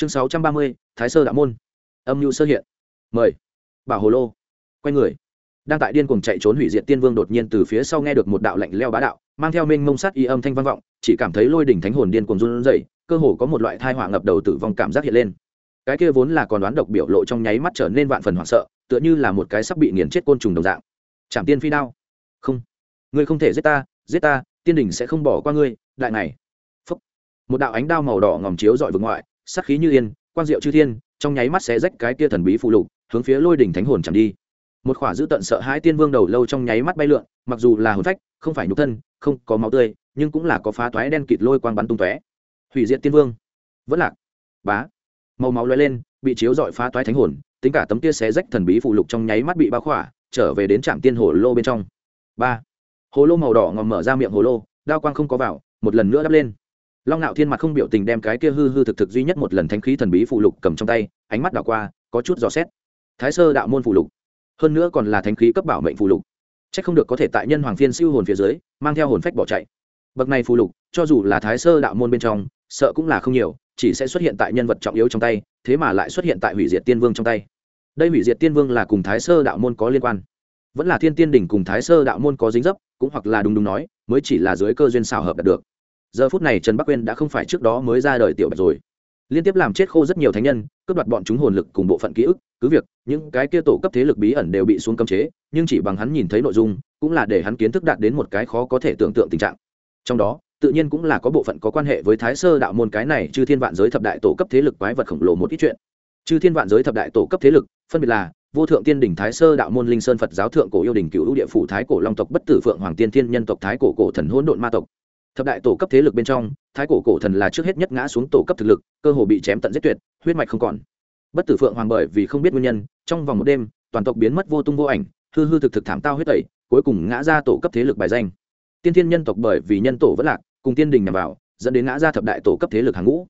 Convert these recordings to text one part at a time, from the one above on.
chương sáu trăm ba mươi, thái sơ đạo môn. Âm nhu sơ hiện. Mời. Bảo hồ lô. Quay người. Đang tại điên cuồng chạy trốn hủy diệt tiên vương đột nhiên từ phía sau nghe được một đạo lạnh leo bá đạo, mang theo mênh mông sát y âm thanh vang vọng, chỉ cảm thấy lôi đỉnh thánh hồn điên cuồng run rẩy, cơ hồ có một loại thai họa ngập đầu tử vong cảm giác hiện lên. Cái kia vốn là còn đoán độc biểu lộ trong nháy mắt trở nên vạn phần hoảng sợ, tựa như là một cái sắp bị nghiền chết côn trùng đồng dạng. Chạm tiên phi đao. Không. Ngươi không thể giết ta giết ta, tiên đỉnh sẽ không bỏ qua ngươi, đại này. Phúc. một đạo ánh đao màu đỏ ngòm chiếu dọi vực ngoại sắc khí như yên quan diệu chư thiên, trong nháy mắt sẽ rách cái kia thần bí phụ lục, hướng phía lôi đỉnh thánh hồn chẳng đi. Một khỏa dữ tận sợ hai tiên vương đầu lâu trong nháy mắt bay lượn, mặc dù là hồn phách, không phải nhục thân, không có máu tươi, nhưng cũng là có phá toái đen kịt lôi quang bắn tung tóe. Hủy diệt tiên vương. Vẫn lạc. Bá. Màu máu lóe lên, bị chiếu dọi phá toái thánh hồn, tính cả tấm kia xé rách thần bí phụ lục trong nháy mắt bị bao khỏa, trở về đến trạm tiên hồ lô bên trong. Ba. Hồ lô màu đỏ ngòm mở ra miệng hồ lô, đao quang không có vào, một lần nữa đắp lên long ngạo thiên mặt không biểu tình đem cái kia hư hư thực thực duy nhất một lần thanh khí thần bí phụ lục cầm trong tay, ánh mắt đảo qua, có chút dò xét. Thái sơ đạo môn phụ lục. Hơn nữa còn là thanh khí cấp bảo mệnh phụ lục. C h ắ c không được có thể tại nhân hoàng phiên siêu hồn phía dưới, mang theo hồn phách bỏ chạy. Bậc này phụ lục, cho dù là thái sơ đạo môn bên trong, sợ cũng là không nhiều, chỉ sẽ xuất hiện tại nhân vật trọng yếu trong tay, thế mà lại xuất hiện tại hủy diệt tiên vương trong tay. Đây hủy diệt tiên vương là cùng thái sơ đạo môn có liên quan. Vẫn là thiên tiên đỉnh cùng thái sơ đạo môn có dính dấp, cũng hoặc là đúng đúng nói, mới chỉ là dưới cơ duyên xào hợp đạt được giờ phút này trần bắc quên đã không phải trước đó mới ra đời tiểu bạch rồi liên tiếp làm chết khô rất nhiều thánh nhân cướp đoạt bọn chúng hồn lực cùng bộ phận ký ức cứ việc những cái kia tổ cấp thế lực bí ẩn đều bị xuống cấm chế nhưng chỉ bằng hắn nhìn thấy nội dung cũng là để hắn kiến thức đạt đến một cái khó có thể tưởng tượng tình trạng trong đó tự nhiên cũng là có bộ phận có quan hệ với thái sơ đạo môn cái này chư thiên vạn giới thập đại tổ cấp thế lực quái vật khổng lồ một ít chuyện chư thiên vạn giới thập đại tổ cấp thế lực phân biệt là vô thượng tiên đỉnh thái sơ đạo môn linh sơn phật giáo thượng cổ yêu đình cựu địa phủ thái cổ long tộc bất tử phượng hoàng tiên thiên nhân tộc thái cổ cổ thần hỗn độn ma tộc thập đại tổ cấp thế lực bên trong, thái cổ cổ thần là trước hết nhất ngã xuống tổ cấp thực lực, cơ hồ bị chém tận giết tuyệt, huyết mạch không còn. Bất tử phượng hoàng bởi vì không biết nguyên nhân, trong vòng một đêm, toàn tộc biến mất vô tung vô ảnh, hư hư thực thực thảm tao huyết tẩy, cuối cùng ngã ra tổ cấp thế lực bài danh. Tiên thiên nhân tộc bởi vì nhân tổ vẫn lạc, cùng tiên đình nhằm vào, dẫn đến ngã ra thập đại tổ cấp thế lực hàng ngũ.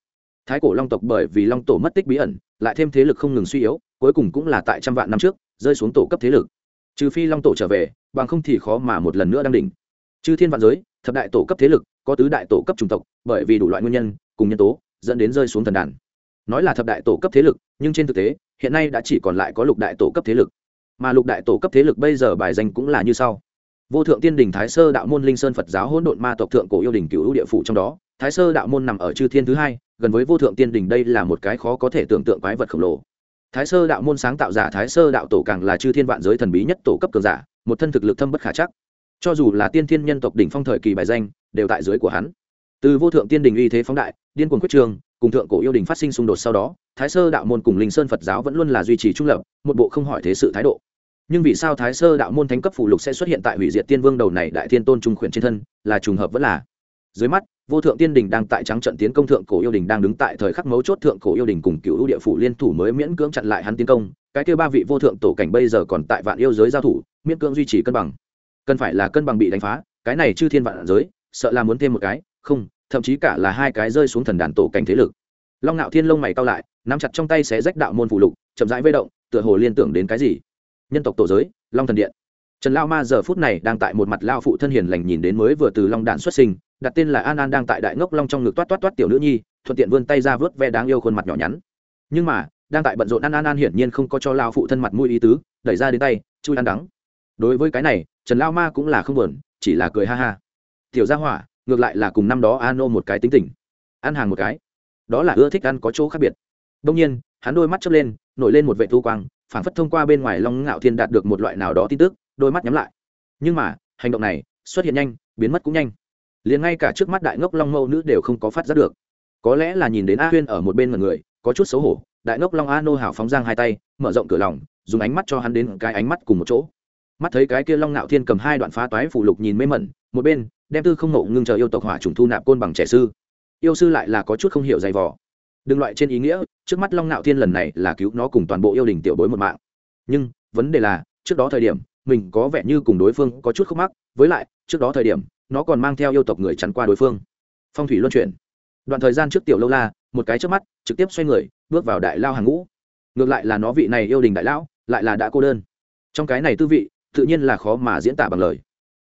Thái cổ long tộc bởi vì long tổ mất tích bí ẩn, lại thêm thế lực không ngừng suy yếu, cuối cùng cũng là tại trăm vạn năm trước, rơi xuống tổ cấp thế lực. Trừ phi long tổ trở về, bằng không thì khó mà một lần nữa đăng đỉnh chư thiên vạn giới, thập đại tổ cấp thế lực, có tứ đại tổ cấp chủng tộc, bởi vì đủ loại nguyên nhân, cùng nhân tố, dẫn đến rơi xuống thần đàn. Nói là thập đại tổ cấp thế lực, nhưng trên thực tế, hiện nay đã chỉ còn lại có lục đại tổ cấp thế lực. Mà lục đại tổ cấp thế lực bây giờ bài danh cũng là như sau. Vô thượng tiên đình thái sơ đạo môn linh sơn phật giáo hỗn độn ma tộc thượng cổ yêu đình cựu địa phủ trong đó. Thái sơ đạo môn nằm ở chư thiên thứ hai, gần với vô thượng tiên đình đây là một cái khó có thể tưởng tượng quái vật khổng lồ. Thái sơ đạo môn sáng tạo giả thái sơ đạo tổ càng là chư thiên vạn giới thần bí nhất tổ cấp cường giả, một thân thực lực thâm bất khả chắc cho dù là tiên thiên nhân tộc đỉnh phong thời kỳ bài danh, đều tại dưới của hắn. Từ vô thượng tiên đình uy thế phóng đại, điên cuồng quyết trường, cùng thượng cổ yêu đình phát sinh xung đột sau đó, thái sơ đạo môn cùng linh sơn phật giáo vẫn luôn là duy trì trung lập, một bộ không hỏi thế sự thái độ. Nhưng vì sao thái sơ đạo môn thánh cấp phủ lục sẽ xuất hiện tại hủy diệt tiên vương đầu này đại thiên tôn trung khuyển trên thân, là trùng hợp vẫn là? Dưới mắt, vô thượng tiên đình đang tại trắng trận tiến công thượng cổ yêu đình đang đứng tại thời khắc mấu chốt thượng cổ yêu đình cùng cựu ưu địa phủ liên thủ mới miễn cưỡng chặn lại hắn tiến công. Cái kêu ba vị vô thượng tổ cảnh bây giờ còn tại vạn yêu giới giao thủ, miễn cưỡng duy trì cân bằng cần phải là cân bằng bị đánh phá, cái này chư thiên vạn giới, sợ là muốn thêm một cái, không, thậm chí cả là hai cái rơi xuống thần đàn tổ cảnh thế lực. Long ngạo thiên lông mày cao lại, nắm chặt trong tay xé rách đạo môn phụ lục, chậm rãi vây động, tựa hồ liên tưởng đến cái gì. Nhân tộc tổ giới, long thần điện. Trần lao ma giờ phút này đang tại một mặt lao phụ thân hiền lành nhìn đến mới vừa từ long đạn xuất sinh, đặt tên là an an đang tại đại ngốc long trong ngực toát toát toát tiểu nữ nhi, thuận tiện vươn tay ra vớt ve đáng yêu khuôn mặt nhỏ nhắn. Nhưng mà, đang tại bận rộn an an an hiển nhiên không có cho lao phụ thân mặt mũi ý tứ, đẩy ra đến tay, chui ăn đắng. Đối với cái này trần lao ma cũng là không buồn, chỉ là cười ha ha. Tiểu gia hỏa, ngược lại là cùng năm đó a nô một cái tính tình. Ăn hàng một cái. Đó là ưa thích ăn có chỗ khác biệt. Đông nhiên, hắn đôi mắt chớp lên, nổi lên một vệ thu quang, phảng phất thông qua bên ngoài long ngạo thiên đạt được một loại nào đó tin tức, đôi mắt nhắm lại. Nhưng mà, hành động này xuất hiện nhanh, biến mất cũng nhanh. Liền ngay cả trước mắt đại ngốc long mâu nữ đều không có phát giác được. Có lẽ là nhìn đến a huyên ở một bên mọi người, có chút xấu hổ, đại ngốc long a nô hảo phóng giang hai tay, mở rộng cửa lòng, dùng ánh mắt cho hắn đến cái ánh mắt cùng một chỗ mắt thấy cái kia long ngạo thiên cầm hai đoạn phá toái phụ lục nhìn mê mẩn, một bên, đem tư không ngộ ngưng chờ yêu tộc hỏa trùng thu nạp côn bằng trẻ sư. Yêu sư lại là có chút không hiểu dày vò. Đừng loại trên ý nghĩa, trước mắt long ngạo thiên lần này là cứu nó cùng toàn bộ yêu đình tiểu bối một mạng. Nhưng, vấn đề là, trước đó thời điểm, mình có vẻ như cùng đối phương có chút khúc mắc, với lại, trước đó thời điểm, nó còn mang theo yêu tộc người chắn qua đối phương. Phong thủy luân chuyển. Đoạn thời gian trước tiểu lâu la, một cái trước mắt, trực tiếp xoay người, bước vào đại lao hàng ngũ. Ngược lại là nó vị này yêu đình đại lão, lại là đã cô đơn. Trong cái này tư vị tự nhiên là khó mà diễn tả bằng lời.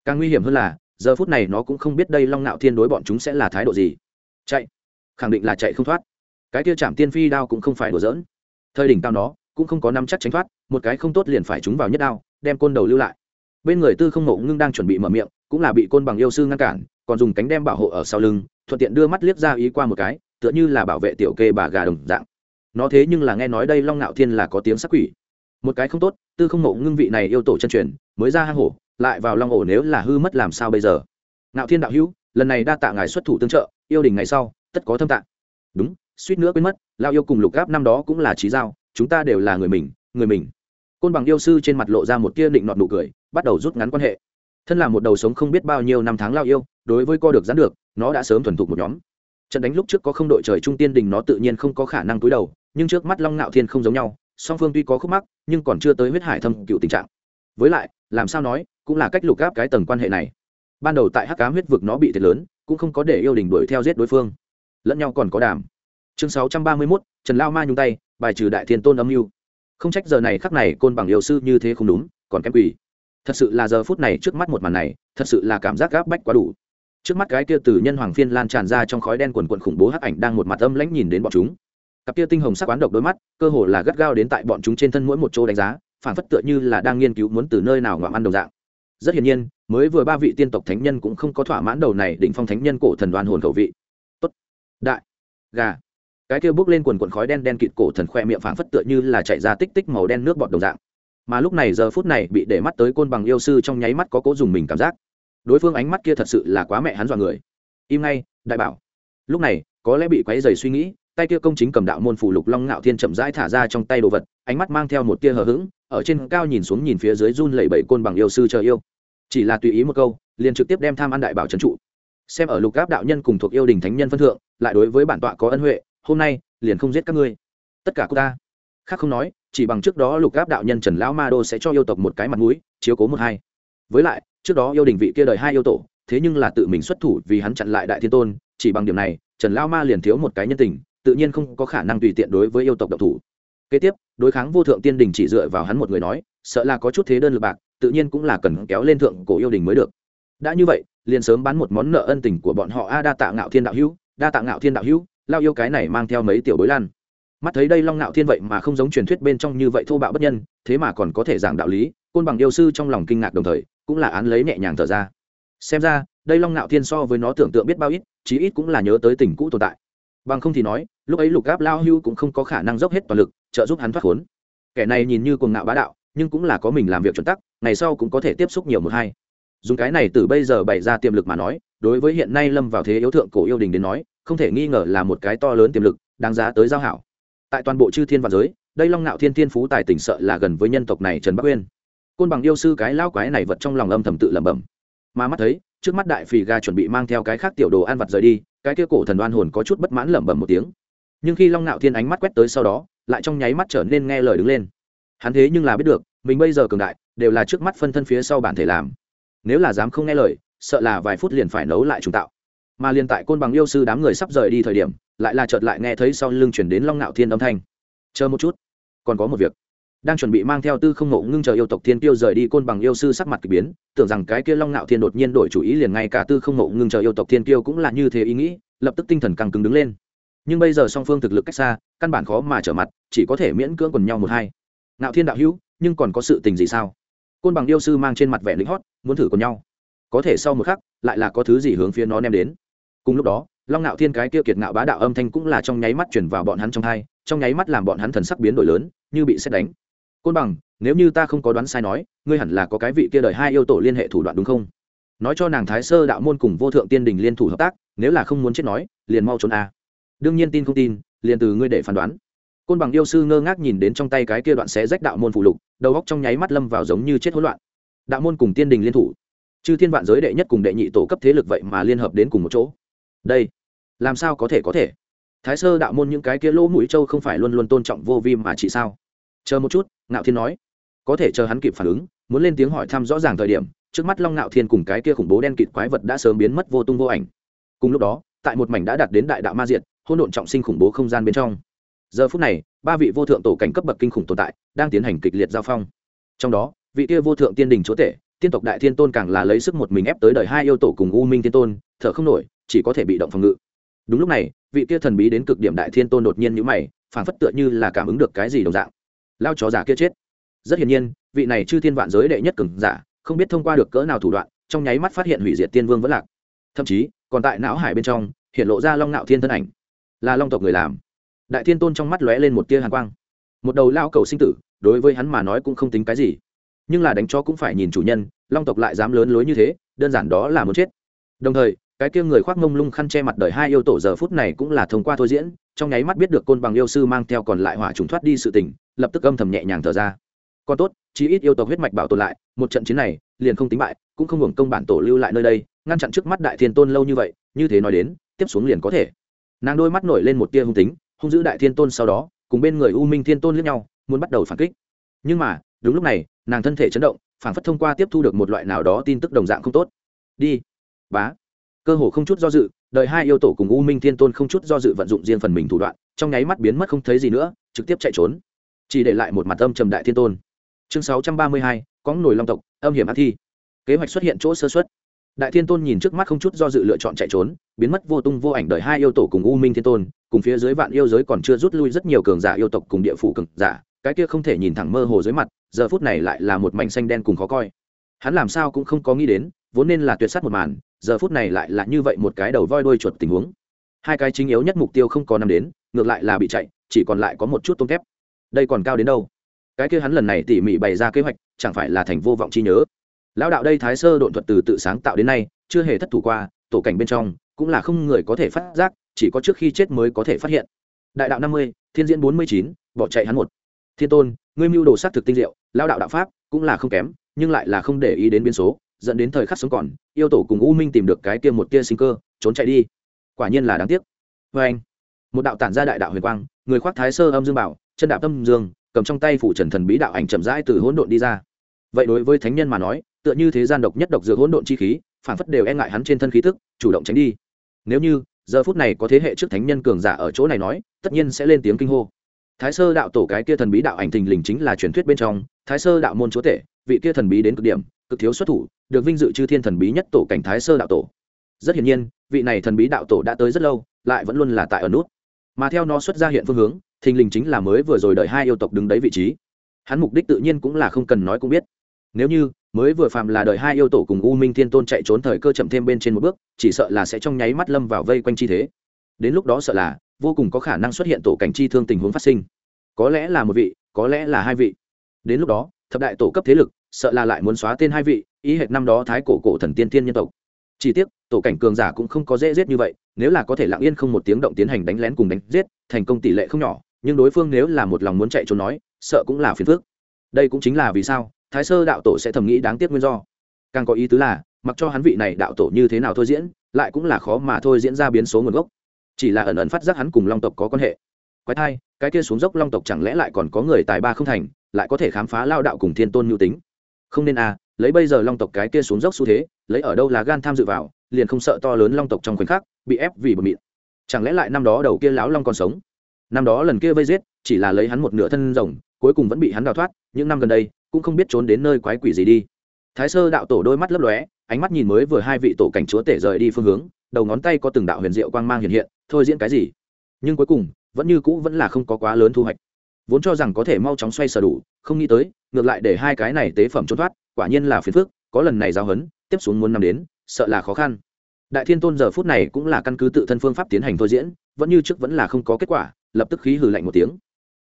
Càng nguy hiểm hơn là, giờ phút này nó cũng không biết đây long nạo thiên đối bọn chúng sẽ là thái độ gì. Chạy. Khẳng định là chạy không thoát. Cái kia chạm tiên phi đao cũng không phải đùa giỡn. Thời đỉnh cao nó, cũng không có năm chắc tránh thoát, một cái không tốt liền phải trúng vào nhất đao, đem côn đầu lưu lại. Bên người tư không mộ ngưng đang chuẩn bị mở miệng, cũng là bị côn bằng yêu sư ngăn cản, còn dùng cánh đem bảo hộ ở sau lưng, thuận tiện đưa mắt liếc ra ý qua một cái, tựa như là bảo vệ tiểu kê bà gà đồng dạng. Nó thế nhưng là nghe nói đây long Nạo thiên là có tiếng sắc quỷ một cái không tốt, tư không mộ ngưng vị này yêu tổ chân truyền, mới ra hang hổ, lại vào long ổ nếu là hư mất làm sao bây giờ? Ngạo thiên đạo hữu, lần này đa tạ ngài xuất thủ tương trợ, yêu đình ngày sau, tất có thâm tạng đúng, suýt nữa quên mất lao yêu cùng lục gáp năm đó cũng là trí giao, chúng ta đều là người mình người mình. Côn bằng yêu sư trên mặt lộ ra một tia định nọt nụ cười, bắt đầu rút ngắn quan hệ. Thân là một đầu sống không biết bao nhiêu năm tháng lao yêu, đối với co được gián được, nó đã sớm thuần thục một nhóm. Trận đánh lúc trước có không đội trời trung tiên đình nó tự nhiên không có khả năng túi đầu, nhưng trước mắt long ngạo thiên không giống nhau song phương tuy có khúc mắc nhưng còn chưa tới huyết hải thâm cựu tình trạng. Với lại làm sao nói cũng là cách lục gáp cái tầng quan hệ này. Ban đầu tại hắc cám huyết vực nó bị thiệt lớn cũng không có để yêu đình đuổi theo giết đối phương. Lẫn nhau còn có đàm. Chương sáu trăm ba mươi 631, trần lao ma nhung tay bài trừ đại thiên tôn âm mưu. Không trách giờ này khắc này côn bằng yêu sư như thế không đúng còn kém quỷ. Thật sự là giờ phút này trước mắt một màn này thật sự là cảm giác gáp bách quá đủ. Trước mắt cái kia từ nhân hoàng phiên lan tràn ra trong khói đen quần quận khủng bố hắc ảnh đang một mặt âm lãnh nhìn đến bọn chúng cặp kia tinh hồng sắc quán độc đôi mắt, cơ hồ là gắt gao đến tại bọn chúng trên thân mỗi một chỗ đánh giá phản phất tựa như là đang nghiên cứu muốn từ nơi nào ngoạm ăn đồng dạng. Rất hiển nhiên, mới vừa ba vị tiên tộc thánh nhân cũng không có thỏa mãn đầu này định phong thánh nhân cổ thần đoàn hồn khẩu vị. Tốt. Đại. Gà. Cái kia bước lên quần quần khói đen đen kịt cổ thần khoe miệng phảng phất tựa như là chạy ra tích tích màu đen nước bọt đồng dạng. Mà lúc này giờ phút này bị để mắt tới côn bằng yêu sư trong nháy mắt có cố dùng mình cảm giác. Đối phương ánh mắt kia thật sự là quá mẹ hắn dọa người. Im ngay, đại bảo. Lúc này, có lẽ bị quấy dày suy nghĩ tay kia công chính cầm đạo môn phủ lục long ngạo thiên chậm rãi thả ra trong tay đồ vật, ánh mắt mang theo một tia hờ hững, ở trên cao nhìn xuống nhìn phía dưới run lẩy bẩy côn bằng yêu sư chờ yêu. Chỉ là tùy ý một câu, liền trực tiếp đem tham ăn đại bảo trấn trụ. Xem ở lục áp đạo nhân cùng thuộc yêu đình thánh nhân phân thượng, lại đối với bản tọa có ân huệ, hôm nay, liền không giết các ngươi. Tất cả cô ta. Khác không nói, chỉ bằng trước đó lục áp đạo nhân trần lão ma đô sẽ cho yêu tộc một cái mặt mũi, chiếu cố một hai. Với lại, trước đó yêu đình vị kia đời hai yêu tổ, thế nhưng là tự mình xuất thủ vì hắn chặn lại đại thiên tôn, chỉ bằng điểm này, trần lão ma liền thiếu một cái nhân tình tự nhiên không có khả năng tùy tiện đối với yêu tộc độc thủ. Kế tiếp, đối kháng vô thượng tiên đình chỉ dựa vào hắn một người nói, sợ là có chút thế đơn lực bạc, tự nhiên cũng là cần kéo lên thượng cổ yêu đình mới được. Đã như vậy, liền sớm bán một món nợ ân tình của bọn họ a đa tạ ngạo thiên đạo hữu, đa tạ ngạo thiên đạo hữu, lao yêu cái này mang theo mấy tiểu bối lan mắt thấy đây long ngạo thiên vậy mà không giống truyền thuyết bên trong như vậy thô bạo bất nhân, thế mà còn có thể giảng đạo lý, côn bằng yêu sư trong lòng kinh ngạc đồng thời, cũng là án lấy nhẹ nhàng thở ra. Xem ra, đây long ngạo thiên so với nó tưởng tượng biết bao ít, chí ít cũng là nhớ tới tình cũ tồn tại bằng không thì nói, lúc ấy lục gáp lao hưu cũng không có khả năng dốc hết toàn lực, trợ giúp hắn thoát khốn. Kẻ này nhìn như cuồng ngạo bá đạo, nhưng cũng là có mình làm việc chuẩn tắc, ngày sau cũng có thể tiếp xúc nhiều một hai. Dùng cái này từ bây giờ bày ra tiềm lực mà nói, đối với hiện nay lâm vào thế yếu thượng cổ yêu đình đến nói, không thể nghi ngờ là một cái to lớn tiềm lực, đáng giá tới giao hảo. Tại toàn bộ chư thiên và giới, đây long ngạo thiên thiên phú tài tỉnh sợ là gần với nhân tộc này trần bắc uyên. Côn bằng yêu sư cái lao quái này vật trong lòng âm thầm tự lẩm bẩm. Mà mắt thấy, trước mắt đại phì ga chuẩn bị mang theo cái khác tiểu đồ ăn vặt rời đi cái kia cổ thần đoan hồn có chút bất mãn lẩm bẩm một tiếng. Nhưng khi long nạo thiên ánh mắt quét tới sau đó, lại trong nháy mắt trở nên nghe lời đứng lên. Hắn thế nhưng là biết được, mình bây giờ cường đại, đều là trước mắt phân thân phía sau bản thể làm. Nếu là dám không nghe lời, sợ là vài phút liền phải nấu lại trùng tạo. Mà liền tại côn bằng yêu sư đám người sắp rời đi thời điểm, lại là chợt lại nghe thấy sau lưng chuyển đến long nạo thiên âm thanh. Chờ một chút, còn có một việc đang chuẩn bị mang theo tư không ngộ ngưng chờ yêu tộc thiên tiêu rời đi côn bằng yêu sư sắc mặt k ỳ biến, tưởng rằng cái kia long ngạo thiên đột nhiên đổi chủ ý liền ngay cả tư không ngộ ngưng chờ yêu tộc thiên tiêu cũng là như thế ý nghĩ, lập tức tinh thần càng cứng đứng lên. Nhưng bây giờ song phương thực lực cách xa, căn bản khó mà trở mặt, chỉ có thể miễn cưỡng quần nhau một hai. Ngạo thiên đạo hữu, nhưng còn có sự tình gì sao? Côn bằng yêu sư mang trên mặt vẻ lính hót, muốn thử quần nhau. Có thể sau một khắc, lại là có thứ gì hướng phía nó đem đến. Cùng lúc đó, long ngạo thiên cái kia kiệt ngạo bá đạo âm thanh cũng là trong nháy mắt chuyển vào bọn hắn trong hai, trong nháy mắt làm bọn hắn thần sắc biến đổi lớn, như bị xét đánh côn bằng, nếu như ta không có đoán sai nói, ngươi hẳn là có cái vị kia đời hai yêu tổ liên hệ thủ đoạn đúng không? Nói cho nàng thái sơ đạo môn cùng vô thượng tiên đình liên thủ hợp tác, nếu là không muốn chết nói, liền mau trốn a. Đương nhiên tin không tin, liền từ ngươi để phán đoán. Côn bằng yêu sư ngơ ngác nhìn đến trong tay cái kia đoạn xé rách đạo môn phụ lục, đầu góc trong nháy mắt lâm vào giống như chết hỗn loạn. Đạo môn cùng tiên đình liên thủ. Chư thiên vạn giới đệ nhất cùng đệ nhị tổ cấp thế lực vậy mà liên hợp đến cùng một chỗ. Đây, làm sao có thể có thể? Thái sơ đạo môn những cái kia lỗ mũi châu không phải luôn luôn tôn trọng vô vi mà chỉ sao? Chờ một chút, ngạo thiên nói. Có thể chờ hắn kịp phản ứng, muốn lên tiếng hỏi thăm rõ ràng thời điểm, trước mắt long ngạo thiên cùng cái kia khủng bố đen kịt quái vật đã sớm biến mất vô tung vô ảnh. Cùng lúc đó, tại một mảnh đã đạt đến đại đạo ma diệt hôn độn trọng sinh khủng bố không gian bên trong. Giờ phút này, ba vị vô thượng tổ cảnh cấp bậc kinh khủng tồn tại đang tiến hành kịch liệt giao phong. Trong đó, vị kia vô thượng tiên đình chúa tể, tiên tộc đại thiên tôn càng là lấy sức một mình ép tới đời hai yêu tổ cùng u minh tiên tôn, thở không nổi, chỉ có thể bị động phòng ngự. Đúng lúc này, vị kia thần bí đến cực điểm đại thiên tôn đột nhiên nhữ mày, phảng phất tựa như là cảm ứng được cái gì đồng dạng lao chó giả kia chết. Rất hiển nhiên, vị này chư thiên vạn giới đệ nhất cường giả, không biết thông qua được cỡ nào thủ đoạn, trong nháy mắt phát hiện hủy diệt tiên vương vẫn lạc. Thậm chí, còn tại não hải bên trong, hiện lộ ra long nạo thiên thân ảnh. Là long tộc người làm. Đại thiên tôn trong mắt lóe lên một tia hàn quang. Một đầu lao cầu sinh tử, đối với hắn mà nói cũng không tính cái gì. Nhưng là đánh cho cũng phải nhìn chủ nhân, long tộc lại dám lớn lối như thế, đơn giản đó là muốn chết. Đồng thời, cái kia người khoác mông lung khăn che mặt đời hai yêu tổ giờ phút này cũng là thông qua thôi diễn trong nháy mắt biết được côn bằng yêu sư mang theo còn lại hỏa trùng thoát đi sự tình, lập tức âm thầm nhẹ nhàng thở ra. Còn tốt, chí ít yêu tộc huyết mạch bảo tồn lại, một trận chiến này, liền không tính bại, cũng không hưởng công bản tổ lưu lại nơi đây, ngăn chặn trước mắt đại thiên tôn lâu như vậy, như thế nói đến, tiếp xuống liền có thể. Nàng đôi mắt nổi lên một tia hung tính, hung giữ đại thiên tôn sau đó, cùng bên người u minh thiên tôn lẫn nhau, muốn bắt đầu phản kích. Nhưng mà, đúng lúc này, nàng thân thể chấn động, phản phất thông qua tiếp thu được một loại nào đó tin tức đồng dạng không tốt. Đi. Bá. Cơ hồ không chút do dự đợi hai yêu tổ cùng u minh thiên tôn không chút do dự vận dụng riêng phần mình thủ đoạn, trong nháy mắt biến mất không thấy gì nữa, trực tiếp chạy trốn. Chỉ để lại một mặt âm trầm đại thiên tôn. Chương sáu trăm ba mươi hai, có nổi long tộc, âm hiểm ác thi. Kế hoạch xuất hiện chỗ sơ xuất đại thiên tôn nhìn trước mắt không chút do dự lựa chọn chạy trốn, biến mất vô tung vô ảnh đợi hai yêu tổ cùng u minh thiên tôn, cùng phía dưới vạn yêu giới còn chưa rút lui rất nhiều cường giả yêu tộc cùng địa phủ cường giả, cái kia không thể nhìn thẳng mơ hồ dưới mặt, giờ phút này lại là một mảnh xanh đen cùng khó coi. Hắn làm sao cũng không có nghĩ đến, vốn nên là tuyệt s á t một màn giờ phút này lại là như vậy một cái đầu voi đuôi chuột tình huống. Hai cái chính yếu nhất mục tiêu không có nằm đến, ngược lại là bị chạy, chỉ còn lại có một chút tôm thép đây còn cao đến đâu? Cái kia hắn lần này tỉ mỉ bày ra kế hoạch, chẳng phải là thành vô vọng chi nhớ? Lão đạo đây thái sơ độn thuật từ tự sáng tạo đến nay, chưa hề thất thủ qua, tổ cảnh bên trong, cũng là không người có thể phát giác, chỉ có trước khi chết mới có thể phát hiện. Đại đạo năm mươi, thiên diễn bốn mươi chín, bỏ chạy hắn một. Thiên tôn, ngươi mưu đồ s á t thực tinh diệu lao đạo đạo pháp cũng là không kém, nhưng lại là không để ý đến biến số dẫn đến thời khắc sống còn, yêu tổ cùng u minh tìm được cái kia một tia sinh cơ, trốn chạy đi. Quả nhiên là đáng tiếc. Vê anh, một đạo tản ra đại đạo huyền quang, người khoác thái sơ âm dương bảo, chân đạo tâm dương, cầm trong tay phủ trần thần bí đạo ảnh chậm rãi từ hỗn độn đi ra. Vậy đối với thánh nhân mà nói, tựa như thế gian độc nhất độc dược hỗn độn chi khí, phản phất đều e ngại hắn trên thân khí tức, chủ động tránh đi. Nếu như, giờ phút này có thế hệ trước thánh nhân cường giả ở chỗ này nói, tất nhiên sẽ lên tiếng kinh hô. Thái sơ đạo tổ cái kia thần bí đạo ảnh thình lình chính là truyền thuyết bên trong, thái sơ đạo môn chúa tể vị kia thần bí đến cực điểm, cực thiếu xuất thủ, được vinh dự chư thiên thần bí nhất tổ cảnh thái sơ đạo tổ. Rất hiển nhiên, vị này thần bí đạo tổ đã tới rất lâu, lại vẫn luôn là tại ở nút. Mà theo nó xuất ra hiện phương hướng, thình lình chính là mới vừa rồi đợi hai yêu tộc đứng đấy vị trí. Hắn mục đích tự nhiên cũng là không cần nói cũng biết. Nếu như, mới vừa phạm là đợi hai yêu tổ cùng u minh thiên tôn chạy trốn thời cơ chậm thêm bên trên một bước, chỉ sợ là sẽ trong nháy mắt lâm vào vây quanh chi thế. Đến lúc đó sợ là, vô cùng có khả năng xuất hiện tổ cảnh chi thương tình huống phát sinh. Có lẽ là một vị, có lẽ là hai vị. Đến lúc đó, thập đại tổ cấp thế lực sợ là lại muốn xóa tên hai vị, ý hệt năm đó thái cổ cổ thần tiên tiên nhân tộc. Chỉ tiếc, tổ cảnh cường giả cũng không có dễ giết như vậy, nếu là có thể lặng yên không một tiếng động tiến hành đánh lén cùng đánh giết, thành công tỷ lệ không nhỏ, nhưng đối phương nếu là một lòng muốn chạy trốn nói, sợ cũng là phiền phức. Đây cũng chính là vì sao, thái sơ đạo tổ sẽ thầm nghĩ đáng tiếc nguyên do. Càng có ý tứ là, mặc cho hắn vị này đạo tổ như thế nào thôi diễn, lại cũng là khó mà thôi diễn ra biến số nguồn gốc. Chỉ là ẩn ẩn phát giác hắn cùng long tộc có quan hệ. Quái thai, cái kia xuống dốc long tộc chẳng lẽ lại còn có người tài ba không thành, lại có thể khám phá lao đạo cùng thiên tôn nhu tính? Không nên à lấy bây giờ long tộc cái kia xuống dốc xu thế, lấy ở đâu là gan tham dự vào, liền không sợ to lớn long tộc trong khoảnh khắc bị ép vì bờ mịn. Chẳng lẽ lại năm đó đầu kia lão long còn sống? Năm đó lần kia vây giết, chỉ là lấy hắn một nửa thân rồng, cuối cùng vẫn bị hắn đào thoát, những năm gần đây, cũng không biết trốn đến nơi quái quỷ gì đi. Thái sơ đạo tổ đôi mắt lấp lóe, ánh mắt nhìn mới vừa hai vị tổ cảnh chúa tể rời đi phương hướng, đầu ngón tay có từng đạo huyền diệu quang mang hiện hiện, thôi diễn cái gì? Nhưng cuối cùng, vẫn như cũ vẫn là không có quá lớn thu hoạch vốn cho rằng có thể mau chóng xoay sở đủ, không nghĩ tới, ngược lại để hai cái này tế phẩm trốn thoát, quả nhiên là phiền phức, có lần này giao hấn, tiếp xuống muốn năm đến, sợ là khó khăn. Đại thiên tôn giờ phút này cũng là căn cứ tự thân phương pháp tiến hành thôi diễn, vẫn như trước vẫn là không có kết quả, lập tức khí hừ lạnh một tiếng.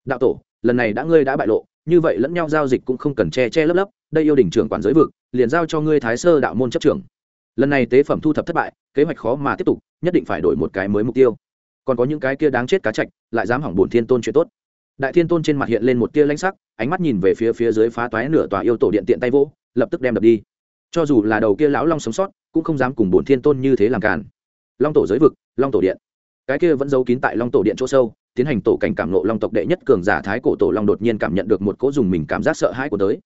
Đạo tổ, lần này đã ngươi đã bại lộ, như vậy lẫn nhau giao dịch cũng không cần che che lấp lấp, đây yêu đỉnh trưởng quản giới vực, liền giao cho ngươi thái sơ đạo môn chấp trưởng. Lần này tế phẩm thu thập thất bại, kế hoạch khó mà tiếp tục, nhất định phải đổi một cái mới mục tiêu. Còn có những cái kia đáng chết cá chạch lại dám hỏng bổn thiên tôn chuyện tốt đại thiên tôn trên mặt hiện lên một tia lãnh sắc, ánh mắt nhìn về phía phía dưới phá toái nửa tòa yêu tổ điện tiện tay vỗ, lập tức đem đập đi. Cho dù là đầu kia lão long sống sót, cũng không dám cùng bổn thiên tôn như thế làm cản long tổ giới vực, long tổ điện. Cái kia vẫn giấu kín tại long tổ điện chỗ sâu, tiến hành tổ cảnh cảm nộ long tộc đệ nhất cường giả thái cổ tổ long đột nhiên cảm nhận được một cỗ dùng mình cảm giác sợ hãi của tới.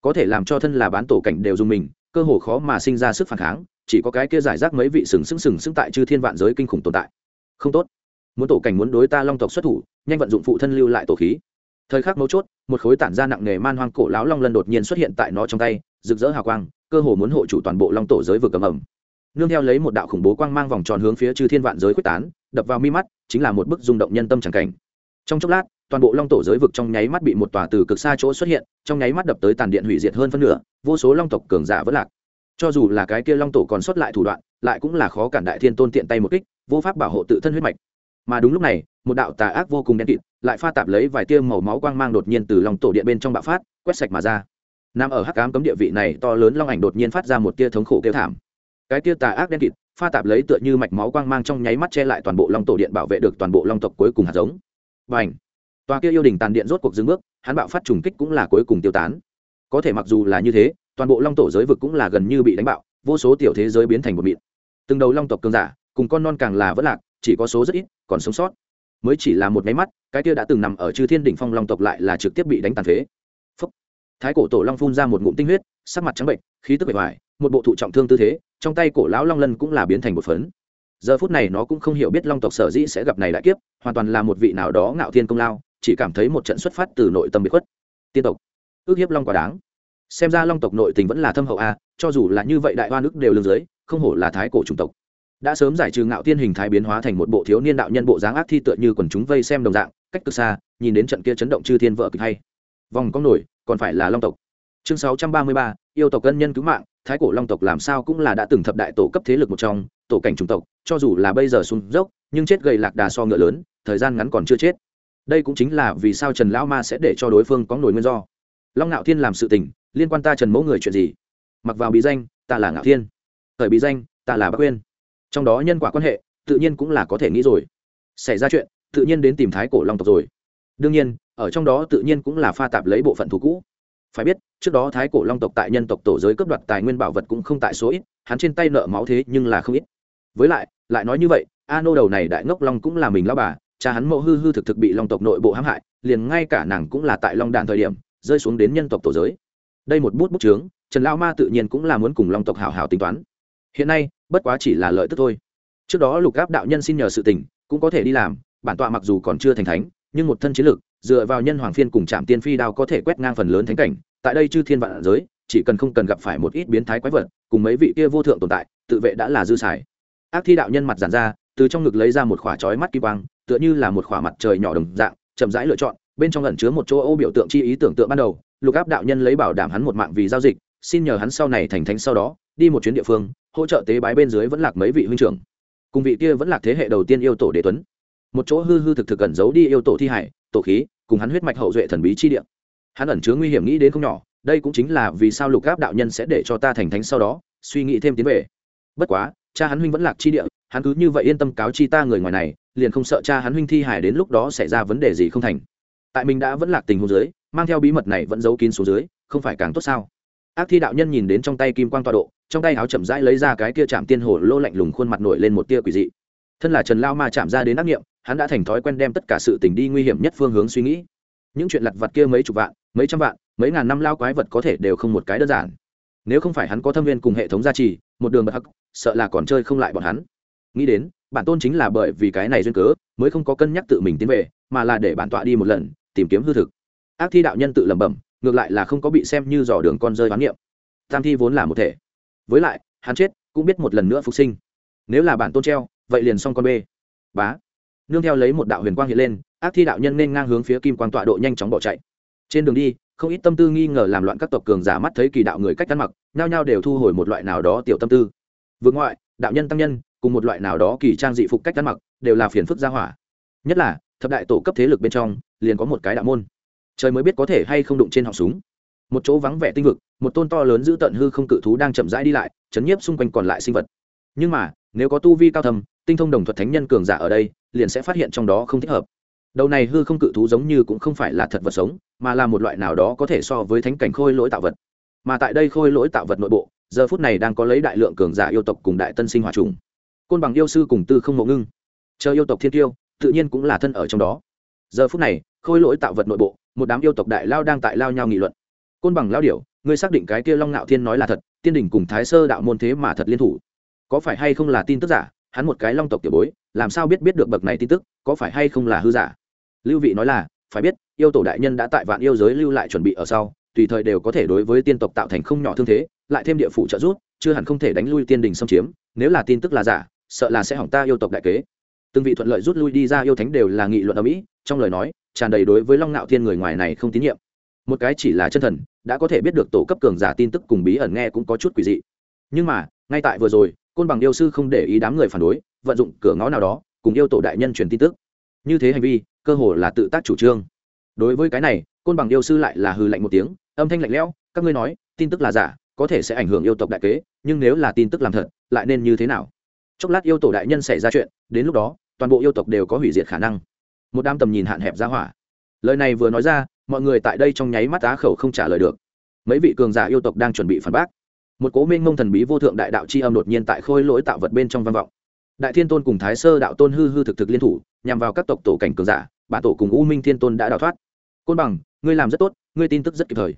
Có thể làm cho thân là bán tổ cảnh đều dùng mình, cơ hồ khó mà sinh ra sức phản kháng, chỉ có cái kia giải rác mấy vị sừng sững sừng sững tại chư thiên vạn giới kinh khủng tồn tại. Không tốt muốn tổ cảnh muốn đối ta long tộc xuất thủ, nhanh vận dụng phụ thân lưu lại tổ khí. Thời khắc mấu chốt, một khối tản ra nặng nề man hoang cổ lão long lân đột nhiên xuất hiện tại nó trong tay, rực rỡ hào quang, cơ hồ muốn hộ chủ toàn bộ long tổ giới vực cầm ẩm nương theo lấy một đạo khủng bố quang mang vòng tròn hướng phía chư thiên vạn giới quyết tán, đập vào mi mắt, chính là một bức rung động nhân tâm tràng cảnh. Trong chốc lát, toàn bộ long tổ giới vực trong nháy mắt bị một tòa từ cực xa chỗ xuất hiện, trong nháy mắt đập tới tàn điện hủy diệt hơn phân nửa, vô số long tộc cường giả vẫn lạc. Cho dù là cái kia long tổ còn xuất lại thủ đoạn, lại cũng là khó cản đại thiên tôn tiện tay một kích, vô pháp bảo hộ tự thân huyết mạch mà đúng lúc này, một đạo tà ác vô cùng đen kịt lại pha tạp lấy vài tia màu máu quang mang đột nhiên từ lòng tổ điện bên trong bạo phát, quét sạch mà ra. Nằm ở hắc ám cấm địa vị này to lớn long ảnh đột nhiên phát ra một tia thống khổ kêu thảm. Cái tia tà ác đen kịt pha tạp lấy tựa như mạch máu quang mang trong nháy mắt che lại toàn bộ long tổ điện bảo vệ được toàn bộ long tộc cuối cùng hạt giống. Và ảnh tòa kia yêu đình tàn điện rốt cuộc dừng bước, hắn bạo phát trùng kích cũng là cuối cùng tiêu tán. Có thể mặc dù là như thế, toàn bộ long tổ giới vực cũng là gần như bị đánh bạo, vô số tiểu thế giới biến thành một mịn. Từng đầu long tộc cường giả, cùng con non càng là vất lạc chỉ có số rất ít, còn sống sót. Mới chỉ là một máy mắt, cái kia đã từng nằm ở chư thiên đỉnh phong long tộc lại là trực tiếp bị đánh tàn phế. Phúc. thái cổ tổ long phun ra một ngụm tinh huyết, sắc mặt trắng bệnh, khí tức bề ngoài, một bộ thụ trọng thương tư thế, trong tay cổ lão long lân cũng là biến thành một phấn. Giờ phút này nó cũng không hiểu biết long tộc sở dĩ sẽ gặp này đại kiếp, hoàn toàn là một vị nào đó ngạo thiên công lao, chỉ cảm thấy một trận xuất phát từ nội tâm bị khuất. Tiên tộc. Ước hiếp long quá đáng. Xem ra long tộc nội tình vẫn là thâm hậu a, cho dù là như vậy đại hoa nước đều lương dưới, không hổ là thái cổ chủng tộc đã sớm giải trừ ngạo thiên hình thái biến hóa thành một bộ thiếu niên đạo nhân bộ dáng ác thi tựa như quần chúng vây xem đồng dạng, cách cực xa, nhìn đến trận kia chấn động chư thiên vợ kịch hay. Vòng có nổi, còn phải là long tộc. Chương sáu trăm ba mươi ba, yêu tộc cân nhân cứu mạng, thái cổ long tộc làm sao cũng là đã từng thập đại tổ cấp thế lực một trong, tổ cảnh chủng tộc, cho dù là bây giờ xuống dốc, nhưng chết gầy lạc đà so ngựa lớn, thời gian ngắn còn chưa chết. Đây cũng chính là vì sao trần lão ma sẽ để cho đối phương có nổi nguyên do. Long ngạo thiên làm sự tình, liên quan ta trần mẫu người chuyện gì? Mặc vào bí danh, ta là ngạo thiên. Thời bí danh, ta là bắc uyên trong đó nhân quả quan hệ, tự nhiên cũng là có thể nghĩ rồi. Xảy ra chuyện, tự nhiên đến tìm thái cổ long tộc rồi. Đương nhiên, ở trong đó tự nhiên cũng là pha tạp lấy bộ phận thú cũ. Phải biết, trước đó thái cổ long tộc tại nhân tộc tổ giới cướp đoạt tài nguyên bảo vật cũng không tại số ít, hắn trên tay nợ máu thế nhưng là không ít. Với lại lại nói như vậy a nô đầu này đại ngốc long cũng là mình lao bà, cha hắn mẫu hư hư thực thực bị long tộc nội bộ hãm hại, liền ngay cả nàng cũng là tại long đàn thời điểm, rơi xuống đến nhân tộc tổ giới. Đây một bút bút chướng, trần lao ma tự nhiên cũng là muốn cùng long tộc hào hào tính toán hiện nay, bất quá chỉ là lợi tức thôi. Trước đó lục gáp đạo nhân xin nhờ sự tình, cũng có thể đi làm, bản tọa mặc dù còn chưa thành thánh, nhưng một thân chiến lực, dựa vào nhân hoàng phiên cùng trạm tiên phi đao có thể quét ngang phần lớn thánh cảnh, tại đây chư thiên vạn giới, chỉ cần không cần gặp phải một ít biến thái quái vật, cùng mấy vị kia vô thượng tồn tại, tự vệ đã là dư xài. Ác thi đạo nhân mặt giản ra, từ trong ngực lấy ra một khỏa chói mắt kỳ quang, tựa như là một khỏa mặt trời nhỏ đồng dạng, chậm rãi lựa chọn, bên trong ẩn chứa một chỗ ô biểu tượng chi ý tưởng tượng ban đầu, lục áp đạo nhân lấy bảo đảm hắn một mạng vì giao dịch, xin nhờ hắn sau này thành thánh sau đó đi một chuyến địa phương, hỗ trợ tế bái bên dưới vẫn lạc mấy vị huynh trưởng. Cùng vị kia vẫn lạc thế hệ đầu tiên yêu tổ đế tuấn. Một chỗ hư hư thực thực ẩn giấu đi yêu tổ thi hải, tổ khí, cùng hắn huyết mạch hậu duệ thần bí chi địa. Hắn ẩn chứa nguy hiểm nghĩ đến không nhỏ, đây cũng chính là vì sao lục áp đạo nhân sẽ để cho ta thành thánh sau đó, suy nghĩ thêm tiến về. Bất quá, cha hắn huynh vẫn lạc chi địa, hắn cứ như vậy yên tâm cáo chi ta người ngoài này, liền không sợ cha hắn huynh thi hải đến lúc đó xảy ra vấn đề gì không thành. Tại mình đã vẫn lạc tình huống dưới, mang theo bí mật này vẫn giấu kín số dưới, không phải càng tốt sao? Ác thi đạo nhân nhìn đến trong tay kim quang tọa độ trong tay áo chậm rãi lấy ra cái kia chạm tiên hồ lô lạnh lùng khuôn mặt nổi lên một tia quỷ dị. Thân là trần lao ma chạm ra đến ác nghiệm, hắn đã thành thói quen đem tất cả sự tình đi nguy hiểm nhất phương hướng suy nghĩ. Những chuyện lặt vặt kia mấy chục vạn, mấy trăm vạn, mấy ngàn năm lao quái vật có thể đều không một cái đơn giản. Nếu không phải hắn có thâm viên cùng hệ thống gia trì, một đường bật hắc, sợ là còn chơi không lại bọn hắn. Nghĩ đến, bản tôn chính là bởi vì cái này duyên cớ, mới không có cân nhắc tự mình tiến về, mà là để bản tọa đi một lần, tìm kiếm hư thực. Ác thi đạo nhân tự lẩm bẩm, ngược lại là không có bị xem như dò đường con rơi bán niệm tam thi vốn là một thể với lại, hắn chết, cũng biết một lần nữa phục sinh. Nếu là bản tôn treo, vậy liền xong con bê. Bá. Nương theo lấy một đạo huyền quang hiện lên, ác thi đạo nhân nên ngang hướng phía kim quang tọa độ nhanh chóng bỏ chạy. Trên đường đi, không ít tâm tư nghi ngờ làm loạn các tộc cường giả mắt thấy kỳ đạo người cách ăn mặc, nhao nhao đều thu hồi một loại nào đó tiểu tâm tư. Vượt ngoại, đạo nhân tăng nhân, cùng một loại nào đó kỳ trang dị phục cách ăn mặc, đều là phiền phức gia hỏa. Nhất là, thập đại tổ cấp thế lực bên trong, liền có một cái đạo môn. Trời mới biết có thể hay không đụng trên họng súng một chỗ vắng vẻ tinh vực, một tôn to lớn giữ tận hư không cự thú đang chậm rãi đi lại, chấn nhiếp xung quanh còn lại sinh vật. Nhưng mà, nếu có tu vi cao thầm tinh thông đồng thuật thánh nhân cường giả ở đây, liền sẽ phát hiện trong đó không thích hợp. Đầu này hư không cự thú giống như cũng không phải là thật vật sống, mà là một loại nào đó có thể so với thánh cảnh khôi lỗi tạo vật. Mà tại đây khôi lỗi tạo vật nội bộ, giờ phút này đang có lấy đại lượng cường giả yêu tộc cùng đại tân sinh hòa trùng. Côn bằng yêu sư cùng tư không mộ ngưng. Chờ yêu tộc thiên tiêu, tự nhiên cũng là thân ở trong đó. Giờ phút này, khôi lỗi tạo vật nội bộ, một đám yêu tộc đại lao đang tại lao nhau nghị luận côn bằng lao điểu, ngươi xác định cái kia long ngạo thiên nói là thật, tiên đình cùng thái sơ đạo môn thế mà thật liên thủ. Có phải hay không là tin tức giả? Hắn một cái long tộc tiểu bối, làm sao biết biết được bậc này tin tức, có phải hay không là hư giả? Lưu vị nói là, phải biết, yêu tổ đại nhân đã tại vạn yêu giới lưu lại chuẩn bị ở sau, tùy thời đều có thể đối với tiên tộc tạo thành không nhỏ thương thế, lại thêm địa phủ trợ giúp, chưa hẳn không thể đánh lui tiên đình xâm chiếm, nếu là tin tức là giả, sợ là sẽ hỏng ta yêu tộc đại kế. Từng vị thuận lợi rút lui đi ra yêu thánh đều là nghị luận ở mỹ, trong lời nói, tràn đầy đối với long ngạo thiên người ngoài này không tín nhiệm một cái chỉ là chân thần, đã có thể biết được tổ cấp cường giả tin tức cùng bí ẩn nghe cũng có chút quỷ dị. Nhưng mà, ngay tại vừa rồi, côn bằng yêu sư không để ý đám người phản đối, vận dụng cửa ngõ nào đó, cùng yêu tổ đại nhân truyền tin tức. Như thế hành vi, cơ hồ là tự tác chủ trương. Đối với cái này, côn bằng yêu sư lại là hư lạnh một tiếng, âm thanh lạnh lẽo, các ngươi nói, tin tức là giả, có thể sẽ ảnh hưởng yêu tộc đại kế, nhưng nếu là tin tức làm thật, lại nên như thế nào? Chốc lát yêu tổ đại nhân xảy ra chuyện, đến lúc đó, toàn bộ yêu tộc đều có hủy diệt khả năng. Một đám tầm nhìn hạn hẹp ra hỏa. Lời này vừa nói ra mọi người tại đây trong nháy mắt á khẩu không trả lời được. Mấy vị cường giả yêu tộc đang chuẩn bị phản bác. Một cố minh mông thần bí vô thượng đại đạo c h i âm đột nhiên tại khôi lỗi tạo vật bên trong văn vọng. Đại thiên tôn cùng thái sơ đạo tôn hư hư thực thực liên thủ, nhằm vào các tộc tổ cảnh cường giả, bà tổ cùng u minh thiên tôn đã đào thoát. Côn bằng, ngươi làm rất tốt, ngươi tin tức rất kịp thời.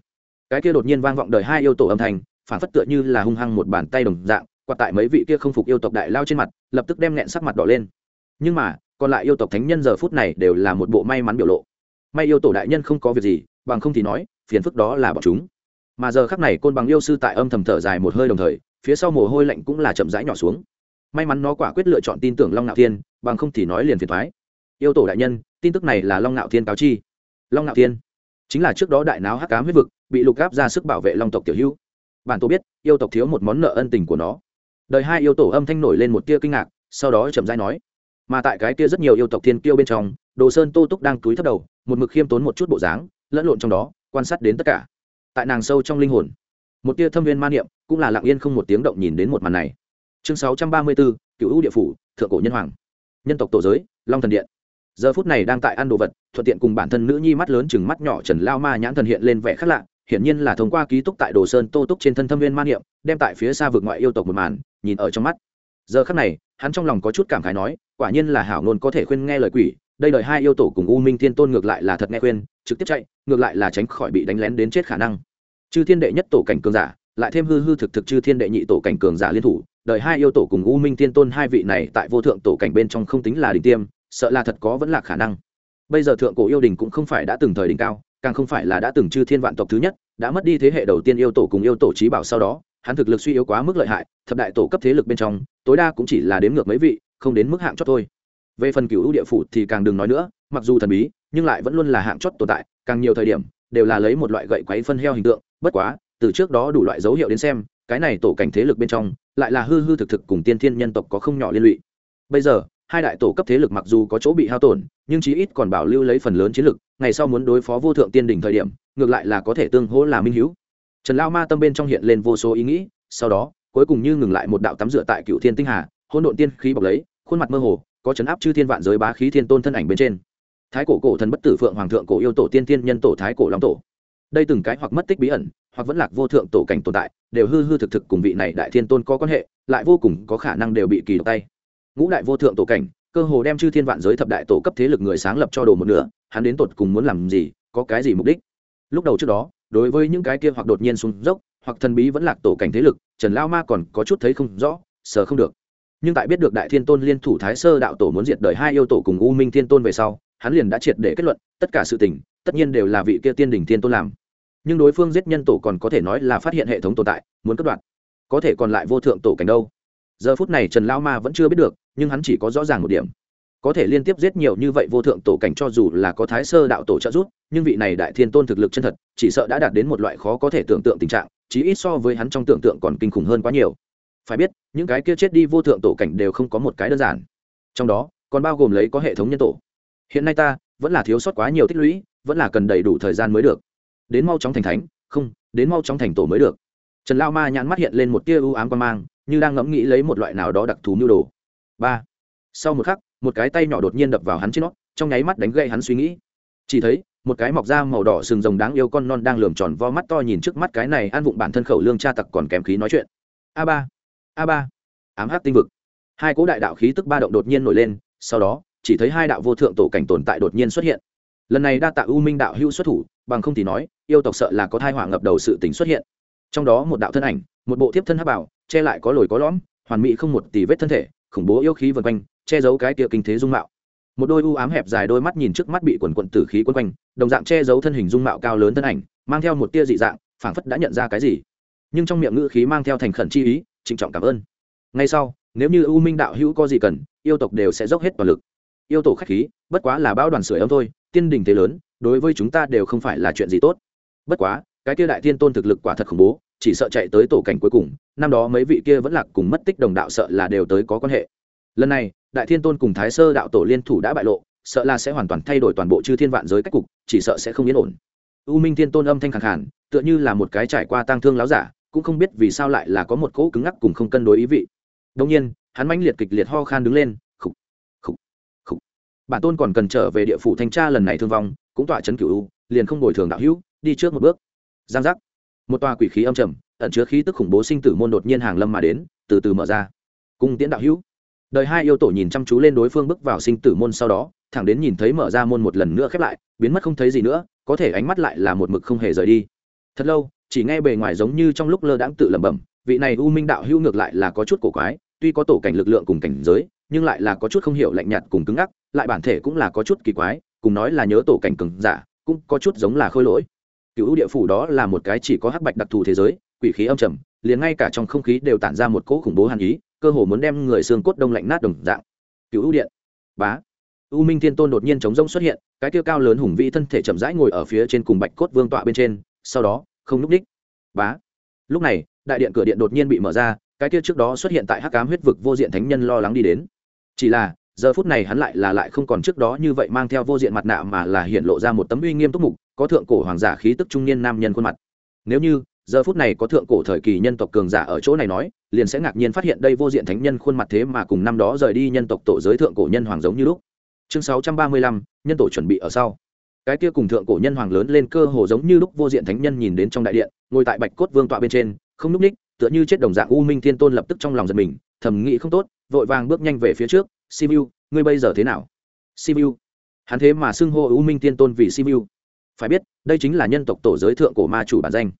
Cái kia đột nhiên vang vọng đời hai yêu tổ âm thanh, phản phất tựa như là hung hăng một bàn tay đồng dạng, quạt tại mấy vị kia không phục yêu tộc đại lao trên mặt, lập tức đem nghẹn sắc mặt đỏ lên. Nhưng mà, còn lại yêu tộc thánh nhân giờ phút này đều là một bộ may mắn biểu lộ may yêu tổ đại nhân không có việc gì, bằng không thì nói, phiền phức đó là bọn chúng. Mà giờ khắc này côn bằng yêu sư tại âm thầm thở dài một hơi đồng thời, phía sau mồ hôi lạnh cũng là chậm rãi nhỏ xuống. May mắn nó quả quyết lựa chọn tin tưởng long ngạo thiên, bằng không thì nói liền phiền thoái yêu tổ đại nhân, tin tức này là long ngạo thiên cáo chi. Long ngạo thiên, chính là trước đó đại náo hắc cám huyết vực, bị lục gáp ra sức bảo vệ long tộc tiểu hữu. Bản tổ biết, yêu tộc thiếu một món nợ ân tình của nó. Đời hai yêu tổ âm thanh nổi lên một tia kinh ngạc, sau đó chậm rãi nói. Mà tại cái kia rất nhiều yêu tộc thiên kiêu bên trong, đồ sơn tô túc đang túi thấp đầu một mực khiêm tốn một chút bộ dáng, lẫn lộn trong đó, quan sát đến tất cả. Tại nàng sâu trong linh hồn, một tia thâm viên ma niệm cũng là lặng yên không một tiếng động nhìn đến một màn này. Chương sáu trăm ba mươi bốn cựu ưu địa phủ, thượng cổ nhân hoàng. Nhân tộc tổ giới, long thần điện. Giờ phút này đang tại ăn đồ vật, thuận tiện cùng bản thân nữ nhi mắt lớn chừng mắt nhỏ trần lao ma nhãn thần hiện lên vẻ khác lạ, hiển nhiên là thông qua ký túc tại đồ sơn tô túc trên thân thâm viên ma niệm, đem tại phía xa vực ngoại yêu tộc một màn, nhìn ở trong mắt. Giờ khắc này, hắn trong lòng có chút cảm khái nói, quả nhiên là hảo ngôn có thể khuyên nghe lời quỷ đây đời hai yêu tổ cùng u minh thiên tôn ngược lại là thật nghe khuyên, trực tiếp chạy, ngược lại là tránh khỏi bị đánh lén đến chết khả năng. Chư thiên đệ nhất tổ cảnh cường giả, lại thêm hư hư thực thực chư thiên đệ nhị tổ cảnh cường giả liên thủ đời hai yêu tổ cùng u minh thiên tôn hai vị này tại vô thượng tổ cảnh bên trong không tính là đỉnh tiêm, sợ là thật có vẫn là khả năng. Bây giờ thượng cổ yêu đình cũng không phải đã từng thời đỉnh cao, càng không phải là đã từng chư thiên vạn tộc thứ nhất, đã mất đi thế hệ đầu tiên yêu tổ cùng yêu tổ trí bảo sau đó, hắn thực lực suy yếu quá mức lợi hại, thập đại tổ cấp thế lực bên trong, tối đa cũng chỉ là đếm ngược mấy vị, không đến mức hạng chót thôi về phần cựu địa phủ thì càng đừng nói nữa, mặc dù thần bí, nhưng lại vẫn luôn là hạng chót tồn tại, càng nhiều thời điểm, đều là lấy một loại gậy quấy phân heo hình tượng, bất quá, từ trước đó đủ loại dấu hiệu đến xem, cái này tổ cảnh thế lực bên trong, lại là hư hư thực thực cùng tiên thiên nhân tộc có không nhỏ liên lụy. Bây giờ, hai đại tổ cấp thế lực mặc dù có chỗ bị hao tổn, nhưng chí ít còn bảo lưu lấy phần lớn chiến lực, ngày sau muốn đối phó vô thượng tiên đỉnh thời điểm, ngược lại là có thể tương hỗ là minh hữu trần lao ma tâm bên trong hiện lên vô số ý nghĩ, sau đó, cuối cùng như ngừng lại một đạo tắm rửa tại cựu thiên tinh hà hôn độn tiên khí bọc lấy, khuôn mặt mơ hồ có chấn áp chư thiên vạn giới bá khí thiên tôn thân ảnh bên trên. Thái cổ cổ thần bất tử phượng hoàng thượng cổ yêu tổ tiên tiên nhân tổ thái cổ long tổ. Đây từng cái hoặc mất tích bí ẩn, hoặc vẫn lạc vô thượng tổ cảnh tồn tại, đều hư hư thực thực cùng vị này đại thiên tôn có quan hệ, lại vô cùng có khả năng đều bị kỳ độc tay. Ngũ đại vô thượng tổ cảnh, cơ hồ đem chư thiên vạn giới thập đại tổ cấp thế lực người sáng lập cho đồ một nửa, hắn đến tột cùng muốn làm gì, có cái gì mục đích? Lúc đầu trước đó, đối với những cái kia hoặc đột nhiên xuống dốc, hoặc thần bí vẫn lạc tổ cảnh thế lực, trần lao ma còn có chút thấy không rõ sờ không được nhưng tại biết được đại thiên tôn liên thủ thái sơ đạo tổ muốn diệt đời hai yêu tổ cùng u minh thiên tôn về sau, hắn liền đã triệt để kết luận, tất cả sự tình, tất nhiên đều là vị kia tiên đỉnh thiên tôn làm. Nhưng đối phương giết nhân tổ còn có thể nói là phát hiện hệ thống tồn tại, muốn cất đoạn. Có thể còn lại vô thượng tổ cảnh đâu. Giờ phút này trần lao ma vẫn chưa biết được, nhưng hắn chỉ có rõ ràng một điểm. Có thể liên tiếp giết nhiều như vậy vô thượng tổ cảnh cho dù là có thái sơ đạo tổ trợ giúp, nhưng vị này đại thiên tôn thực lực chân thật, chỉ sợ đã đạt đến một loại khó có thể tưởng tượng tình trạng, chí ít so với hắn trong tưởng tượng còn kinh khủng hơn quá nhiều. Phải biết những cái kia chết đi vô thượng tổ cảnh đều không có một cái đơn giản. Trong đó, còn bao gồm lấy có hệ thống nhân tổ. Hiện nay ta, vẫn là thiếu sót quá nhiều tích lũy, vẫn là cần đầy đủ thời gian mới được. Đến mau chóng thành thánh, không, đến mau chóng thành tổ mới được. Trần lao ma nhãn mắt hiện lên một tia ưu ám quan mang, như đang ngẫm nghĩ lấy một loại nào đó đặc thù mưu đồ. Ba. Sau một khắc, một cái tay nhỏ đột nhiên đập vào hắn trên nó, trong nháy mắt đánh gây hắn suy nghĩ. Chỉ thấy, một cái mọc da màu đỏ sừng rồng đáng yêu con non đang lườm tròn vo mắt to nhìn trước mắt cái này ăn vụng bản thân khẩu lương cha tặc còn kém khí nói chuyện. A ba a ba. Ám hát tinh vực. Hai cỗ đại đạo khí tức ba động đột nhiên nổi lên, sau đó, chỉ thấy hai đạo vô thượng tổ cảnh tồn tại đột nhiên xuất hiện. Lần này đa tạ u minh đạo hữu xuất thủ, bằng không thì nói, yêu tộc sợ là có thai hỏa ngập đầu sự tình xuất hiện. Trong đó một đạo thân ảnh, một bộ thiếp thân hắc bảo, che lại có lồi có lõm, hoàn mỹ không một tỷ vết thân thể, khủng bố yêu khí vần quanh, che giấu cái kia kinh thế dung mạo. Một đôi u ám hẹp dài đôi mắt nhìn trước mắt bị quần quận tử khí quấn quanh, đồng dạng che giấu thân hình dung mạo cao lớn thân ảnh, mang theo một tia dị dạng, phảng phất đã nhận ra cái gì. Nhưng trong miệng ngữ khí mang theo thành khẩn chi ý trịnh trọng cảm ơn. Ngay sau, nếu như u minh đạo hữu có gì cần, yêu tộc đều sẽ dốc hết toàn lực. Yêu tổ khách khí, bất quá là bão đoàn sửa ấm thôi, tiên đình thế lớn, đối với chúng ta đều không phải là chuyện gì tốt. Bất quá, cái kia đại thiên tôn thực lực quả thật khủng bố, chỉ sợ chạy tới tổ cảnh cuối cùng, năm đó mấy vị kia vẫn lạc cùng mất tích đồng đạo sợ là đều tới có quan hệ. Lần này, đại thiên tôn cùng thái sơ đạo tổ liên thủ đã bại lộ, sợ là sẽ hoàn toàn thay đổi toàn bộ chư thiên vạn giới cách cục, chỉ sợ sẽ không yên ổn. U minh thiên tôn âm thanh khẳng hẳn tựa như là một cái trải qua tang thương láo giả cũng không biết vì sao lại là có một cỗ cứng ngắc cùng không cân đối ý vị. Đông nhiên, hắn mãnh liệt kịch liệt ho khan đứng lên, khục khục khục. Bản tôn còn cần trở về địa phủ thanh tra lần này thương vong, cũng tọa chấn cửu liền không bồi thường đạo hữu, đi trước một bước. Giang giác. Một tòa quỷ khí âm trầm, ẩn chứa khí tức khủng bố sinh tử môn đột nhiên hàng lâm mà đến, từ từ mở ra. Cung tiễn đạo hữu. Đời hai yêu tổ nhìn chăm chú lên đối phương bước vào sinh tử môn sau đó, thẳng đến nhìn thấy mở ra môn một lần nữa khép lại, biến mất không thấy gì nữa, có thể ánh mắt lại là một mực không hề rời đi. Thật lâu chỉ nghe bề ngoài giống như trong lúc lơ đãng tự lẩm bẩm, vị này u minh đạo hữu ngược lại là có chút cổ quái, tuy có tổ cảnh lực lượng cùng cảnh giới, nhưng lại là có chút không hiểu lạnh nhạt cùng cứng ngắc, lại bản thể cũng là có chút kỳ quái, cùng nói là nhớ tổ cảnh cường giả, cũng có chút giống là khôi lỗi. Cựu địa phủ đó là một cái chỉ có hắc bạch đặc thù thế giới, quỷ khí âm trầm, liền ngay cả trong không khí đều tản ra một cỗ khủng bố hàn ý, cơ hồ muốn đem người xương cốt đông lạnh nát đồng dạng. Cựu điện, bá. U minh thiên tôn đột nhiên chống rông xuất hiện, cái tiêu cao lớn hùng vĩ thân thể chậm rãi ngồi ở phía trên cùng bạch cốt vương tọa bên trên, sau đó không núp đích. Bá. Lúc này, đại điện cửa điện đột nhiên bị mở ra, cái kia trước đó xuất hiện tại hắc cám huyết vực vô diện thánh nhân lo lắng đi đến. Chỉ là, giờ phút này hắn lại là lại không còn trước đó như vậy mang theo vô diện mặt nạ mà là hiện lộ ra một tấm uy nghiêm túc mục, có thượng cổ hoàng giả khí tức trung niên nam nhân khuôn mặt. Nếu như, giờ phút này có thượng cổ thời kỳ nhân tộc cường giả ở chỗ này nói, liền sẽ ngạc nhiên phát hiện đây vô diện thánh nhân khuôn mặt thế mà cùng năm đó rời đi nhân tộc tổ giới thượng cổ nhân hoàng giống như lúc. Chương sáu trăm ba mươi lăm, nhân tổ chuẩn bị ở sau cái kia cùng thượng cổ nhân hoàng lớn lên cơ hồ giống như lúc vô diện thánh nhân nhìn đến trong đại điện, ngồi tại bạch cốt vương tọa bên trên, không núp ních, tựa như chết đồng dạng u minh thiên tôn lập tức trong lòng giật mình, thầm nghĩ không tốt, vội vàng bước nhanh về phía trước simu ngươi bây giờ thế nào? Simu hắn thế mà xưng hô u minh thiên tôn vì simu phải biết, đây chính là nhân tộc tổ giới thượng cổ ma chủ bản danh.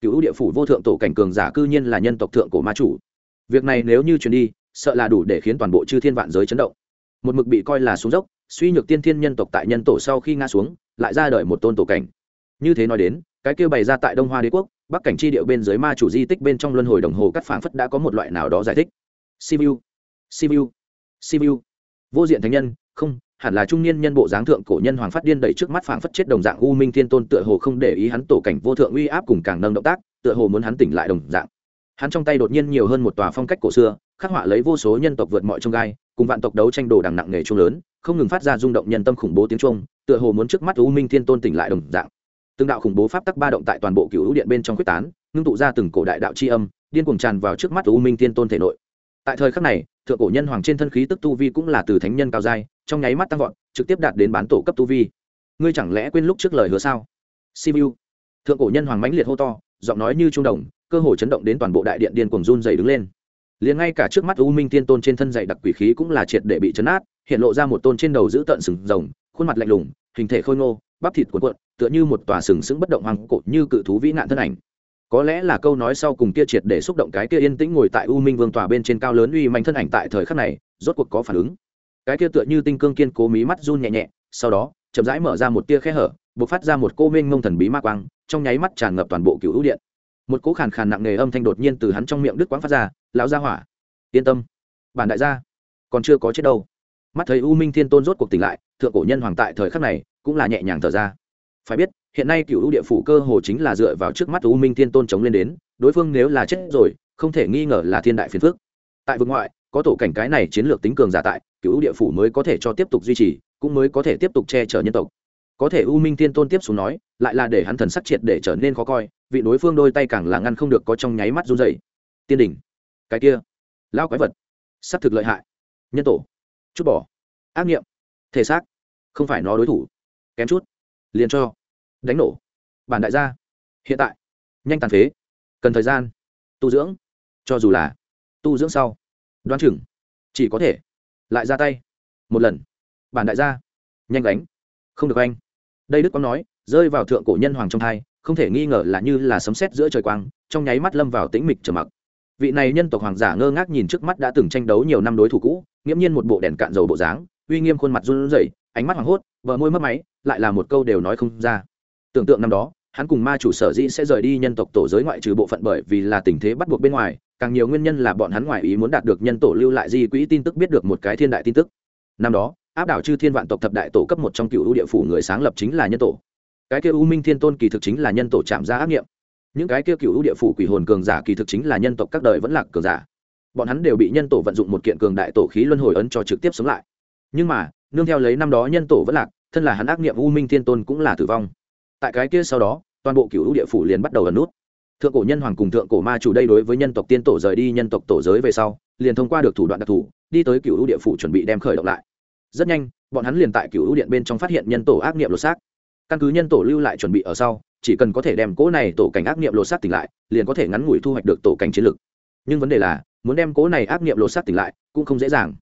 Cựu địa phủ vô thượng tổ cảnh cường giả cư nhiên là nhân tộc thượng cổ ma chủ. Việc này nếu như truyền đi, sợ là đủ để khiến toàn bộ chư thiên vạn giới chấn động. Một mực bị coi là xuống dốc suy nhược tiên thiên nhân tộc tại nhân tổ sau khi ngã xuống, lại ra đời một tôn tổ cảnh. Như thế nói đến, cái kêu bày ra tại đông hoa đế quốc, bắc cảnh chi điệu bên dưới ma chủ di tích bên trong luân hồi đồng hồ cắt phảng phất đã có một loại nào đó giải thích. Sibiu sibiu sibiu vô diện thánh nhân, không, hẳn là trung niên nhân bộ dáng thượng cổ nhân hoàng phát điên đẩy trước mắt phảng phất chết đồng dạng u minh thiên tôn tựa hồ không để ý hắn tổ cảnh vô thượng uy áp cùng càng nâng động tác, tựa hồ muốn hắn tỉnh lại đồng dạng. Hắn trong tay đột nhiên nhiều hơn một tòa phong cách cổ xưa, khắc họa lấy vô số nhân tộc vượt mọi trông gai, cùng vạn tộc đấu tranh đồ đằng nặng nghề trung lớn không ngừng phát ra rung động nhân tâm khủng bố tiếng trung tựa hồ muốn trước mắt u minh thiên tôn tỉnh lại đồng dạng. Từng đạo khủng bố pháp tắc ba động tại toàn bộ cựu điện bên trong quyết tán, ngưng tụ ra từng cổ đại đạo c âm, điên cuồng tràn vào trước mắt u minh thiên tôn thể nội. Tại thời khắc này, thượng cổ nhân hoàng trên thân khí tức tu vi cũng là từ thánh nhân cao giai, trong nháy mắt tăng vọt, trực tiếp đạt đến bán tổ cấp tu vi. Ngươi chẳng lẽ quên lúc trước lời hứa sao? Simu thượng cổ nhân hoàng mãnh liệt hô to, giọng nói như trung đồng, cơ hồ chấn động đến toàn bộ đại điện điên cuồng run dày đứng lên. Liền ngay cả trước mắt u minh tiên tôn trên thân dày đặc quỷ khí cũng là triệt để bị chấn át hiện lộ ra một tôn trên đầu giữ tận sừng rồng, khuôn mặt lạnh lùng, hình thể khôi ngô, bắp thịt cuộn cuộn, tựa như một tòa sừng sững bất động hoàng cột như cự thú vĩ nạn thân ảnh. Có lẽ là câu nói sau cùng kia triệt để xúc động cái kia yên tĩnh ngồi tại u minh vương tòa bên trên cao lớn uy manh thân ảnh tại thời khắc này, rốt cuộc có phản ứng. Cái kia tựa như tinh cương kiên cố mí mắt run nhẹ nhẹ, sau đó, chậm rãi mở ra một tia khe hở, bộc phát ra một cô minh ngông thần bí ma quang, trong nháy mắt tràn ngập toàn bộ cựu hữu điện. Một cỗ khàn khàn nặng nề âm thanh đột nhiên từ hắn trong miệng đứt quãng phát ra, lão gia hỏa, yên tâm, bản đại gia còn chưa có chết đâu mắt thấy u minh thiên tôn rốt cuộc tỉnh lại, thượng cổ nhân hoàng tại thời khắc này cũng là nhẹ nhàng thở ra. Phải biết, hiện nay cựu địa phủ cơ hồ chính là dựa vào trước mắt u minh thiên tôn chống lên đến, đối phương nếu là chết rồi, không thể nghi ngờ là thiên đại phiền phước tại vực ngoại, có tổ cảnh cái này chiến lược tính cường giả tại, cựu địa phủ mới có thể cho tiếp tục duy trì, cũng mới có thể tiếp tục che chở nhân tộc. Có thể u minh thiên tôn tiếp xuống nói, lại là để hắn thần sắc triệt để trở nên khó coi, vị đối phương đôi tay càng là ngăn không được có trong nháy mắt run dày tiên đỉnh. Cái kia. Lao quái vật. S ắ c thực lợi hại. Nhân tổ chút bỏ. Ác nghiệm. Thể xác. Không phải nó đối thủ. Kém chút. Liền cho. Đánh nổ. Bản đại gia. Hiện tại. Nhanh tàn phế. Cần thời gian. Tu dưỡng. Cho dù là tu dưỡng sau. Đoán chừng. Chỉ có thể. Lại ra tay. Một lần. Bản đại gia. Nhanh đánh. Không được anh. Đây đức quang nói, rơi vào thượng cổ nhân hoàng trong thai, không thể nghi ngờ là như là sấm sét giữa trời quang, trong nháy mắt lâm vào tĩnh mịch trở mặc vị này nhân tộc hoàng giả ngơ ngác nhìn trước mắt đã từng tranh đấu nhiều năm đối thủ cũ, nghiễm nhiên một bộ đèn cạn dầu bộ dáng, uy nghiêm khuôn mặt run rẩy, ánh mắt hoảng hốt, bờ môi mất máy, lại là một câu đều nói không ra. Tưởng tượng năm đó, hắn cùng ma chủ sở dĩ sẽ rời đi nhân tộc tổ giới ngoại trừ bộ phận bởi vì là tình thế bắt buộc bên ngoài, càng nhiều nguyên nhân là bọn hắn ngoài ý muốn đạt được nhân tổ lưu lại di quỹ tin tức biết được một cái thiên đại tin tức. Năm đó, áp đảo chư thiên vạn tộc thập đại tổ cấp một trong cựu ưu địa phủ người sáng lập chính là nhân tổ. Cái kia u minh thiên tôn kỳ thực chính là nhân tổ chạm ra ác nghiệm những cái kia cựu ưu địa phủ quỷ hồn cường giả kỳ thực chính là nhân tộc các đời vẫn lạc cường giả. Bọn hắn đều bị nhân tổ vận dụng một kiện cường đại tổ khí luân hồi ấn cho trực tiếp sống lại. Nhưng mà, nương theo lấy năm đó nhân tổ vẫn lạc, thân là hắn ác nghiệm u minh thiên tôn cũng là tử vong. Tại cái kia sau đó, toàn bộ cựu ưu địa phủ liền bắt đầu ẩn nút. Thượng cổ nhân hoàng cùng thượng cổ ma chủ đây đối với nhân tộc tiên tổ rời đi nhân tộc tổ giới về sau, liền thông qua được thủ đoạn đặc thù, đi tới cựu ưu địa phủ chuẩn bị đem khởi động lại. Rất nhanh, bọn hắn liền tại cựu ưu điện bên trong phát hiện nhân tổ ác nghiệm lột xác. Căn cứ nhân tổ lưu lại chuẩn bị ở sau chỉ cần có thể đem cỗ này tổ cảnh ác nghiệm lột xác tỉnh lại, liền có thể ngắn ngủi thu hoạch được tổ cảnh chiến lực. Nhưng vấn đề là, muốn đem cỗ này ác nghiệm lột xác tỉnh lại, cũng không dễ dàng.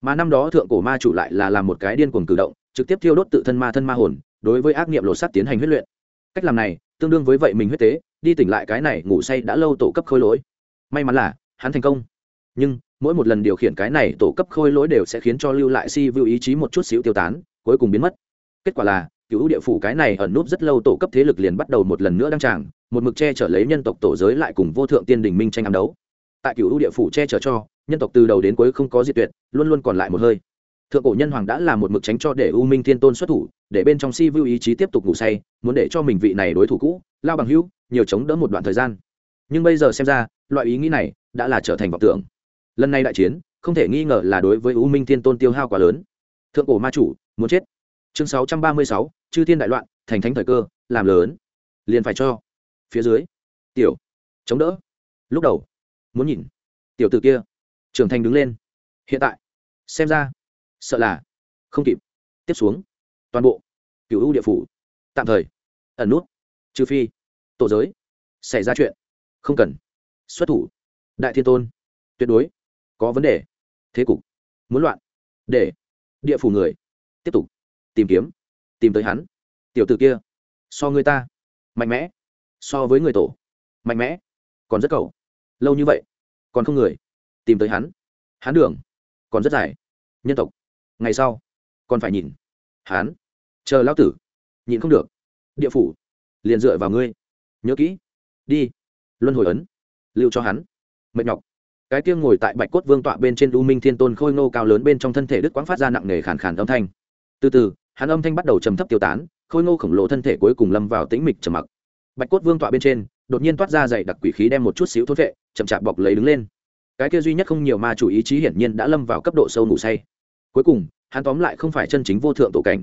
Mà năm đó thượng cổ ma chủ lại là làm một cái điên cuồng cử động, trực tiếp thiêu đốt tự thân ma thân ma hồn, đối với ác nghiệm lột xác tiến hành huyết luyện. Cách làm này, tương đương với vậy mình huyết tế, đi tỉnh lại cái này, ngủ say đã lâu tổ cấp khôi lỗi. May mắn là, hắn thành công. Nhưng, mỗi một lần điều khiển cái này tổ cấp khôi lỗi đều sẽ khiến cho lưu lại si vưu ý chí một chút xíu tiêu tán, cuối cùng biến mất. Kết quả là cựu địa phủ cái này ẩn núp rất lâu tổ cấp thế lực liền bắt đầu một lần nữa đăng tràng, một mực che chở lấy nhân tộc tổ giới lại cùng vô thượng tiên đình minh tranh ám đấu. Tại cựu địa phủ che chở cho, nhân tộc từ đầu đến cuối không có diệt tuyệt, luôn luôn còn lại một hơi. Thượng cổ nhân hoàng đã là một mực tránh cho để u minh thiên tôn xuất thủ, để bên trong si vưu ý chí tiếp tục ngủ say, muốn để cho mình vị này đối thủ cũ, lao bằng hữu, nhiều chống đỡ một đoạn thời gian. Nhưng bây giờ xem ra, loại ý nghĩ này đã là trở thành vọng tưởng. Lần này đại chiến, không thể nghi ngờ là đối với u minh thiên tôn tiêu hao quá lớn. Thượng cổ ma chủ, muốn chết chương sáu trăm ba mươi sáu, chư thiên đại loạn, thành thánh thời cơ, làm lớn. Liền phải cho. Phía dưới. Tiểu. Chống đỡ. Lúc đầu. Muốn nhìn. Tiểu t ử kia. Trưởng thành đứng lên. Hiện tại. Xem ra. Sợ là. Không kịp. Tiếp xuống. Toàn bộ. Cựu ưu địa phủ. Tạm thời. Ẩn nút. Trừ phi. Tổ giới. Xảy ra chuyện. Không cần. Xuất thủ. Đại thiên tôn. Tuyệt đối. Có vấn đề. Thế cục. Muốn loạn. Để. Địa phủ người. Tiếp tục tìm kiếm. Tìm tới hắn. Tiểu t ử kia. So người ta. Mạnh mẽ. So với người tổ. Mạnh mẽ. Còn rất cầu. Lâu như vậy. Còn không người. Tìm tới hắn. Hắn đường. Còn rất dài. Nhân tộc. Ngày sau. Còn phải nhìn. Hắn. Chờ lão tử. Nhìn không được. Địa phủ. Liền dựa vào ngươi. Nhớ kỹ. Đi. Luân hồi ấn. Lưu cho hắn. Mệt nhọc. Cái kia ngồi tại bạch cốt vương tọa bên trên u minh thiên tôn khôi ngô cao lớn bên trong thân thể đức quang phát ra nặng nề khàn khàn âm thanh. Từ từ hắn âm thanh bắt đầu trầm thấp tiêu tán, khôi ngô khổng lồ thân thể cuối cùng lâm vào tĩnh mịch trầm mặc. Bạch cốt vương tọa bên trên, đột nhiên toát ra dày đặc quỷ khí đem một chút xíu thốt vệ, chậm chạp bọc lấy đứng lên. Cái kia duy nhất không nhiều mà chủ ý chí hiển nhiên đã lâm vào cấp độ sâu ngủ say. Cuối cùng, hắn tóm lại không phải chân chính vô thượng tổ cảnh.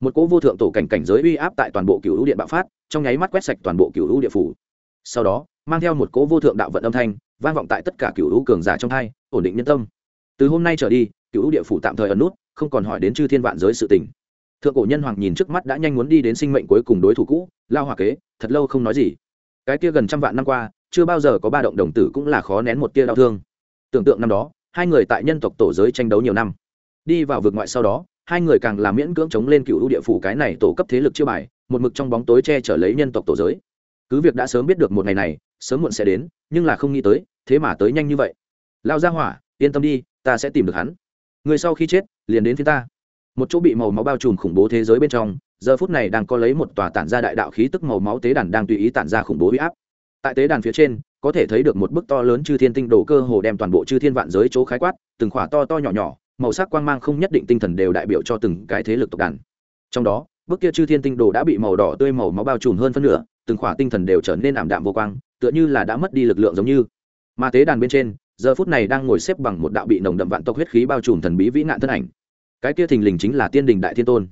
Một cỗ vô thượng tổ cảnh cảnh giới uy áp tại toàn bộ cựu hữu điện bạo phát, trong nháy mắt quét sạch toàn bộ cựu hữu địa phủ. Sau đó, mang theo một cỗ vô thượng đạo vận âm thanh, vang vọng tại tất cả cựu hữu cường giả trong hai, ổn định nhân tâm. Từ hôm nay trở đi cựu hữu địa phủ tạm thời ẩn nút, không còn hỏi đến chư thiên vạn giới sự tình thượng cổ nhân hoàng nhìn trước mắt đã nhanh muốn đi đến sinh mệnh cuối cùng đối thủ cũ, lao hòa kế, thật lâu không nói gì. Cái kia gần trăm vạn năm qua, chưa bao giờ có ba động đồng tử cũng là khó nén một tia đau thương. Tưởng tượng năm đó, hai người tại nhân tộc tổ giới tranh đấu nhiều năm. Đi vào vực ngoại sau đó, hai người càng làm miễn cưỡng chống lên cựu ưu địa phủ cái này tổ cấp thế lực chưa bài, một mực trong bóng tối che chở lấy nhân tộc tổ giới. Cứ việc đã sớm biết được một ngày này, sớm muộn sẽ đến, nhưng là không nghĩ tới, thế mà tới nhanh như vậy. Lao ra hỏa, yên tâm đi, ta sẽ tìm được hắn. Người sau khi chết, liền đến phía ta một chỗ bị màu máu bao trùm khủng bố thế giới bên trong, giờ phút này đang có lấy một tòa tản ra đại đạo khí tức màu máu tế đàn đang tùy ý tản ra khủng bố huy áp. Tại tế đàn phía trên, có thể thấy được một bức to lớn chư thiên tinh đồ cơ hồ đem toàn bộ chư thiên vạn giới chỗ khái quát, từng khỏa to to nhỏ nhỏ, màu sắc quang mang không nhất định tinh thần đều đại biểu cho từng cái thế lực tộc đàn. Trong đó, bức kia chư thiên tinh đồ đã bị màu đỏ tươi màu máu bao trùm hơn phân nửa, từng khỏa tinh thần đều trở nên ảm đạm vô quang, tựa như là đã mất đi lực lượng giống như. Mà tế đàn bên trên, giờ phút này đang ngồi xếp bằng một đạo bị nồng đậm vạn tộc huyết khí bao trùm thần bí vĩ nạn thân ảnh cái kia thình lình chính là tiên đình đại thiên tôn.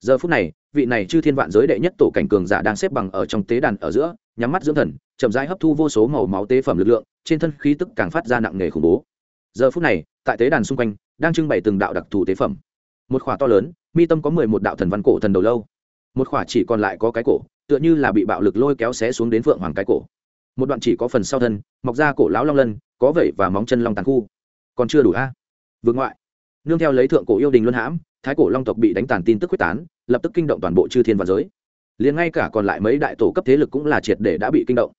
Giờ phút này, vị này chư thiên vạn giới đệ nhất tổ cảnh cường giả đang xếp bằng ở trong tế đàn ở giữa, nhắm mắt dưỡng thần, chậm rãi hấp thu vô số màu máu tế phẩm lực lượng, trên thân khí tức càng phát ra nặng nề khủng bố. Giờ phút này, tại tế đàn xung quanh, đang trưng bày từng đạo đặc thù tế phẩm. Một khỏa to lớn, mi tâm có mười một đạo thần văn cổ thần đầu lâu. Một khỏa chỉ còn lại có cái cổ, tựa như là bị bạo lực lôi kéo xé xuống đến phượng hoàng cái cổ. Một đoạn chỉ có phần sau thân, mọc ra cổ lão long lân, có vẩy và móng chân long tàn khu. Còn chưa đủ a? À? vượt ngoại nương theo lấy thượng cổ yêu đình luân hãm, thái cổ long tộc bị đánh tàn tin tức quyết tán, lập tức kinh động toàn bộ chư thiên và giới. Liền ngay cả còn lại mấy đại tổ cấp thế lực cũng là triệt để đã bị kinh động.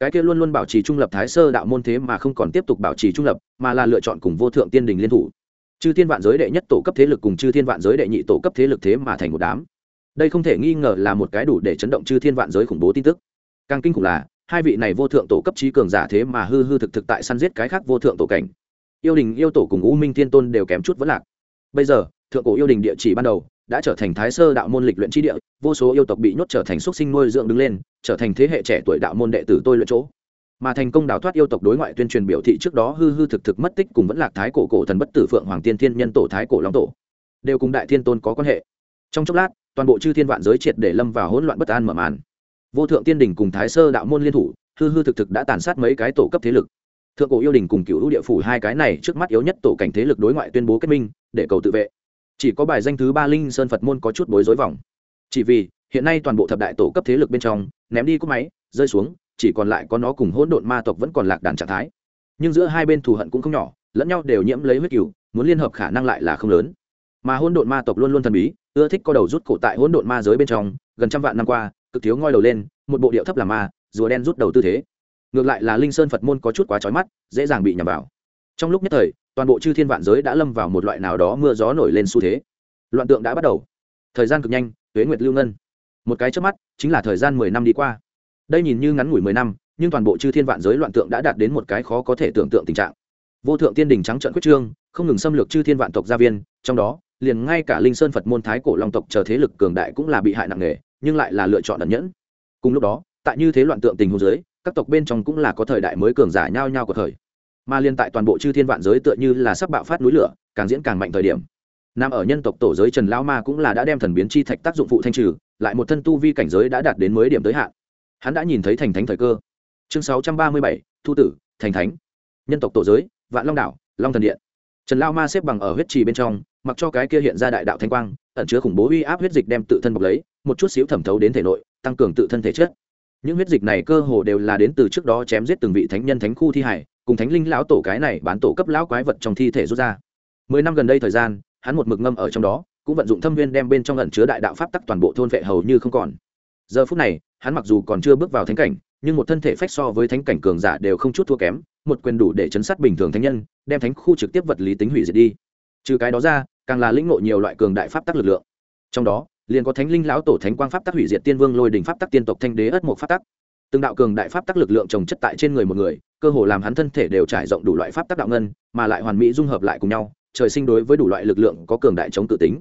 Cái kia luôn luôn bảo trì trung lập thái sơ đạo môn thế mà không còn tiếp tục bảo trì trung lập, mà là lựa chọn cùng vô thượng tiên đình liên thủ. Chư thiên vạn giới đệ nhất tổ cấp thế lực cùng chư thiên vạn giới đệ nhị tổ cấp thế lực thế mà thành một đám. Đây không thể nghi ngờ là một cái đủ để chấn động chư thiên vạn giới khủng bố tin tức. Càng kinh khủng là, hai vị này vô thượng tổ cấp trí cường giả thế mà hư hư thực thực tại săn giết cái khác vô thượng tổ cảnh yêu đình, yêu tổ cùng u minh thiên tôn đều kém chút vẫn lạc. Bây giờ, thượng cổ yêu đình địa chỉ ban đầu đã trở thành thái sơ đạo môn lịch luyện tri địa, vô số yêu tộc bị nhốt trở thành x u ấ t sinh nuôi dưỡng đứng lên, trở thành thế hệ trẻ tuổi đạo môn đệ tử tôi luyện chỗ. Mà thành công đào thoát yêu tộc đối ngoại tuyên truyền biểu thị trước đó hư hư thực thực mất tích cùng vẫn lạc thái cổ cổ thần bất tử phượng hoàng tiên thiên nhân tổ, thái cổ long tổ, đều cùng đại thiên tôn có quan hệ. Trong chốc lát, toàn bộ chư thiên vạn giới triệt để lâm vào hỗn loạn bất an mở màn. Vô thượng tiên đình cùng thái sơ đạo môn liên thủ, hư hư thực thực đã tàn sát mấy cái tổ cấp thế lực thượng cổ yêu đình cùng cựu địa phủ hai cái này trước mắt yếu nhất tổ cảnh thế lực đối ngoại tuyên bố kết minh, để cầu tự vệ. Chỉ có bài danh thứ ba linh sơn phật môn có chút bối rối vòng. Chỉ vì, hiện nay toàn bộ thập đại tổ cấp thế lực bên trong, ném đi cúp máy, rơi xuống, chỉ còn lại có nó cùng hỗn độn ma tộc vẫn còn lạc đàn trạng thái. Nhưng giữa hai bên thù hận cũng không nhỏ, lẫn nhau đều nhiễm lấy huyết cừu, muốn liên hợp khả năng lại là không lớn. Mà hỗn độn ma tộc luôn luôn thần bí, ưa thích có đầu rút cổ tại hỗn độn ma giới bên trong, gần trăm vạn năm qua, cực thiếu ngoi đầu lên, một bộ điệu thấp làm ma, rùa đen rút đầu tư thế ngược lại là linh sơn phật môn có chút quá trói mắt, dễ dàng bị nhầm vào. Trong lúc nhất thời, toàn bộ chư thiên vạn giới đã lâm vào một loại nào đó mưa gió nổi lên xu thế. Loạn tượng đã bắt đầu. Thời gian cực nhanh, tuế nguyệt lưu ngân. Một cái trước mắt, chính là thời gian mười năm đi qua. Đây nhìn như ngắn ngủi mười năm, nhưng toàn bộ chư thiên vạn giới loạn tượng đã đạt đến một cái khó có thể tưởng tượng tình trạng. Vô thượng tiên đình trắng trận quyết trương, không ngừng xâm lược chư thiên vạn tộc gia viên, trong đó, liền ngay cả linh sơn phật môn thái cổ long tộc chờ thế lực cường đại cũng là bị hại nặng nề, nhưng lại là lựa chọn ẩn nhẫn. Cùng lúc đó, tại như thế loạn tượng tình huống giới các tộc bên trong cũng là có thời đại mới cường giả nhau nhau của thời mà liên tại toàn bộ chư thiên vạn giới tựa như là sắp bạo phát núi lửa càng diễn càng mạnh thời điểm Nam ở nhân tộc tổ giới Trần Lão Ma cũng là đã đem thần biến chi thạch tác dụng phụ thanh trừ, lại một thân tu vi cảnh giới đã đạt đến mới điểm tới hạn. Hắn đã nhìn thấy thành thánh thời cơ. Chương 637, thu tử, thành thánh. Nhân tộc tổ giới, Vạn Long đảo, Long thần điện. Trần lao Ma xếp bằng ở huyết trì bên trong, mặc cho cái kia hiện ra đại đạo thanh quang, ẩn chứa khủng bố uy áp huyết dịch đem tự thân bọc lấy, một chút xíu thẩm thấu đến thể nội, tăng cường tự thân thể chất. Những huyết dịch này cơ hồ đều là đến từ trước đó chém giết từng vị thánh nhân thánh khu thi hải, cùng thánh linh lão tổ cái này bán tổ cấp lão quái vật trong thi thể rút ra. Mười năm gần đây thời gian, hắn một mực ngâm ở trong đó cũng vận dụng thâm viên đem bên trong ẩn chứa đại đạo pháp tắc toàn bộ thôn vệ hầu như không còn. Giờ phút này hắn mặc dù còn chưa bước vào thánh cảnh nhưng một thân thể phách so với thánh cảnh cường giả đều không chút thua kém một quyền đủ để chấn sát bình thường thánh nhân đem thánh khu trực tiếp vật lý tính hủy diệt đi. Trừ cái đó ra càng là lĩnh ngộ nhiều loại cường đại pháp tắc lực lượng. Trong đó liền có thánh linh lão tổ thánh quang pháp tắc hủy diệt tiên vương lôi đình pháp tắc tiên tộc thanh đế ất một pháp tắc. Từng đạo cường đại pháp tắc lực lượng trồng chất tại trên người một người, cơ hồ làm hắn thân thể đều trải rộng đủ loại pháp tắc đạo ngân, mà lại hoàn mỹ dung hợp lại cùng nhau, trời sinh đối với đủ loại lực lượng có cường đại chống tự tính.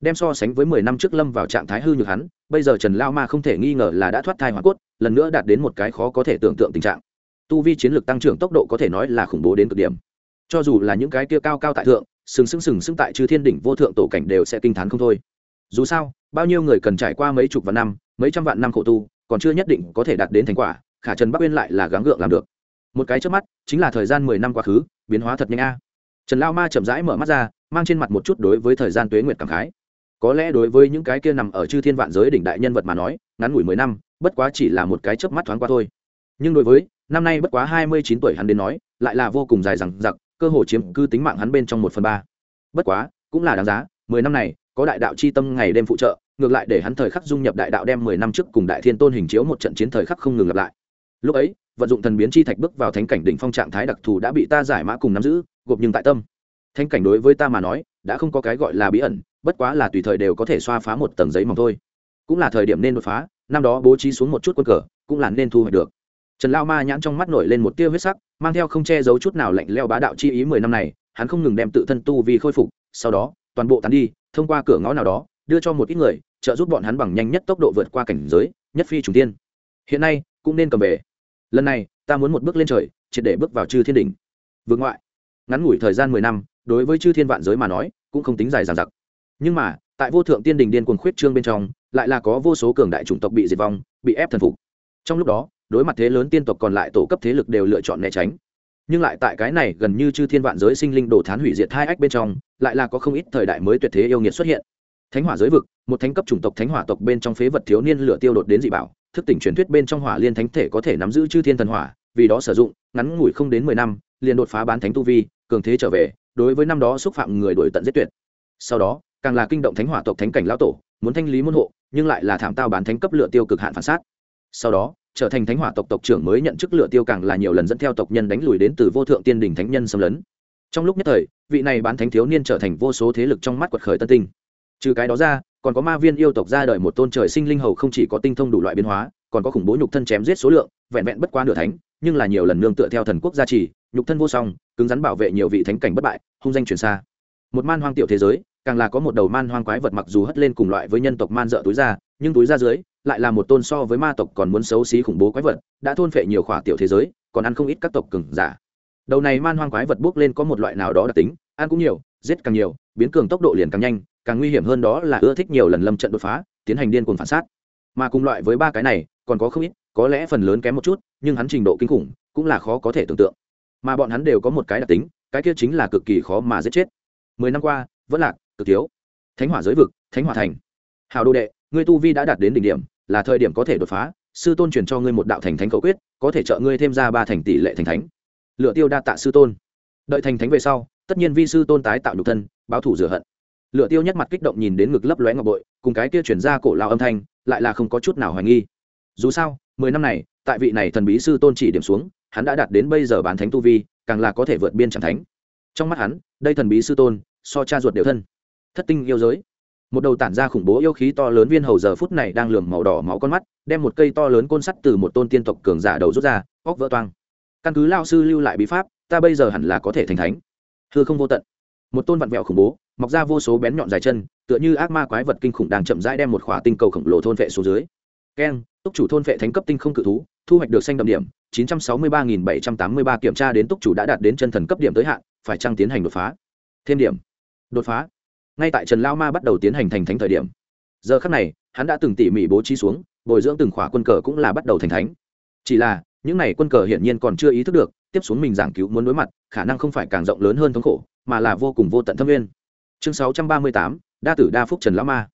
Đem so sánh với mười năm trước lâm vào trạng thái hư nhược hắn, bây giờ trần lao ma không thể nghi ngờ là đã thoát thai hoàn cốt, lần nữa đạt đến một cái khó có thể tưởng tượng tình trạng. Tu vi chiến lược tăng trưởng tốc độ có thể nói là khủng bố đến cực điểm. Cho dù là những cái kia cao cao tại thượng, sừng sững sừng sững tại chư thiên đỉnh vô thượng tổ cảnh đều sẽ kinh t h á n không thôi. Dù sao bao nhiêu người cần trải qua mấy chục vạn năm, mấy trăm vạn năm khổ tu, còn chưa nhất định có thể đạt đến thành quả, khả trần bắc uyên lại là gắng gượng làm được. Một cái trước mắt, chính là thời gian mười năm quá khứ, biến hóa thật nhanh a. Trần lao ma chậm rãi mở mắt ra, mang trên mặt một chút đối với thời gian tuế nguyệt cảm khái. Có lẽ đối với những cái kia nằm ở chư thiên vạn giới đỉnh đại nhân vật mà nói, ngắn ngủi mười năm, bất quá chỉ là một cái chớp mắt thoáng qua thôi. Nhưng đối với, năm nay bất quá hai mươi chín tuổi hắn đến nói, lại là vô cùng dài dằng dặc, cơ hồ chiếm cư tính mạng hắn bên trong một phần ba. Bất quá, cũng là đáng giá, mười năm này có đại đạo c h i tâm ngày đêm phụ trợ, ngược lại để hắn thời khắc dung nhập đại đạo đem mười năm trước cùng đại thiên tôn hình chiếu một trận chiến thời khắc không ngừng lặp lại. Lúc ấy, vận dụng thần biến chi thạch bước vào thánh cảnh đỉnh phong trạng thái đặc thù đã bị ta giải mã cùng nắm giữ, gộp nhưng tại tâm. Thánh cảnh đối với ta mà nói, đã không có cái gọi là bí ẩn, bất quá là tùy thời đều có thể xoa phá một tầng giấy mỏng thôi. Cũng là thời điểm nên đột phá, năm đó bố trí xuống một chút quân cờ, cũng là nên thu hoạch được. Trần lao ma nhãn trong mắt nổi lên một tia huyết sắc, mang theo không che giấu chút nào lạnh leo bá đạo chi ý mười năm này, hắn không ngừng đem tự thân tu vì khôi phục, sau đó, toàn bộ tán đi thông qua cửa ngõ nào đó, đưa cho một ít người, trợ giúp bọn hắn bằng nhanh nhất tốc độ vượt qua cảnh giới, nhất phi trùng tiên hiện nay, cũng nên cầm về. Lần này, ta muốn một bước lên trời, triệt để bước vào chư thiên đỉnh. Vượt ngoại. Ngắn ngủi thời gian mười năm, đối với chư thiên vạn giới mà nói, cũng không tính dài dàn giặc nhưng mà, tại vô thượng tiên đình điên cuồng khuyết trương bên trong, lại là có vô số cường đại chủng tộc bị diệt vong, bị ép thần phục. Trong lúc đó, đối mặt thế lớn tiên tộc còn lại tổ cấp thế lực đều lựa chọn né tránh. Nhưng lại tại cái này gần như chư thiên vạn giới sinh linh đồ thán hủy diệt hai ách bên trong lại là có không ít thời đại mới tuyệt thế yêu nghiệt xuất hiện. Thánh hỏa giới vực, một thánh cấp chủng tộc thánh hỏa tộc bên trong phế vật thiếu niên lửa tiêu đột đến dị bảo, thức tỉnh truyền thuyết bên trong hỏa liên thánh thể có thể nắm giữ chư thiên thần hỏa, vì đó sử dụng, ngắn ngủi không đến mười năm, liền đột phá bán thánh tu vi, cường thế trở về, đối với năm đó xúc phạm người đổi tận giết tuyệt. Sau đó, càng là kinh động thánh hỏa tộc thánh cảnh lão tổ, muốn thanh lý môn hộ, nhưng lại là thảm tao bán thánh cấp lựa tiêu cực hạn phản sát. Sau đó, trở thành thánh hỏa tộc tộc trưởng mới nhận chức lựa tiêu càng là nhiều lần dẫn theo tộc nhân đánh lùi đến từ vô thượng tiên đình thánh nhân xâm lấn. Trong lúc nhất thời vị này bán thánh thiếu niên trở thành vô số thế lực trong mắt quật khởi tân tinh. Trừ cái đó ra, còn có ma viên yêu tộc ra đời một tôn trời sinh linh hầu không chỉ có tinh thông đủ loại biến hóa, còn có khủng bố nhục thân chém giết số lượng, vẹn vẹn bất quá nửa thánh, nhưng là nhiều lần nương tựa theo thần quốc gia trì, nhục thân vô song, cứng rắn bảo vệ nhiều vị thánh cảnh bất bại, hung danh truyền xa. Một man hoang tiểu thế giới, càng là có một đầu man hoang quái vật mặc dù hất lên cùng loại với nhân tộc man dợ túi ra, nhưng túi ra dưới, lại là một tôn so với ma tộc còn muốn xấu xí khủng bố quái vật, đã thôn phệ nhiều khỏa tiểu thế giới, còn ăn không ít các tộc cừng giả đầu này man hoang quái vật bước lên có một loại nào đó đặc tính, ăn cũng nhiều, giết càng nhiều, biến cường tốc độ liền càng nhanh, càng nguy hiểm hơn đó là ưa thích nhiều lần lâm trận đột phá, tiến hành điên cuồng phản sát. Mà cùng loại với ba cái này, còn có không ít, có lẽ phần lớn kém một chút, nhưng hắn trình độ kinh khủng, cũng là khó có thể tưởng tượng. Mà bọn hắn đều có một cái đặc tính, cái kia chính là cực kỳ khó mà giết chết. Mười năm qua, vẫn lạc, cực thiếu. Thánh hỏa giới vực, thánh hỏa thành. Hào đô đệ, ngươi tu vi đã đạt đến đỉnh điểm, là thời điểm có thể đột phá, sư tôn truyền cho ngươi một đạo thành thánh cầu quyết, có thể trợ ngươi thêm ra ba thành tỷ lệ thành thánh lựa tiêu đa tạ sư tôn. Đợi thành thánh về sau, tất nhiên vi sư tôn tái tạo nhục thân, báo thủ rửa hận. Lựa tiêu nhất mặt kích động nhìn đến ngực lấp lóe ngọc bội, cùng cái kia chuyển ra cổ lao âm thanh, lại là không có chút nào hoài nghi. Dù sao, mười năm này, tại vị này thần bí sư tôn chỉ điểm xuống, hắn đã đạt đến bây giờ bán thánh tu vi, càng là có thể vượt biên trạng thánh. Trong mắt hắn, đây thần bí sư tôn, so cha ruột đều thân. Thất tinh yêu giới. Một đầu tản ra khủng bố yêu khí to lớn viên hầu giờ phút này đang lườm màu đỏ máu con mắt, đem một cây to lớn côn sắt từ một tôn tiên tộc cường giả đầu rút ra, óc vỡ toang căn cứ lao sư lưu lại bí pháp, ta bây giờ hẳn là có thể thành thánh. Hư không vô tận. Một tôn vặn vẹo khủng bố, mọc ra vô số bén nhọn dài chân, tựa như ác ma quái vật kinh khủng đang chậm rãi đem một khỏa tinh cầu khổng lồ thôn vệ xuống dưới. Keng, túc chủ thôn vệ thánh cấp tinh không cự thú, thu hoạch được xanh đậm điểm 963.783 kiểm tra đến túc chủ đã đạt đến chân thần cấp điểm tới hạn, phải trăng tiến hành đột phá? Thêm điểm. Đột phá. Ngay tại trần lao ma bắt đầu tiến hành thành thánh thời điểm. Giờ khắc này, hắn đã từng tỉ mỉ bố trí xuống, bồi dưỡng từng khỏa quân cờ cũng là bắt đầu thành thánh. Chỉ là những n à y quân cờ hiển nhiên còn chưa ý thức được, tiếp xuống mình giảng cứu muốn đối mặt, khả năng không phải càng rộng lớn hơn thống khổ, mà là vô cùng vô tận thâm viên. Chương sáu trăm ba mươi tám, đa tử đa phúc trần lão ma.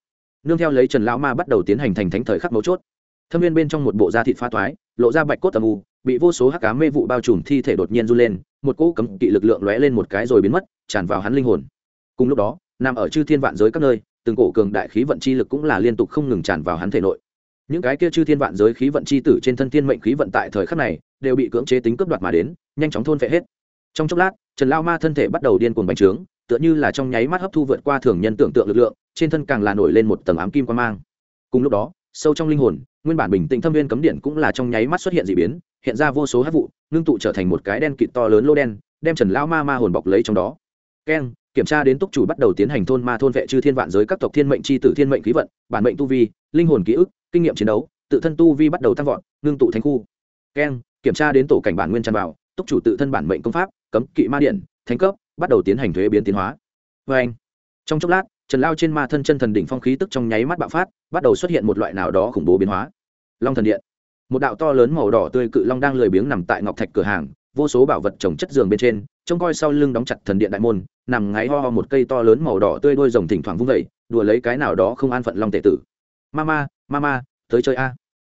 Nương theo lấy trần lão ma bắt đầu tiến hành thành thánh thời khắc mấu chốt. Thâm viên bên trong một bộ da thịt pha toái, lộ ra bạch cốt tầm u, bị vô số hắc cá mê vụ bao trùm thi thể đột nhiên run lên, một cỗ cấm kỵ lực lượng lóe lên một cái rồi biến mất, tràn vào hắn linh hồn. Cùng lúc đó, nằm ở chư thiên vạn giới các nơi, từng cổ cường đại khí vận chi lực cũng là liên tục không ngừng tràn vào hắn thể nội những cái kia chư thiên vạn giới khí vận chi tử trên thân thiên mệnh khí vận tại thời khắc này, đều bị cưỡng chế tính cướp đoạt mà đến, nhanh chóng thôn phệ hết. Trong chốc lát, trần lao ma thân thể bắt đầu điên cuồng bành trướng, tựa như là trong nháy mắt hấp thu vượt qua thường nhân tưởng tượng lực lượng, trên thân càng là nổi lên một tầng ám kim quan mang. Cùng lúc đó, sâu trong linh hồn, nguyên bản bình tĩnh thâm viên cấm điện cũng là trong nháy mắt xuất hiện d ị biến, hiện ra vô số hát vụ, ngưng tụ trở thành một cái đen kịt to lớn lô đen, đem trần lao ma ma hồn bọc lấy trong đó. Keng kiểm tra đến túc chủ bắt đầu tiến hành thôn ma thôn vệ chư thiên vạn giới các tộc thiên mệnh c h i tử thiên mệnh khí vận, bản mệnh tu vi, linh hồn ký ức kinh nghiệm chiến đấu, tự thân tu vi bắt đầu tăng vọt, ngưng tụ thành khu. Keng, kiểm tra đến tổ cảnh bản nguyên tràn vào, túc chủ tự thân bản mệnh công pháp, cấm kỵ ma điện, thánh cấp, bắt đầu tiến hành thuế biến tiến hóa. Vê anh, trong chốc lát, trần lao trên ma thân chân thần đỉnh phong khí tức trong nháy mắt bạo phát, bắt đầu xuất hiện một loại nào đó khủng bố biến hóa. Long thần điện, một đạo to lớn màu đỏ tươi cự long đang lười biếng nằm tại ngọc thạch cửa hàng, vô số bảo vật trồng chất giường bên trên, trông coi sau lưng đóng chặt thần điện đại môn, nằm ngáy ho ho một cây to lớn màu đỏ tươi đôi rồng thỉnh thoảng vung vẩy đùa lấy cái nào đó không an phận long tệ tử. Mama mama tới chơi a.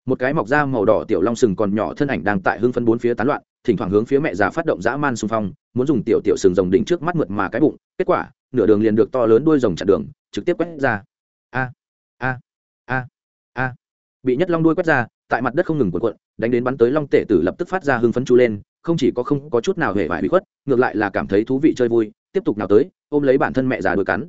Một cái mọc da màu đỏ tiểu long sừng còn nhỏ thân ảnh đang tại hưng phân bốn phía tán loạn, thỉnh thoảng hướng phía mẹ già phát động dã man xung phong, muốn dùng tiểu tiểu sừng rồng đỉnh trước mắt mượt mà cái bụng, kết quả, nửa đường liền được to lớn đuôi rồng chặn đường, trực tiếp quét ra. A a a a. Bị nhất long đuôi quét ra, tại mặt đất không ngừng cuộn cuộn, đánh đến bắn tới long tể tử lập tức phát ra hưng phấn chu lên, không chỉ có không có chút nào hề vải bị khuất, ngược lại là cảm thấy thú vị chơi vui, tiếp tục nào tới, ôm lấy bản thân mẹ già đuôi cắn.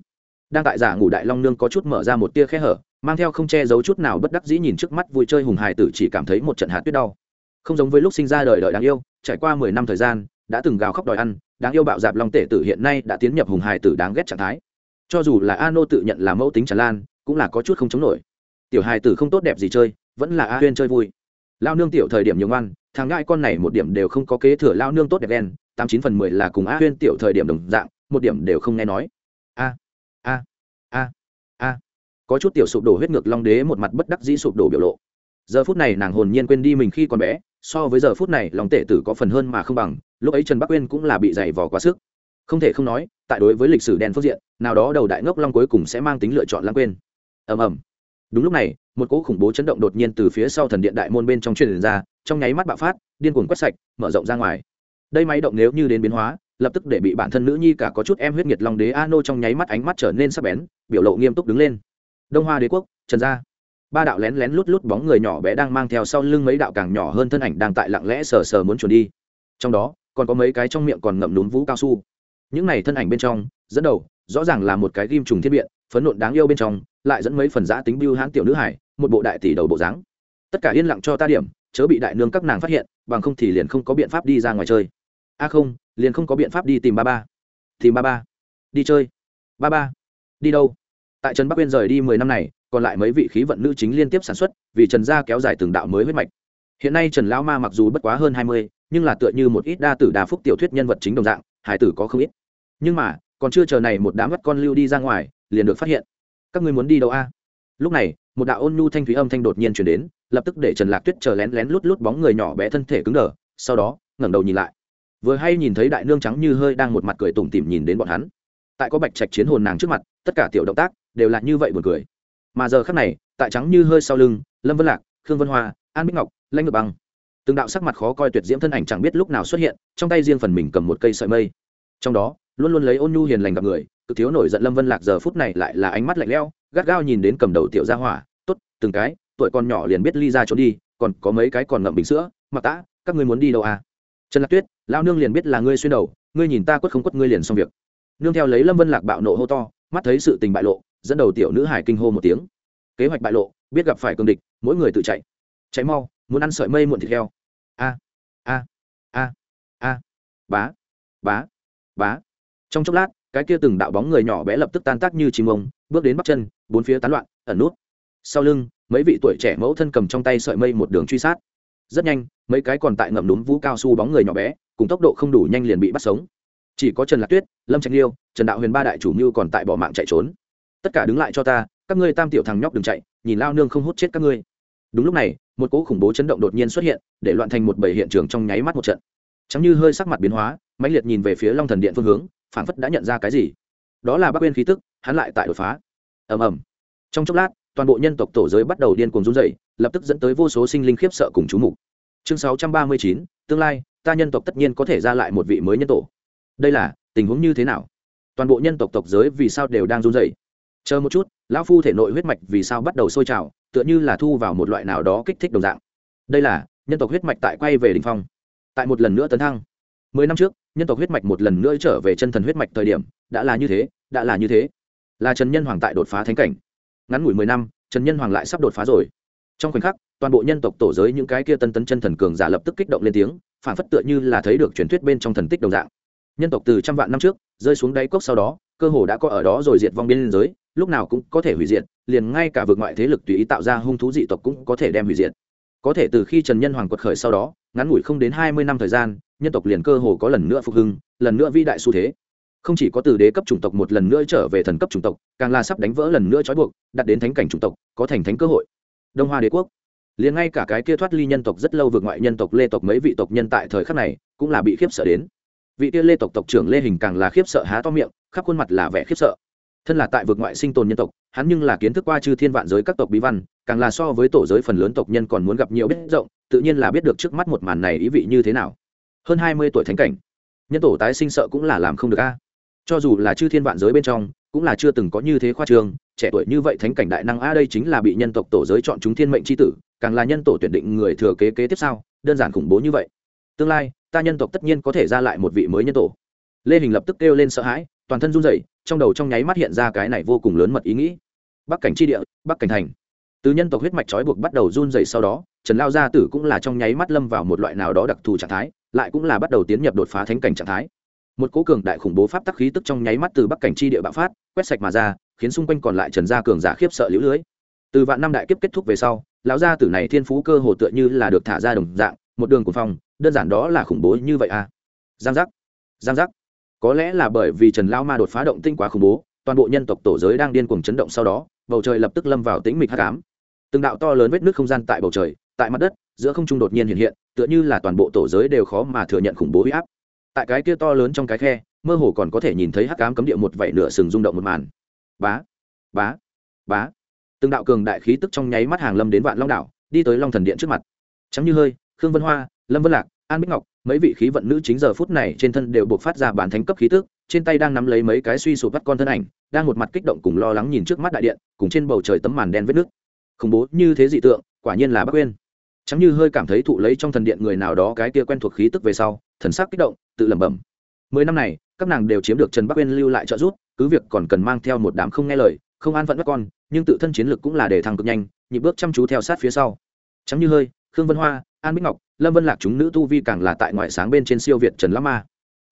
Đang tại giả ngủ đại long nương có chút mở ra một tia khe hở mang theo không che giấu chút nào bất đắc dĩ nhìn trước mắt vui chơi hùng hài tử chỉ cảm thấy một trận hạt tuyết đau. Không giống với lúc sinh ra đời đời đáng yêu, trải qua mười năm thời gian, đã từng gào khóc đòi ăn, đáng yêu bạo dạp long tể tử hiện nay đã tiến nhập hùng hài tử đáng ghét trạng thái. Cho dù là a nô tự nhận là mẫu tính tràn lan, cũng là có chút không chống nổi. Tiểu hài tử không tốt đẹp gì chơi, vẫn là a huyên chơi vui. Lao nương tiểu thời điểm nhiều ngoan, thằng ngại con này một điểm đều không có kế thừa lao nương tốt đẹp đen, tám chín phần mười là cùng a huyên tiểu thời điểm đồng dạng, một điểm đều không nghe nói a a a a có chút tiểu sụp đổ huyết ngược long đế một mặt bất đắc dĩ sụp đổ biểu lộ. Giờ phút này nàng hồn nhiên quên đi mình khi còn bé, so với giờ phút này lòng tể tử có phần hơn mà không bằng, lúc ấy trần bắc uyên cũng là bị dày vò quá sức. Không thể không nói, tại đối với lịch sử đen phương diện, nào đó đầu đại ngốc long cuối cùng sẽ mang tính lựa chọn lãng quên. Ầm ầm. Đúng lúc này, một cỗ khủng bố chấn động đột nhiên từ phía sau thần điện đại môn bên trong truyền ra, trong nháy mắt bạo phát, điên cuồng quét sạch, mở rộng ra ngoài. Đây máy động nếu như đến biến hóa, lập tức để bị bản thân nữ nhi cả có chút em huyết nhiệt long đế a nô trong nháy mắt ánh mắt trở nên sắc bén, biểu lộ nghiêm túc đứng lên đông hoa đế quốc, trần gia. Ba đạo lén lén lút lút bóng người nhỏ bé đang mang theo sau lưng mấy đạo càng nhỏ hơn thân ảnh đang tại lặng lẽ sờ sờ muốn chuồn đi. Trong đó, còn có mấy cái trong miệng còn ngậm núm vũ cao su. Những này thân ảnh bên trong, dẫn đầu, rõ ràng là một cái ghim trùng thiết biện, phấn nộn đáng yêu bên trong, lại dẫn mấy phần giã tính biêu hãn tiểu nữ hải, một bộ đại tỷ đầu bộ dáng. Tất cả yên lặng cho ta điểm, chớ bị đại nương các nàng phát hiện, bằng không thì liền không có biện pháp đi ra ngoài chơi. A không, liền không có biện pháp đi tìm ba ba. Tìm ba ba. Đi chơi. Ba ba. Đi đâu? Tại trần bắc uyên rời đi mười năm này, còn lại mấy vị khí vận nữ chính liên tiếp sản xuất, vì trần gia kéo dài từng đạo mới huyết mạch. Hiện nay trần lão ma mặc dù bất quá hơn hai mươi, nhưng là tựa như một ít đa tử đa phúc tiểu thuyết nhân vật chính đồng dạng, hải tử có không ít. Nhưng mà, còn chưa chờ này một đám mắt con lưu đi ra ngoài, liền được phát hiện. Các ngươi muốn đi đâu a? Lúc này, một đạo ôn nhu thanh thúy âm thanh đột nhiên chuyển đến, lập tức để trần lạc tuyết chờ lén lén lút lút bóng người nhỏ bé thân thể cứng đờ, sau đó, ngẩng đầu nhìn lại. Vừa hay nhìn thấy đại nương trắng như hơi đang một mặt cười tủm tỉm nhìn đến bọn hắn tại có bạch trạch chiến hồn nàng trước mặt, tất cả tiểu động tác đều là như vậy buồn cười. Mà giờ khắc này, tại trắng như hơi sau lưng, lâm vân lạc, khương vân hoa, an bích ngọc, lãnh ngược băng. Từng đạo sắc mặt khó coi tuyệt diễm thân ảnh chẳng biết lúc nào xuất hiện, trong tay riêng phần mình cầm một cây sợi mây. Trong đó, luôn luôn lấy ôn nhu hiền lành gặp người, cực thiếu nổi giận lâm vân lạc giờ phút này lại là ánh mắt lạnh lẽo, gắt gao nhìn đến cầm đầu tiểu gia hỏa, tốt, từng cái, tuổi con nhỏ liền biết ly ra trốn đi, còn có mấy cái còn ngậm bình sữa, mặc tã, các ngươi muốn đi đâu à? Trần lạc tuyết lao nương liền biết là ngươi xuyên đầu, ngươi nhìn ta quất không quất ngươi liền xong việc nương theo lấy lâm vân lạc bạo nộ hô to, mắt thấy sự tình bại lộ, dẫn đầu tiểu nữ hải kinh hô một tiếng. Kế hoạch bại lộ, biết gặp phải cương địch, mỗi người tự chạy. Chạy mau, muốn ăn sợi mây muộn thịt heo. A a a a. Bá bá bá. Trong chốc lát, cái kia từng đạo bóng người nhỏ bé lập tức tan tác như chim ông bước đến bắp chân, bốn phía tán loạn, ẩn nút. Sau lưng, mấy vị tuổi trẻ mẫu thân cầm trong tay sợi mây một đường truy sát. Rất nhanh, mấy cái còn tại ngậm núm vũ cao su bóng người nhỏ bé, cùng tốc độ không đủ nhanh liền bị bắt sống chỉ có trần lạc tuyết lâm trạch liêu trần đạo huyền ba đại chủ mưu còn tại bỏ mạng chạy trốn. Tất cả đứng lại cho ta các ngươi tam tiểu thằng nhóc đừng chạy nhìn lao nương không hút chết các ngươi. Đúng lúc này một cỗ khủng bố chấn động đột nhiên xuất hiện để loạn thành một bầy hiện trường trong nháy mắt một trận. Chẳng như hơi sắc mặt biến hóa mãnh liệt nhìn về phía long thần điện phương hướng phản phất đã nhận ra cái gì. Đó là bắc quên khí tức hắn lại tại đột phá. Ầm ầm. Trong chốc lát toàn bộ nhân tộc tổ giới bắt đầu điên cuồng run rẩy, lập tức dẫn tới vô số sinh linh khiếp sợ cùng chú mục. Chương sáu trăm ba mươi chín tương lai ta nhân tộc tất nhiên có thể ra lại một vị mới nhân tổ đây là, tình huống như thế nào? Toàn bộ nhân tộc tộc giới vì sao đều đang run dày chờ một chút, lão phu thể nội huyết mạch vì sao bắt đầu sôi trào, tựa như là thu vào một loại nào đó kích thích đồng dạng. Đây là, nhân tộc huyết mạch tại quay về đ ỉ n h phong. Tại một lần nữa tấn thăng. Mười năm trước, nhân tộc huyết mạch một lần nữa trở về chân thần huyết mạch thời điểm, đã là như thế, đã là như thế. Là trần nhân hoàng tại đột phá thánh cảnh. Ngắn ngủi mười năm, trần nhân hoàng lại sắp đột phá rồi. Trong khoảnh khắc, toàn bộ nhân tộc tổ giới những cái kia tân tấn chân thần cường giả lập tức kích động lên tiếng phản phất tựa như là thấy được truyền thuyết bên trong thần tích đồng dạng nhân tộc từ trăm vạn năm trước, rơi xuống đáy cốc sau đó, cơ hồ đã có ở đó rồi diệt vong biên giới, lúc nào cũng có thể hủy diệt, liền ngay cả vượt ngoại thế lực tùy ý tạo ra hung thú dị tộc cũng có thể đem hủy diệt. Có thể từ khi trần nhân hoàng quật khởi sau đó, ngắn ngủi không đến hai mươi năm thời gian, nhân tộc liền cơ hồ có lần nữa phục hưng, lần nữa vĩ đại xu thế. Không chỉ có từ đế cấp chủng tộc một lần nữa trở về thần cấp chủng tộc, càng là sắp đánh vỡ lần nữa trói buộc, đặt đến thánh cảnh chủng tộc, có thành thánh cơ hội. Đông hoa đế quốc. Liền ngay cả cái kia thoát ly nhân tộc rất lâu vượt ngoại nhân tộc, lê tộc mấy vị tộc nhân tại thời khắc này cũng là bị khiếp sợ đến vị kia lê tộc tộc trưởng lê hình càng là khiếp sợ há to miệng, khắp khuôn mặt là vẻ khiếp sợ. Thân là tại vực ngoại sinh tồn nhân tộc, hắn nhưng là kiến thức qua chư thiên vạn giới các tộc bí văn, càng là so với tổ giới phần lớn tộc nhân còn muốn gặp nhiều biết rộng, tự nhiên là biết được trước mắt một màn này ý vị như thế nào. Hơn hai mươi tuổi thánh cảnh, nhân tổ tái sinh sợ cũng là làm không được a. Cho dù là chư thiên vạn giới bên trong, cũng là chưa từng có như thế khoa trường trẻ tuổi như vậy thánh cảnh đại năng a đây chính là bị nhân tộc tổ giới chọn chúng thiên mệnh c h i tử, càng là nhân tổ tuyển định người thừa kế kế tiếp sau đơn giản khủng bố như vậy. Tương lai ta nhân tộc tất nhiên có thể ra lại một vị mới nhân tổ. Lê hình lập tức kêu lên sợ hãi, toàn thân run rẩy, trong đầu trong nháy mắt hiện ra cái này vô cùng lớn mật ý nghĩ. Bắc cảnh tri địa, bắc cảnh thành. Từ nhân tộc huyết mạch trói buộc bắt đầu run rẩy sau đó, trần lao gia tử cũng là trong nháy mắt lâm vào một loại nào đó đặc thù trạng thái, lại cũng là bắt đầu tiến nhập đột phá thánh cảnh trạng thái. Một cố cường đại khủng bố pháp tắc khí tức trong nháy mắt từ bắc cảnh tri địa bạo phát, quét sạch mà ra, khiến xung quanh còn lại trần gia cường giả khiếp sợ liễu lưới. Từ vạn năm đại kiếp kết thúc về sau, lão gia tử này thiên phú cơ hồ tựa như là được thả ra đồng dạng một đường của phòng đơn giản đó là khủng bố như vậy à? Giang giác giang giác. Có lẽ là bởi vì trần lao ma đột phá động tinh quá khủng bố, toàn bộ nhân tộc tổ giới đang điên cuồng chấn động sau đó, bầu trời lập tức lâm vào tĩnh mịch hắc ám. Từng đạo to lớn vết nước không gian tại bầu trời, tại mặt đất, giữa không trung đột nhiên hiện hiện, tựa như là toàn bộ tổ giới đều khó mà thừa nhận khủng bố huy áp. Tại cái kia to lớn trong cái khe, mơ hồ còn có thể nhìn thấy hắc ám cấm địa một vảy nửa sừng rung động một màn. Bá bá bá. Từng đạo cường đại khí tức trong nháy mắt hàng lâm đến vạn long đảo, đi tới long thần điện trước mặt. Trắng như hơi khương vân hoa, lâm vân lạc, an bích ngọc, mấy vị khí vận nữ chính giờ phút này trên thân đều buộc phát ra bản thánh cấp khí tức, trên tay đang nắm lấy mấy cái suy sụp bắt con thân ảnh, đang một mặt kích động cùng lo lắng nhìn trước mắt đại điện, cùng trên bầu trời tấm màn đen vết nước khủng bố như thế dị tượng, quả nhiên là bắc quên. Chẳng như hơi cảm thấy thụ lấy trong thần điện người nào đó cái kia quen thuộc khí tức về sau, thần sắc kích động, tự lẩm bẩm. Mười năm này, các nàng đều chiếm được trần bắc quên lưu lại trợ giúp, cứ việc còn cần mang theo một đám không nghe lời, không an phận các con, nhưng tự thân chiến lực cũng là để thăng cực nhanh, nhịp bước chăm chú theo sát phía sau. Chẳng như hơi khương vân hoa, an bích ngọc, lâm vân lạc chúng nữ tu vi càng là tại ngoại sáng bên trên siêu việt trần Lão ma.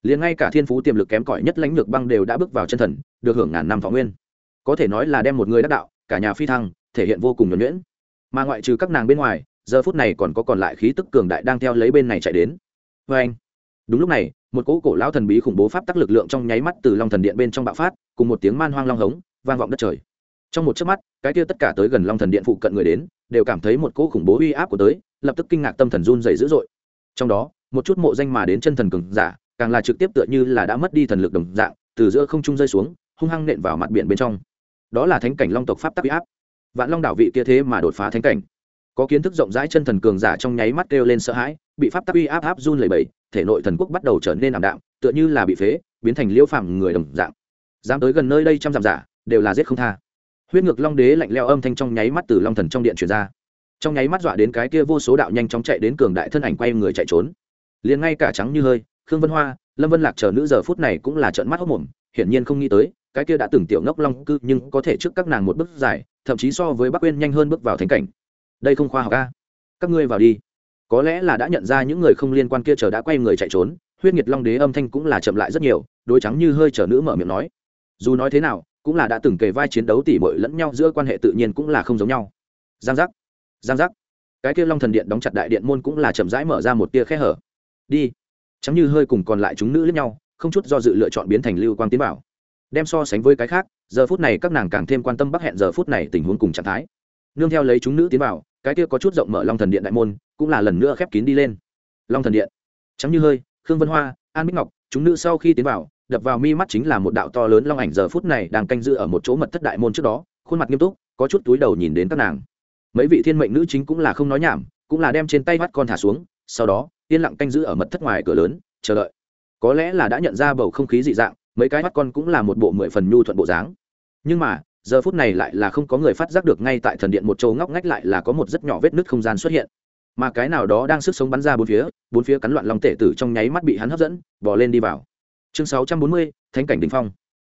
Liền ngay cả thiên phú tiềm lực kém cỏi nhất lãnh lược băng đều đã bước vào chân thần, được hưởng ngàn năm võ nguyên. Có thể nói là đem một người đắc đạo, cả nhà phi thăng, thể hiện vô cùng nhuẩn nhuyễn. Mà ngoại trừ các nàng bên ngoài, giờ phút này còn có còn lại khí tức cường đại đang theo lấy bên này chạy đến. Vê anh, đúng lúc này, một cỗ cổ lão thần bí khủng bố pháp tắc lực lượng trong nháy mắt từ long thần điện bên trong bạo phát, cùng một tiếng man hoang long hống, vang vọng đất trời. Trong một chớp mắt, cái kia tất cả tới gần long thần điện phụ cận người đến, đều cảm thấy một cỗ khủng bố uy áp của tới lập tức kinh ngạc tâm thần run dày dữ dội. Trong đó, một chút mộ danh mà đến chân thần cường giả, càng là trực tiếp tựa như là đã mất đi thần lực đồng dạng, từ giữa không trung rơi xuống, hung hăng nện vào mặt biển bên trong. Đó là thánh cảnh long tộc pháp tắc huy áp. Vạn long đảo vị kia thế mà đột phá thánh cảnh. Có kiến thức rộng rãi chân thần cường giả trong nháy mắt kêu lên sợ hãi, bị pháp tắc uy áp áp run lẩy bẩy, thể nội thần quốc bắt đầu trở nên ảm đạm, tựa như là bị phế, biến thành liễu phàm người đồng dạng. Dám tới gần nơi đây trăm dặm giả, đều là giết không tha. Huyết ngược long đế lạnh leo âm thanh trong nháy mắt từ long thần trong điện truyền ra trong nháy mắt dọa đến cái kia vô số đạo nhanh chóng chạy đến cường đại thân ảnh quay người chạy trốn. Liền ngay cả trắng như hơi, khương vân hoa, lâm vân lạc chờ nữ giờ phút này cũng là trợn mắt hốc mồm, hiển nhiên không nghĩ tới, cái kia đã từng tiểu ngốc long cư nhưng có thể trước các nàng một bước dài, thậm chí so với bắc uyên nhanh hơn bước vào thánh cảnh. Đây không khoa học a. Các ngươi vào đi. Có lẽ là đã nhận ra những người không liên quan kia chờ đã quay người chạy trốn, huyết nhiệt long đế âm thanh cũng là chậm lại rất nhiều đôi trắng như hơi chờ nữ mở miệng nói. Dù nói thế nào, cũng là đã từng kề vai chiến đấu tỉ mội lẫn nhau giữa quan hệ tự nhiên cũng là không giống nhau. Giang giác giang giác. Cái kia long thần điện đóng chặt đại điện môn cũng là chậm rãi mở ra một tia khe hở. Đi. Chẳng như hơi cùng còn lại chúng nữ lẫn nhau, không chút do dự lựa chọn biến thành lưu quang tiến bảo đem so sánh với cái khác, giờ phút này các nàng càng thêm quan tâm bắc hẹn giờ phút này tình huống cùng trạng thái. Nương theo lấy chúng nữ tiến vào, cái kia có chút rộng mở long thần điện đại môn, cũng là lần nữa khép kín đi lên. Long thần điện. Chấm như hơi, khương vân hoa, an bích ngọc, chúng nữ sau khi tiến vào, đập vào mi mắt chính là một đạo to lớn long ảnh giờ phút này đang canh giữ ở một chỗ mật thất đại môn trước đó, khuôn mặt nghiêm túc, có chút túi đầu nhìn đến các nàng mấy vị thiên mệnh nữ chính cũng là không nói nhảm, cũng là đem trên tay mắt con thả xuống, sau đó, yên lặng canh giữ ở mật thất ngoài cửa lớn, chờ đợi. Có lẽ là đã nhận ra bầu không khí dị dạng, mấy cái mắt con cũng là một bộ mười phần nhu thuận bộ dáng. Nhưng mà, giờ phút này lại là không có người phát giác được ngay tại thần điện một châu ngóc ngách lại là có một rất nhỏ vết nứt không gian xuất hiện. Mà cái nào đó đang sức sống bắn ra bốn phía bốn phía cắn loạn lòng tể tử trong nháy mắt bị hắn hấp dẫn bỏ lên đi vào. Chương sáu trăm bốn mươi, thánh cảnh đình phong.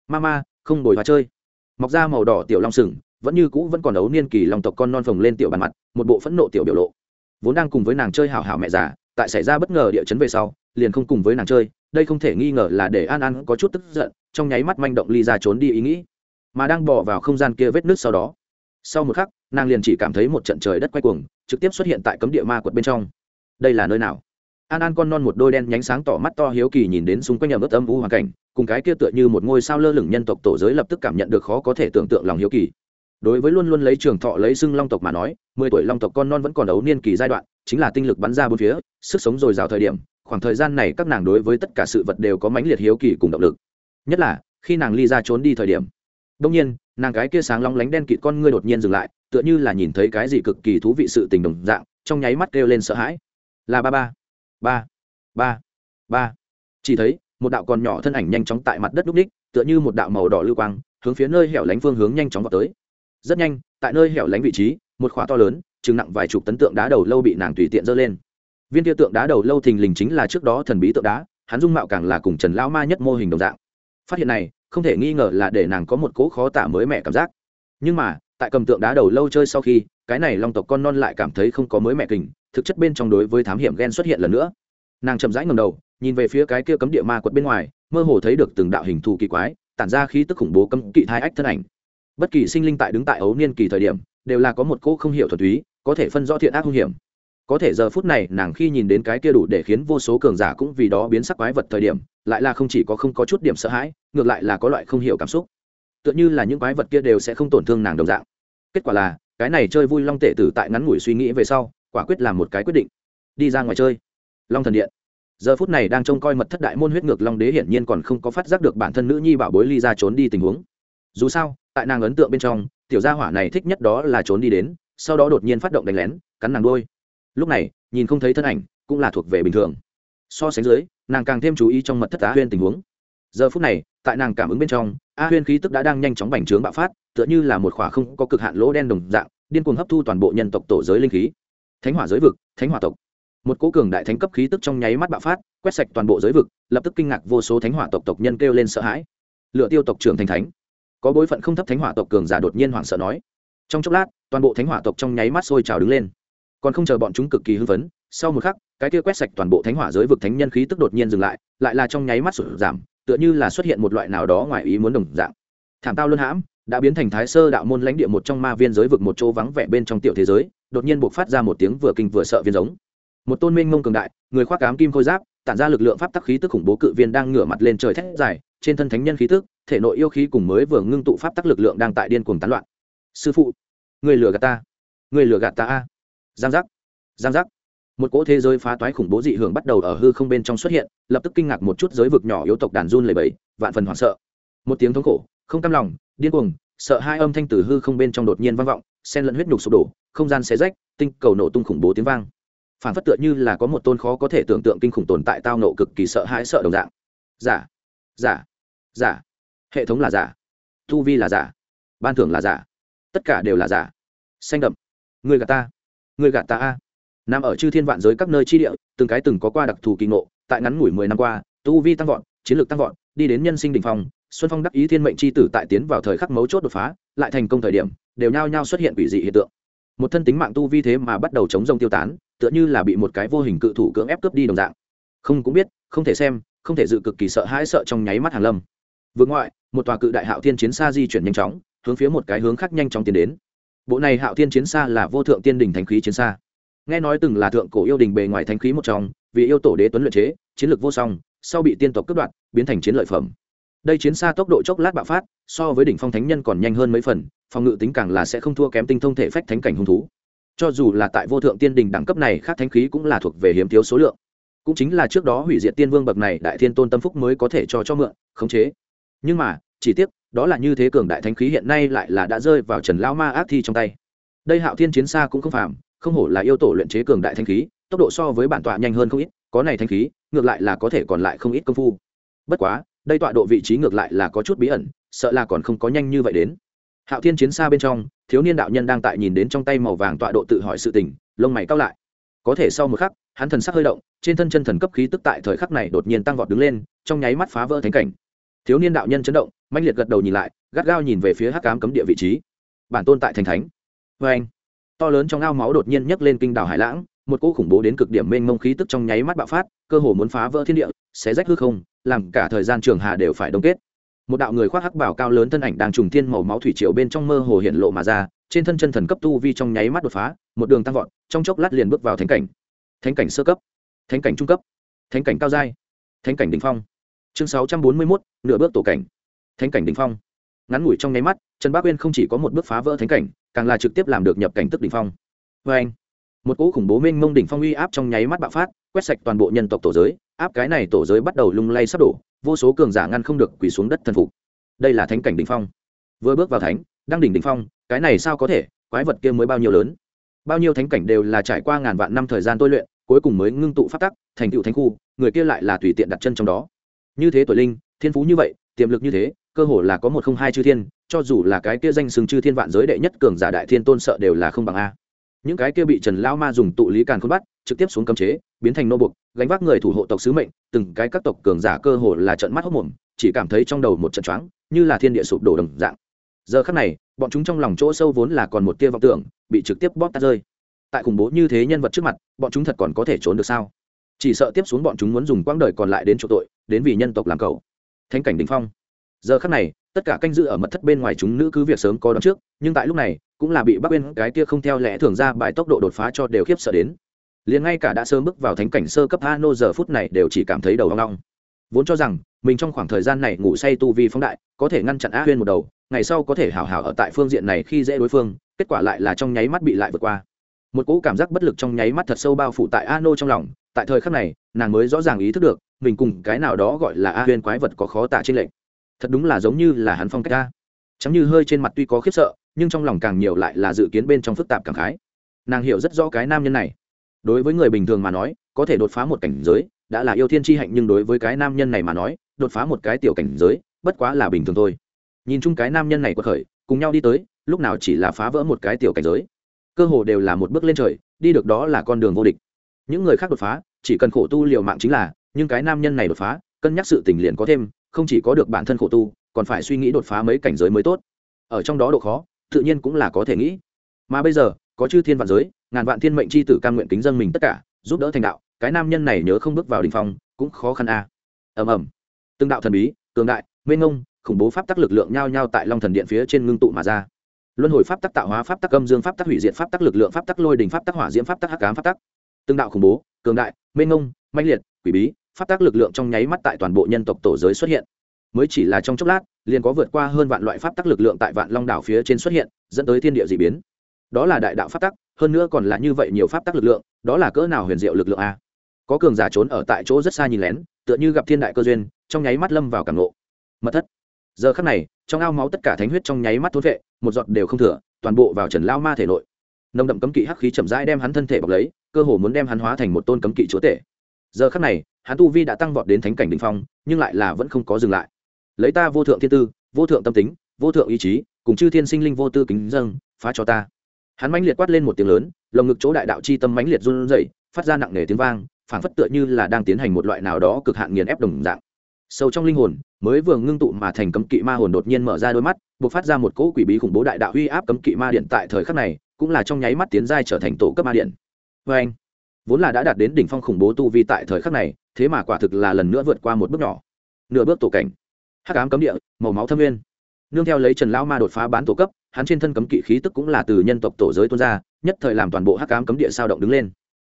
Ma ma không bồi hoa chơi. Mọc ra màu đỏ tiểu long sừng vẫn như cũ vẫn còn ấu niên kỳ lòng tộc con non phồng lên tiểu bàn mặt, một bộ phẫn nộ tiểu biểu lộ. Vốn đang cùng với nàng chơi hảo hảo mẹ già, tại xảy ra bất ngờ địa chấn về sau, liền không cùng với nàng chơi, đây không thể nghi ngờ là để an an có chút tức giận, trong nháy mắt manh động ly ra trốn đi ý nghĩ. Mà đang bỏ vào không gian kia vết nước sau đó, sau một khắc, nàng liền chỉ cảm thấy một trận trời đất quay cuồng, trực tiếp xuất hiện tại cấm địa ma quật bên trong. Đây là nơi nào? An an con non một đôi đen nhánh sáng tỏ mắt to hiếu kỳ nhìn đến xung quanh nhầm ướt âm u hoàn cảnh, cùng cái kia tựa như một ngôi sao lơ lửng nhân tộc tổ giới lập tức cảm nhận được khó có thể tưởng tượng lòng hiếu kỳ đối với luôn luôn lấy trường thọ lấy xưng long tộc mà nói, mười tuổi long tộc con non vẫn còn đấu niên kỳ giai đoạn, chính là tinh lực bắn ra bốn phía, sức sống dồi dào thời điểm, khoảng thời gian này các nàng đối với tất cả sự vật đều có mãnh liệt hiếu kỳ cùng động lực. Nhất là, khi nàng ly ra trốn đi thời điểm. Đông nhiên, nàng cái kia sáng long lánh đen kịt con ngươi đột nhiên dừng lại, tựa như là nhìn thấy cái gì cực kỳ thú vị sự tình đồng dạng, trong nháy mắt kêu lên sợ hãi. Là ba ba ba ba ba. Chỉ thấy, một đạo còn nhỏ thân ảnh nhanh chóng tại mặt đất núp ních, tựa như một đạo màu đỏ lưu quang, hướng phía nơi hẻo lánh phương hướng nhanh chóng vào tới rất nhanh, tại nơi hẻo lánh vị trí, một khóa to lớn, chừng nặng vài chục tấn tượng đá đầu lâu bị nàng tùy tiện dơ lên. Viên tiêu tượng đá đầu lâu thình lình chính là trước đó thần bí tượng đá, hắn dung mạo càng là cùng trần lão ma nhất mô hình đồng dạng. Phát hiện này, không thể nghi ngờ là để nàng có một cỗ khó tả mới mẻ cảm giác. Nhưng mà, tại cầm tượng đá đầu lâu chơi sau khi, cái này long tộc con non lại cảm thấy không có mới mẹ kình, thực chất bên trong đối với thám hiểm ghen xuất hiện lần nữa. Nàng chậm rãi ngầm đầu, nhìn về phía cái kia cấm địa ma quật bên ngoài, mơ hồ thấy được từng đạo hình thù kỳ quái, tản ra khí tức khủng bố cấm kỵ thai ách thân ảnh bất kỳ sinh linh tại đứng tại ấu niên kỳ thời điểm, đều là có một cô không hiểu thuật túy, có thể phân rõ thiện ác hung hiểm. Có thể giờ phút này, nàng khi nhìn đến cái kia đủ để khiến vô số cường giả cũng vì đó biến sắc quái vật thời điểm, lại là không chỉ có không có chút điểm sợ hãi, ngược lại là có loại không hiểu cảm xúc. Tựa như là những quái vật kia đều sẽ không tổn thương nàng đồng dạng. Kết quả là, cái này chơi vui long tể tử tại ngắn ngủi suy nghĩ về sau, quả quyết làm một cái quyết định. Đi ra ngoài chơi. Long thần điện. Giờ phút này đang trông coi mật thất đại môn huyết ngược long đế hiển nhiên còn không có phát giác được bản thân nữ nhi bảo bối ly ra trốn đi tình huống. Dù sao tại nàng ấn tượng bên trong, tiểu gia hỏa này thích nhất đó là trốn đi đến, sau đó đột nhiên phát động đánh lén, cắn nàng đôi lúc này, nhìn không thấy thân ảnh, cũng là thuộc về bình thường. So sánh dưới, nàng càng thêm chú ý trong mật thất á huyên tình huống. Giờ phút này, tại nàng cảm ứng bên trong a huyên khí tức đã đang nhanh chóng bành trướng bạo phát, tựa như là một khỏa không có cực hạn lỗ đen đồng dạng, điên cuồng hấp thu toàn bộ nhân tộc tổ giới linh khí. Thánh hỏa giới vực, thánh hỏa tộc. Một cố cường đại thánh cấp khí tức trong nháy mắt bạo phát, quét sạch toàn bộ giới vực, lập tức kinh ngạc vô số thánh hỏa tộc tộc nhân kêu lên sợ hãi. Lựa tiêu tộc trưởng thành thánh có bối phận không thấp thánh hỏa tộc cường giả đột nhiên hoảng sợ nói. Trong chốc lát, toàn bộ thánh hỏa tộc trong nháy mắt sôi trào đứng lên. Còn không chờ bọn chúng cực kỳ hưng phấn, sau một khắc, cái kia quét sạch toàn bộ thánh hỏa giới vực thánh nhân khí tức đột nhiên dừng lại lại là trong nháy mắt sụt giảm, tựa như là xuất hiện một loại nào đó ngoài ý muốn đồng dạng. Thảm tao luân hãm, đã biến thành thái sơ đạo môn lãnh địa một trong ma viên giới vực một chỗ vắng vẻ bên trong tiểu thế giới, đột nhiên buộc phát ra một tiếng vừa kinh vừa sợ viên giống một tôn minh ngông cường đại, người khoác cám kim khôi giáp, tản ra lực lượng pháp tắc khí tức khủng bố cự viên đang ngửa mặt lên trời thét dài, trên thân thánh nhân khí tức, thể nội yêu khí cùng mới vừa ngưng tụ pháp tắc lực lượng đang tại điên cuồng tán loạn. Sư phụ, người lừa gạt ta, người lừa gạt ta a. Giang giác giang giác. Một cỗ thế giới phá toái khủng bố dị hưởng bắt đầu ở hư không bên trong xuất hiện, lập tức kinh ngạc một chút giới vực nhỏ yếu tộc đàn run lầy bẫy vạn phần hoảng sợ. Một tiếng thống khổ, không cam lòng, điên cuồng, sợ hai âm thanh từ hư không bên trong đột nhiên vang vọng sen lẫn huyết nhục sụp đổ, không gian xé rách, tinh cầu nổ tung khủng bố tiếng vang phản phất tựa như là có một tôn khó có thể tưởng tượng kinh khủng tồn tại tao nộ cực kỳ sợ hãi sợ đồng dạng. Giả. Giả. Giả. Hệ thống là giả. Tu vi là giả. Ban thưởng là giả. Tất cả đều là giả. Xanh đậm. Người gạt ta. Người gạt ta a. Nằm ở chư thiên vạn giới các nơi chi địa, từng cái từng có qua đặc thù kỳ ngộ, tại ngắn ngủi mười năm qua, tu vi tăng vọt, chiến lược tăng vọt, đi đến nhân sinh đình phong, xuân phong đắc ý thiên mệnh c h i tử tại tiến vào thời khắc mấu chốt đột phá, lại thành công thời điểm, đều nhao nhao xuất hiện quỷ dị hiện tượng. Một thân tính mạng tu vi thế mà bắt đầu chống rông tiêu tán tựa như là bị một cái vô hình cự thủ cưỡng ép cướp đi đồng dạng. Không cũng biết, không thể xem, không thể dự cực kỳ sợ hãi sợ trong nháy mắt hàn lâm. Vượt ngoại, một tòa cự đại hạo thiên chiến xa di chuyển nhanh chóng, hướng phía một cái hướng khác nhanh chóng tiến đến. Bộ này hạo thiên chiến xa là vô thượng tiên đình thánh khí chiến xa. Nghe nói từng là thượng cổ yêu đình bề ngoài thánh khí một trong, vì yêu tổ đế tuấn luyện chế, chiến lược vô song, sau bị tiên tộc cướp đoạt, biến thành chiến lợi phẩm. Đây chiến xa tốc độ chốc lát bạo phát, so với đỉnh phong thánh nhân còn nhanh hơn mấy phần, phòng ngự tính càng là sẽ không thua kém tinh thông thể phách thánh cảnh hung thú cho dù là tại vô thượng tiên đình đẳng cấp này, khác thánh khí cũng là thuộc về hiếm thiếu số lượng. Cũng chính là trước đó hủy diệt tiên vương bậc này, đại thiên tôn tâm phúc mới có thể cho cho mượn, khống chế. Nhưng mà, chỉ tiếc, đó là như thế cường đại thánh khí hiện nay lại là đã rơi vào trần lao ma ác thi trong tay. Đây hạo thiên chiến xa cũng không phạm không hổ là yêu tổ luyện chế cường đại thánh khí, tốc độ so với bản tọa nhanh hơn không ít, có này thánh khí, ngược lại là có thể còn lại không ít công phu. Bất quá, đây tọa độ vị trí ngược lại là có chút bí ẩn, sợ là còn không có nhanh như vậy đến. Hạo thiên chiến xa bên trong thiếu niên đạo nhân đang tại nhìn đến trong tay màu vàng tọa độ tự hỏi sự tình, lông mày cao lại. Có thể sau một khắc, hắn thần sắc hơi động, trên thân chân thần cấp khí tức tại thời khắc này đột nhiên tăng vọt đứng lên, trong nháy mắt phá vỡ thánh cảnh. Thiếu niên đạo nhân chấn động mạnh liệt gật đầu nhìn lại, gắt gao nhìn về phía hắc cám cấm địa vị trí. Bản tôn tại thành thánh. Vê anh, to lớn trong ao máu đột nhiên nhấc lên kinh đảo hải lãng, một cỗ khủng bố đến cực điểm mênh mông khí tức trong nháy mắt bạo phát, cơ hồ muốn phá vỡ thiên địa, xé rách hư không, làm cả thời gian trường hà đều phải đông kết một đạo người khoác hắc bảo cao lớn thân ảnh đang trùng thiên màu máu thủy triều bên trong mơ hồ hiện lộ mà ra, trên thân chân thần cấp tu vi trong nháy mắt đột phá, một đường tăng vọt, trong chốc lát liền bước vào thánh cảnh. Thánh cảnh sơ cấp, thánh cảnh trung cấp, thánh cảnh cao giai, thánh cảnh đ ỉ n h phong. Chương sáu trăm bốn mươi mốt, nửa bước tổ cảnh, thánh cảnh đ ỉ n h phong. Ngắn ngủi trong nháy mắt, trần bác uyên không chỉ có một bước phá vỡ thánh cảnh, càng là trực tiếp làm được nhập cảnh tức đ ỉ n h phong. Vê anh một cỗ khủng bố mênh mông đỉnh phong uy áp trong nháy mắt bạo phát, quét sạch toàn bộ nhân tộc tổ giới, áp cái này tổ giới bắt đầu lung lay sắp đổ, vô số cường giả ngăn không được quỳ xuống đất thần phục. Đây là thánh cảnh đỉnh phong. Vừa bước vào thánh đang đỉnh đỉnh phong, cái này sao có thể, quái vật kia mới bao nhiêu lớn? Bao nhiêu thánh cảnh đều là trải qua ngàn vạn năm thời gian tôi luyện, cuối cùng mới ngưng tụ phát tắc, thành tựu thánh khu, người kia lại là tùy tiện đặt chân trong đó. Như thế tuổi linh, thiên phú như vậy, tiềm lực như thế, cơ hồ là có một không hai chư thiên, cho dù là cái kia danh sừng chư thiên vạn giới đệ nhất cường giả đại thiên tôn sợ đều là không bằng a những cái kia bị trần lao ma dùng tụ lý càn khôn bắt, trực tiếp xuống cấm chế, biến thành nô bục, gánh vác người thủ hộ tộc sứ mệnh, từng cái các tộc cường giả cơ hồ là trận mắt hốc mồm, chỉ cảm thấy trong đầu một trận choáng, như là thiên địa sụp đổ đồng dạng. Giờ khắc này, bọn chúng trong lòng chỗ sâu vốn là còn một tia vọng tưởng, bị trực tiếp bóp tắt rơi. Tại khủng bố như thế nhân vật trước mặt, bọn chúng thật còn có thể trốn được sao? Chỉ sợ tiếp xuống bọn chúng muốn dùng quãng đời còn lại đến chỗ tội, đến vì nhân tộc làm cầu. Thánh cảnh đình phong giờ khắc này, tất cả canh giữ ở mật thất bên ngoài chúng nữ cứ việc sớm có đón trước, nhưng tại lúc này, cũng là bị bắc bên cái kia không theo lẽ thường ra bài tốc độ đột phá cho đều khiếp sợ đến. Liền ngay cả đã sớm bước vào thánh cảnh sơ cấp a nô giờ phút này đều chỉ cảm thấy đầu hoang long vốn cho rằng, mình trong khoảng thời gian này ngủ say tu vi phóng đại, có thể ngăn chặn a huyên một đầu, ngày sau có thể hào hào ở tại phương diện này khi dễ đối phương, kết quả lại là trong nháy mắt bị lại vượt qua. Một cỗ cảm giác bất lực trong nháy mắt thật sâu bao phủ tại a nô trong lòng, tại thời khắc này, nàng mới rõ ràng ý thức được, mình cùng cái nào đó gọi là a huyên quái vật có khó tả trên lệnh thật đúng là giống như là hắn phong cách ta, chẳng như hơi trên mặt tuy có khiếp sợ nhưng trong lòng càng nhiều lại là dự kiến bên trong phức tạp cảm khái. Nàng hiểu rất rõ cái nam nhân này. Đối với người bình thường mà nói có thể đột phá một cảnh giới đã là yêu thiên tri hạnh nhưng đối với cái nam nhân này mà nói đột phá một cái tiểu cảnh giới bất quá là bình thường thôi. Nhìn chung cái nam nhân này quật khởi cùng nhau đi tới lúc nào chỉ là phá vỡ một cái tiểu cảnh giới. Cơ hồ đều là một bước lên trời đi được đó là con đường vô địch. Những người khác đột phá chỉ cần khổ tu liều mạng chính là nhưng cái nam nhân này đột phá cân nhắc sự tình liền có thêm không chỉ có được bản thân khổ tu, còn phải suy nghĩ đột phá mấy cảnh giới mới tốt. Ở trong đó độ khó, tự nhiên cũng là có thể nghĩ. Mà bây giờ, có chư thiên vạn giới, ngàn vạn thiên mệnh c h i tử cam nguyện kính dân mình tất cả, giúp đỡ thành đạo, cái nam nhân này nhớ không bước vào đình phong, cũng khó khăn a. À. ầm ầm. Từng đạo thần bí, cường đại, mênh ngông khủng bố pháp tắc lực lượng nhao nhao tại long thần điện phía trên ngưng tụ mà ra. Luân hồi pháp tắc tạo hóa pháp tắc, âm dương pháp tắc, hủy diệt pháp tắc, lực lượng pháp tắc, lôi đình pháp tắc, hỏa diễm pháp tắc, hắc cám pháp tắc. Từng đạo khủng bố, cường đại, mênh ngông manh liệt, quỷ bí pháp tắc lực lượng trong nháy mắt tại toàn bộ nhân tộc tổ giới xuất hiện. Mới chỉ là trong chốc lát, liền có vượt qua hơn vạn loại pháp tắc lực lượng tại vạn long đảo phía trên xuất hiện, dẫn tới thiên địa d ị biến. Đó là đại đạo pháp tắc hơn nữa còn là như vậy nhiều pháp tắc lực lượng, đó là cỡ nào huyền diệu lực lượng a? Có cường giả trốn ở tại chỗ rất xa nhìn lén, tựa như gặp thiên đại cơ duyên, trong nháy mắt lâm vào cảm lộ mật thất. Giờ khắc này, trong ao máu tất cả thánh huyết trong nháy mắt thốt vệ, một giọt đều không thừa, toàn bộ vào trần lao ma thể nội. Nồng đậm cấm kỵ hắc khí chậm rãi đem hắn thân thể bọc lấy, cơ hồ muốn đem hắn hóa thành một tôn cấm kỵ chúa tể giờ khắc này, hắn tu vi đã tăng vọt đến thánh cảnh đ ỉ n h phong, nhưng lại là vẫn không có dừng lại. Lấy ta vô thượng thiên tư, vô thượng tâm tính, vô thượng ý chí, cùng chư thiên sinh linh vô tư kính dâng, phá cho ta. Hắn mãnh liệt quát lên một tiếng lớn, lồng ngực chỗ đại đạo c h i tâm mãnh liệt run r u dậy phát ra nặng nề tiếng vang, phảng phất tựa như là đang tiến hành một loại nào đó cực hạn nghiền ép đồng dạng. Sâu trong linh hồn, mới vừa ngưng tụ mà thành cấm kỵ ma hồn đột nhiên mở ra đôi mắt, buộc phát ra một cỗ quỷ bí khủng bố đại đạo uy áp cấm kỵ ma điện tại thời khắc này, cũng là trong nháy mắt tiến giai trở thành tổ cấp ma điện. Vê anh vốn là đã đạt đến đỉnh phong khủng bố tu vi tại thời khắc này, thế mà quả thực là lần nữa vượt qua một bước nhỏ. Nửa bước tổ cảnh. Hắc ám cấm địa, màu máu thâm nguyên. Nương theo lấy trần lão ma đột phá bán tổ cấp, hắn trên thân cấm kỵ khí tức cũng là từ nhân tộc tổ giới tuôn ra, nhất thời làm toàn bộ hắc ám cấm địa sao động đứng lên.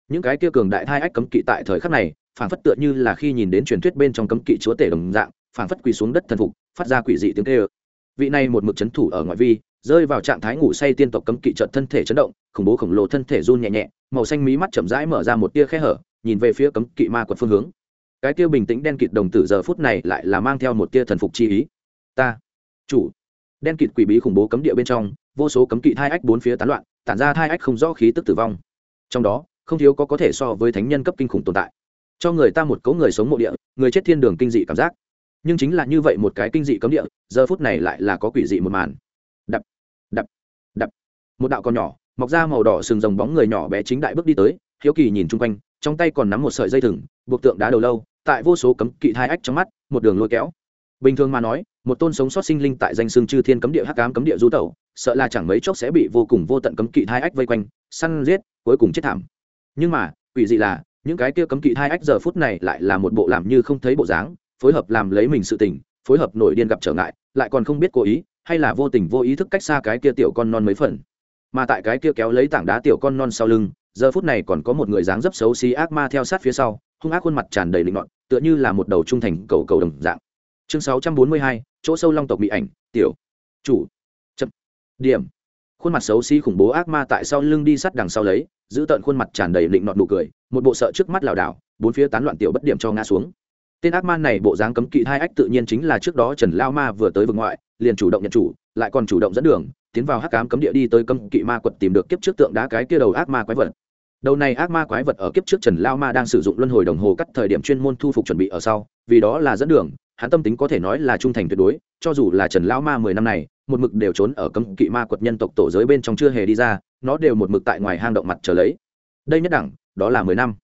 Những cái kia cường đại thai ách cấm kỵ tại thời khắc này phản phất tựa như là khi nhìn đến truyền thuyết bên trong cấm kỵ chúa tể đồng dạng phản phất quỳ xuống đất thần phục, phát ra quỷ dị tiếng tê ơ vị này một mực c thủ ở ngoại vi rơi vào trạng thái ngủ say tiên tộc cấm kỵ trợt thân thể chấn động, khủng bố khổng lồ thân thể run nhẹ nhẹ, màu xanh mí mắt chậm rãi mở ra một tia khe hở, nhìn về phía cấm kỵ ma quật phương hướng. Cái tia bình tĩnh đen kịt đồng tử giờ phút này lại là mang theo một tia thần phục chi ý. Ta, chủ. Đen kịt quỷ bí khủng bố cấm địa bên trong, vô số cấm kỵ thai ách bốn phía tán loạn, tản ra thai ách không rõ khí tức tử vong. Trong đó, không thiếu có có thể so với thánh nhân cấp kinh khủng tồn tại. Cho người ta một cấu người sống mộ địa, người chết thiên đường kinh dị cảm giác. Nhưng chính là như vậy một cái kinh dị cấm địa, giờ phút này lại là có quỷ dị một màn đập đập. Một đạo con nhỏ, mọc ra màu đỏ sừng rồng bóng người nhỏ bé chính đại bước đi tới, hiếu kỳ nhìn chung quanh, trong tay còn nắm một sợi dây thừng, buộc tượng đá đầu lâu, tại vô số cấm kỵ thai ách trong mắt, một đường lôi kéo. Bình thường mà nói, một tôn sống sót sinh linh tại danh xương chư thiên cấm địa hắc cám cấm địa du tẩu, sợ là chẳng mấy chốc sẽ bị vô cùng vô tận cấm kỵ thai ách vây quanh, săn giết, cuối cùng chết thảm. Nhưng mà, quỷ dị là, những cái kia cấm kỵ thai ách giờ phút này lại là một bộ làm như không thấy bộ dáng, phối hợp làm lấy mình sự tình, phối hợp nổi điên gặp trở ngại, lại còn không biết cố ý hay là vô tình vô ý thức cách xa cái kia tiểu con non mấy phần. Mà tại cái kia kéo lấy tảng đá tiểu con non sau lưng, giờ phút này còn có một người dáng dấp xấu xí ác ma theo sát phía sau, hung ác khuôn mặt tràn đầy linh loạn tựa như là một đầu trung thành cầu cầu đồng dạng. Chương sáu trăm bốn mươi hai, chỗ sâu long tộc bị ảnh, tiểu, chủ, chậm, điểm. Khuôn mặt xấu xí khủng bố ác ma tại sau lưng đi sát đằng sau lấy, giữ tận khuôn mặt tràn đầy lịnh nọt nụ cười, một bộ sợ trước mắt lảo đảo, bốn phía tán loạn tiểu bất điểm cho ngã xuống. Tên ác ma này bộ dáng cấm kỵ hai ách tự nhiên chính là trước đó trần lao ma vừa tới vực ngoại liền chủ động nhận chủ, lại còn chủ động dẫn đường, tiến vào hắc cám cấm địa đi tới cấm kỵ ma quật tìm được kiếp trước tượng đá cái kia đầu ác ma quái vật. Đầu này ác ma quái vật ở kiếp trước trần lao ma đang sử dụng luân hồi đồng hồ cắt thời điểm chuyên môn thu phục chuẩn bị ở sau, vì đó là dẫn đường, hắn tâm tính có thể nói là trung thành tuyệt đối, cho dù là trần lao ma mười năm này, một mực đều trốn ở cấm kỵ ma quật nhân tộc tổ giới bên trong chưa hề đi ra, nó đều một mực tại ngoài hang động mặt trở lấy. Đây nhất đẳng, đó là mười năm.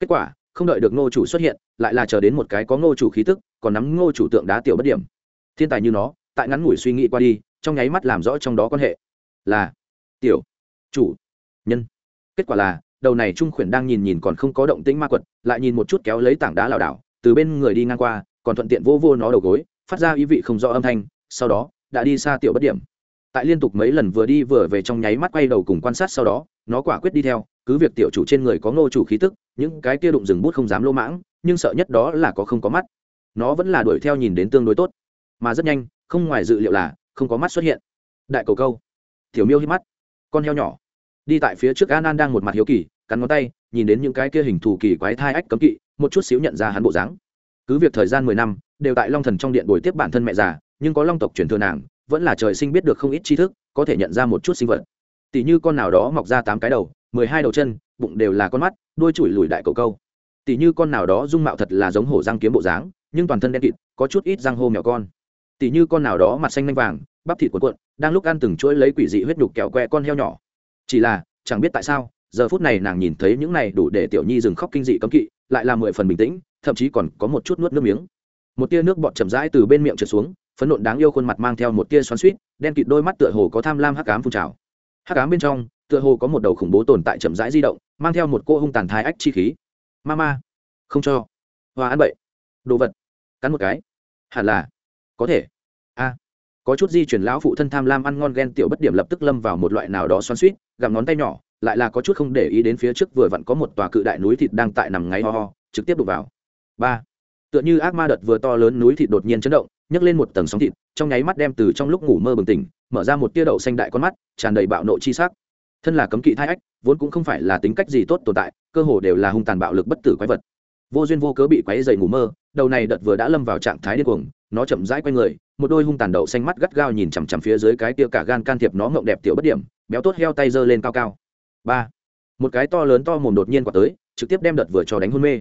Kết quả, không đợi được ngô chủ xuất hiện, lại là chờ đến một cái có ngô chủ khí tức, còn nắm ngô chủ tượng đá tiểu bất điểm. Thiên tài như nó tại ngắn ngủi suy nghĩ qua đi, trong nháy mắt làm rõ trong đó quan hệ. Là, tiểu, chủ, nhân. Kết quả là, đầu này trung khuyển đang nhìn nhìn còn không có động tĩnh ma quật, lại nhìn một chút kéo lấy tảng đá lảo đảo, từ bên người đi ngang qua, còn thuận tiện vô vô nó đầu gối, phát ra ý vị không rõ âm thanh, sau đó, đã đi xa tiểu bất điểm. Tại liên tục mấy lần vừa đi vừa về trong nháy mắt quay đầu cùng quan sát sau đó, nó quả quyết đi theo, cứ việc tiểu chủ trên người có ngô chủ khí tức, những cái kia đụng rừng bút không dám lỗ mãng, nhưng sợ nhất đó là có không có mắt. Nó vẫn là đuổi theo nhìn đến tương đối tốt, mà rất nhanh không ngoài dự liệu là không có mắt xuất hiện. Đại cầu câu. Tiểu miêu hít mắt. Con heo nhỏ. Đi tại phía trước an an đang một mặt hiếu kỳ, cắn ngón tay, nhìn đến những cái kia hình thù kỳ quái thai ách cấm kỵ, một chút xíu nhận ra hắn bộ dáng. Cứ việc thời gian mười năm, đều tại long thần trong điện bồi tiếp bản thân mẹ già, nhưng có long tộc truyền thừa nàng, vẫn là trời sinh biết được không ít tri thức, có thể nhận ra một chút sinh vật. Tỷ như con nào đó mọc ra tám cái đầu, mười hai đầu chân, bụng đều là con mắt, đuôi chùi lùi đại cầu câu. Tỷ như con nào đó dung mạo thật là giống hổ răng kiếm bộ dáng, nhưng toàn thân đen kịt, có chút ít răng hô mèo con tỉ như con nào đó mặt xanh lanh vàng, bắp thịt cuộn cuộn, đang lúc ăn từng chuỗi lấy quỷ dị huyết nhục kẹo que con heo nhỏ. Chỉ là, chẳng biết tại sao, giờ phút này nàng nhìn thấy những này đủ để tiểu nhi dừng khóc kinh dị cấm kỵ, lại là mười phần bình tĩnh, thậm chí còn có một chút nuốt nước miếng. Một tia nước bọt chậm rãi từ bên miệng trượt xuống, phấn nộn đáng yêu khuôn mặt mang theo một tia xoắn suýt đen kịt đôi mắt tựa hồ có tham lam hắc cám phun trào. Hắc cám bên trong, tựa hồ có một đầu khủng bố tồn tại chậm rãi di động, mang theo một cô hung tàn thái ách chi khí. Ma ma không cho. Hoa ăn bậy. Đồ vật. Cắn một cái. Hẳn là có thể. A. Có chút di chuyển lão phụ thân tham lam ăn ngon ghen tiểu bất điểm lập tức lâm vào một loại nào đó xoắn suýt gặm ngón tay nhỏ, lại là có chút không để ý đến phía trước vừa vặn có một tòa cự đại núi thịt đang tại nằm ngáy ho ho, trực tiếp đục vào. Ba. Tựa như ác ma đợt vừa to lớn núi thịt đột nhiên chấn động, nhấc lên một tầng sóng thịt, trong nháy mắt đem từ trong lúc ngủ mơ bừng tỉnh, mở ra một tia đậu xanh đại con mắt, tràn đầy bạo nộ chi sắc. Thân là cấm kỵ thai ách, vốn cũng không phải là tính cách gì tốt tồn tại, cơ hồ đều là hung tàn bạo lực bất tử quái vật vô duyên vô cớ bị quấy dày ngủ mơ, đầu này đợt vừa đã lâm vào trạng thái điên cuồng, nó chậm rãi quay người, một đôi hung tàn đậu xanh mắt gắt gao nhìn chằm chằm phía dưới cái tia cả gan can thiệp nó ngộng đẹp tiểu bất điểm, béo tốt heo tay giơ lên cao cao. Ba. Một cái to lớn to mồm đột nhiên quả tới, trực tiếp đem đợt vừa cho đánh hôn mê.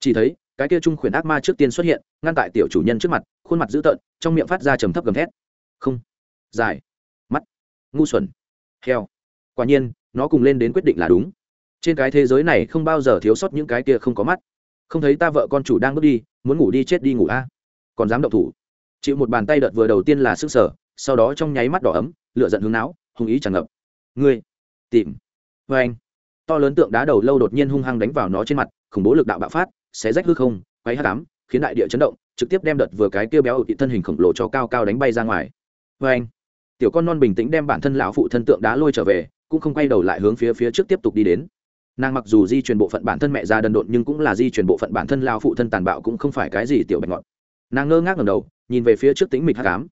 Chỉ thấy, cái kia trung khuyển ác ma trước tiên xuất hiện, ngăn tại tiểu chủ nhân trước mặt, khuôn mặt dữ tợn, trong miệng phát ra trầm thấp gầm thét. Không. Dài. Mắt. Ngu xuẩn. Heo. Quả nhiên, nó cùng lên đến quyết định là đúng. Trên cái thế giới này không bao giờ thiếu sót những cái kia không có mắt không thấy ta vợ con chủ đang bước đi, muốn ngủ đi chết đi ngủ a. Còn dám động thủ. Chịu một bàn tay đợt vừa đầu tiên là sức sở, sau đó trong nháy mắt đỏ ấm lựa giận hướng não, hung ý tràn ngập. Ngươi, tìm. Vê anh. To lớn tượng đá đầu lâu đột nhiên hung hăng đánh vào nó trên mặt, khủng bố lực đạo bạo phát, xé rách hư không quay hát đám khiến đại địa chấn động, trực tiếp đem đợt vừa cái kia béo ở thân hình khổng lồ cho cao cao đánh bay ra ngoài. Vê anh. Tiểu con non bình tĩnh đem bản thân lão phụ thân tượng đá lôi trở về, cũng không quay đầu lại hướng phía phía trước tiếp tục đi đến nàng mặc dù di truyền bộ phận bản thân mẹ ra đần độn nhưng cũng là di truyền bộ phận bản thân lao phụ thân tàn bạo cũng không phải cái gì tiểu bạch ngọt nàng ngơ ngác ngầm đầu, nhìn về phía trước tính mịch hát cám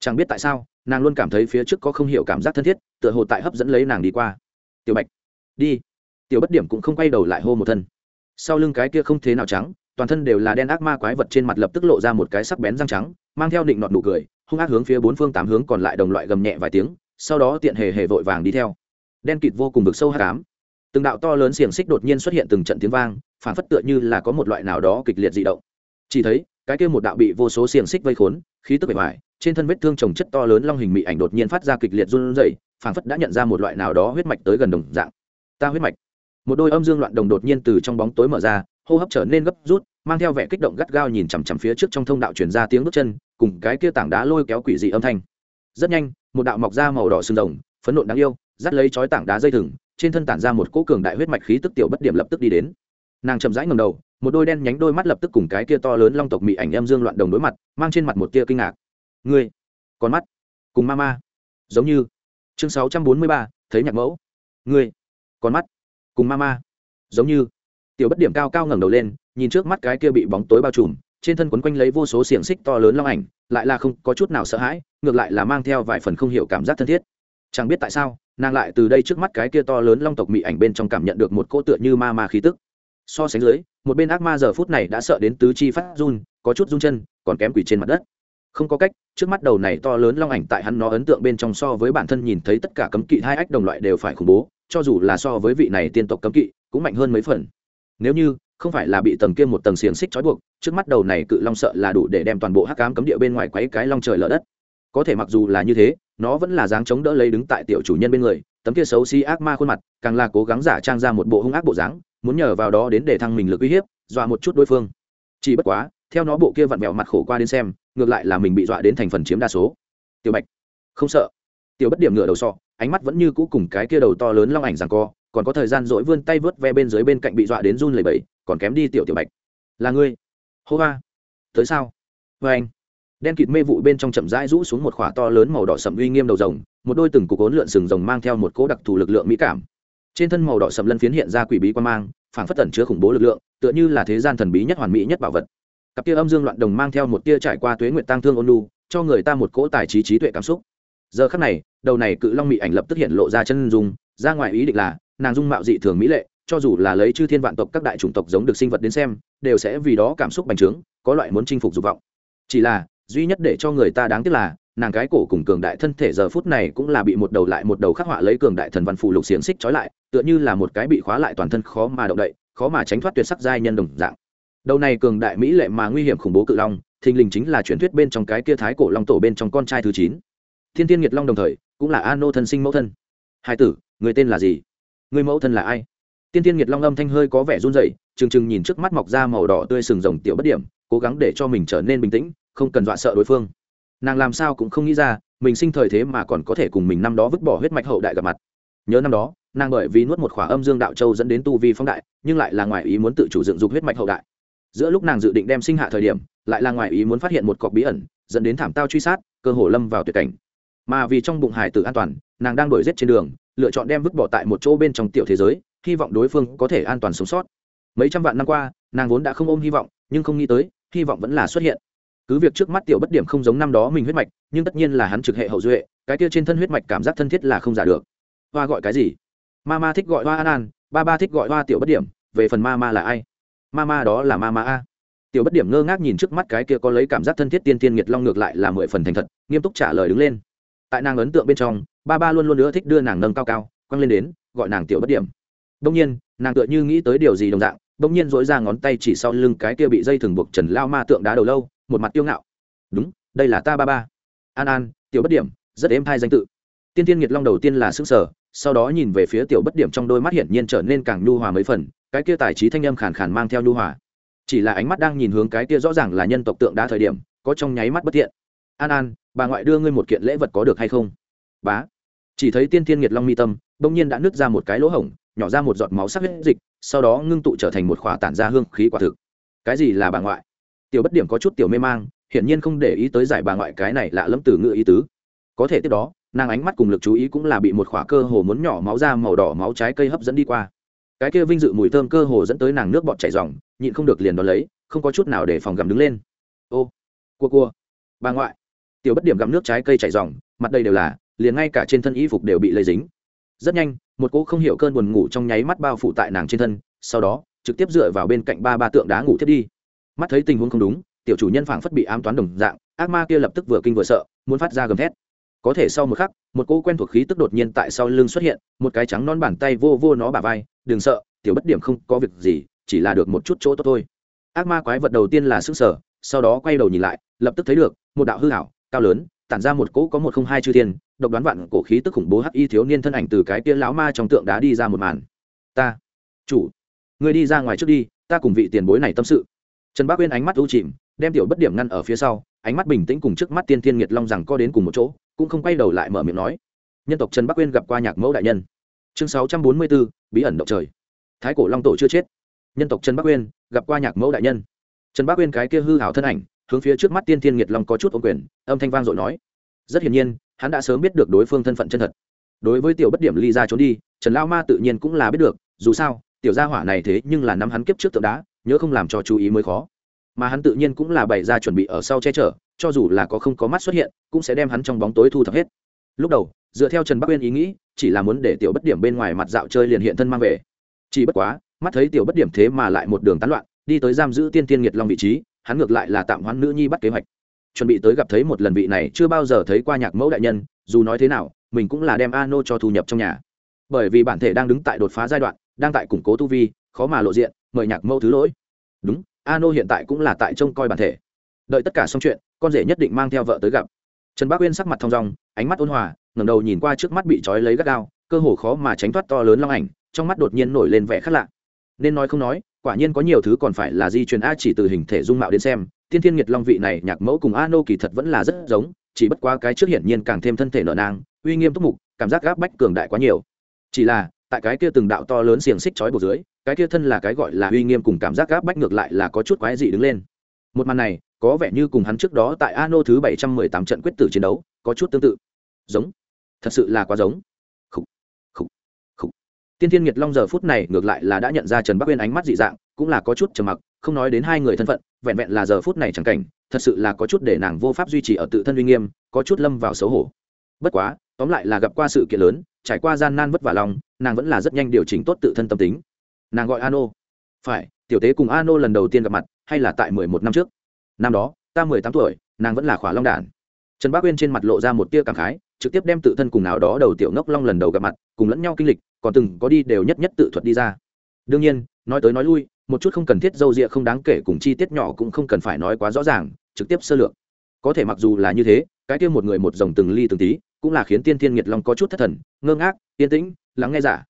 chẳng biết tại sao, nàng luôn cảm thấy phía trước có không hiểu cảm giác thân thiết, tựa hồ tại hấp dẫn lấy nàng đi qua. Tiểu bạch, đi. Tiểu bất điểm cũng không quay đầu lại hô một thân. Sau lưng cái kia không thế nào trắng, toàn thân đều là đen ác ma quái vật trên mặt lập tức lộ ra một cái sắc bén răng trắng, mang theo định nọt nụ cười, hung ác hướng phía bốn phương tám hướng còn lại đồng loại gầm nhẹ vài tiếng, sau đó tiện hề hề vội vàng đi theo. Đen kịt vô cùng vực sâu hát cám từng đạo to lớn xiềng xích đột nhiên xuất hiện từng trận tiếng vang phản phất tựa như là có một loại nào đó kịch liệt dị động. Chỉ thấy, cái kia một đạo bị vô số xiềng xích vây khốn, khí tức bề ngoài trên thân vết thương trồng chất to lớn long hình mị ảnh đột nhiên phát ra kịch liệt run rẩy phản phất đã nhận ra một loại nào đó huyết mạch tới gần đồng dạng. Ta huyết mạch. Một đôi âm dương loạn đồng đột nhiên từ trong bóng tối mở ra, hô hấp trở nên gấp rút, mang theo vẻ kích động gắt gao nhìn chằm chằm phía trước trong thông đạo truyền ra tiếng bước chân, cùng cái kia tảng đá lôi kéo quỷ dị âm thanh. Rất nhanh, một đạo mọc ra màu đỏ sừng rồng, phấn nộn đáng yêu, dắt lấy chói tảng đá dây thừng trên thân tản ra một cỗ cường đại huyết mạch khí tức tiểu bất điểm lập tức đi đến. Nàng chậm rãi ngầm đầu, một đôi đen nhánh đôi mắt lập tức cùng cái kia to lớn long tộc mỹ ảnh em dương loạn đồng đối mặt, mang trên mặt một tia kinh ngạc. Ngươi, con mắt cùng ma ma, giống như. Chương sáu trăm bốn mươi ba, thấy nhạc mẫu. Ngươi, con mắt cùng ma ma, giống như. Tiểu bất điểm cao cao ngẩng đầu lên, nhìn trước mắt cái kia bị bóng tối bao trùm, trên thân quấn quanh lấy vô số xiềng xích to lớn long ảnh, lại là không có chút nào sợ hãi, ngược lại là mang theo vài phần không hiểu cảm giác thân thiết. Chẳng biết tại sao nàng lại từ đây trước mắt cái kia to lớn long tộc mị ảnh bên trong cảm nhận được một cỗ tựa như ma ma khí tức. So sánh dưới, một bên ác ma giờ phút này đã sợ đến tứ chi phát run, có chút run chân, còn kém quỷ trên mặt đất. Không có cách, trước mắt đầu này to lớn long ảnh tại hắn nó ấn tượng bên trong so với bản thân nhìn thấy tất cả cấm kỵ hai ách đồng loại đều phải khủng bố, cho dù là so với vị này tiên tộc cấm kỵ, cũng mạnh hơn mấy phần. Nếu như không phải là bị tầng kia một tầng xiềng xích trói buộc, trước mắt đầu này cự long sợ là đủ để đem toàn bộ hắc cám cấm địa bên ngoài quấy cái long trời lở đất. Có thể mặc dù là như thế nó vẫn là dáng chống đỡ lấy đứng tại tiểu chủ nhân bên người, tấm kia xấu xí ác ma khuôn mặt, càng là cố gắng giả trang ra một bộ hung ác bộ dáng, muốn nhờ vào đó đến để thăng mình lực uy hiếp, dọa một chút đối phương. Chỉ bất quá, theo nó bộ kia vặn vẹo mặt khổ qua đến xem, ngược lại là mình bị dọa đến thành phần chiếm đa số. Tiểu bạch, không sợ. Tiểu bất điểm ngựa đầu sọ ánh mắt vẫn như cũ cùng cái kia đầu to lớn long ảnh rằng co, còn có thời gian dỗi vươn tay vớt ve bên dưới bên cạnh bị dọa đến run lẩy bẩy, còn kém đi tiểu tiểu bạch. Là ngươi. Hô hoa tới sao? Vê anh đen kịt mê vụ bên trong chậm rãi rũ xuống một khỏa to lớn màu đỏ sậm uy nghiêm đầu rồng, một đôi từng cục ốn lượn sừng rồng mang theo một cỗ đặc thù lực lượng mỹ cảm. Trên thân màu đỏ sậm lân phiến hiện ra quỷ bí quan mang phản phất tẩn chứa khủng bố lực lượng, tựa như là thế gian thần bí nhất hoàn mỹ nhất bảo vật. Cặp tia âm dương loạn đồng mang theo một tia trải qua tuế nguyện tăng thương ôn lu cho người ta một cỗ tài trí trí tuệ cảm xúc. Giờ khắc này, đầu này cự long mỹ ảnh lập tức hiện lộ ra chân dung, ra ngoài ý định là, nàng dung mạo dị thường mỹ lệ, cho dù là lấy chư thiên vạn tộc các đại chủng tộc giống được sinh vật đến xem, đều sẽ vì đó cảm xúc bành trướng, có loại muốn chinh phục dục vọng. Chỉ là duy nhất để cho người ta đáng tiếc là, nàng cái cổ cùng cường đại thân thể giờ phút này cũng là bị một đầu lại một đầu khắc họa lấy cường đại thần văn phù lục xiềng xích trói lại, tựa như là một cái bị khóa lại toàn thân khó mà động đậy, khó mà tránh thoát tuyệt sắc giai nhân đồng dạng. Đầu này cường đại mỹ lệ mà nguy hiểm khủng bố cự long, thình lình chính là truyền thuyết bên trong cái kia thái cổ long tổ bên trong con trai thứ chín. Thiên tiên nghiệt long đồng thời, cũng là a nô thân sinh mẫu thân. Hai tử, người tên là gì? Người mẫu thân là ai? Tiên tiên nghiệt long âm thanh hơi có vẻ run rẩy, trừng trừng nhìn trước mắt mọc ra màu đỏ tươi sừng rồng tiểu bất điểm, cố gắng để cho mình trở nên bình tĩnh không cần dọa sợ đối phương. Nàng làm sao cũng không nghĩ ra, mình sinh thời thế mà còn có thể cùng mình năm đó vứt bỏ huyết mạch hậu đại gặp mặt. Nhớ năm đó, nàng bởi vì nuốt một khỏa âm dương đạo châu dẫn đến tu vi phong đại, nhưng lại là ngoài ý muốn tự chủ dựng dục huyết mạch hậu đại. Giữa lúc nàng dự định đem sinh hạ thời điểm, lại là ngoài ý muốn phát hiện một cọc bí ẩn, dẫn đến thảm tao truy sát, cơ hồ lâm vào tuyệt cảnh. Mà vì trong bụng hải tử an toàn, nàng đang đổi rét trên đường, lựa chọn đem vứt bỏ tại một chỗ bên trong tiểu thế giới, hy vọng đối phương có thể an toàn sống sót. Mấy trăm vạn năm qua, nàng vốn đã không ôm hy vọng, nhưng không nghĩ tới, hy vọng vẫn là xuất hiện cứ việc trước mắt tiểu bất điểm không giống năm đó mình huyết mạch, nhưng tất nhiên là hắn trực hệ hậu duệ, cái kia trên thân huyết mạch cảm giác thân thiết là không giả được. Hoa gọi cái gì? Ma ma thích gọi hoa an an, ba ba thích gọi hoa tiểu bất điểm, về phần ma ma là ai? Ma ma đó là ma ma a. Tiểu bất điểm ngơ ngác nhìn trước mắt cái kia có lấy cảm giác thân thiết tiên tiên nghiệt long ngược lại là mười phần thành thật, nghiêm túc trả lời đứng lên. Tại nàng ấn tượng bên trong, ba ba luôn luôn nữa thích đưa nàng nâng cao cao, quăng lên đến, gọi nàng tiểu bất điểm. Đông nhiên, nàng tựa như nghĩ tới điều gì đồng dạng đông nhiên dỗi ra ngón tay chỉ sau lưng cái kia bị dây thừng buộc trần lao ma tượng đá đầu lâu một mặt tiêu ngạo. Đúng, đây là ta ba ba. An an, tiểu bất điểm, rất êm thai danh tự. Tiên tiên nghiệt long đầu tiên là s ư sở sau đó nhìn về phía tiểu bất điểm trong đôi mắt hiển nhiên trở nên càng nhu hòa mấy phần, cái kia tài trí thanh âm khàn khàn mang theo nhu hòa. Chỉ là ánh mắt đang nhìn hướng cái kia rõ ràng là nhân tộc tượng đá thời điểm, có trong nháy mắt bất thiện. An an, bà ngoại đưa ngươi một kiện lễ vật có được hay không? Bá. Chỉ thấy tiên tiên nghiệt long mi tâm, bỗng nhiên đã nứt ra một cái lỗ hổng, nhỏ ra một giọt máu sắc huyết dịch, sau đó ngưng tụ trở thành một khỏa tản ra hương khí quả thực. Cái gì là bà ngoại? Tiểu bất điểm có chút tiểu mê mang, hiển nhiên không để ý tới giải bà ngoại cái này lạ lẫm từ ngựa ý tứ. Có thể tiếp đó, nàng ánh mắt cùng lực chú ý cũng là bị một khỏa cơ hồ muốn nhỏ máu ra màu đỏ máu trái cây hấp dẫn đi qua. Cái kia vinh dự mùi thơm cơ hồ dẫn tới nàng nước bọt chảy dòng nhịn không được liền đón lấy, không có chút nào để phòng gặm đứng lên. Ô, cua cua, bà ngoại. Tiểu bất điểm gặm nước trái cây chảy dòng mặt đây đều là, liền ngay cả trên thân y phục đều bị lây dính. Rất nhanh, một cô không hiểu cơn buồn ngủ trong nháy mắt bao phủ tại nàng trên thân, sau đó, trực tiếp dựa vào bên cạnh ba ba tượng đá ngủ thiết đi mắt thấy tình huống không đúng, tiểu chủ nhân phảng phất bị ám toán đồng dạng, ác ma kia lập tức vừa kinh vừa sợ, muốn phát ra gầm thét. Có thể sau một khắc, một cô quen thuộc khí tức đột nhiên tại sau lưng xuất hiện, một cái trắng non bàn tay vô vô nó bà vai, đừng sợ, tiểu bất điểm không có việc gì, chỉ là được một chút chỗ tốt thôi. Ác ma quái vật đầu tiên là sức sở sau đó quay đầu nhìn lại, lập tức thấy được, một đạo hư hảo cao lớn, tản ra một cỗ có một không hai chư thiên, độc đoán vạn cổ khí tức khủng bố hắc y thiếu niên thân ảnh từ cái kia lão ma trong tượng đá đi ra một màn. Ta, chủ người đi ra ngoài trước đi, ta cùng vị tiền bối này tâm sự trần bác uyên ánh mắt u chìm, đem tiểu bất điểm ngăn ở phía sau, ánh mắt bình tĩnh cùng trước mắt tiên thiên nghiệt long rằng co đến cùng một chỗ, cũng không quay đầu lại mở miệng nói. Nhân tộc trần bắc uyên gặp qua nhạc mẫu đại nhân. Chương sáu trăm bốn mươi bốn bí ẩn động trời. Thái cổ long tổ chưa chết. Nhân tộc trần bắc uyên gặp qua nhạc mẫu đại nhân. Trần bắc uyên cái kia hư hảo thân ảnh, hướng phía trước mắt tiên thiên nghiệt long có chút ô quyền, âm thanh vang dội nói. Rất hiển nhiên, hắn đã sớm biết được đối phương thân phận chân thật. Đối với tiểu bất điểm ly ra trốn đi, trần lao ma tự nhiên cũng là biết được, dù sao, tiểu gia hỏa này thế nhưng là năm hắn kiếp trước tượng đá nhớ không làm cho chú ý mới khó. Mà hắn tự nhiên cũng là bày ra chuẩn bị ở sau che chở, cho dù là có không có mắt xuất hiện, cũng sẽ đem hắn trong bóng tối thu thập hết. Lúc đầu, dựa theo trần bắc uyên ý nghĩ, chỉ là muốn để tiểu bất điểm bên ngoài mặt dạo chơi liền hiện thân mang về. Chỉ bất quá, mắt thấy tiểu bất điểm thế mà lại một đường tán loạn, đi tới giam giữ tiên tiên nghiệt long vị trí, hắn ngược lại là tạm hoãn nữ nhi bắt kế hoạch. Chuẩn bị tới gặp thấy một lần vị này chưa bao giờ thấy qua nhạc mẫu đại nhân, dù nói thế nào, mình cũng là đem a nô cho thu nhập trong nhà. Bởi vì bản thể đang đứng tại đột phá giai đoạn, đang tại củng cố tu vi khó mà lộ diện, mời nhạc mẫu thứ lỗi. Đúng a nô hiện tại cũng là tại trông coi bản thể. Đợi tất cả xong chuyện, con rể nhất định mang theo vợ tới gặp. Trần bác uyên sắc mặt thong dong, ánh mắt ôn hòa, ngẩng đầu nhìn qua trước mắt bị trói lấy gắt gao, cơ hồ khó mà tránh thoát to lớn long ảnh, trong mắt đột nhiên nổi lên vẻ khác lạ. Nên nói không nói, quả nhiên có nhiều thứ còn phải là di truyền a chỉ từ hình thể dung mạo đến xem, tiên thiên nghiệt long vị này nhạc mẫu cùng a nô kỳ thật vẫn là rất giống, chỉ bất quá cái trước hiển nhiên càng thêm thân thể nợ nang, uy nghiêm túc mục, cảm giác gáp bách cường đại quá nhiều. Chỉ là tại cái kia từng đạo to lớn xiềng xích chói buộc dưới cái kia thân là cái gọi là uy nghiêm cùng cảm giác gáp bách ngược lại là có chút quái dị đứng lên. Một màn này có vẻ như cùng hắn trước đó tại ano thứ bảy trăm mười tám trận quyết tử chiến đấu có chút tương tự. Giống. Thật sự là quá giống. Khủ, khủ, khủ. tiên thiên nguyệt long giờ phút này ngược lại là đã nhận ra trần bắc uyên ánh mắt dị dạng cũng là có chút trầm mặc không nói đến hai người thân phận vẹn vẹn là giờ phút này chẳng cảnh thật sự là có chút để nàng vô pháp duy trì ở tự thân uy nghiêm có chút lâm vào xấu hổ. Bất quá tóm lại là gặp qua sự kiện lớn trải qua gian nan vất vả lòng, nàng vẫn là rất nhanh điều chỉnh tốt tự thân tâm tính. Nàng gọi ano. Phải, tiểu tế cùng ano lần đầu tiên gặp mặt, hay là tại mười một năm trước? Năm đó, ta mười tám tuổi, nàng vẫn là khỏa long đản. Trần bác uyên trên mặt lộ ra một tia cảm khái, trực tiếp đem tự thân cùng nào đó đầu tiểu ngốc long lần đầu gặp mặt, cùng lẫn nhau kinh lịch, còn từng có đi đều nhất nhất tự thuật đi ra. Đương nhiên, nói tới nói lui, một chút không cần thiết dâu a không đáng kể cùng chi tiết nhỏ cũng không cần phải nói quá rõ ràng, trực tiếp sơ lược. Có thể mặc dù là như thế, cái kia một người một dòng từng ly từng tí cũng là khiến tiên thiên nghiệt long có chút thất thần, ngơ ngác, yên tĩnh, lắng nghe giả.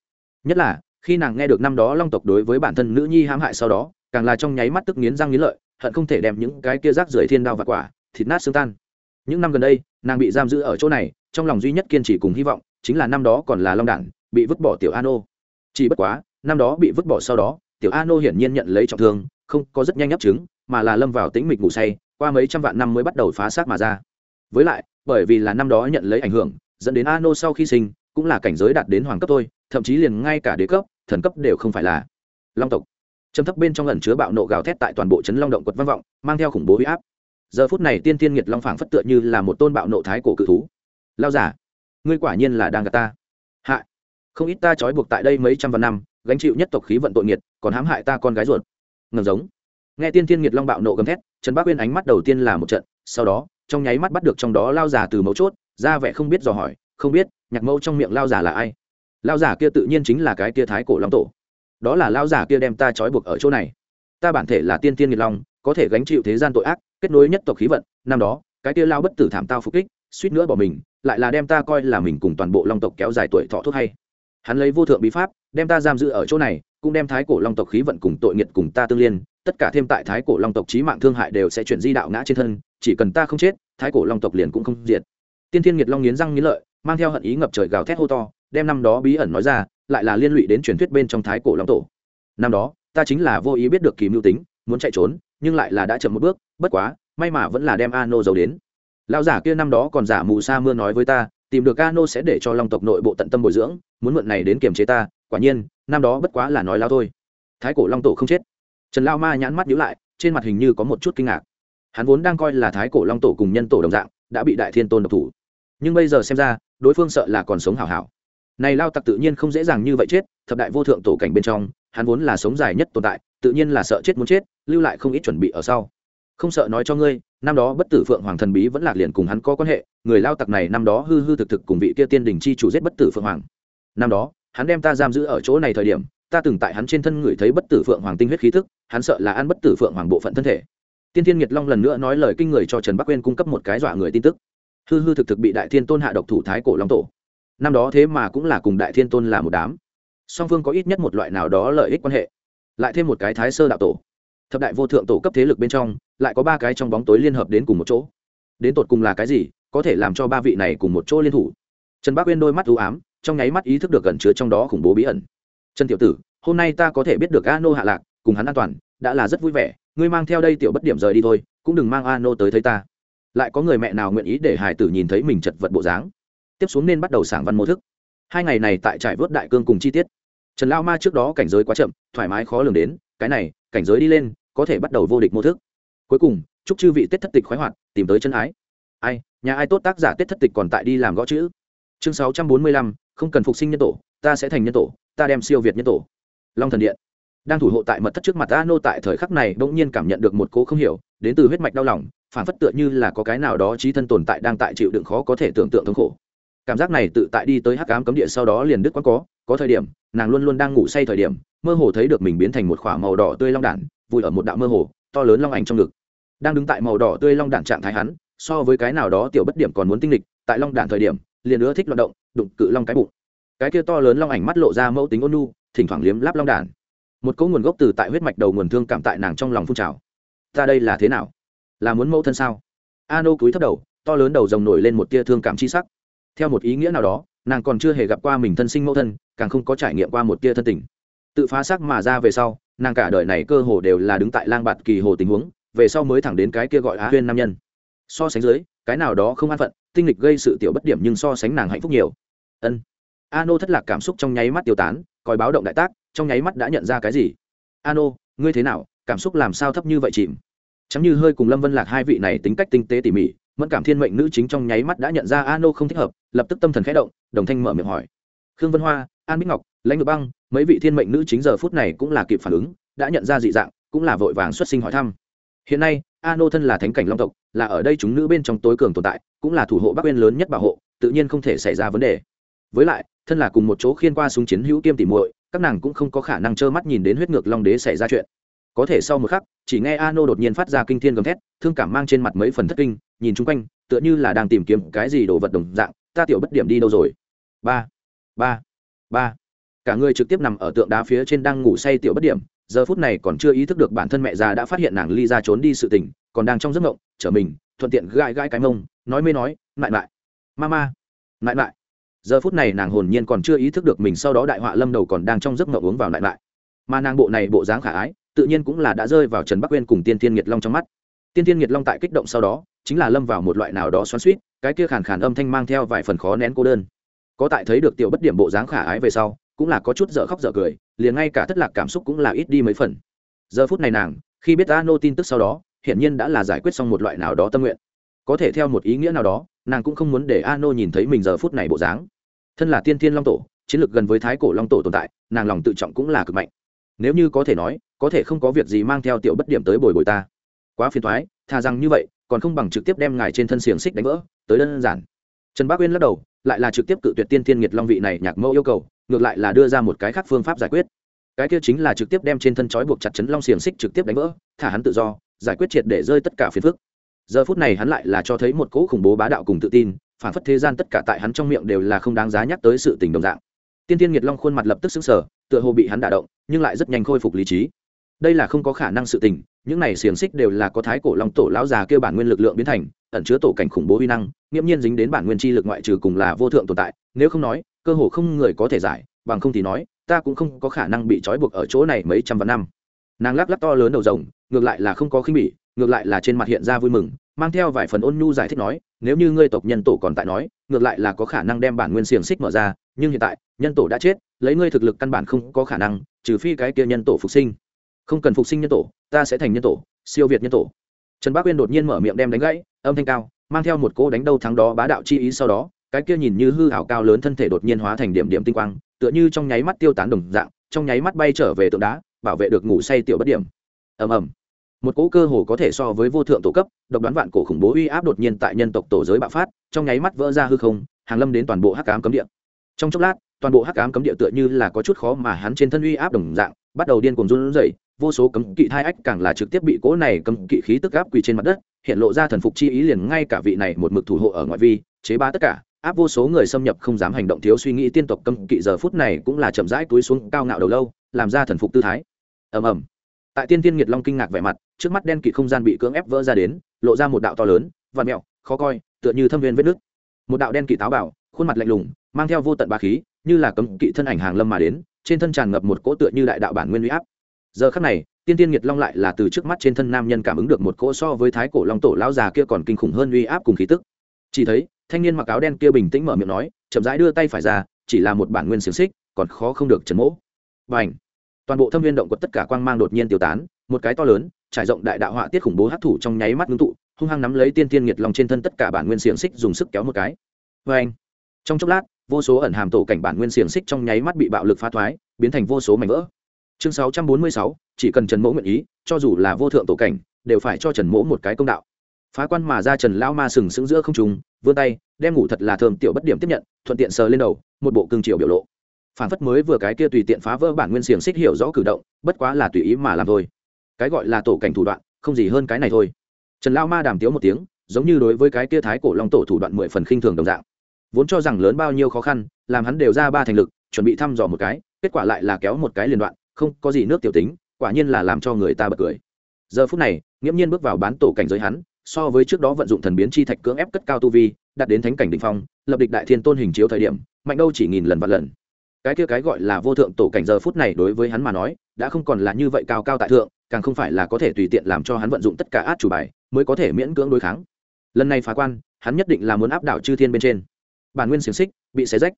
Nhất là, khi nàng nghe được năm đó long tộc đối với bản thân nữ nhi hãm hại sau đó, càng là trong nháy mắt tức nghiến răng nghiến lợi, hận không thể đem những cái kia rác rưởi thiên đao và quả, thịt nát xương tan. Những năm gần đây, nàng bị giam giữ ở chỗ này, trong lòng duy nhất kiên trì cùng hy vọng, chính là năm đó còn là long đản, bị vứt bỏ tiểu ano. Chỉ bất quá, năm đó bị vứt bỏ sau đó, tiểu ano hiển nhiên nhận lấy trọng thương, không có rất nhanh nhấp trứng, mà là lâm vào tĩnh mịch ngủ say, qua mấy trăm vạn năm mới bắt đầu phá xác mà ra. Với lại bởi vì là năm đó nhận lấy ảnh hưởng, dẫn đến ano sau khi sinh, cũng là cảnh giới đạt đến hoàng cấp thôi, thậm chí liền ngay cả đế cấp, thần cấp đều không phải là. Long tộc. Châm thấp bên trong lần chứa bạo nộ gào thét tại toàn bộ chấn long động quật vang vọng, mang theo khủng bố huy áp. Giờ phút này tiên tiên nghiệt long phảng phất tựa như là một tôn bạo nộ thái cổ cự thú. Lao giả, ngươi quả nhiên là đang gạt ta. Hạ. Không ít ta trói buộc tại đây mấy trăm vạn năm, gánh chịu nhất tộc khí vận tội nghiệt, còn hãm hại ta con gái ruột. Ngầm giống. Nghe tiên tiên nghiệt long bạo nộ gầm thét, trần bác uyên ánh mắt đầu tiên là một trận sau đó, trong nháy mắt bắt được trong đó lao giả từ mấu chốt, ra vẻ không biết dò hỏi, không biết, nhạc mẫu trong miệng lao giả là ai? Lao giả kia tự nhiên chính là cái kia thái cổ long tổ. Đó là lao giả kia đem ta trói buộc ở chỗ này. Ta bản thể là tiên tiên nghiệt long, có thể gánh chịu thế gian tội ác, kết nối nhất tộc khí vận. Năm đó, cái kia lao bất tử thảm tao phục kích, suýt nữa bỏ mình, lại là đem ta coi là mình cùng toàn bộ long tộc kéo dài tuổi thọ thuốc hay. Hắn lấy vô thượng bí pháp, đem ta giam giữ ở chỗ này, cũng đem thái cổ long tộc khí vận cùng tội nghiệt cùng ta tương liên, tất cả thêm tại thái cổ long tộc trí mạng thương hại đều sẽ chuyển di đạo ngã trên thân chỉ cần ta không chết, thái cổ long tộc liền cũng không diệt. Tiên thiên nghiệt long nghiến răng nghiến lợi, mang theo hận ý ngập trời gào thét hô to, đem năm đó bí ẩn nói ra, lại là liên lụy đến truyền thuyết bên trong thái cổ long tổ. Năm đó, ta chính là vô ý biết được kỳ mưu tính, muốn chạy trốn, nhưng lại là đã chậm một bước, bất quá, may mà vẫn là đem a nô giấu đến. Lão giả kia năm đó còn giả mù sa mưa nói với ta, tìm được a nô sẽ để cho long tộc nội bộ tận tâm bồi dưỡng, muốn mượn này đến kiềm chế ta, quả nhiên, năm đó bất quá là nói lao thôi. Thái cổ long tổ không chết. Trần lao ma nhãn mắt nhíu lại, trên mặt hình như có một chút kinh ngạc hắn vốn đang coi là thái cổ long tổ cùng nhân tổ đồng dạng, đã bị đại thiên tôn độc thủ. Nhưng bây giờ xem ra, đối phương sợ là còn sống hảo hảo. Này lao tặc tự nhiên không dễ dàng như vậy chết, thập đại vô thượng tổ cảnh bên trong, hắn vốn là sống dài nhất tồn tại, tự nhiên là sợ chết muốn chết, lưu lại không ít chuẩn bị ở sau. Không sợ nói cho ngươi, năm đó bất tử phượng hoàng thần bí vẫn lạc liền cùng hắn có quan hệ, người lao tặc này năm đó hư hư thực thực cùng vị kia tiên đình chi chủ giết bất tử phượng hoàng. Năm đó, hắn đem ta giam giữ ở chỗ này thời điểm, ta từng tại hắn trên thân người thấy bất tử phượng hoàng tinh huyết khí thức hắn sợ là ăn bất tử phượng hoàng bộ phận thân thể tiên thiên nghiệt long lần nữa nói lời kinh người cho trần bắc quên cung cấp một cái dọa người tin tức. Hư hư thực thực bị đại thiên tôn hạ độc thủ thái cổ long tổ. Năm đó thế mà cũng là cùng đại thiên tôn là một đám. Song phương có ít nhất một loại nào đó lợi ích quan hệ. Lại thêm một cái thái sơ đạo tổ. Thập đại vô thượng tổ cấp thế lực bên trong, lại có ba cái trong bóng tối liên hợp đến cùng một chỗ. Đến tột cùng là cái gì, có thể làm cho ba vị này cùng một chỗ liên thủ. Trần bác uyên đôi mắt ưu ám, trong nháy mắt ý thức được gần chứa trong đó khủng bố bí ẩn. Trần tiểu tử, hôm nay ta có thể biết được a nô hạ lạc, cùng hắn an toàn, đã là rất vui vẻ ngươi mang theo đây tiểu bất điểm rời đi thôi, cũng đừng mang a nô tới thấy ta. Lại có người mẹ nào nguyện ý để hải tử nhìn thấy mình chật vật bộ dáng? Tiếp xuống nên bắt đầu sảng văn mô thức. Hai ngày này tại trại vớt đại cương cùng chi tiết. Trần lao ma trước đó cảnh giới quá chậm, thoải mái khó lường đến, cái này, cảnh giới đi lên, có thể bắt đầu vô địch mô thức. Cuối cùng, chúc chư vị tết thất tịch khoái hoạt, tìm tới chân ái. Ai, nhà ai tốt tác giả tết thất tịch còn tại đi làm gõ chữ. Chương sáu trăm bốn mươi lăm, không cần phục sinh nhân tổ, ta sẽ thành nhân tổ, ta đem siêu việt nhân tổ. Long thần điện đang thủ hộ tại mật thất trước mặt a nô tại thời khắc này bỗng nhiên cảm nhận được một cố không hiểu, đến từ huyết mạch đau lòng, phản phất tựa như là có cái nào đó trí thân tồn tại đang tại chịu đựng khó có thể tưởng tượng thống khổ. Cảm giác này tự tại đi tới hắc ám cấm địa sau đó liền đứt quãng có có thời điểm, nàng luôn luôn đang ngủ say thời điểm, mơ hồ thấy được mình biến thành một k h ỏ a màu đỏ tươi long đản, vùi ở một đạo mơ hồ, to lớn long ảnh trong ngực. Đang đứng tại màu đỏ tươi long đản trạng thái hắn, so với cái nào đó tiểu bất điểm còn muốn tinh lịch tại long đản thời điểm, liền ưa thích loạt động, đụng cự long cái bụng. Cái kia to lớn long ảnh mắt lộ ra mẫu tính ôn nu thỉnh thoảng liếm láp long đản một cỗ nguồn gốc từ tại huyết mạch đầu nguồn thương cảm tại nàng trong lòng phun trào. Ta đây là thế nào? Là muốn mẫu thân sao? A nô cúi thấp đầu, to lớn đầu rồng nổi lên một tia thương cảm chi sắc. Theo một ý nghĩa nào đó, nàng còn chưa hề gặp qua mình thân sinh mẫu thân, càng không có trải nghiệm qua một tia thân tình. Tự phá xác mà ra về sau, nàng cả đời này cơ hồ đều là đứng tại lang bạt kỳ hồ tình huống, về sau mới thẳng đến cái kia gọi á huyên nam nhân. So sánh dưới, cái nào đó không an phận, tinh lịch gây sự tiểu bất điểm nhưng so sánh nàng hạnh phúc nhiều. Ân. A nô thất lạc cảm xúc trong nháy mắt tiêu tán coi báo động đại tác trong nháy mắt đã nhận ra cái gì? Ano, ngươi thế nào? Cảm xúc làm sao thấp như vậy chìm? Chẳng như hơi cùng lâm vân lạc hai vị này tính cách tinh tế tỉ mỉ, mẫn cảm thiên mệnh nữ chính trong nháy mắt đã nhận ra ano không thích hợp, lập tức tâm thần khẽ động, đồng thanh mở miệng hỏi. Khương vân hoa, an bích ngọc, lãnh ngự băng, mấy vị thiên mệnh nữ chính giờ phút này cũng là kịp phản ứng, đã nhận ra dị dạng, cũng là vội vàng xuất sinh hỏi thăm. Hiện nay, ano thân là thánh cảnh long tộc, là ở đây chúng nữ bên trong tối cường tồn tại, cũng là thủ hộ bắc bên lớn nhất bảo hộ, tự nhiên không thể xảy ra vấn đề. Với lại, thân là cùng một chỗ khiên qua súng chiến hữu kiêm tỉ muội các nàng cũng không có khả năng trơ mắt nhìn đến huyết ngược long đế xảy ra chuyện. Có thể sau một khắc, chỉ nghe a nô đột nhiên phát ra kinh thiên gầm thét, thương cảm mang trên mặt mấy phần thất kinh, nhìn chung quanh, tựa như là đang tìm kiếm cái gì đồ vật đồng dạng, ta tiểu bất điểm đi đâu rồi? Ba ba ba. Cả người trực tiếp nằm ở tượng đá phía trên đang ngủ say tiểu bất điểm, giờ phút này còn chưa ý thức được bản thân mẹ già đã phát hiện nàng ly ra trốn đi sự tình, còn đang trong giấc mộng trở mình, thuận tiện gãi gãi cái mông, nói mê nói mại mại ma ma mại mại giờ phút này nàng hồn nhiên còn chưa ý thức được mình sau đó đại họa lâm đầu còn đang trong giấc ngậu uống vào lại lại. Mà nàng bộ này bộ dáng khả ái, tự nhiên cũng là đã rơi vào trần bắc uyên cùng tiên thiên nghiệt long trong mắt. Tiên thiên nghiệt long tại kích động sau đó, chính là lâm vào một loại nào đó xoắn suýt cái kia khàn khàn âm thanh mang theo vài phần khó nén cô đơn. Có tại thấy được tiểu bất điểm bộ dáng khả ái về sau, cũng là có chút dở khóc dở cười, liền ngay cả thất lạc cảm xúc cũng là ít đi mấy phần. Giờ phút này nàng, khi biết a nô tin tức sau đó, hiển nhiên đã là giải quyết xong một loại nào đó tâm nguyện. Có thể theo một ý nghĩa nào đó nàng cũng không muốn để a nô nhìn thấy mình giờ phút này bộ dáng. Thân là tiên thiên long tổ, chiến lược gần với thái cổ long tổ tồn tại, nàng lòng tự trọng cũng là cực mạnh. Nếu như có thể nói, có thể không có việc gì mang theo tiểu bất điểm tới bồi bồi ta. Quá phiền thoái thà rằng như vậy, còn không bằng trực tiếp đem ngài trên thân xiềng xích đánh vỡ, tới đơn giản. Trần bác uyên lắc đầu, lại là trực tiếp cự tuyệt tiên thiên nghiệt long vị này nhạc mẫu yêu cầu, ngược lại là đưa ra một cái khác phương pháp giải quyết. Cái kia chính là trực tiếp đem trên thân trói buộc chặt chấn long xiềng xích trực tiếp đánh vỡ, thả hắn tự do, giải quyết triệt để rơi tất cả phiền phức giờ phút này hắn lại là cho thấy một cỗ khủng bố bá đạo cùng tự tin, phản phất thế gian tất cả tại hắn trong miệng đều là không đáng giá nhắc tới sự tình đồng dạng. Tiên tiên nghiệt long khuôn mặt lập tức xứng sở tựa hồ bị hắn đả động, nhưng lại rất nhanh khôi phục lý trí. Đây là không có khả năng sự tình, những này xiềng xích đều là có thái cổ long tổ lão già kêu bản nguyên lực lượng biến thành, ẩn chứa tổ cảnh khủng bố uy năng, nghiễm nhiên dính đến bản nguyên chi lực ngoại trừ cùng là vô thượng tồn tại, nếu không nói, cơ hồ không người có thể giải, bằng không thì nói, ta cũng không có khả năng bị trói buộc ở chỗ này mấy trăm vạn năm. Nàng lắc lắc to lớn đầu rồng, ngược lại là không có khinh bỉ ngược lại là trên mặt hiện ra vui mừng, mang theo vài phần ôn nhu giải thích nói, nếu như ngươi tộc nhân tổ còn tại nói, ngược lại là có khả năng đem bản nguyên xiềng xích mở ra, nhưng hiện tại, nhân tổ đã chết, lấy ngươi thực lực căn bản không có khả năng, trừ phi cái kia nhân tổ phục sinh. Không cần phục sinh nhân tổ, ta sẽ thành nhân tổ, siêu việt nhân tổ. Trần bác uyên đột nhiên mở miệng đem đánh gãy, âm thanh cao, mang theo một cỗ đánh đâu thắng đó bá đạo chi ý sau đó, cái kia nhìn như hư ảo cao lớn thân thể đột nhiên hóa thành điểm điểm tinh quang, tựa như trong nháy mắt tiêu tán đồng dạng, trong nháy mắt bay trở về tượng đá, bảo vệ được ngủ say tiểu bất điểm. Ầm ầm một cỗ cơ hồ có thể so với vô thượng tổ cấp, độc đoán vạn cổ khủng bố uy áp đột nhiên tại nhân tộc tổ giới bạo phát, trong nháy mắt vỡ ra hư không, hàng lâm đến toàn bộ hắc cám cấm địa. Trong chốc lát, toàn bộ hắc cám cấm địa tựa như là có chút khó mà hắn trên thân uy áp đồng dạng, bắt đầu điên cuồng run rẩy, vô số cấm kỵ thai ách càng là trực tiếp bị cỗ này cấm kỵ khí tức áp quỳ trên mặt đất, hiện lộ ra thần phục chi ý liền ngay cả vị này một mực thủ hộ ở ngoại vi, chế ba tất cả, áp vô số người xâm nhập không dám hành động thiếu suy nghĩ tiên tộc cấm kỵ giờ phút này cũng là chậm rãi túi xuống cao ngạo đầu lâu, làm ra thần phục tư thái. Ầm ầm. Tại tiên tiên nghiệt long kinh ngạc vẻ mặt trước mắt đen kịt không gian bị cưỡng ép vỡ ra đến, lộ ra một đạo to lớn và mẹo, khó coi, tựa như thâm viên vết nước một đạo đen kỵ táo bảo khuôn mặt lạnh lùng, mang theo vô tận ba khí, như là cấm kỵ thân ảnh hàng lâm mà đến, trên thân tràn ngập một cỗ tựa như đại đạo bản nguyên huy áp. Giờ khắc này, tiên tiên nghiệt long lại là từ trước mắt trên thân nam nhân cảm ứng được một cỗ so với thái cổ long tổ lão già kia còn kinh khủng hơn uy áp cùng khí tức. Chỉ thấy, thanh niên mặc áo đen kia bình tĩnh mở miệng nói, chậm rãi đưa tay phải ra, chỉ là một bản nguyên xiềng xích, còn khó không được chấn mỗ. Và ảnh toàn bộ thâm viên động quật tất cả quang mang đột nhiên tiêu tán, một cái to lớn trải rộng đại đạo họa tiết khủng bố hấp thủ trong nháy mắt ngưng tụ, hung hăng nắm lấy tiên tiên nghiệt long trên thân tất cả bản nguyên xiềng xích dùng sức kéo một cái. Vê anh, trong chốc lát, vô số ẩn hàm tổ cảnh bản nguyên xiềng xích trong nháy mắt bị bạo lực phá thoái, biến thành vô số mảnh vỡ. Chương sáu trăm bốn mươi sáu, chỉ cần trần mỗ nguyện ý, cho dù là vô thượng tổ cảnh, đều phải cho trần mỗ một cái công đạo. Phá quan mà ra trần lao ma sừng sững giữa không trùng vươn tay, đem ngủ thật là thường tiểu bất điểm tiếp nhận, thuận tiện sờ lên đầu, một bộ cương triều biểu lộ. Phản phất mới vừa cái kia tùy tiện phá vỡ bản nguyên xiềng xích hiểu rõ cử động, bất quá là tùy ý mà làm thôi cái gọi là tổ cảnh thủ đoạn, không gì hơn cái này thôi. Trần lao ma đàm tiếu một tiếng, giống như đối với cái kia thái cổ long tổ thủ đoạn mười phần khinh thường đồng dạng. Vốn cho rằng lớn bao nhiêu khó khăn, làm hắn đều ra ba thành lực, chuẩn bị thăm dò một cái, kết quả lại là kéo một cái liên đoạn, không có gì nước tiểu tính, quả nhiên là làm cho người ta bật cười. Giờ phút này, nghiễm nhiên bước vào bán tổ cảnh giới hắn, so với trước đó vận dụng thần biến chi thạch cưỡng ép cất cao tu vi, đạt đến thánh cảnh đ ỉ n h phong, lập địch đại thiên tôn hình chiếu thời điểm, mạnh đâu chỉ nghìn lần và lần. Cái kia cái gọi là vô thượng tổ cảnh giờ phút này đối với hắn mà nói, đã không còn là như vậy cao cao tại thượng càng không phải là có thể tùy tiện làm cho hắn vận dụng tất cả át chủ bài, mới có thể miễn cưỡng đối kháng. Lần này phá quan, hắn nhất định là muốn áp đảo chư thiên bên trên. Bản nguyên xiềng xích, bị xé rách.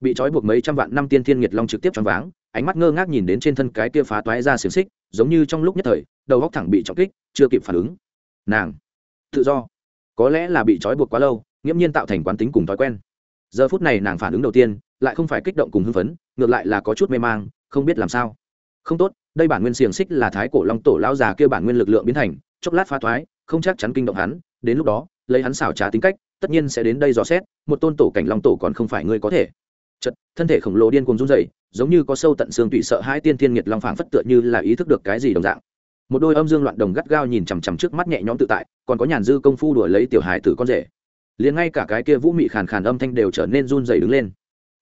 Bị trói buộc mấy trăm vạn năm tiên thiên nghiệt long trực tiếp choáng váng, ánh mắt ngơ ngác nhìn đến trên thân cái kia phá toái ra xiềng xích, giống như trong lúc nhất thời, đầu góc thẳng bị trọng kích, chưa kịp phản ứng. Nàng, tự do. Có lẽ là bị trói buộc quá lâu, nghiễm nhiên tạo thành quán tính cùng thói quen. Giờ phút này nàng phản ứng đầu tiên, lại không phải kích động cùng hưng phấn, ngược lại là có chút mê mang, không biết làm sao không tốt, đây bản nguyên xiềng xích là thái cổ long tổ lao già kia bản nguyên lực lượng biến thành, chốc lát phá thoái, không chắc chắn kinh động hắn, đến lúc đó, lấy hắn xảo trá tính cách, tất nhiên sẽ đến đây dò xét, một tôn tổ cảnh long tổ còn không phải ngươi có thể. Chật thân thể khổng lồ điên cuồng run rẩy, giống như có sâu tận xương tụy sợ hai tiên thiên nghiệt long phảng phất tựa như là ý thức được cái gì đồng dạng. Một đôi âm dương loạn đồng gắt gao nhìn chằm chằm trước mắt nhẹ nhõm tự tại, còn có nhàn dư công phu đuổi lấy tiểu hài tử con rể. Liền ngay cả cái kia vũ mị khàn khàn âm thanh đều trở nên run rẩy đứng lên.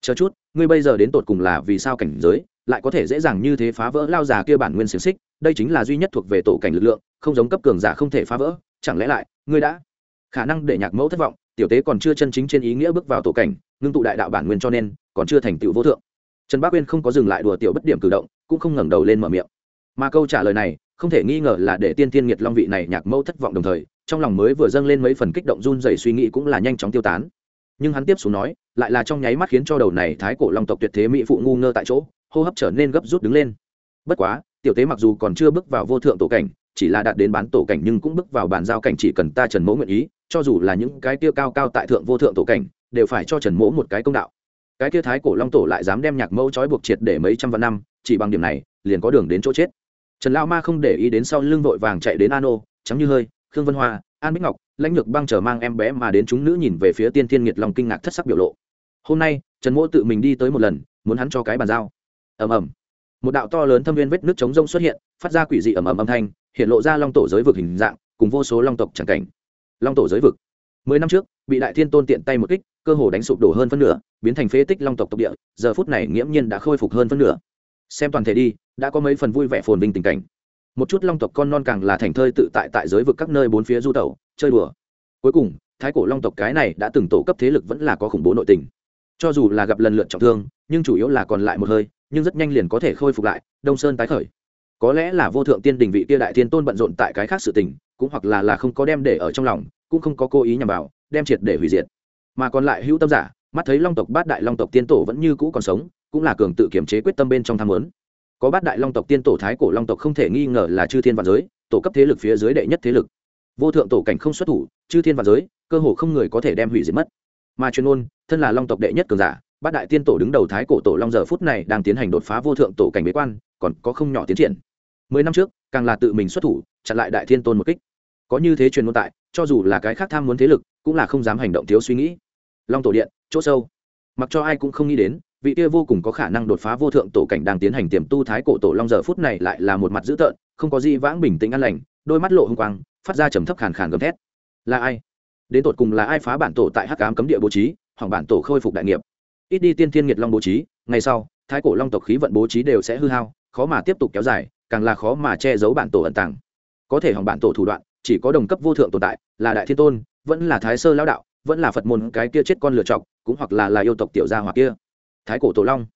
Chờ chút, ngươi bây giờ đến tột cùng là vì sao cảnh giới? Lại có thể dễ dàng như thế phá vỡ lao già kia bản nguyên xiềng xích, đây chính là duy nhất thuộc về tổ cảnh lực lượng, không giống cấp cường giả không thể phá vỡ, chẳng lẽ lại, ngươi đã khả năng để nhạc mẫu thất vọng, tiểu tế còn chưa chân chính trên ý nghĩa bước vào tổ cảnh, ngưng tụ đại đạo bản nguyên cho nên, còn chưa thành tựu vô thượng. Trần bác uyên không có dừng lại đùa tiểu bất điểm cử động, cũng không ngẩng đầu lên mở miệng. Mà câu trả lời này, không thể nghi ngờ là để tiên tiên nghiệt long vị này nhạc mẫu thất vọng đồng thời, trong lòng mới vừa dâng lên mấy phần kích động run dày suy nghĩ cũng là nhanh chóng tiêu tán. Nhưng hắn tiếp xuống nói, lại là trong nháy mắt khiến cho đầu này thái cổ long tộc tuyệt thế mỹ phụ ngu ngơ tại chỗ hô hấp trở nên gấp rút đứng lên. Bất quá, tiểu tế mặc dù còn chưa bước vào vô thượng tổ cảnh, chỉ là đạt đến bán tổ cảnh nhưng cũng bước vào bàn giao cảnh chỉ cần ta trần mỗ nguyện ý, cho dù là những cái tiêu cao cao tại thượng vô thượng tổ cảnh, đều phải cho trần mỗ một cái công đạo. Cái kia thái cổ long tổ lại dám đem nhạc mẫu trói buộc triệt để mấy trăm vạn năm, chỉ bằng điểm này, liền có đường đến chỗ chết. Trần lao ma không để ý đến sau lưng vội vàng chạy đến an ô trắng như hơi, khương vân hoa, an bích ngọc, lãnh lược băng chờ mang em bé mà đến chúng nữ nhìn về phía tiên thiên nghiệt lòng kinh ngạc thất sắc biểu lộ. Hôm nay, trần mỗ tự mình đi tới một lần, muốn hắn cho cái bàn giao ầm ầm. Một đạo to lớn thâm viên vết nước chống rông xuất hiện, phát ra quỷ dị ầm ầm âm thanh, hiện lộ ra long tổ giới vực hình dạng, cùng vô số long tộc chẳng cảnh. Long tổ giới vực. Mười năm trước, bị đại thiên tôn tiện tay một kích, cơ hồ đánh sụp đổ hơn phân nửa, biến thành phế tích long tộc tộc địa, giờ phút này nghiễm nhiên đã khôi phục hơn phân nửa. Xem toàn thể đi, đã có mấy phần vui vẻ phồn vinh tình cảnh. Một chút long tộc con non càng là thành thơi tự tại tại giới vực các nơi bốn phía du tẩu, chơi đùa. Cuối cùng, thái cổ long tộc cái này đã từng tổ cấp thế lực vẫn là có khủng bố nội tình. Cho dù là gặp lần lượt trọng thương, nhưng chủ yếu là còn lại một hơi nhưng rất nhanh liền có thể khôi phục lại, đông sơn tái khởi. Có lẽ là vô thượng tiên đình vị kia đại tiên tôn bận rộn tại cái khác sự tình, cũng hoặc là là không có đem để ở trong lòng, cũng không có cố ý nhằm vào, đem triệt để hủy diệt. Mà còn lại hữu tâm giả, mắt thấy long tộc bát đại long tộc tiên tổ vẫn như cũ còn sống, cũng là cường tự kiểm chế quyết tâm bên trong tham muốn. có bát đại long tộc tiên tổ thái cổ long tộc không thể nghi ngờ là chư thiên vạn giới, tổ cấp thế lực phía dưới đệ nhất thế lực. Vô thượng tổ cảnh không xuất thủ, chư thiên vạn giới, cơ hồ không người có thể đem hủy diệt mất. Mà chuyên ôn thân là long tộc đệ nhất cường giả bát đại tiên tổ đứng đầu thái cổ tổ long giờ phút này đang tiến hành đột phá vô thượng tổ cảnh bế quan, còn có không nhỏ tiến triển. Mười năm trước, càng là tự mình xuất thủ, chặn lại đại thiên tôn một kích. Có như thế truyền môn tại, cho dù là cái khác tham muốn thế lực, cũng là không dám hành động thiếu suy nghĩ. Long tổ điện, chỗ sâu. Mặc cho ai cũng không nghĩ đến, vị kia vô cùng có khả năng đột phá vô thượng tổ cảnh đang tiến hành tiềm tu thái cổ tổ long giờ phút này lại là một mặt dữ tợn, không có gì vãng bình tĩnh an lành, đôi mắt lộ hung quang, phát ra trầm thấp khàn khàn gầm thét. Là ai? Đến tột cùng là ai phá bản tổ tại hắc Ám cấm địa bố trí, hoặc bản tổ khôi phục đại nghiệp? Ít đi tiên thiên nghiệt long bố trí, ngày sau, thái cổ long tộc khí vận bố trí đều sẽ hư hao, khó mà tiếp tục kéo dài, càng là khó mà che giấu bản tổ ẩn tàng. Có thể hỏng bản tổ thủ đoạn, chỉ có đồng cấp vô thượng tồn tại, là đại thiên tôn, vẫn là thái sơ lao đạo, vẫn là phật môn cái kia chết con lựa chọc, cũng hoặc là là yêu tộc tiểu gia hoặc kia. Thái cổ tổ long?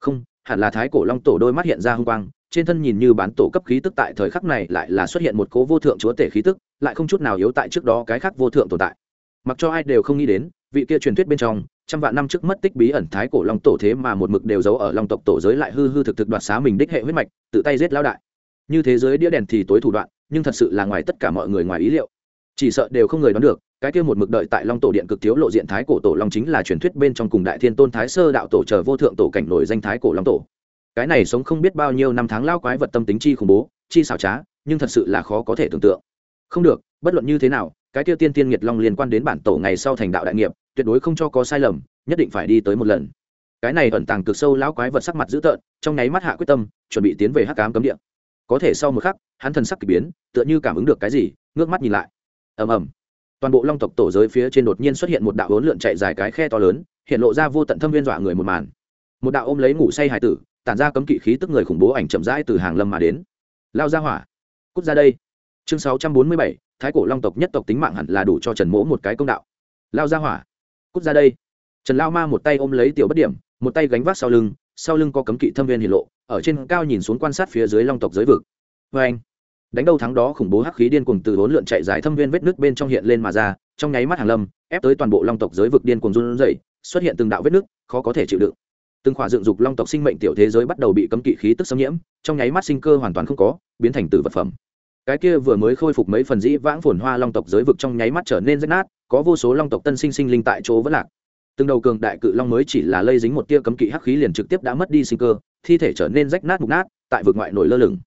Không, hẳn là thái cổ long tổ đôi mắt hiện ra h ư n g quang, trên thân nhìn như bán tổ cấp khí tức tại thời khắc này lại là xuất hiện một cố vô thượng chúa tể khí tức, lại không chút nào yếu tại trước đó cái khác vô thượng tồn tại. Mặc cho ai đều không nghĩ đến, vị kia truyền thuyết bên trong trăm vạn năm trước mất tích bí ẩn thái cổ long tổ thế mà một mực đều giấu ở long tộc tổ giới lại hư hư thực thực đoạt xá mình đích hệ huyết mạch, tự tay giết lao đại. Như thế giới đĩa đèn thì tối thủ đoạn, nhưng thật sự là ngoài tất cả mọi người ngoài ý liệu. Chỉ sợ đều không người đoán được, cái kia một mực đợi tại long tổ điện cực thiếu lộ diện thái cổ tổ long chính là truyền thuyết bên trong cùng đại thiên tôn thái sơ đạo tổ chờ vô thượng tổ cảnh nổi danh thái cổ long tổ. Cái này sống không biết bao nhiêu năm tháng lao quái vật tâm tính chi khủng bố, chi xảo trá, nhưng thật sự là khó có thể tưởng tượng. Không được, bất luận như thế nào cái kia tiên tiên nghiệt long liên quan đến bản tổ ngày sau thành đạo đại nghiệp, tuyệt đối không cho có sai lầm, nhất định phải đi tới một lần. Cái này ẩn tàng cực sâu lão quái vật sắc mặt dữ tợn, trong nháy mắt hạ quyết tâm, chuẩn bị tiến về hắc cám cấm địa. Có thể sau một khắc, hắn thần sắc k ỳ biến, tựa như cảm ứng được cái gì, ngước mắt nhìn lại. Ầm ầm. Toàn bộ long tộc tổ giới phía trên đột nhiên xuất hiện một đạo hỗn lượn chạy dài cái khe to lớn, hiện lộ ra vô tận thâm viên dọa người một màn. Một đạo ôm lấy ngủ say hải tử, tản ra cấm kỵ khí tức người khủng bố ảnh chậm rãi từ hàng lâm mà đến. Lao ra hỏa. Cút ra đây. Chương sáu trăm bốn mươi bảy thái cổ long tộc nhất tộc tính mạng hẳn là đủ cho trần mỗ một cái công đạo lao ra hỏa cút ra đây trần lao ma một tay ôm lấy tiểu bất điểm một tay gánh vác sau lưng sau lưng có cấm kỵ thâm viên hiển lộ ở trên cao nhìn xuống quan sát phía dưới long tộc giới vực vê anh đánh đâu thắng đó khủng bố hắc khí điên cuồng từ bốn lượn chạy dài thâm viên vết nước bên trong hiện lên mà ra trong nháy mắt hàng lâm ép tới toàn bộ long tộc giới vực điên cuồng run rẩy xuất hiện từng đạo vết nước khó có thể chịu đựng từng khỏa dựng dục long tộc sinh mệnh tiểu thế giới bắt đầu bị cấm kỵ khí tức xâm nhiễm trong nháy mắt sinh cơ hoàn toàn không có biến thành tử vật phẩm cái kia vừa mới khôi phục mấy phần dĩ vãng phồn hoa long tộc giới vực trong nháy mắt trở nên rách nát, có vô số long tộc tân sinh sinh linh tại chỗ vẫn lạc. Từng đầu cường đại cự long mới chỉ là lây dính một tia cấm kỵ hắc khí liền trực tiếp đã mất đi sinh cơ, thi thể trở nên rách nát mục nát, tại vực ngoại nổi lơ lửng.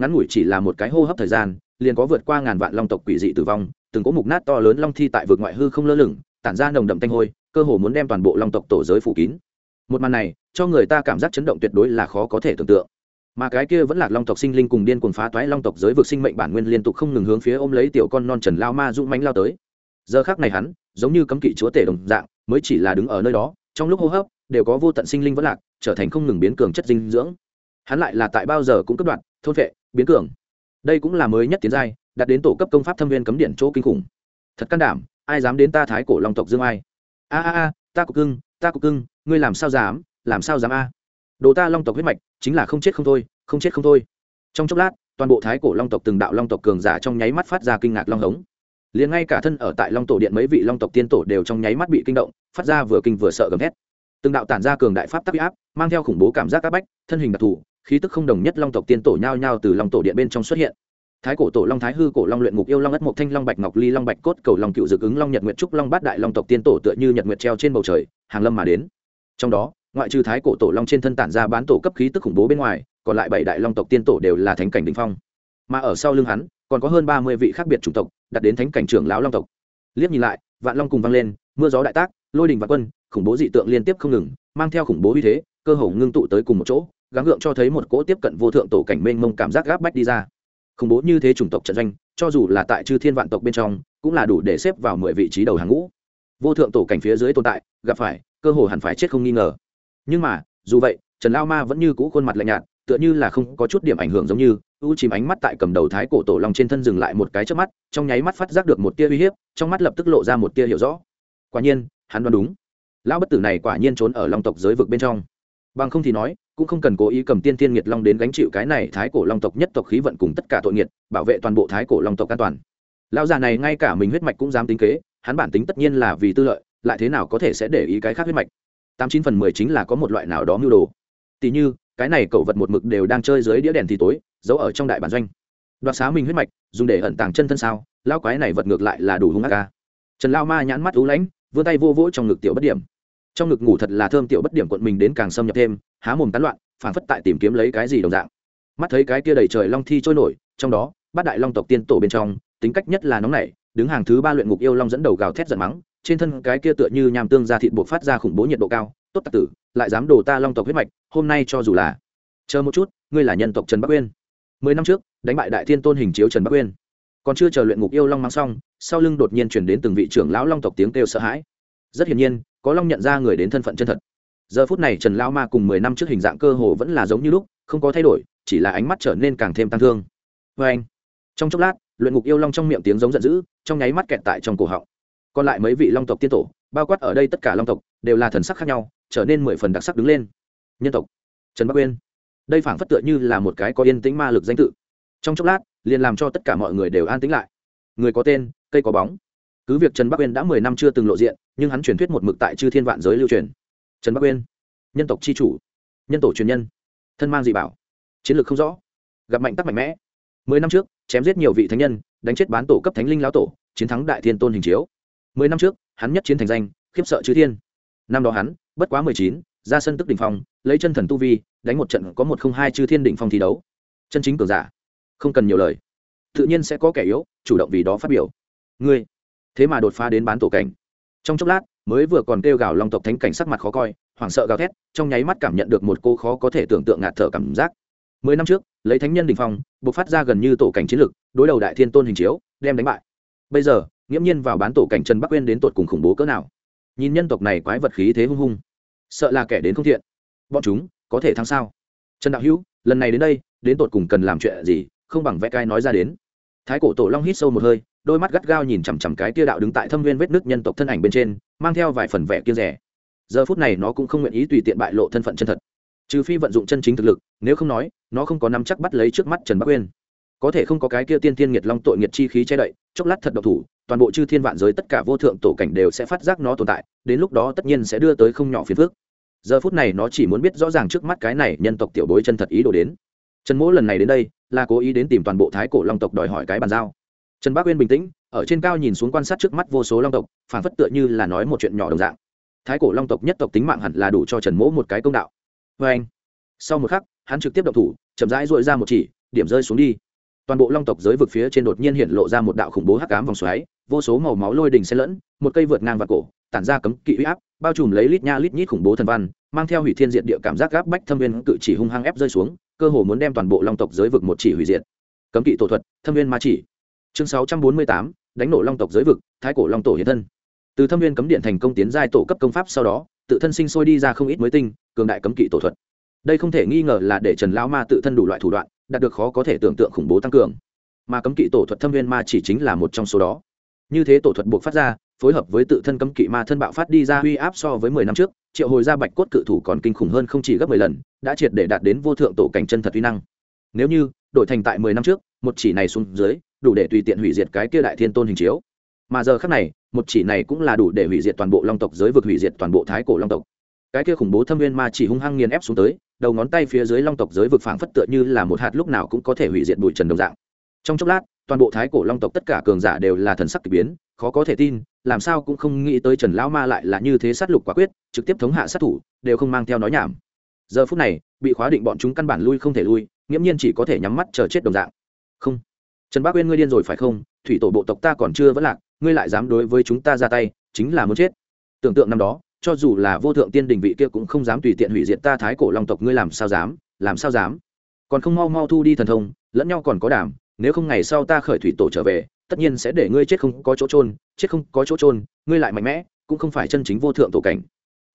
Ngắn ngủi chỉ là một cái hô hấp thời gian, liền có vượt qua ngàn vạn long tộc quỷ dị tử vong, từng có mục nát to lớn long thi tại vực ngoại hư không lơ lửng, tản ra nồng đậm tanh hôi, cơ hồ muốn đem toàn bộ long tộc tổ giới phủ kín. Một màn này, cho người ta cảm giác chấn động tuyệt đối là khó có thể tưởng tượng mà cái kia vẫn là long tộc sinh linh cùng điên cuồng phá toái long tộc giới vực sinh mệnh bản nguyên liên tục không ngừng hướng phía ôm lấy tiểu con non trần lao ma dũng mánh lao tới. Giờ khác này hắn, giống như cấm kỵ chúa tể đồng dạng, mới chỉ là đứng ở nơi đó, trong lúc hô hấp, đều có vô tận sinh linh vẫn lạc, trở thành không ngừng biến cường chất dinh dưỡng. Hắn lại là tại bao giờ cũng cấp đoạn thôn vệ biến cường. Đây cũng là mới nhất tiến giai, đạt đến tổ cấp công pháp thâm viên cấm điện chỗ kinh khủng. Thật can đảm, ai dám đến ta thái cổ long tộc dương ai? A a a, ta cục cưng, ta cục cưng, ngươi làm sao dám, làm sao dám a? Đồ ta long tộc huyết mạch, chính là không chết không thôi, không chết không thôi. Trong chốc lát, toàn bộ thái cổ long tộc từng đạo long tộc cường giả trong nháy mắt phát ra kinh ngạc long hống. Liền ngay cả thân ở tại long tổ điện mấy vị long tộc tiên tổ đều trong nháy mắt bị kinh động, phát ra vừa kinh vừa sợ gầm thét. Từng đạo tản ra cường đại pháp tắc áp, mang theo khủng bố cảm giác áp bách, thân hình đặc thù, khí tức không đồng nhất long tộc tiên tổ nhao nhao từ long tổ điện bên trong xuất hiện. Thái cổ tổ long thái hư cổ long luyện ngục yêu long ất mộc thanh long bạch ngọc ly long bạch cốt cầu long cựu dực ứng long nhật nguyệt trúc long bát đại long tộc tiên tổ tựa như nhật nguyệt treo trên bầu trời, hàng lâm mà đến. Trong đó ngoại trừ thái cổ tổ long trên thân tản ra bán tổ cấp khí tức khủng bố bên ngoài, còn lại bảy đại long tộc tiên tổ đều là thánh cảnh đình phong. Mà ở sau lưng hắn, còn có hơn ba mươi vị khác biệt chủng tộc, đặt đến thánh cảnh trưởng lão long tộc. Liếc nhìn lại, vạn long cùng vang lên, mưa gió đại tác, lôi đình và quân, khủng bố dị tượng liên tiếp không ngừng, mang theo khủng bố uy thế, cơ hồ ngưng tụ tới cùng một chỗ, gắng gượng cho thấy một cỗ tiếp cận vô thượng tổ cảnh mênh mông cảm giác gáp bách đi ra. Khủng bố như thế chủng tộc trận doanh, cho dù là tại chư thiên vạn tộc bên trong, cũng là đủ để xếp vào mười vị trí đầu hàng ngũ. Vô thượng tổ cảnh phía dưới tồn tại, gặp phải, cơ hồ hẳn phải chết không nghi ngờ nhưng mà, dù vậy, trần lao ma vẫn như cũ khuôn mặt lạnh nhạt, tựa như là không có chút điểm ảnh hưởng giống như, u chìm ánh mắt tại cầm đầu thái cổ tổ long trên thân dừng lại một cái trước mắt, trong nháy mắt phát giác được một tia uy hiếp, trong mắt lập tức lộ ra một tia hiểu rõ. Quả nhiên, hắn đoán đúng. Lão bất tử này quả nhiên trốn ở long tộc giới vực bên trong. Bằng không thì nói, cũng không cần cố ý cầm tiên tiên nghiệt long đến gánh chịu cái này thái cổ long tộc nhất tộc khí vận cùng tất cả tội nghiệt, bảo vệ toàn bộ thái cổ long tộc an toàn. Lão già này ngay cả mình huyết mạch cũng dám tính kế, hắn bản tính tất nhiên là vì tư lợi, lại thế nào có thể sẽ để ý cái khác huyết mạch? Tám chín phần mười chính là có một loại nào đó mưu đồ. Tỉ như, cái này cậu vật một mực đều đang chơi dưới đĩa đèn thì tối, giấu ở trong đại bản doanh. Đoạt xá mình huyết mạch, dùng để ẩn tàng chân thân sao lao quái này vật ngược lại là đủ hung ác ca trần lao ma nhãn mắt ú lãnh, vươn tay vô vỗ trong ngực tiểu bất điểm. Trong ngực ngủ thật là thơm tiểu bất điểm quận mình đến càng xâm nhập thêm, há mồm tán loạn phản phất tại tìm kiếm lấy cái gì đồng dạng. Mắt thấy cái kia đầy trời long thi trôi nổi, trong đó, bát đại long tộc tiên tổ bên trong, tính cách nhất là nóng nảy, đứng hàng thứ ba luyện ngục yêu long dẫn đầu gào thét giận mắng trên thân cái kia tựa như nham tương ra thịt buộc phát ra khủng bố nhiệt độ cao, tốt tặc tử, lại dám đổ ta long tộc huyết mạch, hôm nay cho dù là. Chờ một chút, ngươi là nhân tộc trần bắc uyên mười năm trước, đánh bại đại thiên tôn hình chiếu trần bắc uyên còn chưa chờ luyện ngục yêu long mang xong, sau lưng đột nhiên chuyển đến từng vị trưởng lão long tộc tiếng kêu sợ hãi. Rất hiển nhiên, có long nhận ra người đến thân phận chân thật. Giờ phút này trần lão ma cùng mười năm trước hình dạng cơ hồ vẫn là giống như lúc, không có thay đổi, chỉ là ánh mắt trở nên càng thêm tăng thương. Vê anh trong chốc lát, luyện ngục yêu long trong miệng tiếng giống giận dữ, trong nháy mắt kẹt tại trong cổ họng còn lại mấy vị long tộc tiên tổ, bao quát ở đây tất cả long tộc, đều là thần sắc khác nhau, trở nên mười phần đặc sắc đứng lên. Nhân tộc, trần bắc uyên. Đây phảng phất tựa như là một cái có yên tĩnh ma lực danh tự. Trong chốc lát, liền làm cho tất cả mọi người đều an tĩnh lại. Người có tên, cây có bóng. Cứ việc trần bắc uyên đã mười năm chưa từng lộ diện, nhưng hắn truyền thuyết một mực tại chư thiên vạn giới lưu truyền. Trần bắc uyên, nhân tộc c h i chủ, nhân tổ truyền nhân, thân mang dị bảo, chiến lược không rõ, gặp mạnh tắc mạnh mẽ. Mười năm trước, chém giết nhiều vị thánh nhân, đánh chết bán tổ cấp thánh linh lão tổ, chiến thắng đại thiên tôn hình chiếu mười năm trước, hắn nhất chiến thành danh, khiếp sợ chư thiên. Năm đó hắn, bất quá mười chín, ra sân tức đỉnh phong, lấy chân thần tu vi, đánh một trận có một không hai chư thiên đỉnh phong thi đấu. Chân chính cường giả, không cần nhiều lời. Tự nhiên sẽ có kẻ yếu, chủ động vì đó phát biểu. Ngươi, thế mà đột phá đến bán tổ cảnh. Trong chốc lát, mới vừa còn kêu gào long tộc thánh cảnh sắc mặt khó coi, hoảng sợ gào thét, trong nháy mắt cảm nhận được một cô khó có thể tưởng tượng ngạt thở cảm giác. Mười năm trước, lấy thánh nhân đình phong buộc phát ra gần như tổ cảnh chiến lực, đối đầu đại thiên tôn hình chiếu, đem đánh bại. Bây giờ nghiễm nhiên vào bán tổ cảnh trần bắc quên đến tột cùng khủng bố cỡ nào. Nhìn nhân tộc này quái vật khí thế hung hung, sợ là kẻ đến không thiện. Bọn chúng có thể thắng sao? Trần đạo hữu, lần này đến đây, đến tột cùng cần làm chuyện gì? Không bằng vẽ cai nói ra đến. Thái cổ tổ long hít sâu một hơi, đôi mắt gắt gao nhìn chằm chằm cái tia đạo đứng tại thâm viên vết nước nhân tộc thân ảnh bên trên, mang theo vài phần vẻ kiên rẻ. Giờ phút này nó cũng không nguyện ý tùy tiện bại lộ thân phận chân thật. Trừ phi vận dụng chân chính thực lực, nếu không nói, nó không có nắm chắc bắt lấy trước mắt trần bắc uyên. Có thể không có cái kia tiên tiên nghiệt long tội nghiệt chi khí che đậy, chốc lát thật độc thủ toàn bộ chư thiên vạn giới tất cả vô thượng tổ cảnh đều sẽ phát giác nó tồn tại, đến lúc đó tất nhiên sẽ đưa tới không nhỏ phiền phức. Giờ phút này nó chỉ muốn biết rõ ràng trước mắt cái này nhân tộc tiểu bối chân thật ý đồ đến. Trần mỗ lần này đến đây, là cố ý đến tìm toàn bộ thái cổ long tộc đòi hỏi cái bàn giao. Trần bác uyên bình tĩnh, ở trên cao nhìn xuống quan sát trước mắt vô số long tộc phản phất tựa như là nói một chuyện nhỏ đồng dạng. Thái cổ long tộc nhất tộc tính mạng hẳn là đủ cho trần mỗ một cái công đạo. Vê anh, sau một khắc, hắn trực tiếp động thủ, chậm rãi dội ra một chỉ, điểm rơi xuống đi. Toàn bộ long tộc giới vực phía trên đột nhiên hiện lộ ra một đạo khủng bố hắc ám vòng xoáy vô số màu máu lôi đình xen lẫn, một cây vượt ngang vào cổ, tản ra cấm kỵ uy áp, bao trùm lấy lít nha lít nhít khủng bố thần văn, mang theo hủy thiên diện địa cảm giác gáp bách thâm viên cự chỉ hung hăng ép rơi xuống, cơ hồ muốn đem toàn bộ long tộc giới vực một chỉ hủy diệt. Cấm kỵ tổ thuật, thâm viên ma chỉ. Chương sáu trăm bốn mươi tám, đánh nổ long tộc giới vực, thái cổ long tổ hiện thân. Từ thâm viên cấm điện thành công tiến giai tổ cấp công pháp sau đó, tự thân sinh sôi đi ra không ít mới tinh, cường đại cấm kỵ tổ thuật. Đây không thể nghi ngờ là để trần lão ma tự thân đủ loại thủ đoạn, đạt được khó có thể tưởng tượng khủng bố tăng cường. Mà cấm kỵ tổ thuật thâm viên ma chỉ chính là một trong số đó như thế tổ thuật buộc phát ra, phối hợp với tự thân cấm kỵ ma thân bạo phát đi ra uy áp so với mười năm trước, triệu hồi ra bạch cốt cự thủ còn kinh khủng hơn không chỉ gấp mười lần, đã triệt để đạt đến vô thượng tổ cảnh chân thật uy năng. Nếu như, đổi thành tại mười năm trước, một chỉ này xuống dưới, đủ để tùy tiện hủy diệt cái kia đại thiên tôn hình chiếu. Mà giờ khác này, một chỉ này cũng là đủ để hủy diệt toàn bộ long tộc, giới vực hủy diệt toàn bộ thái cổ long tộc. Cái kia khủng bố thâm viên ma chỉ hung hăng nghiền ép xuống tới, đầu ngón tay phía dưới long tộc, giới vực phảng phất tựa như là một hạt lúc nào cũng có thể hủy diệt bụi trần đồng dạng. Trong chốc lát toàn bộ thái cổ long tộc tất cả cường giả đều là thần sắc k ỳ biến, khó có thể tin, làm sao cũng không nghĩ tới trần lão ma lại là như thế sát lục quả quyết, trực tiếp thống hạ sát thủ, đều không mang theo nói nhảm. Giờ phút này, bị khóa định bọn chúng căn bản lui không thể lui, nghiễm nhiên chỉ có thể nhắm mắt chờ chết đồng dạng. Không. Trần bác uyên ngươi điên rồi phải không? Thủy tổ bộ tộc ta còn chưa vẫn lạc, ngươi lại dám đối với chúng ta ra tay, chính là muốn chết. Tưởng tượng năm đó, cho dù là vô thượng tiên đình vị kia cũng không dám tùy tiện hủy diệt ta thái cổ long tộc, ngươi làm sao dám, làm sao dám? Còn không mau mau thu đi thần thông, lẫn nhau còn có đảm nếu không ngày sau ta khởi thủy tổ trở về, tất nhiên sẽ để ngươi chết không có chỗ trôn chết không có chỗ trôn ngươi lại mạnh mẽ, cũng không phải chân chính vô thượng tổ cảnh.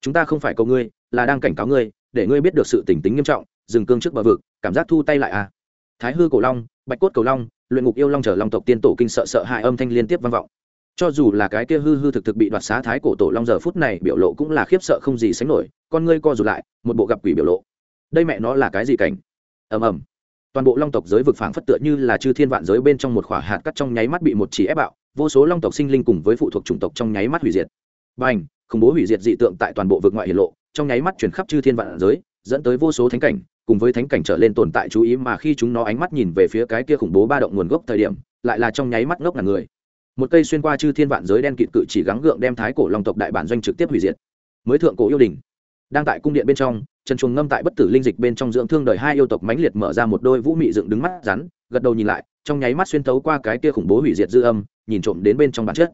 Chúng ta không phải cầu ngươi, là đang cảnh cáo ngươi, để ngươi biết được sự tỉnh tính nghiêm trọng, dừng cương trước bờ vực, cảm giác thu tay lại à. Thái hư cổ long, bạch cốt cầu long, luyện ngục yêu long trở long tộc tiên tổ kinh sợ sợ hại âm thanh liên tiếp vang vọng. Cho dù là cái kia hư hư thực thực bị đoạt xá thái cổ tổ long giờ phút này biểu lộ cũng là khiếp sợ không gì sánh nổi, con ngươi co rụt lại, một bộ gặp quỷ biểu lộ. Đây mẹ nó là cái gì cảnh? Ầm ầm toàn bộ long tộc giới vực phảng phất tựa như là chư thiên vạn giới bên trong một khỏa hạt cắt trong nháy mắt bị một chỉ ép bạo, vô số long tộc sinh linh cùng với phụ thuộc chủng tộc trong nháy mắt hủy diệt. Bành, khủng bố hủy diệt dị tượng tại toàn bộ vực ngoại hiển lộ, trong nháy mắt chuyển khắp chư thiên vạn giới, dẫn tới vô số thánh cảnh, cùng với thánh cảnh trở lên tồn tại chú ý mà khi chúng nó ánh mắt nhìn về phía cái kia khủng bố ba động nguồn gốc thời điểm, lại là trong nháy mắt ngốc là người. Một cây xuyên qua chư thiên vạn giới đen kịt cự chỉ gắng gượng đem thái cổ long tộc đại bản doanh trực tiếp hủy diệt. Mới thượng cổ yêu đình đang tại cung điện bên trong, trần chuồng ngâm tại bất tử linh dịch bên trong dưỡng thương đời hai yêu tộc mãnh liệt mở ra một đôi vũ mị dựng đứng mắt rắn, gật đầu nhìn lại, trong nháy mắt xuyên tấu qua cái kia khủng bố hủy diệt dư âm, nhìn trộm đến bên trong bản chất.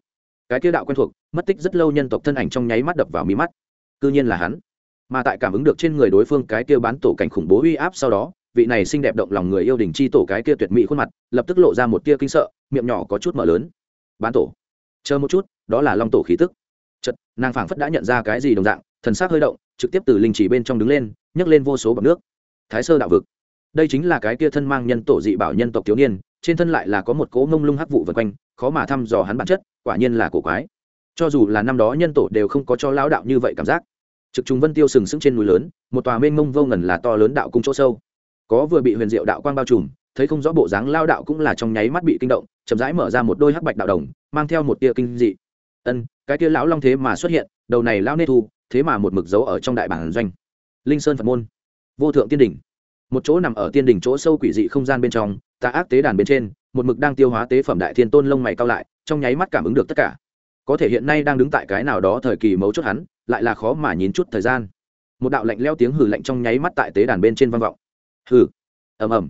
Cái kia đạo quen thuộc, mất tích rất lâu nhân tộc thân ảnh trong nháy mắt đập vào mí mắt. Cư nhiên là hắn. Mà tại cảm ứng được trên người đối phương cái kia bán tổ cảnh khủng bố uy áp sau đó, vị này xinh đẹp động lòng người yêu đình chi tổ cái kia tuyệt mỹ khuôn mặt, lập tức lộ ra một tia kinh sợ, miệng nhỏ có chút mở lớn. Bán tổ. Chờ một chút, đó là long tổ khí tức. Chật nàng phảng phất đã nhận ra cái gì đồng dạng, thần sắc hơi động trực tiếp từ linh chỉ bên trong đứng lên, nhấc lên vô số bọc nước. Thái sơ đạo vực. Đây chính là cái kia thân mang nhân tổ dị bảo nhân tộc thiếu niên, trên thân lại là có một cỗ mông lung hắc vụ vần quanh, khó mà thăm dò hắn bản chất, quả nhiên là cổ quái. Cho dù là năm đó nhân tổ đều không có cho lão đạo như vậy cảm giác. Trực trùng vân tiêu sừng sững trên núi lớn, một tòa mênh mông vô ngần là to lớn đạo cung chỗ sâu. Có vừa bị huyền diệu đạo quang bao trùm, thấy không rõ bộ dáng lao đạo cũng là trong nháy mắt bị kinh động, chậm rãi mở ra một đôi hắc bạch đạo đồng, mang theo một tia kinh dị. Ân, cái kia lão long thế mà xuất hiện, đầu này lão nê thu thế mà một mực dấu ở trong đại bản doanh. Linh sơn phật môn, vô thượng tiên đỉnh. Một chỗ nằm ở tiên đỉnh chỗ sâu quỷ dị không gian bên trong, tà ác tế đàn bên trên, một mực đang tiêu hóa tế phẩm đại thiên tôn lông mày cao lại, trong nháy mắt cảm ứng được tất cả. Có thể hiện nay đang đứng tại cái nào đó thời kỳ mấu chốt hắn, lại là khó mà nhín chút thời gian. Một đạo lạnh leo tiếng hừ lạnh trong nháy mắt tại tế đàn bên trên vang vọng. Hừ, ầm ầm.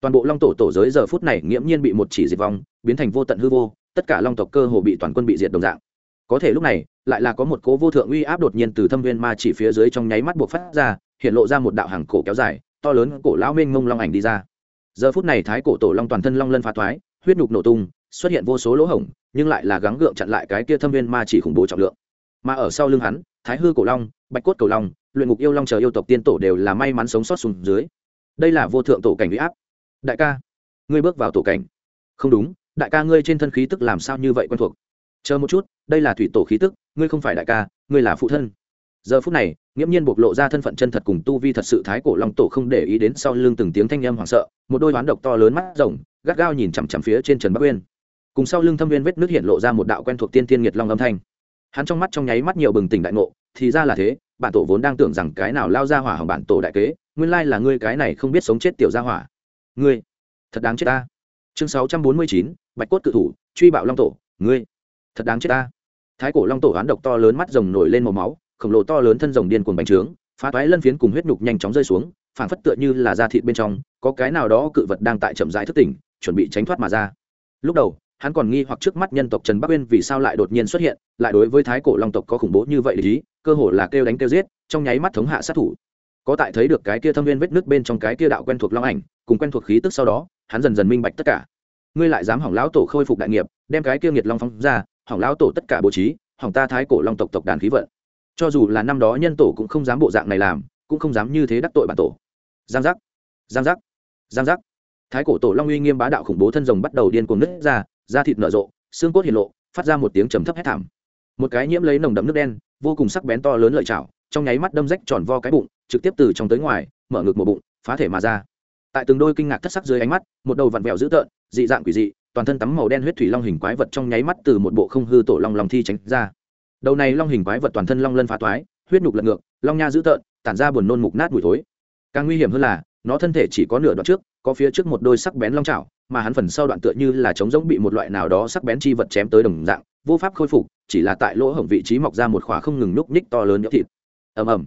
Toàn bộ long tổ tổ giới giờ phút này nghiễm nhiên bị một chỉ diệt vong, biến thành vô tận hư vô, tất cả long tộc cơ hồ bị toàn quân bị diệt đồng dạng có thể lúc này, lại là có một cố vô thượng uy áp đột nhiên từ thâm viên ma chỉ phía dưới trong nháy mắt buộc phát ra, hiện lộ ra một đạo hàng cổ kéo dài, to lớn cổ lão mênh mông long ảnh đi ra. Giờ phút này thái cổ tổ long toàn thân long lân phá thoái, huyết nhục nổ tung, xuất hiện vô số lỗ hổng, nhưng lại là gắng gượng chặn lại cái kia thâm viên ma chỉ khủng bố trọng lượng. Mà ở sau lưng hắn, thái hư cổ long, bạch cốt cầu long, luyện ngục yêu long chờ yêu tộc tiên tổ đều là may mắn sống sót xuống dưới. Đây là vô thượng tổ cảnh huy áp. Đại ca, ngươi bước vào tổ cảnh. Không đúng, đại ca ngươi trên thân khí tức làm sao như vậy quen thuộc? Chờ một chút, đây là thủy tổ khí tức, ngươi không phải đại ca, ngươi là phụ thân. Giờ phút này, nghiễm nhiên bộc lộ ra thân phận chân thật cùng tu vi thật sự thái cổ long tổ không để ý đến sau lưng từng tiếng thanh âm hoảng sợ, một đôi hoán độc to lớn mắt rồng, gắt gao nhìn chằm chằm phía trên trần bắc uyên. Cùng sau lưng thâm viên vết nước hiện lộ ra một đạo quen thuộc tiên tiên nghiệt long âm thanh. Hắn trong mắt trong nháy mắt nhiều bừng tỉnh đại ngộ, thì ra là thế, bản tổ vốn đang tưởng rằng cái nào lao ra hỏa hỏng bản tổ đại kế, nguyên lai là ngươi cái này không biết sống chết tiểu gia hỏa. Ngươi, thật đáng chết ta. Chương sáu trăm bốn mươi chín, bạch cốt cự thủ, truy bạo long tổ, ngươi thật đáng chết ta. Thái cổ long tổ oán độc to lớn mắt rồng nổi lên màu máu khổng lồ to lớn thân rồng điên cuồng bành trướng phá toái lân phiến cùng huyết nhục nhanh chóng rơi xuống phảng phất tựa như là da thịt bên trong có cái nào đó cự vật đang tại chậm rãi thức tỉnh chuẩn bị tránh thoát mà ra. Lúc đầu hắn còn nghi hoặc trước mắt nhân tộc trần bắc uyên vì sao lại đột nhiên xuất hiện lại đối với thái cổ long tộc có khủng bố như vậy lý, cơ hồ là kêu đánh kêu giết trong nháy mắt thống hạ sát thủ. Có tại thấy được cái kia thâm viên vết nước bên trong cái kia đạo quen thuộc long ảnh cùng quen thuộc khí tức sau đó hắn dần dần minh bạch tất cả. Ngươi lại dám hỏng lão tổ khôi phục đại nghiệp đem cái kia nghiệt long phóng ra hỏng lão tổ tất cả bố trí, hỏng ta thái cổ long tộc tộc đàn khí vận. Cho dù là năm đó nhân tổ cũng không dám bộ dạng này làm, cũng không dám như thế đắc tội bản tổ. Giang giác giang giác giang giác. Thái cổ tổ long uy nghiêm bá đạo khủng bố thân rồng bắt đầu điên cuồng nứt ra, da thịt nở rộ, xương cốt hiện lộ, phát ra một tiếng trầm thấp hét thảm. Một cái nhiễm lấy nồng đậm nước đen, vô cùng sắc bén to lớn lợi chảo, trong nháy mắt đâm rách tròn vo cái bụng, trực tiếp từ trong tới ngoài, mở ngực một bụng, phá thể mà ra. Tại từng đôi kinh ngạc thất sắc dưới ánh mắt, một đầu vặn vẹo dữ tợn, dị dạng quỷ dị toàn thân tắm màu đen huyết thủy long hình quái vật trong nháy mắt từ một bộ không hư tổ long long thi tránh ra. Đầu này long hình quái vật toàn thân long lân phá toái, huyết nhục lật ngược, long nha dữ tợn, tản ra buồn nôn mục nát mùi thối. Càng nguy hiểm hơn là, nó thân thể chỉ có nửa đoạn trước, có phía trước một đôi sắc bén long chảo, mà hắn phần sau đoạn tựa như là trống rỗng bị một loại nào đó sắc bén chi vật chém tới đồng dạng, vô pháp khôi phục, chỉ là tại lỗ hổng vị trí mọc ra một khỏa không ngừng núc ních to lớn nhỡ thịt. Ầm ầm.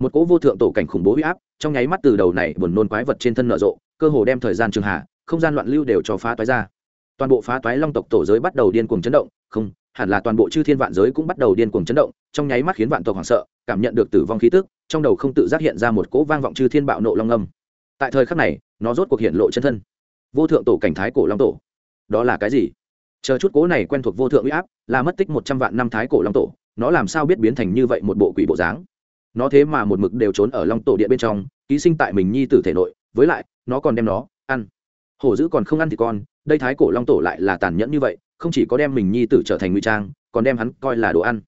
Một cỗ vô thượng tổ cảnh khủng bố huy áp, trong nháy mắt từ đầu này buồn nôn quái vật trên thân nở rộ, cơ hồ đem thời gian trường hạ, không gian loạn lưu đều cho phá toái ra toàn bộ phá toái long tộc tổ giới bắt đầu điên cuồng chấn động, không, hẳn là toàn bộ chư thiên vạn giới cũng bắt đầu điên cuồng chấn động, trong nháy mắt khiến vạn tộc hoảng sợ, cảm nhận được tử vong khí tức, trong đầu không tự giác hiện ra một cỗ vang vọng chư thiên bạo nộ long âm. Tại thời khắc này, nó rốt cuộc hiện lộ chân thân. Vô thượng tổ cảnh thái cổ long tổ. Đó là cái gì? Chờ chút cố này quen thuộc vô thượng uy áp, là mất tích một trăm vạn năm thái cổ long tổ, nó làm sao biết biến thành như vậy một bộ quỷ bộ dáng? Nó thế mà một mực đều trốn ở long tổ điện bên trong, ký sinh tại mình nhi tử thể nội, với lại, nó còn đem nó ăn. Hổ dữ còn không ăn thì con đây thái cổ long tổ lại là tàn nhẫn như vậy, không chỉ có đem mình nhi tử trở thành nguy trang, còn đem hắn coi là đồ ăn.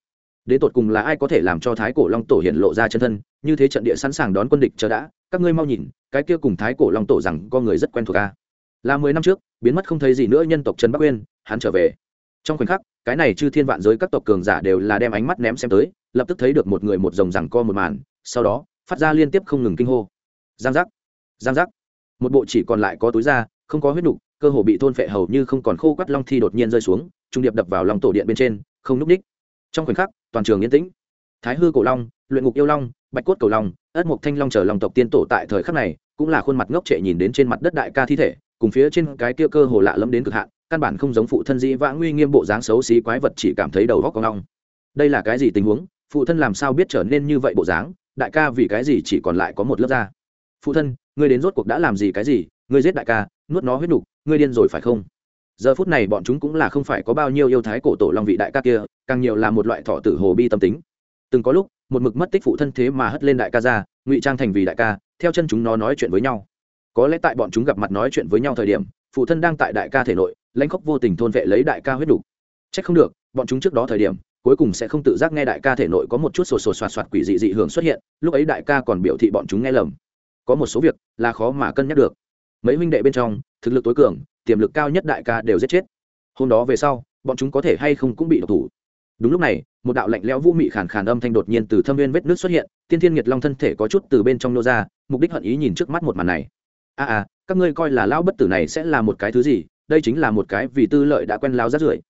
Đến tột cùng là ai có thể làm cho thái cổ long tổ hiện lộ ra chân thân, như thế trận địa sẵn sàng đón quân địch chờ đã, các ngươi mau nhìn, cái kia cùng thái cổ long tổ rằng con người rất quen thuộc a là mười năm trước, biến mất không thấy gì nữa nhân tộc trần bắc uyên, hắn trở về. Trong khoảnh khắc, cái này chư thiên vạn giới các tộc cường giả đều là đem ánh mắt ném xem tới, lập tức thấy được một người một dòng rằng co một màn, sau đó, phát ra liên tiếp không ngừng kinh hô. Giang giác giang giác. Một bộ chỉ còn lại có túi da, không có huyết đủ cơ hồ bị thôn phệ hầu như không còn khô quắt long thi đột nhiên rơi xuống, trung điệp đập vào lòng tổ điện bên trên, không núp ních. Trong khoảnh khắc, toàn trường yên tĩnh. Thái hư cổ long, luyện ngục yêu long, bạch cốt cầu long, ất mục thanh long chờ lòng tộc tiên tổ tại thời khắc này, cũng là khuôn mặt ngốc trệ nhìn đến trên mặt đất đại ca thi thể, cùng phía trên cái kia cơ hồ lạ lẫm đến cực hạn, căn bản không giống phụ thân dĩ vã nguy nghiêm bộ dáng xấu xí quái vật chỉ cảm thấy đầu góc con long đây là cái gì tình huống? Phụ thân làm sao biết trở nên như vậy bộ dáng? Đại ca vì cái gì chỉ còn lại có một lớp da? Phụ thân, ngươi đến rốt cuộc đã làm gì cái gì? Ngươi giết đại ca, nuốt nó huyết đủ ngươi điên rồi phải không giờ phút này bọn chúng cũng là không phải có bao nhiêu yêu thái cổ tổ long vị đại ca kia càng nhiều là một loại thọ tử hồ bi tâm tính từng có lúc một mực mất tích phụ thân thế mà hất lên đại ca ra ngụy trang thành vì đại ca theo chân chúng nó nói chuyện với nhau có lẽ tại bọn chúng gặp mặt nói chuyện với nhau thời điểm phụ thân đang tại đại ca thể nội lãnh khóc vô tình thôn vệ lấy đại ca huyết đủ. Chắc không được, bọn chúng trước đó thời điểm, cuối cùng sẽ không tự giác nghe đại ca thể nội có một chút sột sột soạt soạt quỷ dị dị hưởng xuất hiện, lúc ấy đại ca còn biểu thị bọn chúng nghe lầm. Có một số việc là khó mà cân nhắc được. Mấy huynh đệ bên trong, thực lực tối cường, tiềm lực cao nhất đại ca đều giết chết. Hôm đó về sau, bọn chúng có thể hay không cũng bị độc thủ. Đúng lúc này, một đạo lạnh lẽo vũ mị khàn khàn âm thanh đột nhiên từ thâm viên vết nước xuất hiện, Tiên Thiên nghiệt Long thân thể có chút từ bên trong nô ra, mục đích hận ý nhìn trước mắt một màn này. A a, các ngươi coi là lão bất tử này sẽ là một cái thứ gì? đây chính là một cái vì tư lợi đã quen lao rát rưởi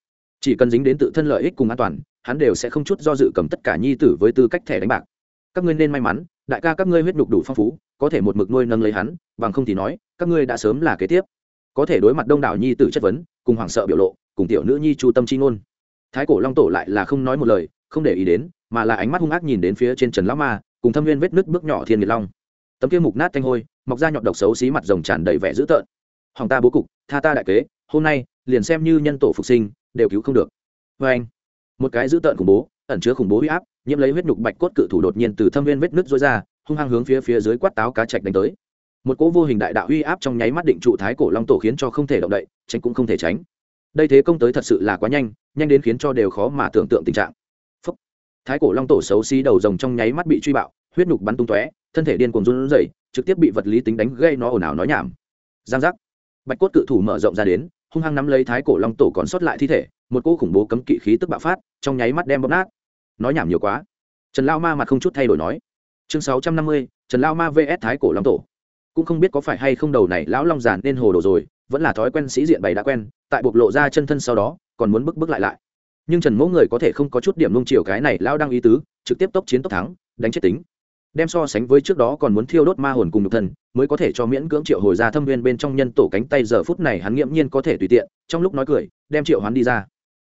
chỉ cần dính đến tự thân lợi ích cùng an toàn hắn đều sẽ không chút do dự cầm tất cả nhi tử với tư cách thẻ đánh bạc các ngươi nên may mắn, đại ca các ngươi huyết nhục đủ phong phú, có thể một mực nuôi nâng lấy hắn, bằng không thì nói, các ngươi đã sớm là kế tiếp. Có thể đối mặt đông đảo nhi tử chất vấn, cùng hoảng sợ biểu lộ, cùng tiểu nữ nhi chu tâm chi ngôn. Thái cổ long tổ lại là không nói một lời, không để ý đến, mà là ánh mắt hung ác nhìn đến phía trên trần lão ma, cùng thâm viên vết nứt bước nhỏ thiên nghiệt long. Tấm kia mục nát thanh hôi, mọc ra nhọn độc xấu xí mặt rồng tràn đầy vẻ dữ tợn. Hoàng ta bố cục, tha ta đại kế, hôm nay, liền xem như nhân tổ phục sinh, đều cứu không được. Vê anh một cái dữ tợn khủng bố, ẩn chứa khủng bố huy áp nhiễm lấy huyết nhục bạch cốt cự thủ đột nhiên từ thâm viên vết nứt rối ra, hung hăng hướng phía phía dưới quát táo cá chạch đánh tới. Một cỗ vô hình đại đạo uy áp trong nháy mắt định trụ thái cổ long tổ khiến cho không thể động đậy, tránh cũng không thể tránh. Đây thế công tới thật sự là quá nhanh nhanh đến khiến cho đều khó mà tưởng tượng tình trạng. Phúc. thái cổ long tổ xấu xí đầu rồng trong nháy mắt bị truy bạo, huyết nhục bắn tung tóe, thân thể điên cuồng run rẩy, trực tiếp bị vật lý tính đánh gây nó ồn ào nói nhảm. Giang giác. Bạch cốt cự thủ mở rộng ra đến, hung hăng nắm lấy thái cổ long tổ còn sót lại thi thể, một cỗ khủng bố cấm kỵ khí tức bạo phát, trong nháy mắt đem bóp nát nói nhảm nhiều quá. Trần lao ma mặt không chút thay đổi nói. Chương sáu trăm năm mươi, trần lao ma vs thái cổ long tổ. Cũng không biết có phải hay không đầu này lão long giàn nên hồ đồ rồi, vẫn là thói quen sĩ diện bày đã quen, tại bộc lộ ra chân thân sau đó, còn muốn bức bức lại lại. Nhưng trần mẫu người có thể không có chút điểm nung chiều cái này lão đang ý tứ, trực tiếp tốc chiến tốc thắng, đánh chết tính. Đem so sánh với trước đó còn muốn thiêu đốt ma hồn cùng nhục thân, mới có thể cho miễn cưỡng triệu hồi ra thâm viên bên trong nhân tổ cánh tay giờ phút này hắn nghiễm nhiên có thể tùy tiện, trong lúc nói cười, đem triệu hoán đi ra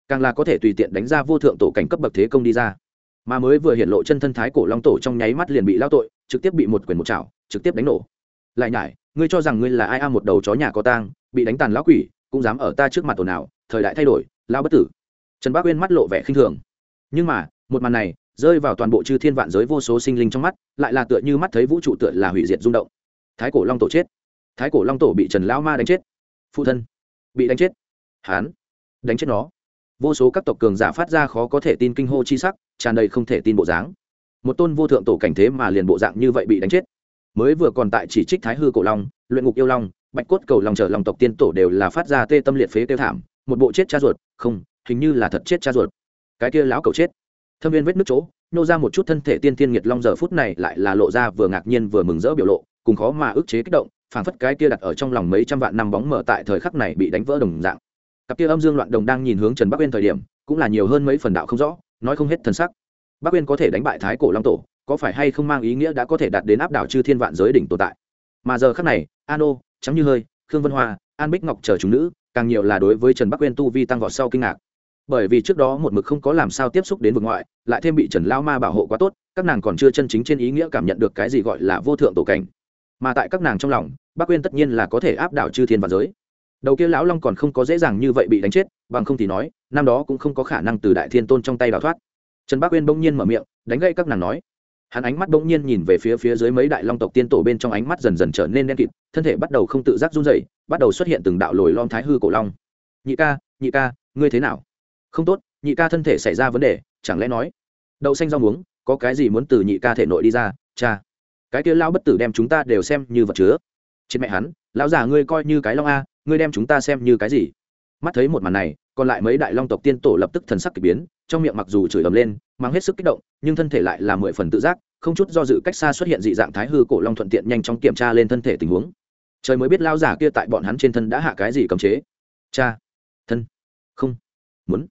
càng là có thể tùy tiện đánh ra vô thượng tổ cảnh cấp bậc thế công đi ra. Mà mới vừa hiện lộ chân thân thái cổ long tổ trong nháy mắt liền bị lao tội, trực tiếp bị một quyền một chảo, trực tiếp đánh nổ. Lại nhải, ngươi cho rằng ngươi là ai a, một đầu chó nhà có tang, bị đánh tàn lão quỷ, cũng dám ở ta trước mặt ồn ào, thời đại thay đổi lao bất tử. Trần bác uyên mắt lộ vẻ khinh thường. Nhưng mà, một màn này, rơi vào toàn bộ chư thiên vạn giới vô số sinh linh trong mắt, lại là tựa như mắt thấy vũ trụ tựa là hủy diệt rung động. Thái cổ long tổ chết. Thái cổ long tổ bị trần lão ma đánh chết. Phụ thân bị đánh chết. Hán, đánh chết nó vô số các tộc cường giả phát ra khó có thể tin kinh hô chi sắc, tràn đầy không thể tin bộ dáng. Một tôn vô thượng tổ cảnh thế mà liền bộ dạng như vậy bị đánh chết. Mới vừa còn tại chỉ trích thái hư cổ long, luyện ngục yêu long, bạch cốt cầu lòng trở lòng tộc tiên tổ đều là phát ra tê tâm liệt phế tiêu thảm, một bộ chết cha ruột, không, hình như là thật chết cha ruột. Cái kia lão cầu chết. Thâm viên vết nước chỗ, nô ra một chút thân thể tiên tiên nghiệt long giờ phút này lại là lộ ra vừa ngạc nhiên vừa mừng rỡ biểu lộ, cùng khó mà ức chế kích động, phảng phất cái kia đặt ở trong lòng mấy trăm vạn năm bóng mở tại thời khắc này bị đánh vỡ đồng dạng cặp kia âm dương loạn đồng đang nhìn hướng trần bắc uyên thời điểm, cũng là nhiều hơn mấy phần đạo không rõ, nói không hết thần sắc. Bắc uyên có thể đánh bại thái cổ long tổ, có phải hay không mang ý nghĩa đã có thể đạt đến áp đảo chư thiên vạn giới đỉnh tồn tại? Mà giờ khắc này, an ô, trắng như hơi, khương vân hoa, an bích ngọc chờ chúng nữ, càng nhiều là đối với trần bắc uyên tu vi tăng vọt sau kinh ngạc. Bởi vì trước đó một mực không có làm sao tiếp xúc đến vực ngoại, lại thêm bị trần lao ma bảo hộ quá tốt, các nàng còn chưa chân chính trên ý nghĩa cảm nhận được cái gì gọi là vô thượng tổ cảnh. Mà tại các nàng trong lòng, bắc uyên tất nhiên là có thể áp đảo chư thiên vạn giới đầu kia lão long còn không có dễ dàng như vậy bị đánh chết, bằng không thì nói, năm đó cũng không có khả năng từ đại thiên tôn trong tay đào thoát. Trần bắc uyên bỗng nhiên mở miệng, đánh gây các nàng nói. Hắn ánh mắt bỗng nhiên nhìn về phía phía dưới mấy đại long tộc tiên tổ bên trong ánh mắt dần dần trở nên đen kịt, thân thể bắt đầu không tự giác run rẩy, bắt đầu xuất hiện từng đạo lồi lom thái hư cổ long. Nhị ca nhị ca, ngươi thế nào? Không tốt, nhị ca thân thể xảy ra vấn đề, chẳng lẽ nói đậu xanh rau muống, có cái gì muốn từ nhị ca thể nội đi ra, cha? Cái kia lao bất tử đem chúng ta đều xem như vật chứa. Trên mẹ hắn, lão già ngươi coi như cái long a ngươi đem chúng ta xem như cái gì? Mắt thấy một màn này, còn lại mấy đại long tộc tiên tổ lập tức thần sắc k ỳ biến, trong miệng mặc dù chửi ầm lên, mang hết sức kích động, nhưng thân thể lại là mười phần tự giác, không chút do dự cách xa xuất hiện dị dạng thái hư cổ long thuận tiện nhanh chóng kiểm tra lên thân thể tình huống. Trời mới biết lao giả kia tại bọn hắn trên thân đã hạ cái gì cấm chế. Cha, thân, không, muốn.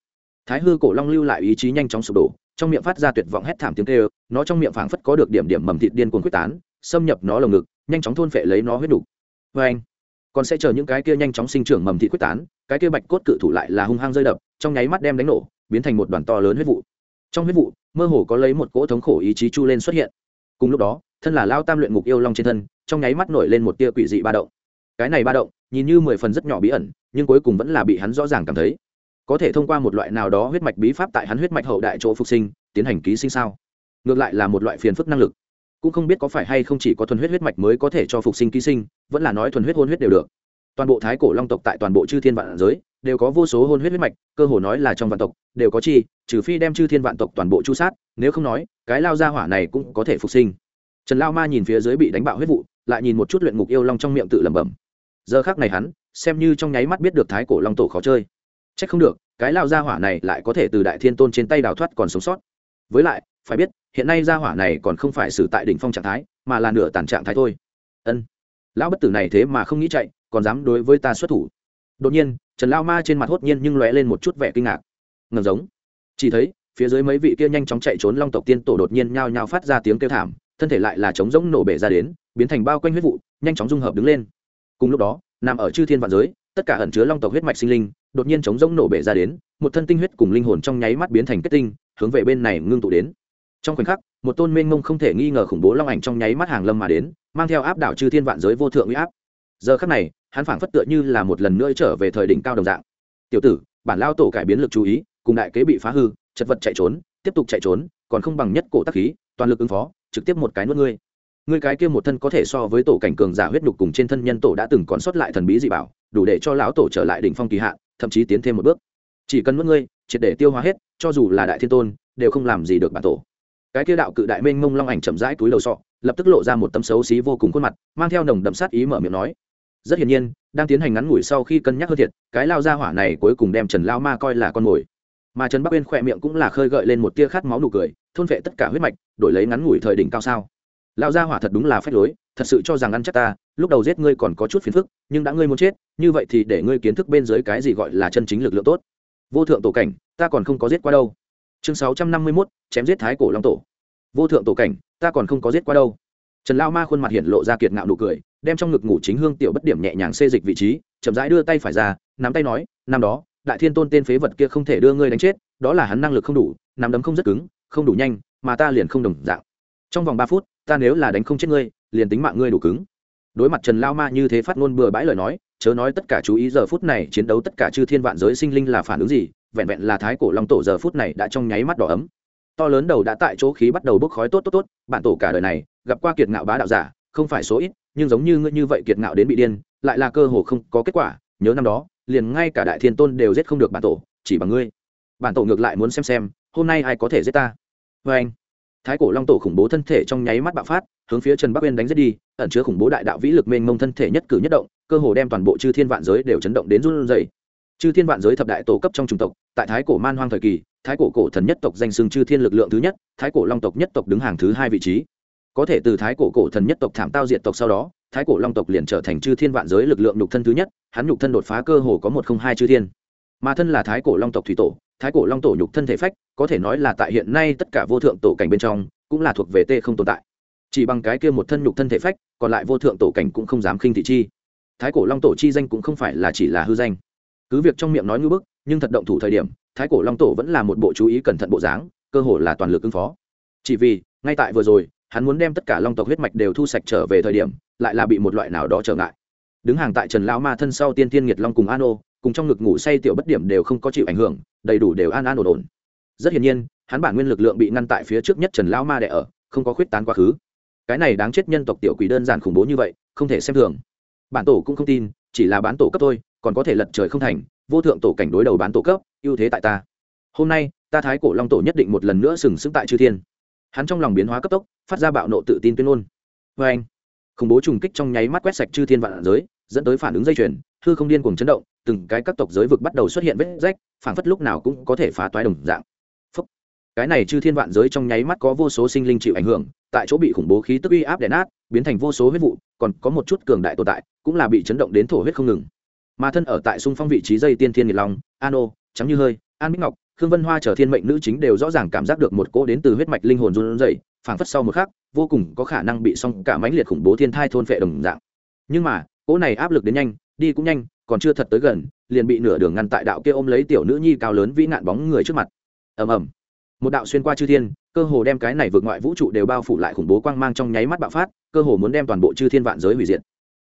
Thái hư cổ long lưu lại ý chí nhanh chóng sụp đổ, trong miệng phát ra tuyệt vọng hét thảm tiếng kêu, nó trong miệng phảng phất có được điểm điểm mầm thịt điên cuồng quyết tán, xâm nhập nó lồng ngực, nhanh chóng thôn phệ lấy nó huyết đủ. vê anh còn sẽ chờ những cái kia nhanh chóng sinh trưởng mầm thịt quyết tán, cái kia bạch cốt cự thủ lại là hung hăng rơi đập, trong nháy mắt đem đánh nổ, biến thành một đoàn to lớn huyết vụ. Trong huyết vụ, mơ hồ có lấy một cỗ thống khổ ý chí chu lên xuất hiện. Cùng lúc đó, thân là lao tam luyện ngục yêu long trên thân, trong nháy mắt nổi lên một tia quỷ dị ba động. Cái này ba động, nhìn như mười phần rất nhỏ bí ẩn, nhưng cuối cùng vẫn là bị hắn rõ ràng cảm thấy. Có thể thông qua một loại nào đó huyết mạch bí pháp tại hắn huyết mạch hậu đại chỗ phục sinh, tiến hành ký sinh sao. Ngược lại là một loại phiền phức năng lực cũng không biết có phải hay không chỉ có thuần huyết huyết mạch mới có thể cho phục sinh ký sinh, vẫn là nói thuần huyết hôn huyết đều được. Toàn bộ thái cổ long tộc tại toàn bộ chư thiên vạn giới đều có vô số hôn huyết huyết mạch, cơ hồ nói là trong vạn tộc đều có chi, trừ phi đem chư thiên vạn tộc toàn bộ chu sát, nếu không nói, cái lao gia hỏa này cũng có thể phục sinh. Trần lao ma nhìn phía dưới bị đánh bạo huyết vụ, lại nhìn một chút luyện ngục yêu long trong miệng tự lẩm bẩm. Giờ khác này hắn, xem như trong nháy mắt biết được thái cổ long tổ khó chơi. C h ắ c không được, cái lao gia hỏa này lại có thể từ đại thiên tôn trên tay đào thoát còn sống sót. Với lại, phải biết hiện nay gia hỏa này còn không phải xử tại đỉnh phong trạng thái, mà là nửa tàn trạng thái thôi. Ân. Lão bất tử này thế mà không nghĩ chạy, còn dám đối với ta xuất thủ. Đột nhiên, trần lao ma trên mặt hốt nhiên nhưng lóe lên một chút vẻ kinh ngạc. Ngầm giống. Chỉ thấy, phía dưới mấy vị kia nhanh chóng chạy trốn long tộc tiên tổ đột nhiên nhao nhao phát ra tiếng kêu thảm, thân thể lại là trống rỗng nổ bể ra đến, biến thành bao quanh huyết vụ, nhanh chóng dung hợp đứng lên. Cùng lúc đó, nằm ở chư thiên vạn giới, tất cả ẩn chứa long tộc huyết mạch sinh linh, đột nhiên trống rỗng nổ bể ra đến, một thân tinh huyết cùng linh hồn trong nháy mắt biến thành kết tinh, hướng về bên này ngưng tụ đến trong khoảnh khắc, một tôn mênh mông không thể nghi ngờ khủng bố long ảnh trong nháy mắt hàng lâm mà đến, mang theo áp đảo chư thiên vạn giới vô thượng uy áp. Giờ khắc này, hắn phảng phất tựa như là một lần nữa trở về thời đỉnh cao đồng dạng. Tiểu tử, bản lao tổ cải biến lực chú ý, cùng đại kế bị phá hư, chật vật chạy trốn, tiếp tục chạy trốn, còn không bằng nhất cổ tắc khí, toàn lực ứng phó, trực tiếp một cái nuốt ngươi. Ngươi cái kia một thân có thể so với tổ cảnh cường giả huyết nhục cùng trên thân nhân tổ đã từng còn sót lại thần bí dị bảo, đủ để cho lão tổ trở lại đỉnh phong kỳ hạn, thậm chí tiến thêm một bước. Chỉ cần nuốt ngươi, triệt để tiêu hóa hết, cho dù là đại thiên tôn, đều không làm gì được bản tổ cái kia đạo cự đại mênh mông long ảnh chậm rãi túi đầu sọ, lập tức lộ ra một tấm xấu xí vô cùng khuôn mặt, mang theo nồng đậm sát ý mở miệng nói. Rất hiển nhiên, đang tiến hành ngắn ngủi sau khi cân nhắc hơn thiệt, cái lao ra hỏa này cuối cùng đem trần lao ma coi là con mồi. Mà trần bắc uyên khỏe miệng cũng là khơi gợi lên một tia khát máu nụ cười, thôn vệ tất cả huyết mạch, đổi lấy ngắn ngủi thời đỉnh cao sao. Lao ra hỏa thật đúng là phép lối, thật sự cho rằng ăn chắc ta, lúc đầu giết ngươi còn có chút phiền phức, nhưng đã ngươi muốn chết, như vậy thì để ngươi kiến thức bên dưới cái gì gọi là chân chính lực lượng tốt. Vô thượng tổ cảnh, ta còn không có giết qua đâu chương sáu trăm năm mươi mốt, chém giết thái cổ long tổ. Vô thượng tổ cảnh, ta còn không có giết qua đâu. Trần lao ma khuôn mặt hiện lộ ra kiệt ngạo nụ cười, đem trong ngực ngủ chính hương tiểu bất điểm nhẹ nhàng xê dịch vị trí, chậm rãi đưa tay phải ra, nắm tay nói, năm đó, đại thiên tôn tên phế vật kia không thể đưa ngươi đánh chết, đó là hắn năng lực không đủ, nắm đấm không rất cứng, không đủ nhanh, mà ta liền không đồng dạng. Trong vòng ba phút, ta nếu là đánh không chết ngươi, liền tính mạng ngươi đủ cứng. Đối mặt trần lao ma như thế phát ngôn bừa bãi lời nói, chớ nói tất cả chú ý giờ phút này chiến đấu tất cả chư thiên vạn giới sinh linh là phản ứng gì vẹn vẹn là thái cổ long tổ giờ phút này đã trong nháy mắt đỏ ấm. To lớn đầu đã tại chỗ khí bắt đầu bốc khói tốt tốt tốt, bản tổ cả đời này, gặp qua kiệt ngạo bá đạo giả, không phải số ít, nhưng giống như ngươi như vậy kiệt ngạo đến bị điên, lại là cơ hồ không có kết quả. Nhớ năm đó, liền ngay cả đại thiên tôn đều giết không được bản tổ, chỉ bằng ngươi. Bản tổ ngược lại muốn xem xem, hôm nay ai có thể giết ta. Vê anh. Thái cổ long tổ khủng bố thân thể trong nháy mắt bạo phát, hướng phía trần bắc uyên đánh giết đi, ẩn chứa khủng bố đại đạo vĩ lực mênh mông thân thể nhất cử nhất động, cơ hồ đem toàn bộ chư thiên vạn giới đều chấn động đến run rẩy chư thiên vạn giới thập đại tổ cấp trong chủng tộc, tại thái cổ man hoang thời kỳ, thái cổ cổ thần nhất tộc danh xưng chư thiên lực lượng thứ nhất, thái cổ long tộc nhất tộc đứng hàng thứ hai vị trí. Có thể từ thái cổ cổ thần nhất tộc thảm tao diệt tộc sau đó, thái cổ long tộc liền trở thành chư thiên vạn giới lực lượng nhục thân thứ nhất, hắn nhục thân đột phá cơ hồ có một không hai chư thiên. Mà thân là thái cổ long tộc thủy tổ, thái cổ long tổ nhục thân thể phách, có thể nói là tại hiện nay tất cả vô thượng tổ cảnh bên trong, cũng là thuộc về tê không tồn tại. Chỉ bằng cái kia một thân nhục thân thể phách, còn lại vô thượng tổ cảnh cũng không dám khinh thị chi. Thái cổ long tổ chi danh cũng không phải là chỉ là hư danh cứ việc trong miệng nói ngưỡng bức, nhưng thật động thủ thời điểm, thái cổ long tổ vẫn là một bộ chú ý cẩn thận bộ dáng, cơ hồ là toàn lực ứng phó. Chỉ vì, ngay tại vừa rồi, hắn muốn đem tất cả long tộc huyết mạch đều thu sạch trở về thời điểm, lại là bị một loại nào đó trở ngại. Đứng hàng tại trần lão ma thân sau tiên tiên nghiệt long cùng an ô, cùng trong ngực ngủ say tiểu bất điểm đều không có chịu ảnh hưởng, đầy đủ đều an an ổn ổn. Rất hiển nhiên, hắn bản nguyên lực lượng bị ngăn tại phía trước nhất trần lão ma đẻ ở, không có khuyết tán quá khứ. Cái này đáng chết nhân tộc tiểu quỷ đơn giản khủng bố như vậy, không thể xem thường. Bản tổ cũng không tin, chỉ là bán tổ cấp thôi còn có thể lật trời không thành, vô thượng tổ cảnh đối đầu bán tổ cấp, ưu thế tại ta. Hôm nay, ta thái cổ long tổ nhất định một lần nữa sừng sững tại chư thiên. Hắn trong lòng biến hóa cấp tốc, phát ra bạo nộ tự tin tuyên ngôn. Vê anh, khủng bố trùng kích trong nháy mắt quét sạch chư thiên vạn giới, dẫn tới phản ứng dây chuyền, hư không điên cuồng chấn động, từng cái các tộc giới vực bắt đầu xuất hiện vết rách phản phất lúc nào cũng có thể phá toái đồng dạng. Phúc. cái này chư thiên vạn giới trong nháy mắt có vô số sinh linh chịu ảnh hưởng, tại chỗ bị khủng bố khí tức uy áp đè nát, biến thành vô số huyết vụ, còn có một chút cường đại tồn tại, cũng là bị chấn động đến thổ huyết không ngừng mà thân ở tại xung phong vị trí dây tiên thiên nghiệt long an ô Trắng như hơi, an bích ngọc, khương vân hoa trở thiên mệnh nữ chính đều rõ ràng cảm giác được một cỗ đến từ huyết mạch linh hồn run rẩy, phảng phất sau một khắc, vô cùng có khả năng bị xong cả mãnh liệt khủng bố thiên thai thôn phệ đồng dạng. Nhưng mà, cỗ này áp lực đến nhanh, đi cũng nhanh, còn chưa thật tới gần, liền bị nửa đường ngăn tại đạo kia ôm lấy tiểu nữ nhi cao lớn vĩ nạn bóng người trước mặt. Ầm ầm. Một đạo xuyên qua chư thiên, cơ hồ đem cái này vượt ngoại vũ trụ đều bao phủ lại khủng bố quang mang trong nháy mắt bạo phát, cơ hồ muốn đem toàn bộ chư thiên vạn giới hủy diệt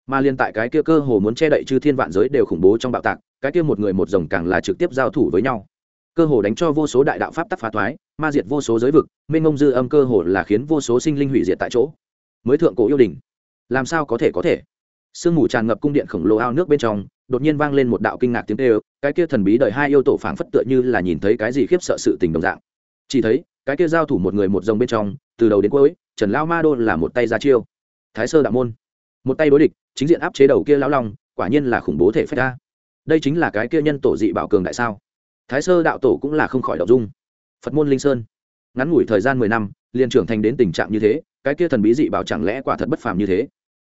mà liên tại cái kia cơ hồ muốn che đậy chư thiên vạn giới đều khủng bố trong bạo tạc, cái kia một người một rồng càng là trực tiếp giao thủ với nhau. Cơ hồ đánh cho vô số đại đạo pháp tắc phá thoái, ma diệt vô số giới vực, mênh ngông dư âm cơ hồ là khiến vô số sinh linh hủy diệt tại chỗ. Mới thượng cổ yêu đình làm sao có thể có thể? Sương mù tràn ngập cung điện khổng lồ ao nước bên trong, đột nhiên vang lên một đạo kinh ngạc tiếng tê ơ cái kia thần bí đợi hai yêu tổ phảng phất tựa như là nhìn thấy cái gì khiếp sợ sự tình đồng dạng. Chỉ thấy, cái kia giao thủ một người một rồng bên trong, từ đầu đến cuối, trần lao ma đô là một tay ra chiêu. Thái sơ đạo môn một tay đối địch, chính diện áp chế đầu kia lão long, quả nhiên là khủng bố thể phách ta. Đây chính là cái kia nhân tổ dị bảo cường đại sao? Thái sơ đạo tổ cũng là không khỏi đọc dung. Phật môn linh sơn. Ngắn ngủi thời gian mười năm, liền trưởng thành đến tình trạng như thế, cái kia thần bí dị bảo chẳng lẽ quả thật bất phàm như thế?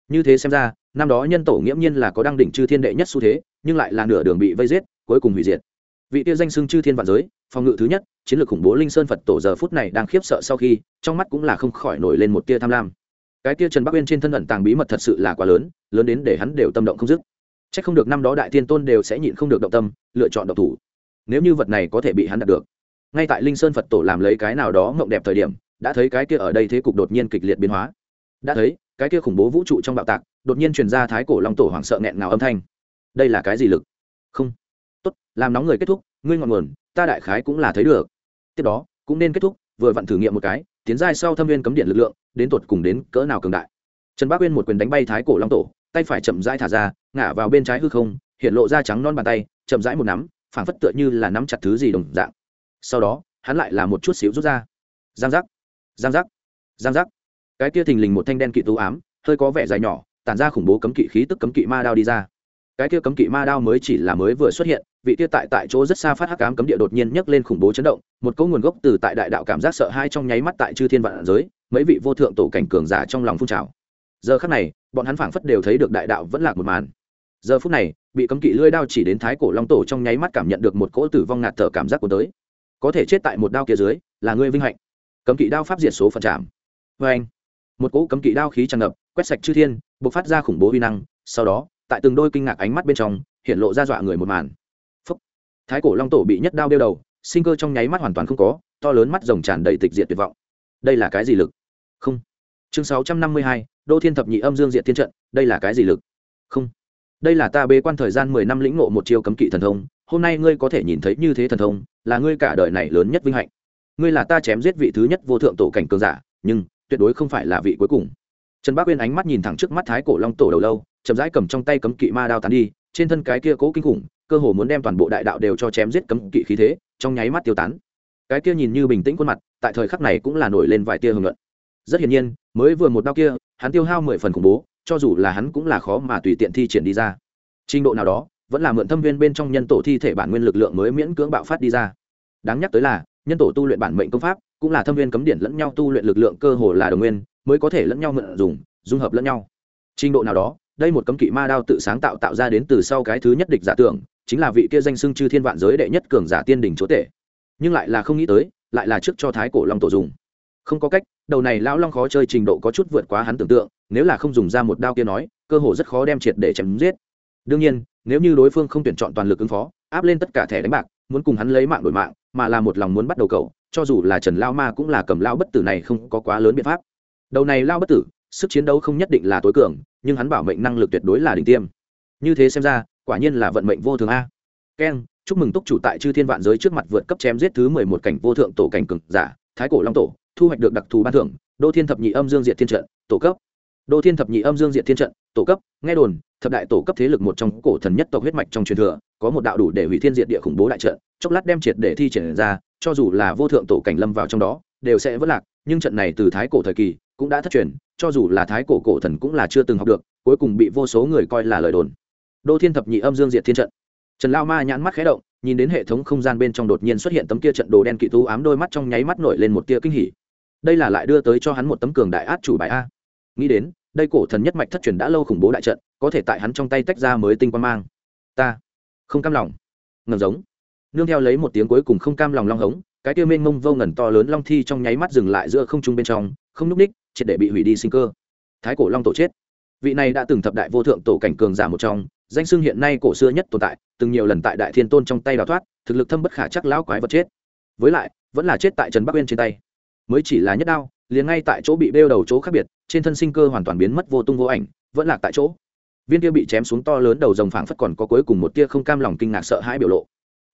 Như thế xem ra, năm đó nhân tổ nghiễm nhiên là có đăng đỉnh chư thiên đệ nhất xu thế, nhưng lại là nửa đường bị vây giết, cuối cùng hủy diệt. Vị kia danh xưng chư thiên vạn giới, phòng ngự thứ nhất, chiến lược khủng bố linh sơn phật tổ giờ phút này đang khiếp sợ sau khi, trong mắt cũng là không khỏi nổi lên một tia tham lam cái kia trần bắc uyên trên thân ẩn tàng bí mật thật sự là quá lớn lớn đến để hắn đều tâm động không dứt. C h ắ c không được năm đó đại thiên tôn đều sẽ nhịn không được động tâm, lựa chọn độc thủ. Nếu như vật này có thể bị hắn đạt được. Ngay tại linh sơn phật tổ làm lấy cái nào đó mộng đẹp thời điểm, đã thấy cái kia ở đây thế cục đột nhiên kịch liệt biến hóa. Đã thấy, cái kia khủng bố vũ trụ trong bạo tạc, đột nhiên truyền ra thái cổ long tổ hoảng sợ nghẹn ngào âm thanh. Đây là cái gì lực? Không. Tốt, làm nóng người kết thúc, ngươi ngọn nguồn, ta đại khái cũng là thấy được. Tiếp đó, cũng nên kết thúc, vừa vặn thử nghiệm một cái tiến giai sau thâm viên cấm điện lực lượng, đến tột cùng đến cỡ nào cường đại. Trần bác uyên một quyền đánh bay thái cổ long tổ, tay phải chậm rãi thả ra ngã vào bên trái hư không, hiện lộ ra trắng non bàn tay, chậm rãi một nắm, phảng phất tựa như là nắm chặt thứ gì đồng dạng. Sau đó, hắn lại là một chút xíu rút ra. Giang giác giang giác giang giác. Cái kia thình lình một thanh đen kỵ tú ám, hơi có vẻ dài nhỏ, tản ra khủng bố cấm kỵ khí tức cấm kỵ ma đao đi ra. Cái kia cấm kỵ ma đao mới chỉ là mới vừa xuất hiện vị kia tại tại chỗ rất xa phát hắc ám cấm địa đột nhiên nhấc lên khủng bố chấn động, một cỗ nguồn gốc từ tại đại đạo cảm giác sợ hãi trong nháy mắt tại chư thiên vạn giới, mấy vị vô thượng tổ cảnh cường giả trong lòng phun trào. Giờ khắc này, bọn hắn phảng phất đều thấy được đại đạo vẫn lạc một màn. Giờ phút này, bị cấm kỵ lưỡi đao chỉ đến thái cổ long tổ trong nháy mắt cảm nhận được một cỗ tử vong ngạt thở cảm giác của tới. Có thể chết tại một đao kia dưới, là ngươi vinh hạnh. Cấm kỵ đao pháp diệt số phần trảm Oeng. một cỗ cấm kỵ đao khí tràn ngập, quét sạch chư thiên, bộc phát ra khủng bố uy năng, sau đó, tại từng đôi kinh ngạc ánh mắt bên trong, hiện lộ ra dọa người một màn thái cổ long tổ bị nhất đao đeo đầu, sinh cơ trong nháy mắt hoàn toàn không có, to lớn mắt rồng tràn đầy tịch diệt tuyệt vọng. Đây là cái gì lực? Không. Chương sáu trăm năm mươi hai, đô thiên thập nhị âm dương diện thiên trận, đây là cái gì lực? Không. Đây là ta bế quan thời gian mười năm lĩnh ngộ một chiêu cấm kỵ thần thông, hôm nay ngươi có thể nhìn thấy như thế thần thông, là ngươi cả đời này lớn nhất vinh hạnh. Ngươi là ta chém giết vị thứ nhất vô thượng tổ cảnh cường giả, nhưng tuyệt đối không phải là vị cuối cùng. Trần bác uyên ánh mắt nhìn thẳng trước mắt thái cổ long tổ đầu lâu, chậm rãi cầm trong tay cấm kỵ ma đao tán đi, trên thân cái kia cố kinh khủng cơ hồ muốn đem toàn bộ đại đạo đều cho chém giết cấm kỵ khí thế, trong nháy mắt tiêu tán. Cái kia nhìn như bình tĩnh khuôn mặt, tại thời khắc này cũng là nổi lên vài tia hưởng luận. Rất hiển nhiên, mới vừa một đau kia, hắn tiêu hao mười phần khủng bố, cho dù là hắn cũng là khó mà tùy tiện thi triển đi ra. Trình độ nào đó, vẫn là mượn thâm viên bên trong nhân tổ thi thể bản nguyên lực lượng mới miễn cưỡng bạo phát đi ra. Đáng nhắc tới là, nhân tổ tu luyện bản mệnh công pháp, cũng là thâm viên cấm điển lẫn nhau tu luyện lực lượng cơ hồ là đồng nguyên, mới có thể lẫn nhau mượn dùng, dung hợp lẫn nhau. Trình độ nào đó, đây một cấm kỵ ma đao tự sáng tạo tạo ra đến từ sau cái thứ nhất địch giả tưởng chính là vị kia danh xưng chư thiên vạn giới đệ nhất cường giả tiên đỉnh chúa tể. Nhưng lại là không nghĩ tới, lại là trước cho thái cổ long tổ dùng. Không có cách, đầu này lão long khó chơi trình độ có chút vượt quá hắn tưởng tượng, nếu là không dùng ra một đao kia nói, cơ hồ rất khó đem triệt để chém giết. Đương nhiên, nếu như đối phương không tuyển chọn toàn lực ứng phó, áp lên tất cả thẻ đánh bạc, muốn cùng hắn lấy mạng đổi mạng, mà là một lòng muốn bắt đầu cầu, cho dù là trần lao ma cũng là cầm lao bất tử này không có quá lớn biện pháp. Đầu này lao bất tử, sức chiến đấu không nhất định là tối cường, nhưng hắn bảo mệnh năng lực tuyệt đối là đỉnh tiêm. Như thế xem ra quả nhiên là vận mệnh vô thường a. Keng chúc mừng túc chủ tại chư thiên vạn giới trước mặt vượt cấp chém giết thứ mười một cảnh vô thượng tổ cảnh cực giả, thái cổ long tổ, thu hoạch được đặc thù ban thưởng, đô thiên thập nhị âm dương diệt thiên trận, tổ cấp. Đô thiên thập nhị âm dương diệt thiên trận, tổ cấp, nghe đồn, thập đại tổ cấp thế lực một trong cổ thần nhất tộc huyết mạch trong truyền thừa, có một đạo đủ để hủy thiên diệt địa khủng bố đại trận, chốc lát đem triệt để thi triển ra, cho dù là vô thượng tổ cảnh lâm vào trong đó, đều sẽ vất lạc, nhưng trận này từ thái cổ thời kỳ cũng đã thất truyền, cho dù là thái cổ cổ thần cũng là chưa từng học được, cuối cùng bị vô số người coi là lời đồn đô thiên thập nhị âm dương diệt thiên trận. Trần lao ma nhãn mắt khé động, nhìn đến hệ thống không gian bên trong đột nhiên xuất hiện tấm kia trận đồ đen kỵ tú ám đôi mắt trong nháy mắt nổi lên một tia kinh hỉ. Đây là lại đưa tới cho hắn một tấm cường đại át chủ bài a. Nghĩ đến, đây cổ thần nhất mạch thất truyền đã lâu khủng bố đại trận, có thể tại hắn trong tay tách ra mới tinh quan mang. Ta không cam lòng. Ngầm giống. Nương theo lấy một tiếng cuối cùng không cam lòng long hống, cái tiêu mênh mông vô ngần to lớn long thi trong nháy mắt dừng lại giữa không trung bên trong, không núp ních, triệt để bị hủy đi sinh cơ. Thái cổ long tổ chết. Vị này đã từng thập đại vô thượng tổ cảnh cường giả một trong danh xưng hiện nay cổ xưa nhất tồn tại, từng nhiều lần tại đại thiên tôn trong tay đào thoát, thực lực thâm bất khả chắc lão quái vật chết. Với lại, vẫn là chết tại trần bắc uyên trên tay. Mới chỉ là nhất đao, liền ngay tại chỗ bị bêu đầu chỗ khác biệt, trên thân sinh cơ hoàn toàn biến mất vô tung vô ảnh, vẫn lạc tại chỗ. Viên kia bị chém xuống to lớn đầu rồng phảng phất còn có cuối cùng một tia không cam lòng kinh ngạc sợ hãi biểu lộ.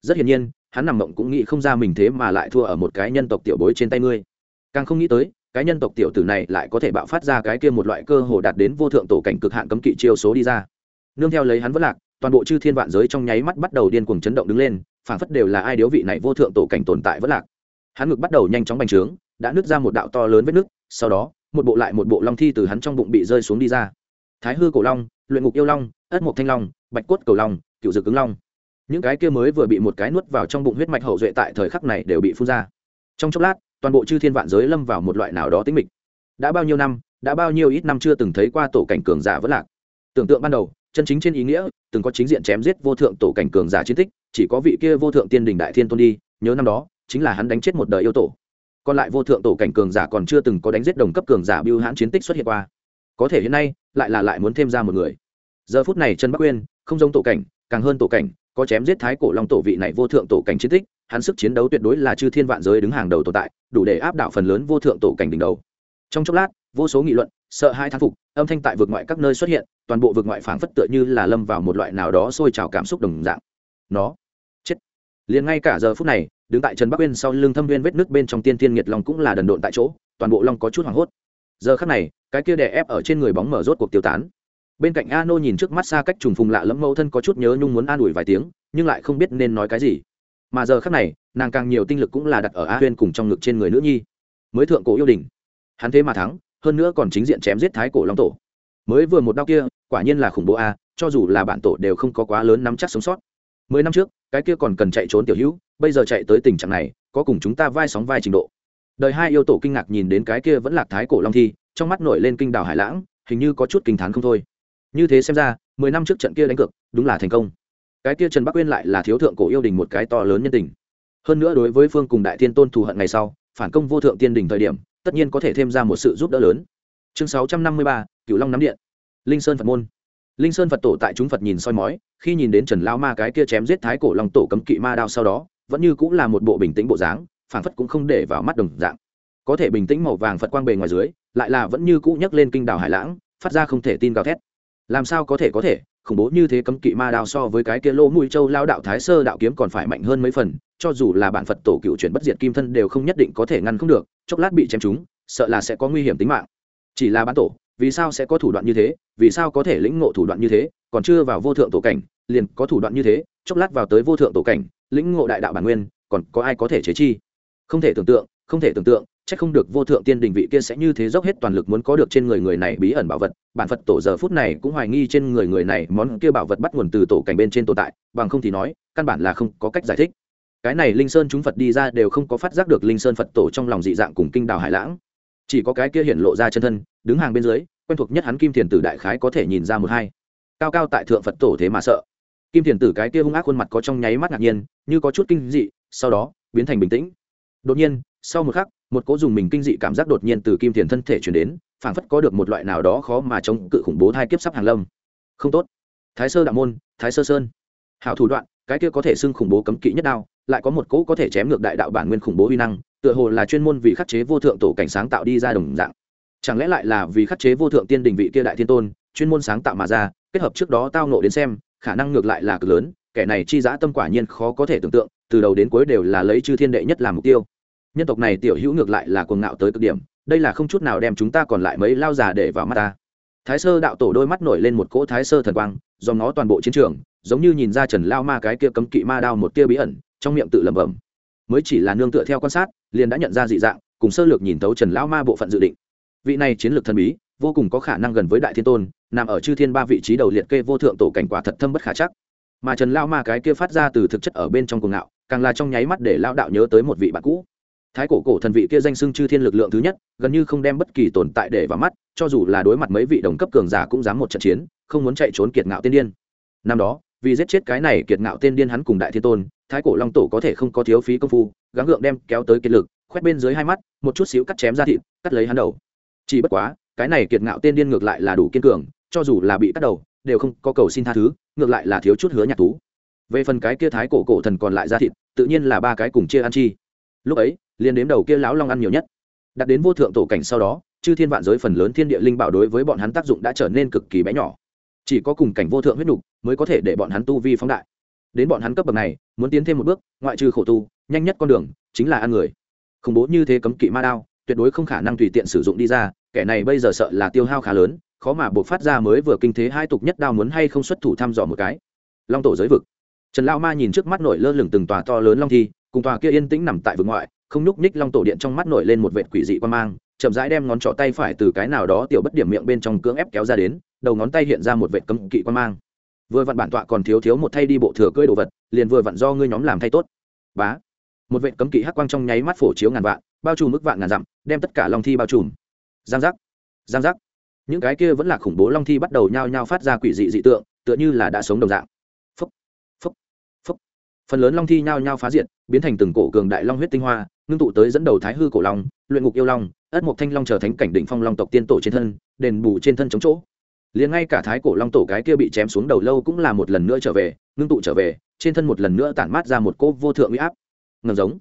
Rất hiển nhiên, hắn nằm mộng cũng nghĩ không ra mình thế mà lại thua ở một cái nhân tộc tiểu bối trên tay ngươi. Càng không nghĩ tới, cái nhân tộc tiểu tử này lại có thể bạo phát ra cái kia một loại cơ hồ đạt đến vô thượng tổ cảnh cực hạn cấm kỵ chiêu số đi ra nương theo lấy hắn vẫn lạc, toàn bộ chư thiên vạn giới trong nháy mắt bắt đầu điên cuồng chấn động đứng lên, phảng phất đều là ai điếu vị này vô thượng tổ cảnh tồn tại vẫn lạc. Hắn ngực bắt đầu nhanh chóng bành trướng, đã nứt ra một đạo to lớn vết nứt, sau đó, một bộ lại một bộ long thi từ hắn trong bụng bị rơi xuống đi ra. Thái hư cổ long, luyện ngục yêu long, ất mộc thanh long, bạch cốt cầu long, cựu dực cứng long. Những cái kia mới vừa bị một cái nuốt vào trong bụng huyết mạch hậu duệ tại thời khắc này đều bị phun ra. Trong chốc lát, toàn bộ chư thiên vạn giới lâm vào một loại nào đó tính mịch. Đã bao nhiêu năm, đã bao nhiêu ít năm chưa từng thấy qua tổ cảnh cường giả vẫn lạc. Tưởng tượng ban đầu chân chính trên ý nghĩa, từng có chính diện chém giết vô thượng tổ cảnh cường giả chiến tích, chỉ có vị kia vô thượng tiên đình đại thiên tôn đi, nhớ năm đó, chính là hắn đánh chết một đời yêu tổ. Còn lại vô thượng tổ cảnh cường giả còn chưa từng có đánh giết đồng cấp cường giả biêu hãn chiến tích xuất hiện qua. Có thể hiện nay, lại là lại muốn thêm ra một người. Giờ phút này trần bắc uyên, không giống tổ cảnh, càng hơn tổ cảnh, có chém giết thái cổ long tổ vị này vô thượng tổ cảnh chiến tích, hắn sức chiến đấu tuyệt đối là chư thiên vạn giới đứng hàng đầu tồn tại, đủ để áp đảo phần lớn vô thượng tổ cảnh đỉnh đầu. Trong chốc lát, vô số nghị luận, sợ hai thán phục, âm thanh tại vượt ngoại các nơi xuất hiện toàn bộ vực ngoại phảng phất tựa như là lâm vào một loại nào đó sôi trào cảm xúc đồng dạng. Nó, chết. Liền ngay cả giờ phút này, đứng tại trần bắc uyên sau lưng thâm uyên vết nước bên trong tiên tiên nghiệt long cũng là đần độn tại chỗ, toàn bộ long có chút hoảng hốt. Giờ khắc này, cái kia đè ép ở trên người bóng mở rốt cuộc tiêu tán. Bên cạnh a nô nhìn trước mắt xa cách trùng phùng lạ lẫm mẫu thân có chút nhớ nhung muốn an ủi vài tiếng, nhưng lại không biết nên nói cái gì. Mà giờ khắc này, nàng càng nhiều tinh lực cũng là đặt ở a huyên cùng trong ngực trên người nữ nhi. Mới thượng cổ yêu đình hắn thế mà thắng, hơn nữa còn chính diện chém giết thái cổ long tổ mới vừa một đau kia, quả nhiên là khủng bố a, cho dù là bản tổ đều không có quá lớn nắm chắc sống sót. Mười năm trước, cái kia còn cần chạy trốn tiểu hữu, bây giờ chạy tới tình trạng này, có cùng chúng ta vai sóng vai trình độ. Đời hai yêu tổ kinh ngạc nhìn đến cái kia vẫn lạc thái cổ long thi, trong mắt nổi lên kinh đảo hải lãng, hình như có chút kinh t h á n không thôi. Như thế xem ra, mười năm trước trận kia đánh cược, đúng là thành công. Cái kia trần bắc uyên lại là thiếu thượng cổ yêu đình một cái to lớn nhân tình. Hơn nữa đối với phương cùng đại thiên tôn thù hận ngày sau, phản công vô thượng tiên đình thời điểm, tất nhiên có thể thêm ra một sự giúp đỡ lớn. Chương sáu trăm năm mươi ba cửu long nắm điện. Linh sơn phật môn. Linh sơn phật tổ tại chúng phật nhìn soi mói, khi nhìn đến trần lao ma cái kia chém giết thái cổ long tổ cấm kỵ ma đao sau đó, vẫn như cũng là một bộ bình tĩnh bộ dáng, phảng phất cũng không để vào mắt đồng dạng. Có thể bình tĩnh màu vàng phật quang bề ngoài dưới, lại là vẫn như cũ nhấc lên kinh đảo hải lãng, phát ra không thể tin gào thét. Làm sao có thể có thể, khủng bố như thế cấm kỵ ma đao so với cái kia lô mũi châu lao đạo thái sơ đạo kiếm còn phải mạnh hơn mấy phần, cho dù là bản phật tổ cựu chuyển bất diệt kim thân đều không nhất định có thể ngăn không được, chốc lát bị chém chúng sợ là sẽ có nguy hiểm tính mạng. Chỉ là bản tổ vì sao sẽ có thủ đoạn như thế, vì sao có thể lĩnh ngộ thủ đoạn như thế, còn chưa vào vô thượng tổ cảnh, liền có thủ đoạn như thế, chốc lát vào tới vô thượng tổ cảnh, lĩnh ngộ đại đạo bản nguyên, còn có ai có thể chế chi? Không thể tưởng tượng, không thể tưởng tượng c h ắ c không được vô thượng tiên đình vị kia sẽ như thế dốc hết toàn lực muốn có được trên người người này bí ẩn bảo vật. Bản phật tổ giờ phút này cũng hoài nghi trên người người này món kia bảo vật bắt nguồn từ tổ cảnh bên trên tồn tại, bằng không thì nói, căn bản là không có cách giải thích. Cái này linh sơn chúng phật đi ra đều không có phát giác được linh sơn phật tổ trong lòng dị dạng cùng kinh đào hải lãng chỉ có cái kia hiện lộ ra chân thân, đứng hàng bên dưới, quen thuộc nhất hắn kim thiền tử đại khái có thể nhìn ra một hai. Cao cao tại thượng phật tổ thế mà sợ. Kim thiền tử cái kia hung ác khuôn mặt có trong nháy mắt ngạc nhiên, như có chút kinh dị, sau đó, biến thành bình tĩnh. Đột nhiên, sau một khắc, một cố dùng mình kinh dị cảm giác đột nhiên từ kim thiền thân thể chuyển đến, phảng phất có được một loại nào đó khó mà chống cự khủng bố thai kiếp sắp hàng lâm. Không tốt. Thái sơ đạo môn, thái sơ sơn. Hảo thủ đoạn, cái kia có thể xưng khủng bố cấm kỵ nhất đao, lại có một cỗ có thể chém ngược đại đạo bản nguyên khủng bố uy năng tựa hồ là chuyên môn vì khắc chế vô thượng tổ cảnh sáng tạo đi ra đồng dạng. Chẳng lẽ lại là vì khắc chế vô thượng tiên đình vị kia đại thiên tôn, chuyên môn sáng tạo mà ra, kết hợp trước đó tao nộ đến xem, khả năng ngược lại là cực lớn, kẻ này chi giã tâm quả nhiên khó có thể tưởng tượng, từ đầu đến cuối đều là lấy chư thiên đệ nhất làm mục tiêu. Nhân tộc này tiểu hữu ngược lại là cuồng ngạo tới cực điểm, đây là không chút nào đem chúng ta còn lại mấy lao già để vào mắt ta. Thái sơ đạo tổ đôi mắt nổi lên một cỗ thái sơ thần quang do nó toàn bộ chiến trường, giống như nhìn ra trần lao ma cái kia cấm kỵ ma đao một tia bí ẩn, trong miệng tự lẩm bẩm mới chỉ là nương tựa theo quan sát, liền đã nhận ra dị dạng, cùng sơ lược nhìn tấu trần lao ma bộ phận dự định. Vị này chiến lược thần bí, vô cùng có khả năng gần với đại thiên tôn, nằm ở chư thiên ba vị trí đầu liệt kê vô thượng tổ cảnh quả thật thâm bất khả chắc. Mà trần lao ma cái kia phát ra từ thực chất ở bên trong cuồng ngạo, càng là trong nháy mắt để lao đạo nhớ tới một vị bạn cũ. Thái cổ cổ thần vị kia danh xưng chư thiên lực lượng thứ nhất, gần như không đem bất kỳ tồn tại để vào mắt, cho dù là đối mặt mấy vị đồng cấp cường giả cũng dám một trận chiến, không muốn chạy trốn kiệt ngạo tiên điên. Năm đó vì giết chết cái này kiệt ngạo tiên điên hắn cùng đại thiên tôn, thái cổ long tổ có thể không có thiếu phí công phu, gắng gượng đem kéo tới kiệt lực, khoét bên dưới hai mắt, một chút xíu cắt chém ra thịt, cắt lấy hắn đầu. Chỉ bất quá, cái này kiệt ngạo tiên điên ngược lại là đủ kiên cường, cho dù là bị cắt đầu, đều không có cầu xin tha thứ, ngược lại là thiếu chút hứa nhạc tú về phần cái kia thái cổ cổ thần còn lại ra thịt, tự nhiên là ba cái cùng chia ăn chi. Lúc ấy, liền đếm đầu kia lão long ăn nhiều nhất. Đặt đến vô thượng tổ cảnh sau đó, chư thiên vạn giới phần lớn thiên địa linh bảo đối với bọn hắn tác dụng đã trở nên cực kỳ bé nhỏ chỉ có cùng cảnh vô thượng huyết nục mới có thể để bọn hắn tu vi phóng đại. Đến bọn hắn cấp bậc này, muốn tiến thêm một bước, ngoại trừ khổ tu, nhanh nhất con đường chính là ăn người. Khủng bố như thế cấm kỵ ma đao, tuyệt đối không khả năng tùy tiện sử dụng đi ra, kẻ này bây giờ sợ là tiêu hao khá lớn, khó mà buộc phát ra mới vừa kinh thế hai tục nhất đao muốn hay không xuất thủ thăm dò một cái. Long tổ giới vực. Trần lao ma nhìn trước mắt nổi lơ lửng từng tòa to lớn long thi, cùng tòa kia yên tĩnh nằm tại vực ngoại, không nhúc nhích long tổ điện trong mắt nổi lên một vệt quỷ dị quan mang, chậm rãi đem ngón trỏ tay phải từ cái nào đó tiểu bất điểm miệng bên trong cưỡng ép kéo ra đến đầu ngón tay hiện ra một vệt cấm kỵ quan mang. Vừa vặn bản tọa còn thiếu thiếu một thay đi bộ thừa cưỡi đồ vật, liền vừa vặn do ngươi nhóm làm thay tốt. Bá. Một vệt cấm kỵ hắc quang trong nháy mắt phổ chiếu ngàn vạn, bao trùm mức vạn ngàn dặm, đem tất cả long thi bao trùm. Giang giác. Giang giác. Những cái kia vẫn là khủng bố long thi bắt đầu nhao nhao phát ra quỷ dị dị tượng, tựa như là đã sống đồng dạng. Phúc. Phúc. Phúc. Phần lớn long thi nhao nhao phá diệt, biến thành từng cổ cường đại long huyết tinh hoa, ngưng tụ tới dẫn đầu thái hư cổ long, luyện ngục yêu long, ất mộc thanh long trở thành cảnh đỉnh phong long tộc tiên tổ trên thân, đền bù trên thân chống chỗ liền ngay cả thái cổ long tổ cái kia bị chém xuống đầu lâu cũng là một lần nữa trở về, ngưng tụ trở về, trên thân một lần nữa tản mát ra một cỗ vô thượng uy áp. Ngầm giống.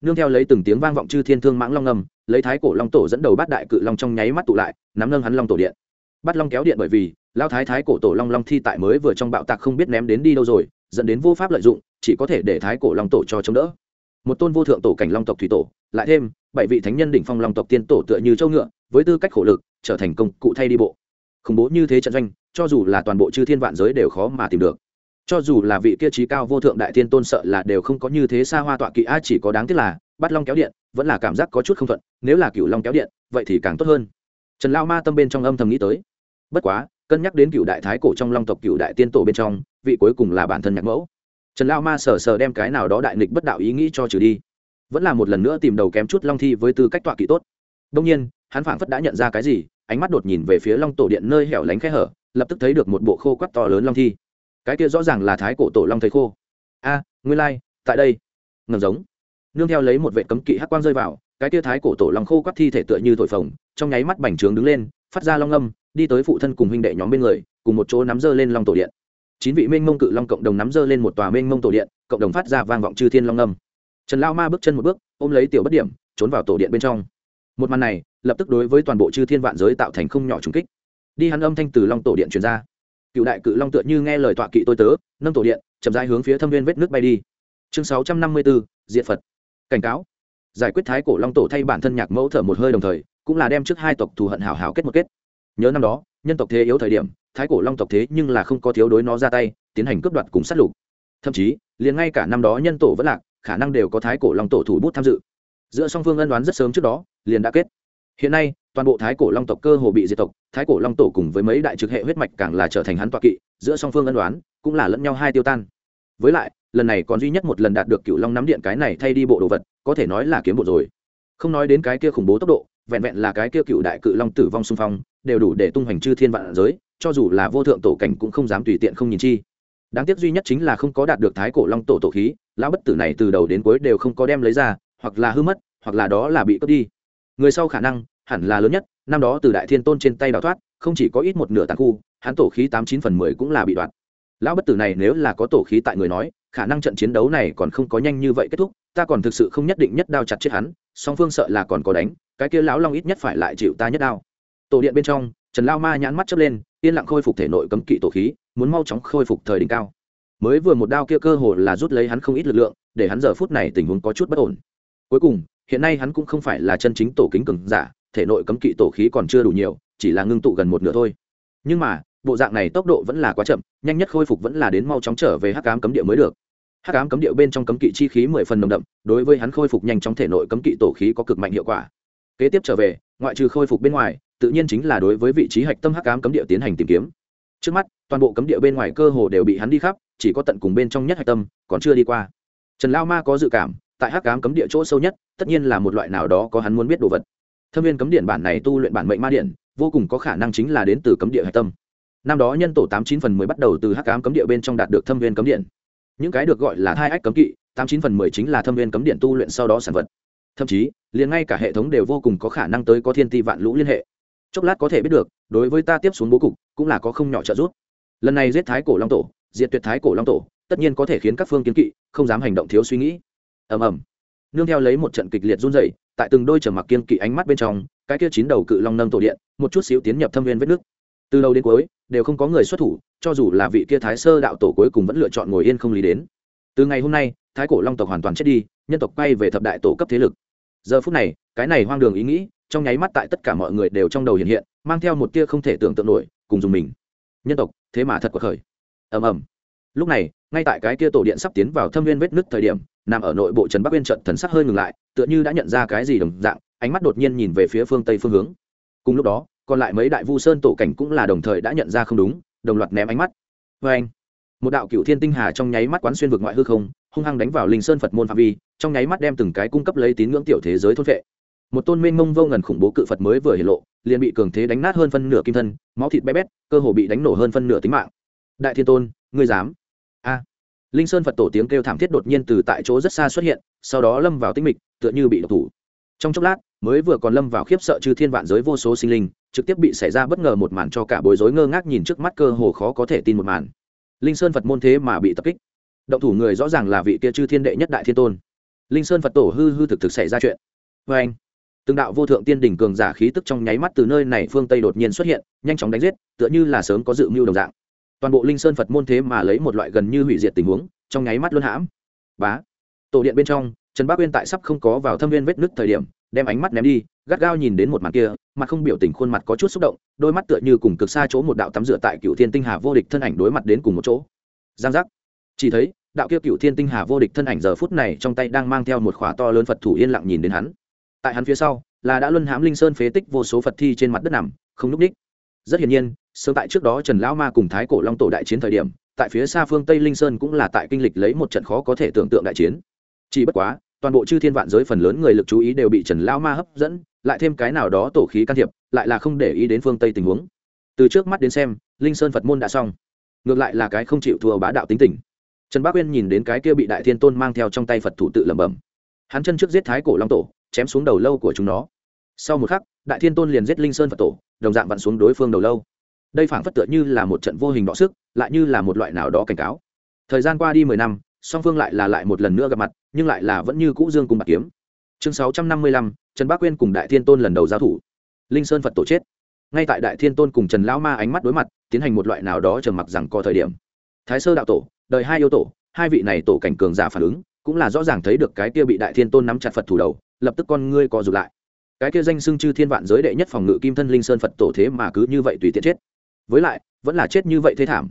Nương theo lấy từng tiếng vang vọng chư thiên thương mãng long ngầm, lấy thái cổ long tổ dẫn đầu bát đại cự long trong nháy mắt tụ lại, nắm nâng hắn long tổ điện. Bắt long kéo điện bởi vì, lao thái thái cổ tổ long long thi tại mới vừa trong bạo tạc không biết ném đến đi đâu rồi, dẫn đến vô pháp lợi dụng, chỉ có thể để thái cổ long tổ cho chống đỡ. Một tôn vô thượng tổ cảnh long tộc thủy tổ, lại thêm bảy vị thánh nhân đỉnh phong long tộc tiên tổ tựa như châu ngựa, với tư cách khổ lực, trở thành công cụ thay đi bộ khủng bố như thế trận doanh, cho dù là toàn bộ chư thiên vạn giới đều khó mà tìm được. Cho dù là vị kia trí cao vô thượng đại thiên tôn sợ là đều không có như thế xa hoa tọa kỵ, a, chỉ có đáng tiếc là bắt long kéo điện vẫn là cảm giác có chút không thuận, nếu là cựu long kéo điện, vậy thì càng tốt hơn. Trần lao ma tâm bên trong âm thầm nghĩ tới. Bất quá, cân nhắc đến cựu đại thái cổ trong long tộc cựu đại tiên tổ bên trong, vị cuối cùng là bản thân nhạc mẫu. Trần lao ma sờ sờ đem cái nào đó đại nghịch bất đạo ý nghĩ cho trừ đi. Vẫn là một lần nữa tìm đầu kém chút long thi với tư cách tọa kỵ tốt. Đông nhiên, hắn phảng phất đã nhận ra cái gì ánh mắt đột nhìn về phía long tổ điện nơi hẻo lánh khe hở lập tức thấy được một bộ khô quắt to lớn long thi. Cái kia rõ ràng là thái cổ tổ long thầy khô. A à, nguyên lai、like, tại đây. Ngầm giống. Nương theo lấy một vệ cấm kỵ hắc quang rơi vào cái kia thái cổ tổ long khô quắt thi thể tựa như thổi phồng trong nháy mắt bành trướng đứng lên phát ra long âm đi tới phụ thân cùng huynh đệ nhóm bên người cùng một chỗ nắm dơ lên long tổ điện. Chín vị minh mông cự long cộng đồng nắm dơ lên một tòa minh mông tổ điện cộng đồng phát ra vang vọng chư thiên long âm. Trần lao ma bước chân một bước ôm lấy tiểu bất điểm trốn vào tổ điện bên trong. Một màn này lập tức đối với toàn bộ chư thiên vạn giới tạo thành không nhỏ trùng kích. Đi hắn âm thanh từ long tổ điện truyền ra. Cựu đại cự long tựa như nghe lời tọa kỵ tôi tớ, nâng tổ điện, chậm rãi hướng phía thâm viên vết nước bay đi. Chương sáu trăm năm mươi bốn diện phật. Cảnh cáo. Giải quyết thái cổ long tổ thay bản thân nhạc mẫu thở một hơi đồng thời, cũng là đem trước hai tộc thù hận hảo hảo kết một kết. Nhớ năm đó, nhân tộc thế yếu thời điểm, thái cổ long tộc thế nhưng là không có thiếu đối nó ra tay, tiến hành cướp đoạt cùng sát lục. Thậm chí, liền ngay cả năm đó nhân tổ vẫn lạc, khả năng đều có thái cổ long tổ thủ bút tham dự. Giữa song phương ân đoán rất sớm trước đó, liền đã kết hiện nay, toàn bộ thái cổ long tộc cơ hồ bị diệt tộc, thái cổ long tổ cùng với mấy đại trực hệ huyết mạch càng là trở thành hắn toạ kỵ, giữa song phương ân đoán cũng là lẫn nhau hai tiêu tan. Với lại, lần này còn duy nhất một lần đạt được cựu long nắm điện cái này thay đi bộ đồ vật, có thể nói là kiếm bộ rồi. Không nói đến cái kia khủng bố tốc độ, vẹn vẹn là cái kia cựu đại cự long tử vong xung phong, đều đủ để tung hoành chư thiên vạn giới, cho dù là vô thượng tổ cảnh cũng không dám tùy tiện không nhìn chi. Đáng tiếc duy nhất chính là không có đạt được thái cổ long tổ tổ khí, lão bất tử này từ đầu đến cuối đều không có đem lấy ra, hoặc là hư mất, hoặc là đó là bị cướp đi người sau khả năng, hẳn là lớn nhất, năm đó từ đại thiên tôn trên tay đào thoát, không chỉ có ít một nửa tàn khu, hắn tổ khí tám chín phần mười cũng là bị đoạt. Lão bất tử này nếu là có tổ khí tại người nói, khả năng trận chiến đấu này còn không có nhanh như vậy kết thúc, ta còn thực sự không nhất định nhất đao chặt chết hắn, song phương sợ là còn có đánh, cái kia lão long ít nhất phải lại chịu ta nhất đao. Tổ điện bên trong, trần lao ma nhãn mắt chớp lên, yên lặng khôi phục thể nội cấm kỵ tổ khí, muốn mau chóng khôi phục thời đỉnh cao. Mới vừa một đao kia cơ hồ là rút lấy hắn không ít lực lượng, để hắn giờ phút này tình huống có chút bất ổn. Cuối cùng hiện nay hắn cũng không phải là chân chính tổ kính cường giả, thể nội cấm kỵ tổ khí còn chưa đủ nhiều, chỉ là ngưng tụ gần một nửa thôi. Nhưng mà, bộ dạng này tốc độ vẫn là quá chậm, nhanh nhất khôi phục vẫn là đến mau chóng trở về hắc ám cấm địa mới được. Hắc ám cấm địa bên trong cấm kỵ chi khí mười phần nồng đậm, đối với hắn khôi phục nhanh trong thể nội cấm kỵ tổ khí có cực mạnh hiệu quả. Kế tiếp trở về, ngoại trừ khôi phục bên ngoài, tự nhiên chính là đối với vị trí hạch tâm hắc ám cấm địa tiến hành tìm kiếm. Trước mắt, toàn bộ cấm địa bên ngoài cơ hồ đều bị hắn đi khắp, chỉ có tận cùng bên trong nhất hạch tâm, còn chưa đi qua. Trần lao ma có dự cảm tại hắc ám cấm địa chỗ sâu nhất, tất nhiên là một loại nào đó có hắn muốn biết đồ vật. Thâm viên cấm điện bản này tu luyện bản mệnh ma điện, vô cùng có khả năng chính là đến từ cấm địa hạch tâm. Năm đó nhân tổ tám chín phần mười bắt đầu từ hắc ám cấm địa bên trong đạt được thâm viên cấm điện. Những cái được gọi là hai ách cấm kỵ, tám chín phần mười chính là thâm viên cấm điện tu luyện sau đó sản vật. Thậm chí, liền ngay cả hệ thống đều vô cùng có khả năng tới có thiên ti vạn lũ liên hệ. Chốc lát có thể biết được, đối với ta tiếp xuống bố cục, cũng là có không nhỏ trợ giúp. Lần này giết thái cổ long tổ, diệt tuyệt thái cổ long tổ, tất nhiên có thể khiến các phương kiến kỵ, không dám hành động thiếu suy nghĩ ầm ầm. Nương theo lấy một trận kịch liệt run rẩy, tại từng đôi trở mặc kiên kỵ ánh mắt bên trong, cái kia chín đầu cự long nâng tổ điện, một chút xíu tiến nhập thâm viên vết nước. Từ đầu đến cuối, đều không có người xuất thủ, cho dù là vị kia thái sơ đạo tổ cuối cùng vẫn lựa chọn ngồi yên không lý đến. Từ ngày hôm nay, thái cổ long tộc hoàn toàn chết đi, nhân tộc quay về thập đại tổ cấp thế lực. Giờ phút này, cái này hoang đường ý nghĩ, trong nháy mắt tại tất cả mọi người đều trong đầu hiện hiện, mang theo một tia không thể tưởng tượng nổi, cùng dùng mình. Nhân tộc, thế mà thật cuộc khởi. Ầm ầm. Lúc này ngay tại cái kia tổ điện sắp tiến vào thâm viên vết nứt thời điểm, nằm ở nội bộ trần bắc uyên trận thần sắc hơi ngừng lại, tựa như đã nhận ra cái gì đồng dạng, ánh mắt đột nhiên nhìn về phía phương tây phương hướng. Cùng lúc đó, còn lại mấy đại vu sơn tổ cảnh cũng là đồng thời đã nhận ra không đúng, đồng loạt ném ánh mắt. Vê anh, một đạo cựu thiên tinh hà trong nháy mắt quán xuyên vực ngoại hư không, hung hăng đánh vào linh sơn phật môn phạm vi, trong nháy mắt đem từng cái cung cấp lấy tín ngưỡng tiểu thế giới thôn vệ. Một tôn mênh mông vô ngần khủng bố cự phật mới vừa hiện lộ, liền bị cường thế đánh nát hơn phân nửa kim thân, máu thịt bé bét, cơ hồ bị đánh nổ hơn phân nửa tính mạng. Đại thiên tôn, ngươi dám? Linh sơn phật tổ tiếng kêu thảm thiết đột nhiên từ tại chỗ rất xa xuất hiện, sau đó lâm vào tinh mịch, tựa như bị độc thủ. Trong chốc lát, mới vừa còn lâm vào khiếp sợ chư thiên vạn giới vô số sinh linh, trực tiếp bị xảy ra bất ngờ một màn cho cả bối rối ngơ ngác nhìn trước mắt cơ hồ khó có thể tin một màn. Linh sơn phật môn thế mà bị tập kích. Động thủ người rõ ràng là vị kia chư thiên đệ nhất đại thiên tôn. Linh sơn phật tổ hư hư thực thực xảy ra chuyện. Vê anh, từng đạo vô thượng tiên đỉnh cường giả khí tức trong nháy mắt từ nơi này phương tây đột nhiên xuất hiện, nhanh chóng đánh giết, tựa như là sớm có dự mưu đồng dạng toàn bộ linh sơn phật môn thế mà lấy một loại gần như hủy diệt tình huống, trong nháy mắt luân hãm. Bá. Tổ điện bên trong, trần bác uyên tại sắp không có vào thâm viên vết nứt thời điểm, đem ánh mắt ném đi, gắt gao nhìn đến một mặt kia, mặt không biểu tình khuôn mặt có chút xúc động, đôi mắt tựa như cùng cực xa chỗ một đạo tắm rửa tại cựu thiên tinh hà vô địch thân ảnh đối mặt đến cùng một chỗ. Giang giác. Chỉ thấy, đạo kia cựu thiên tinh hà vô địch thân ảnh giờ phút này trong tay đang mang theo một khỏa to lớn phật thủ yên lặng nhìn đến hắn. Tại hắn phía sau, là đã luân hãm linh sơn phế tích vô số phật thi trên mặt đất nằm, không núp ních. Rất hiển nhiên sớm tại trước đó trần lão ma cùng thái cổ long tổ đại chiến thời điểm, tại phía xa phương tây linh sơn cũng là tại kinh lịch lấy một trận khó có thể tưởng tượng đại chiến. Chỉ bất quá, toàn bộ chư thiên vạn giới phần lớn người lực chú ý đều bị trần lão ma hấp dẫn, lại thêm cái nào đó tổ khí can thiệp, lại là không để ý đến phương tây tình huống. Từ trước mắt đến xem, linh sơn phật môn đã xong. Ngược lại là cái không chịu thua bá đạo tính tình. Trần bác uyên nhìn đến cái kia bị đại thiên tôn mang theo trong tay phật thủ tự lẩm bẩm. Hắn chân trước giết thái cổ long tổ, chém xuống đầu lâu của chúng nó. Sau một khắc, đại thiên tôn liền giết linh sơn phật tổ, đồng dạng vặn xuống đối phương đầu lâu đây phảng phất tựa như là một trận vô hình đọ sức, lại như là một loại nào đó cảnh cáo. Thời gian qua đi mười năm, song phương lại là lại một lần nữa gặp mặt, nhưng lại là vẫn như cũ dương cùng bạc kiếm. Chương sáu trăm năm mươi lăm, trần bác quyên cùng đại thiên tôn lần đầu giao thủ. Linh sơn phật tổ chết. Ngay tại đại thiên tôn cùng trần lão ma ánh mắt đối mặt, tiến hành một loại nào đó trầm mặc rằng có thời điểm. Thái sơ đạo tổ, đời hai yêu tổ, hai vị này tổ cảnh cường giả phản ứng, cũng là rõ ràng thấy được cái kia bị đại thiên tôn nắm chặt phật thủ đầu, lập tức con ngươi co rụt lại. Cái kia danh xưng chư thiên vạn giới đệ nhất phòng ngự kim thân linh sơn phật tổ thế mà cứ như vậy tùy tiện chết với lại, vẫn là chết như vậy thế thảm.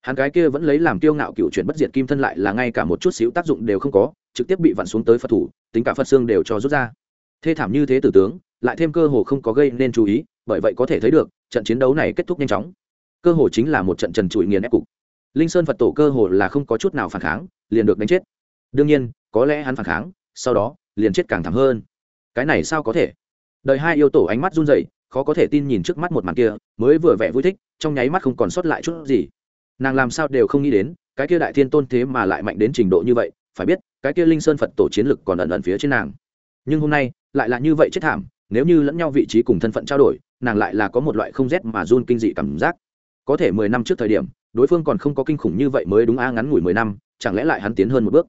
Hắn cái kia vẫn lấy làm kiêu ngạo cựu chuyển bất diệt kim thân lại là ngay cả một chút xíu tác dụng đều không có, trực tiếp bị vặn xuống tới phật thủ, tính cả phật xương đều cho rút ra. Thê thảm như thế tử tướng, lại thêm cơ hồ không có gây nên chú ý, bởi vậy có thể thấy được, trận chiến đấu này kết thúc nhanh chóng. Cơ hồ chính là một trận trần trụi nghiền ép cục. Linh sơn phật tổ cơ hồ là không có chút nào phản kháng, liền được đánh chết. Đương nhiên, có lẽ hắn phản kháng, sau đó, liền chết càng thảm hơn. Cái này sao có thể? Đời hai yêu tổ ánh mắt run rẩy khó có thể tin nhìn trước mắt một màn kia, mới vừa vẻ vui thích, trong nháy mắt không còn sót lại chút gì. Nàng làm sao đều không nghĩ đến, cái kia đại thiên tôn thế mà lại mạnh đến trình độ như vậy, phải biết, cái kia linh sơn phật tổ chiến lực còn ẩn ẩn phía trên nàng. Nhưng hôm nay, lại là như vậy chết thảm, nếu như lẫn nhau vị trí cùng thân phận trao đổi, nàng lại là có một loại không rét mà run kinh dị cảm giác. Có thể mười năm trước thời điểm, đối phương còn không có kinh khủng như vậy mới đúng a ngắn ngủi mười năm, chẳng lẽ lại hắn tiến hơn một bước?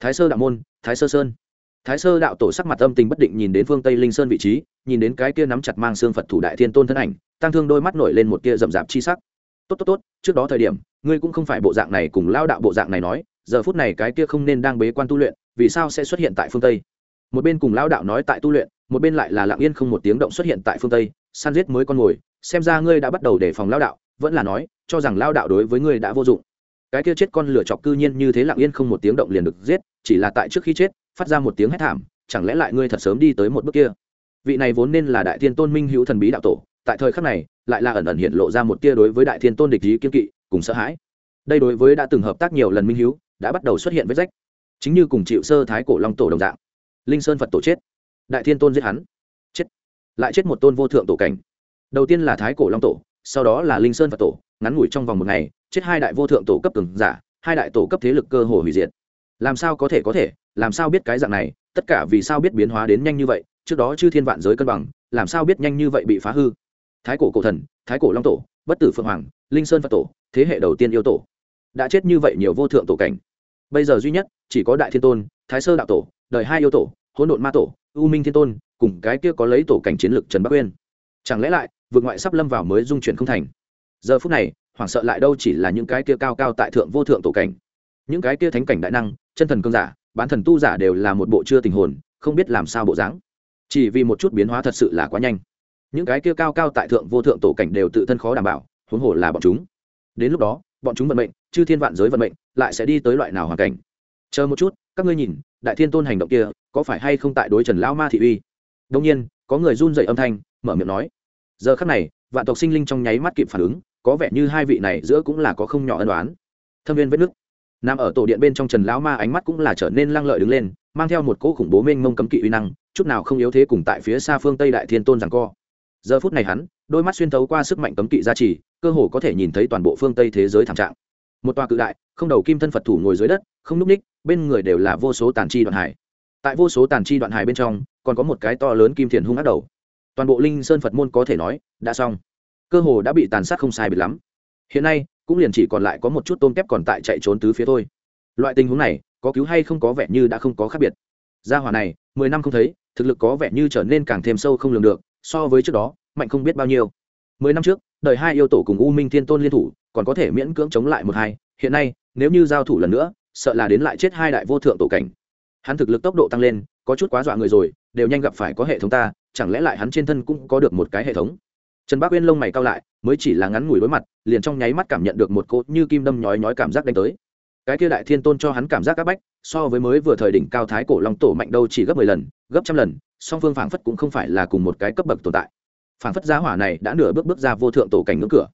Thái sơ đạo môn, thái sơ sơn thái sơ đạo tổ sắc mặt âm tình bất định nhìn đến phương tây linh sơn vị trí, nhìn đến cái kia nắm chặt mang xương phật thủ đại thiên tôn thân ảnh, tăng thương đôi mắt nổi lên một kia rậm rạp chi sắc. Tốt tốt tốt, trước đó thời điểm, ngươi cũng không phải bộ dạng này cùng lao đạo bộ dạng này nói, giờ phút này cái kia không nên đang bế quan tu luyện, vì sao sẽ xuất hiện tại phương tây? Một bên cùng lao đạo nói tại tu luyện, một bên lại là lặng yên không một tiếng động xuất hiện tại phương tây, săn giết mới con mồi, xem ra ngươi đã bắt đầu đề phòng lao đạo, vẫn là nói, cho rằng lao đạo đối với ngươi đã vô dụng. Cái kia chết con lửa chọc cư nhiên như thế lặng yên không một tiếng động liền được giết, chỉ là tại trước khi chết phát ra một tiếng hét thảm, chẳng lẽ lại ngươi thật sớm đi tới một bước kia? Vị này vốn nên là đại thiên tôn minh hữu thần bí đạo tổ, tại thời khắc này, lại là ẩn ẩn hiện lộ ra một tia đối với đại thiên tôn địch ý kiên kỵ cùng sợ hãi. Đây đối với đã từng hợp tác nhiều lần minh hữu, đã bắt đầu xuất hiện vết rách, chính như cùng chịu sơ thái cổ long tổ đồng dạng. Linh sơn phật tổ chết, đại thiên tôn giết hắn, chết, lại chết một tôn vô thượng tổ cảnh. Đầu tiên là thái cổ long tổ, sau đó là linh sơn phật tổ, ngắn ngủi trong vòng một ngày, chết hai đại vô thượng tổ cấp từng giả, hai đại tổ cấp thế lực cơ hồ hủy diệt. Làm sao có thể có thể? Làm sao biết cái dạng này, tất cả vì sao biết biến hóa đến nhanh như vậy, trước đó chư thiên vạn giới cân bằng, làm sao biết nhanh như vậy bị phá hư? Thái cổ cổ thần, thái cổ long tổ, bất tử phượng hoàng, linh sơn phật tổ, thế hệ đầu tiên yêu tổ, đã chết như vậy nhiều vô thượng tổ cảnh. Bây giờ duy nhất, chỉ có đại thiên tôn, thái sơ đạo tổ, đời hai yêu tổ, hỗn độn ma tổ, u minh thiên tôn, cùng cái kia có lấy tổ cảnh chiến lược trần bắc uyên. Chẳng lẽ lại, vượt ngoại sắp lâm vào mới dung chuyển không thành? Giờ phút này, hoảng sợ lại đâu chỉ là những cái kia cao cao tại thượng vô thượng tổ cảnh. Những cái kia thánh cảnh đại năng, chân thần cương giả bán thần tu giả đều là một bộ chưa tình hồn, không biết làm sao bộ dáng. Chỉ vì một chút biến hóa thật sự là quá nhanh. Những cái kia cao cao tại thượng vô thượng tổ cảnh đều tự thân khó đảm bảo, huống hồ là bọn chúng. Đến lúc đó, bọn chúng vận mệnh, chư thiên vạn giới vận mệnh, lại sẽ đi tới loại nào hoàn cảnh? Chờ một chút, các ngươi nhìn, đại thiên tôn hành động kia, có phải hay không tại đối trần lão ma thị uy? Đông nhiên, có người run dậy âm thanh, mở miệng nói. Giờ khắc này, vạn tộc sinh linh trong nháy mắt kịp phản ứng, có vẻ như hai vị này giữa cũng là có không nhỏ ân đoán thâm viên vết nước nằm ở tổ điện bên trong trần lão ma ánh mắt cũng là trở nên lăng lợi đứng lên, mang theo một cỗ khủng bố mênh mông cấm kỵ uy năng, chút nào không yếu thế cùng tại phía xa phương tây đại thiên tôn rằng co. Giờ phút này hắn, đôi mắt xuyên thấu qua sức mạnh cấm kỵ gia trì, cơ hồ có thể nhìn thấy toàn bộ phương tây thế giới thảm trạng. Một tòa cự đại, không đầu kim thân phật thủ ngồi dưới đất, không núp ních, bên người đều là vô số tàn chi đoạn hải. Tại vô số tàn chi đoạn hải bên trong, còn có một cái to lớn kim thiền hung ác đầu. Toàn bộ linh sơn phật môn có thể nói, đã xong. Cơ hồ đã bị tàn sát không sai biệt lắm. Hiện nay cũng liền chỉ còn lại có một chút tôm kép còn tại chạy trốn tứ phía thôi. Loại tình huống này, có cứu hay không có vẻ như đã không có khác biệt. Gia hỏa này, mười năm không thấy, thực lực có vẻ như trở nên càng thêm sâu không lường được, so với trước đó, mạnh không biết bao nhiêu. Mười năm trước, đời hai yêu tổ cùng u minh thiên tôn liên thủ, còn có thể miễn cưỡng chống lại một hai, hiện nay, nếu như giao thủ lần nữa, sợ là đến lại chết hai đại vô thượng tổ cảnh. Hắn thực lực tốc độ tăng lên, có chút quá dọa người rồi, đều nhanh gặp phải có hệ thống ta, chẳng lẽ lại hắn trên thân cũng có được một cái hệ thống? Trần bác uyên lông mày cao lại, mới chỉ là ngắn ngủi đối mặt, liền trong nháy mắt cảm nhận được một cốt như kim đâm nhói nhói cảm giác đánh tới. Cái kia đại thiên tôn cho hắn cảm giác áp bách, so với mới vừa thời đỉnh cao thái cổ long tổ mạnh đâu chỉ gấp mười lần, gấp trăm lần, song phương phảng phất cũng không phải là cùng một cái cấp bậc tồn tại. Phảng phất giá hỏa này đã nửa bước bước ra vô thượng tổ cảnh ngưỡng cửa.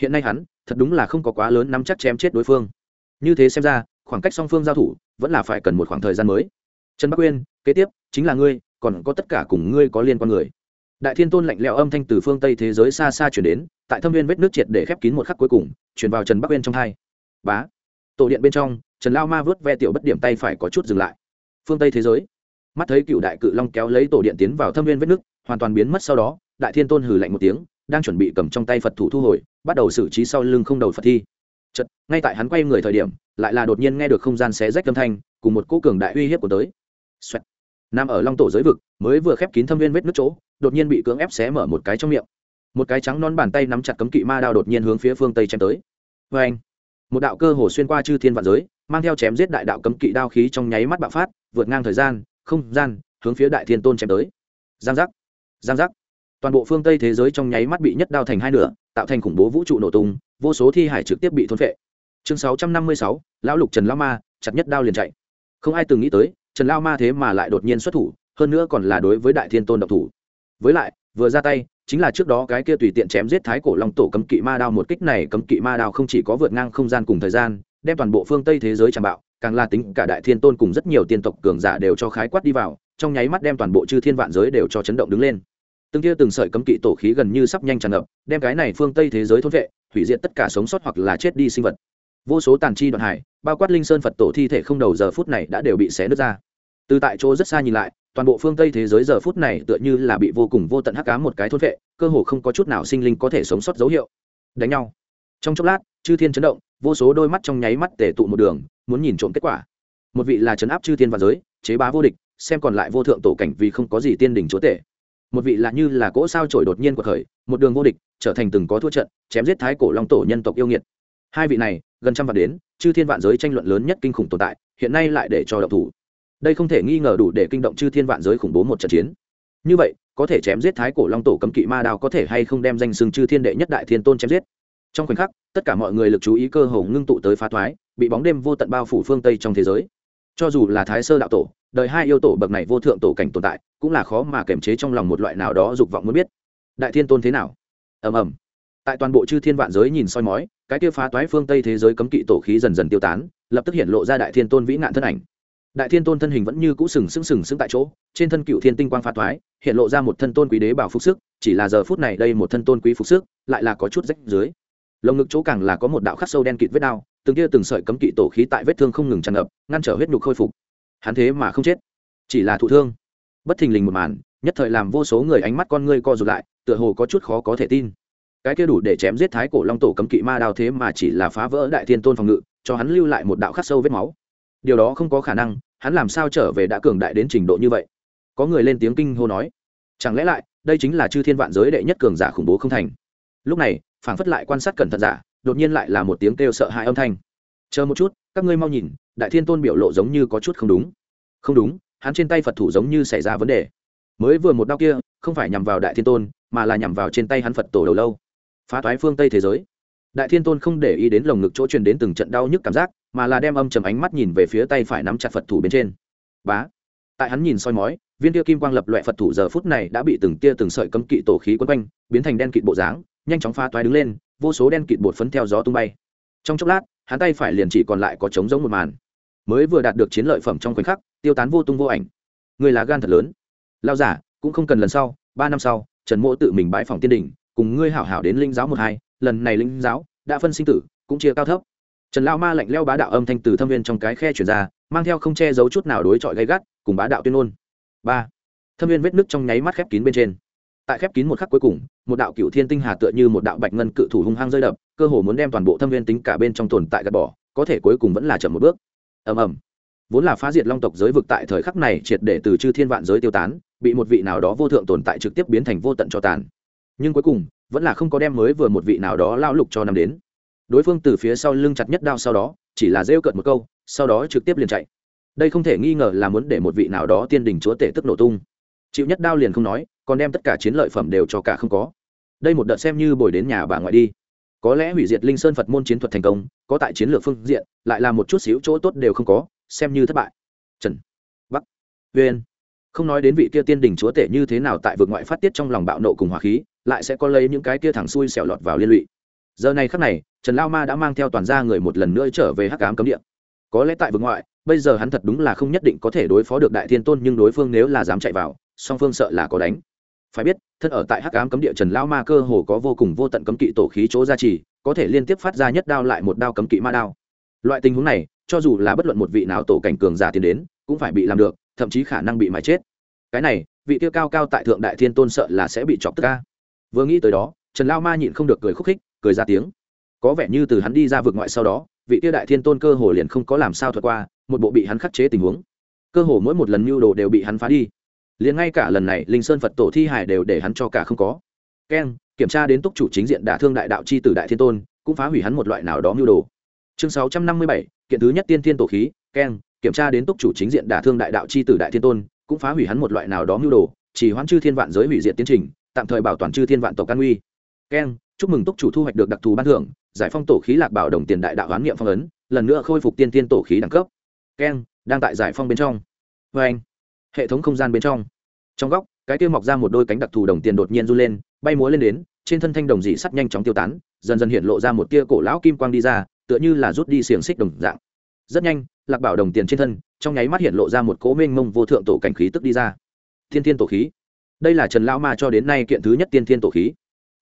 Hiện nay hắn, thật đúng là không có quá lớn nắm chắc chém chết đối phương. Như thế xem ra, khoảng cách song phương giao thủ vẫn là phải cần một khoảng thời gian mới. Trần bắc uyên, kế tiếp, chính là ngươi, còn có tất cả cùng ngươi có liên quan người đại thiên tôn lạnh lẽo âm thanh từ phương tây thế giới xa xa chuyển đến, tại thâm viên vết nước triệt để khép kín một khắc cuối cùng chuyển vào trần bắc uyên trong hai. Bá. Tổ điện bên trong, trần lao ma vớt ve tiểu bất điểm tay phải có chút dừng lại. Phương tây thế giới. Mắt thấy cựu đại cự long kéo lấy tổ điện tiến vào thâm viên vết nước, hoàn toàn biến mất sau đó, đại thiên tôn hừ lạnh một tiếng, đang chuẩn bị cầm trong tay phật thủ thu hồi, bắt đầu xử trí sau lưng không đầu phật thi. Chật ngay tại hắn quay người thời điểm, lại là đột nhiên nghe được không gian xé rách âm thanh, cùng một cỗ cường đại uy hiếp của tới. Xoẹt. Nam ở Long tổ giới vực, mới vừa khép kín thâm viên vết nước chỗ, đột nhiên bị cưỡng ép xé mở một cái trong miệng. Một cái trắng non bàn tay nắm chặt cấm kỵ ma đao đột nhiên hướng phía phương tây chém tới. Oeng! Một đạo cơ hồ xuyên qua chư thiên vạn giới, mang theo chém giết đại đạo cấm kỵ đao khí trong nháy mắt bạo phát, vượt ngang thời gian, không gian, hướng phía đại thiên tôn chém tới. Giang giác! Giang giác! Toàn bộ phương tây thế giới trong nháy mắt bị nhất đao thành hai nửa, tạo thành khủng bố vũ trụ nổ tung, vô số thi hải trực tiếp bị thôn phệ. Chương 656, lão lục Trần lão ma, chặt nhất đao liền chạy. Không ai từng nghĩ tới, trần lao ma thế mà lại đột nhiên xuất thủ, hơn nữa còn là đối với đại thiên tôn độc thủ. Với lại, vừa ra tay, chính là trước đó cái kia tùy tiện chém giết thái cổ long tổ cấm kỵ ma đao một kích này, cấm kỵ ma đao không chỉ có vượt ngang không gian cùng thời gian, đem toàn bộ phương tây thế giới tràn bạo, càng là tính cả đại thiên tôn cùng rất nhiều tiên tộc cường giả đều cho khái quát đi vào, trong nháy mắt đem toàn bộ chư thiên vạn giới đều cho chấn động đứng lên. Từng kia từng sợi cấm kỵ tổ khí gần như sắp nhanh tràn ngập, đem cái này phương tây thế giới thôn vệ, hủy diệt tất cả sống sót hoặc là chết đi sinh vật. Vô số tàn chi đoạn hải, bao quát linh sơn phật tổ thi thể không đầu giờ phút này đã đều bị xé nứt ra từ tại chỗ rất xa nhìn lại, toàn bộ phương tây thế giới giờ phút này tựa như là bị vô cùng vô tận hắc cá một cái thôn vệ, cơ hồ không có chút nào sinh linh có thể sống sót dấu hiệu. Đánh nhau. Trong chốc lát, chư thiên chấn động, vô số đôi mắt trong nháy mắt tể tụ một đường, muốn nhìn trộm kết quả. Một vị là chấn áp chư thiên và giới, chế bá vô địch, xem còn lại vô thượng tổ cảnh vì không có gì tiên đỉnh chúa tể. Một vị là như là cỗ sao trổi đột nhiên của khởi, một đường vô địch, trở thành từng có thua trận, chém giết thái cổ long tổ nhân tộc yêu nghiệt. Hai vị này, gần trăm vạn đến, chư thiên vạn giới tranh luận lớn nhất kinh khủng tồn tại, hiện nay lại để cho độc thủ đây không thể nghi ngờ đủ để kinh động chư thiên vạn giới khủng bố một trận chiến. Như vậy, có thể chém giết thái cổ long tổ cấm kỵ ma đao có thể hay không đem danh xưng chư thiên đệ nhất đại thiên tôn chém giết? Trong khoảnh khắc, tất cả mọi người lực chú ý cơ hồ ngưng tụ tới phá thoái, bị bóng đêm vô tận bao phủ phương tây trong thế giới. Cho dù là thái sơ đạo tổ, đời hai yêu tổ bậc này vô thượng tổ cảnh tồn tại, cũng là khó mà kiềm chế trong lòng một loại nào đó dục vọng muốn biết. Đại thiên tôn thế nào? Ầm ầm. Tại toàn bộ chư thiên vạn giới nhìn soi mói, cái kia phá toái phương tây thế giới cấm kỵ tổ khí dần dần tiêu tán, lập tức hiện lộ ra đại thiên tôn vĩ nạn thân ảnh đại thiên tôn thân hình vẫn như cũ sừng sững sừng sững tại chỗ, trên thân cựu thiên tinh quang phá thoái, hiện lộ ra một thân tôn quý đế bảo phục sức, chỉ là giờ phút này đây một thân tôn quý phục sức, lại là có chút rách dưới. Lồng ngực chỗ càng là có một đạo khắc sâu đen kịt vết đao, từng kia từng sợi cấm kỵ tổ khí tại vết thương không ngừng tràn ngập, ngăn trở huyết nhục khôi phục. Hắn thế mà không chết, chỉ là thụ thương. Bất thình lình một màn, nhất thời làm vô số người ánh mắt con ngươi co rụt lại, tựa hồ có chút khó có thể tin. Cái kia đủ để chém giết thái cổ long tổ cấm kỵ ma đao thế mà chỉ là phá vỡ đại thiên tôn phòng ngự, cho hắn lưu lại một đạo khắc sâu vết máu điều đó không có khả năng, hắn làm sao trở về đã cường đại đến trình độ như vậy? Có người lên tiếng kinh hô nói, chẳng lẽ lại, đây chính là chư thiên vạn giới đệ nhất cường giả khủng bố không thành? Lúc này, phảng phất lại quan sát cẩn thận giả, đột nhiên lại là một tiếng kêu sợ hãi âm thanh. Chờ một chút, các ngươi mau nhìn, đại thiên tôn biểu lộ giống như có chút không đúng. Không đúng, hắn trên tay phật thủ giống như xảy ra vấn đề. Mới vừa một đau kia, không phải nhằm vào đại thiên tôn, mà là nhằm vào trên tay hắn phật tổ đầu lâu. Phá toái phương tây thế giới. Đại thiên tôn không để ý đến lồng ngực chỗ truyền đến từng trận đau nhức cảm giác mà là đem âm trầm ánh mắt nhìn về phía tay phải nắm chặt phật thủ bên trên. Bá. Tại hắn nhìn soi mói, viên kia kim quang lập loại phật thủ giờ phút này đã bị từng tia từng sợi cấm kỵ tổ khí quấn quanh, biến thành đen kịt bộ dáng, nhanh chóng pha toái đứng lên, vô số đen kịt bột phấn theo gió tung bay. Trong chốc lát, hắn tay phải liền chỉ còn lại có trống giống một màn. Mới vừa đạt được chiến lợi phẩm trong khoảnh khắc, tiêu tán vô tung vô ảnh. Người là gan thật lớn. Lao giả, cũng không cần lần sau, ba năm sau, trần mỗ tự mình bãi phòng tiên đình cùng ngươi hảo hảo đến linh giáo một hai, lần này linh giáo, đã phân sinh tử, cũng chia cao thấp trần lao ma lạnh leo bá đạo âm thanh từ thâm viên trong cái khe chuyển ra, mang theo không che giấu chút nào đối chọi gây gắt, cùng bá đạo tuyên ngôn. Ba. Thâm viên vết nứt trong nháy mắt khép kín bên trên. Tại khép kín một khắc cuối cùng, một đạo cựu thiên tinh hà tựa như một đạo bạch ngân cự thủ hung hăng rơi đập, cơ hồ muốn đem toàn bộ thâm viên tính cả bên trong tồn tại gạt bỏ, có thể cuối cùng vẫn là chậm một bước. Ầm ầm. Vốn là phá diệt long tộc giới vực tại thời khắc này triệt để từ chư thiên vạn giới tiêu tán, bị một vị nào đó vô thượng tồn tại trực tiếp biến thành vô tận cho tàn. Nhưng cuối cùng, vẫn là không có đem mới vừa một vị nào đó lao lục cho năm đến đối phương từ phía sau lưng chặt nhất đao sau đó, chỉ là rêu cợt một câu, sau đó trực tiếp liền chạy. Đây không thể nghi ngờ là muốn để một vị nào đó tiên đình chúa tể tức nổ tung. Chịu nhất đao liền không nói, còn đem tất cả chiến lợi phẩm đều cho cả không có. Đây một đợt xem như bồi đến nhà bà ngoại đi. Có lẽ hủy diệt linh sơn phật môn chiến thuật thành công, có tại chiến lược phương diện, lại là một chút xíu chỗ tốt đều không có, xem như thất bại. Trần, bắc vn không nói đến vị kia tiên đình chúa tể như thế nào tại vực ngoại phát tiết trong lòng bạo nộ cùng hỏa khí, lại sẽ có lấy những cái kia thẳng xuôi xẻo lọt vào liên lụy giờ này khắc này, trần lao ma đã mang theo toàn gia người một lần nữa trở về hắc ám cấm địa. Có lẽ tại vực ngoại, bây giờ hắn thật đúng là không nhất định có thể đối phó được đại thiên tôn, nhưng đối phương nếu là dám chạy vào, song phương sợ là có đánh. Phải biết, thân ở tại hắc ám cấm địa, trần lao ma cơ hồ có vô cùng vô tận cấm kỵ tổ khí chỗ gia trì, có thể liên tiếp phát ra nhất đao lại một đao cấm kỵ ma đao. Loại tình huống này, cho dù là bất luận một vị nào tổ cảnh cường giả tiến đến, cũng phải bị làm được, thậm chí khả năng bị mà chết. Cái này, vị tiêu cao cao tại thượng đại thiên tôn sợ là sẽ bị chọc tức ca vừa nghĩ tới đó, trần lao ma nhịn không được cười khúc khích cười ra tiếng. Có vẻ như từ hắn đi ra vượt ngoại sau đó, vị tiêu đại thiên tôn cơ hồ liền không có làm sao thuật qua, một bộ bị hắn khắc chế tình huống. Cơ hồ mỗi một lần mưu đồ đều bị hắn phá đi. Liền ngay cả lần này, linh sơn phật tổ thi hải đều để hắn cho cả không có. Keng kiểm tra đến túc chủ chính diện đả thương đại đạo c h i tử đại thiên tôn, cũng phá hủy hắn một loại nào đó mưu đồ. Chương sáu trăm năm mươi bảy, kiện thứ nhất tiên thiên tổ khí keng kiểm tra đến túc chủ chính diện đả thương đại đạo c h i tử đại thiên tôn, cũng phá hủy hắn một loại nào đó mưu đồ, chỉ hoãn chư thiên vạn giới hủy diệt tiến trình, tạm thời bảo toàn chư thiên vạn tổ căn uy keng chúc mừng túc chủ thu hoạch được đặc thù ban thưởng, giải phong tổ khí lạc bảo đồng tiền đại đạo hoán niệm phong ấn, lần nữa khôi phục tiên tiên tổ khí đẳng cấp. Keng, đang tại giải phong bên trong. Vê anh, hệ thống không gian bên trong. Trong góc, cái kia mọc ra một đôi cánh đặc thù đồng tiền đột nhiên run lên, bay múa lên đến, trên thân thanh đồng dị sắt nhanh chóng tiêu tán, dần dần hiện lộ ra một tia cổ lão kim quang đi ra, tựa như là rút đi xiềng xích đồng dạng. Rất nhanh, lạc bảo đồng tiền trên thân, trong nháy mắt hiện lộ ra một cỗ mênh mông vô thượng tổ cảnh khí tức đi ra. Thiên thiên tổ khí. Đây là trần lão ma cho đến nay kiện thứ nhất tiên thiên tổ khí.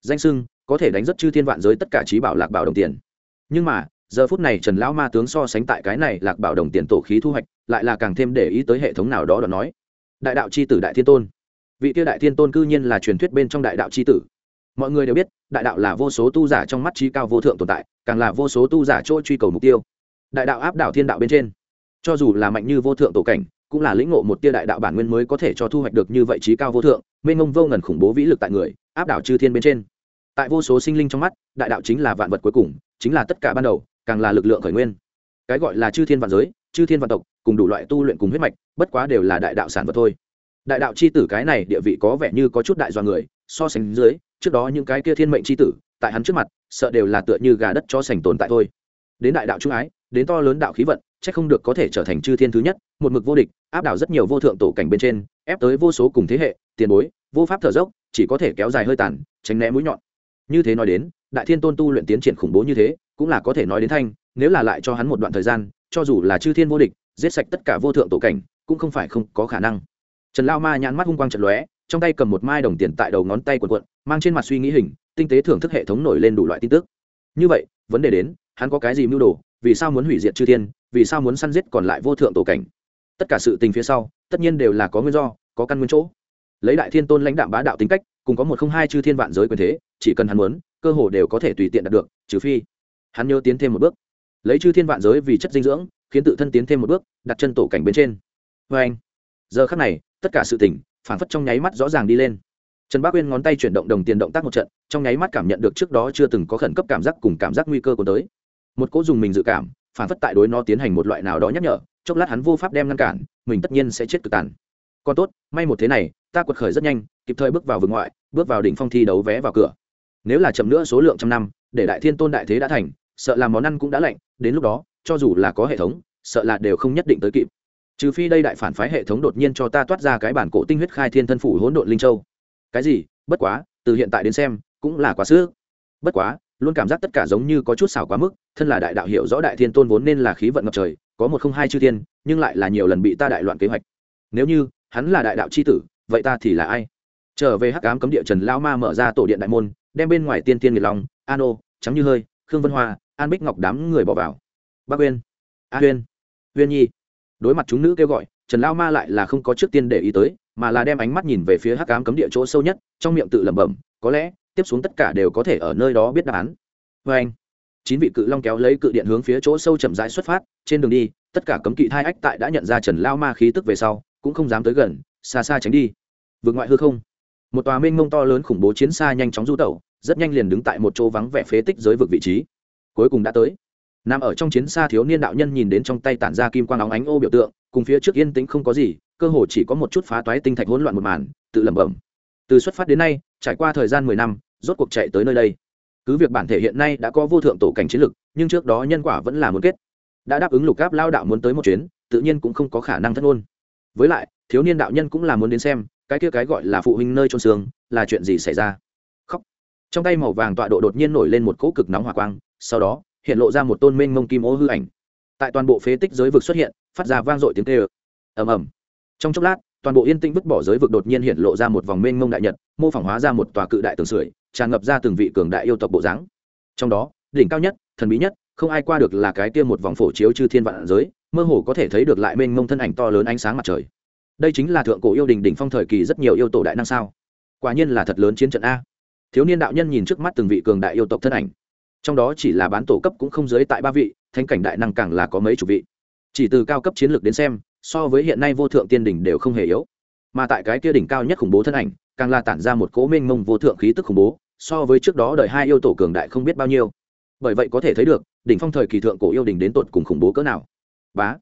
Danh sưng có thể đánh rất chư thiên vạn giới tất cả trí bảo lạc bảo đồng tiền. Nhưng mà, giờ phút này trần lão ma tướng so sánh tại cái này lạc bảo đồng tiền tổ khí thu hoạch, lại là càng thêm để ý tới hệ thống nào đó đoạn nói. Đại đạo c h i tử đại thiên tôn. Vị tiêu đại thiên tôn cư nhiên là truyền thuyết bên trong đại đạo c h i tử. Mọi người đều biết, đại đạo là vô số tu giả trong mắt trí cao vô thượng tồn tại, càng là vô số tu giả chỗ truy cầu mục tiêu. Đại đạo áp đảo thiên đạo bên trên. Cho dù là mạnh như vô thượng tổ cảnh, cũng là lĩnh ngộ một tia đại đạo bản nguyên mới có thể cho thu hoạch được như vậy trí cao vô thượng, mênh ngông vô ngần khủng bố vĩ lực tại người, áp đảo chư thiên bên trên tại vô số sinh linh trong mắt, đại đạo chính là vạn vật cuối cùng, chính là tất cả ban đầu, càng là lực lượng khởi nguyên. Cái gọi là chư thiên vạn giới, chư thiên vạn tộc, cùng đủ loại tu luyện cùng huyết mạch, bất quá đều là đại đạo sản vật thôi. Đại đạo c h i tử cái này địa vị có vẻ như có chút đại do người, so sánh dưới, trước đó những cái kia thiên mệnh c h i tử, tại hắn trước mặt, sợ đều là tựa như gà đất cho sành tồn tại thôi. Đến đại đạo trung ái, đến to lớn đạo khí vận c h ắ c không được có thể trở thành chư thiên thứ nhất, một mực vô địch, áp đảo rất nhiều vô thượng tổ cảnh bên trên, ép tới vô số cùng thế hệ, tiền bối, vô pháp thở dốc, chỉ có thể kéo dài hơi tàn, tránh né mũi nhọn như thế nói đến, đại thiên tôn tu luyện tiến triển khủng bố như thế, cũng là có thể nói đến thanh, nếu là lại cho hắn một đoạn thời gian, cho dù là chư thiên vô địch, giết sạch tất cả vô thượng tổ cảnh, cũng không phải không có khả năng. Trần lao ma nhãn mắt hung quang trận lóe, trong tay cầm một mai đồng tiền tại đầu ngón tay quần quận, mang trên mặt suy nghĩ hình, tinh tế thưởng thức hệ thống nổi lên đủ loại tin tức. Như vậy, vấn đề đến, hắn có cái gì mưu đồ, vì sao muốn hủy diệt chư thiên, vì sao muốn săn giết còn lại vô thượng tổ cảnh? Tất cả sự tình phía sau, tất nhiên đều là có nguyên do, có căn nguyên chỗ. Lấy đại thiên tôn lãnh đạo bá đạo tính cách cùng có một không hai chư thiên vạn giới quyền thế, chỉ cần hắn muốn, cơ hồ đều có thể tùy tiện đạt được, trừ phi hắn nhớ tiến thêm một bước. Lấy chư thiên vạn giới vì chất dinh dưỡng, khiến tự thân tiến thêm một bước, đặt chân tổ cảnh bên trên. Vê anh, giờ khắc này, tất cả sự tỉnh phản phất trong nháy mắt rõ ràng đi lên. Trần bác uyên ngón tay chuyển động đồng tiền động tác một trận, trong nháy mắt cảm nhận được trước đó chưa từng có khẩn cấp cảm giác cùng cảm giác nguy cơ của tới. Một cỗ dùng mình dự cảm phản phất tại đối nó tiến hành một loại nào đó nhắc nhở, chốc lát hắn vô pháp đem ngăn cản, mình tất nhiên sẽ chết cực tàn. Còn tốt, may một thế này, ta quật khởi rất nhanh kịp thời bước vào vực ngoại, bước vào đỉnh phong thi đấu vé vào cửa. Nếu là chậm nữa số lượng trăm năm, để đại thiên tôn đại thế đã thành, sợ làm món ăn cũng đã lạnh, đến lúc đó, cho dù là có hệ thống, sợ là đều không nhất định tới kịp. Trừ phi đây đại phản phái hệ thống đột nhiên cho ta toát ra cái bản cổ tinh huyết khai thiên thân phủ hỗn độn linh châu. Cái gì? Bất quá, từ hiện tại đến xem, cũng là quá sức. Bất quá, luôn cảm giác tất cả giống như có chút xảo quá mức, thân là đại đạo hiểu rõ đại thiên tôn vốn nên là khí vận ngập trời, có một không hai chư thiên, nhưng lại là nhiều lần bị ta đại loạn kế hoạch. Nếu như, hắn là đại đạo c h i tử, vậy ta thì là ai? Trở về hắc ám cấm địa trần lao ma mở ra tổ điện đại môn, đem bên ngoài tiên tiên nghiệt lòng an ô, trắng như hơi, khương vân hoa, an bích ngọc đám người bỏ vào. Bác uyên, a uyên uyên nhi. Đối mặt chúng nữ kêu gọi, trần lao ma lại là không có trước tiên để ý tới, mà là đem ánh mắt nhìn về phía hắc ám cấm địa chỗ sâu nhất, trong miệng tự lẩm bẩm, có lẽ, tiếp xuống tất cả đều có thể ở nơi đó biết đáp án. Vê anh, chín vị cự long kéo lấy cự điện hướng phía chỗ sâu chậm rãi xuất phát, trên đường đi, tất cả cấm kỵ thai ách tại đã nhận ra trần lao ma khí tức về sau, cũng không dám tới gần, xa xa tránh đi. Vượt ngoại hư không một tòa mênh mông to lớn khủng bố chiến xa nhanh chóng du tẩu, rất nhanh liền đứng tại một chỗ vắng vẻ phế tích giới vực vị trí. Cuối cùng đã tới. Nằm ở trong chiến xa thiếu niên đạo nhân nhìn đến trong tay tản ra kim quang óng ánh ô biểu tượng, cùng phía trước yên tĩnh không có gì, cơ hồ chỉ có một chút phá toái tinh thạch hỗn loạn một màn, tự lẩm bẩm. Từ xuất phát đến nay, trải qua thời gian mười năm, rốt cuộc chạy tới nơi đây. Cứ việc bản thể hiện nay đã có vô thượng tổ cảnh chiến lực, nhưng trước đó nhân quả vẫn là muốn kết. Đã đáp ứng lục gáp lao đạo muốn tới một chuyến, tự nhiên cũng không có khả năng thất ngôn. Với lại, thiếu niên đạo nhân cũng là muốn đến xem cái kia cái gọi là phụ huynh nơi trôn xương, là chuyện gì xảy ra? Khóc. Trong tay màu vàng tọa độ đột nhiên nổi lên một cỗ cực nóng hỏa quang, sau đó, hiện lộ ra một tôn minh mông kim ô hư ảnh. Tại toàn bộ phế tích giới vực xuất hiện, phát ra vang dội tiếng tê ầm ầm. Trong chốc lát, toàn bộ yên tĩnh vứt bỏ giới vực đột nhiên hiện lộ ra một vòng mênh mông đại nhật, mô phỏng hóa ra một tòa cự đại tường sưởi, tràn ngập ra từng vị cường đại yêu tộc bộ dáng. Trong đó, đỉnh cao nhất, thần bí nhất, không ai qua được là cái kia một vòng phổ chiếu chư thiên vạn giới, mơ hồ có thể thấy được lại mênh mông thân ảnh to lớn ánh sáng mặt trời đây chính là thượng cổ yêu đình đỉnh phong thời kỳ rất nhiều yêu tổ đại năng sao? Quả nhiên là thật lớn chiến trận a. Thiếu niên đạo nhân nhìn trước mắt từng vị cường đại yêu tộc thân ảnh. Trong đó chỉ là bán tổ cấp cũng không dưới tại ba vị thanh cảnh đại năng càng là có mấy chục vị. Chỉ từ cao cấp chiến lược đến xem, so với hiện nay vô thượng tiên đỉnh đều không hề yếu. Mà tại cái kia đỉnh cao nhất khủng bố thân ảnh, càng là tản ra một cỗ mênh mông vô thượng khí tức khủng bố, so với trước đó đời hai yêu tổ cường đại không biết bao nhiêu. Bởi vậy có thể thấy được, đỉnh phong thời kỳ thượng cổ yêu đình đến tột cùng khủng bố cỡ nào. Bá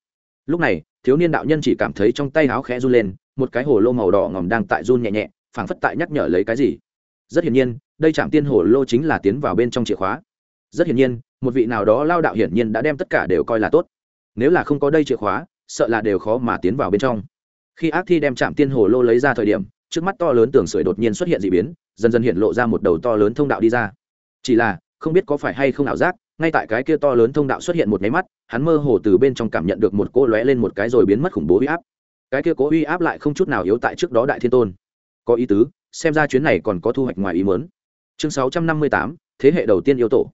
lúc này, thiếu niên đạo nhân chỉ cảm thấy trong tay áo khẽ run lên, một cái hồ lô màu đỏ ngòm đang tại run nhẹ nhẹ, phảng phất tại nhắc nhở lấy cái gì. Rất hiển nhiên, đây chạm tiên hồ lô chính là tiến vào bên trong chìa khóa. Rất hiển nhiên, một vị nào đó lao đạo hiển nhiên đã đem tất cả đều coi là tốt. Nếu là không có đây chìa khóa, sợ là đều khó mà tiến vào bên trong. Khi ác thi đem chạm tiên hồ lô lấy ra thời điểm, trước mắt to lớn tường sưởi đột nhiên xuất hiện d ị biến, dần dần hiện lộ ra một đầu to lớn thông đạo đi ra. Chỉ là, không biết có phải hay không ảo giác, ngay tại cái kia to lớn thông đạo xuất hiện một máy mắt hắn mơ hồ từ bên trong cảm nhận được một cô lóe lên một cái rồi biến mất khủng bố uy áp. Cái kia cố uy áp lại không chút nào yếu tại trước đó đại thiên tôn. Có ý tứ, xem ra chuyến này còn có thu hoạch ngoài ý mớn chương sáu trăm năm mươi tám, thế hệ đầu tiên yêu tổ.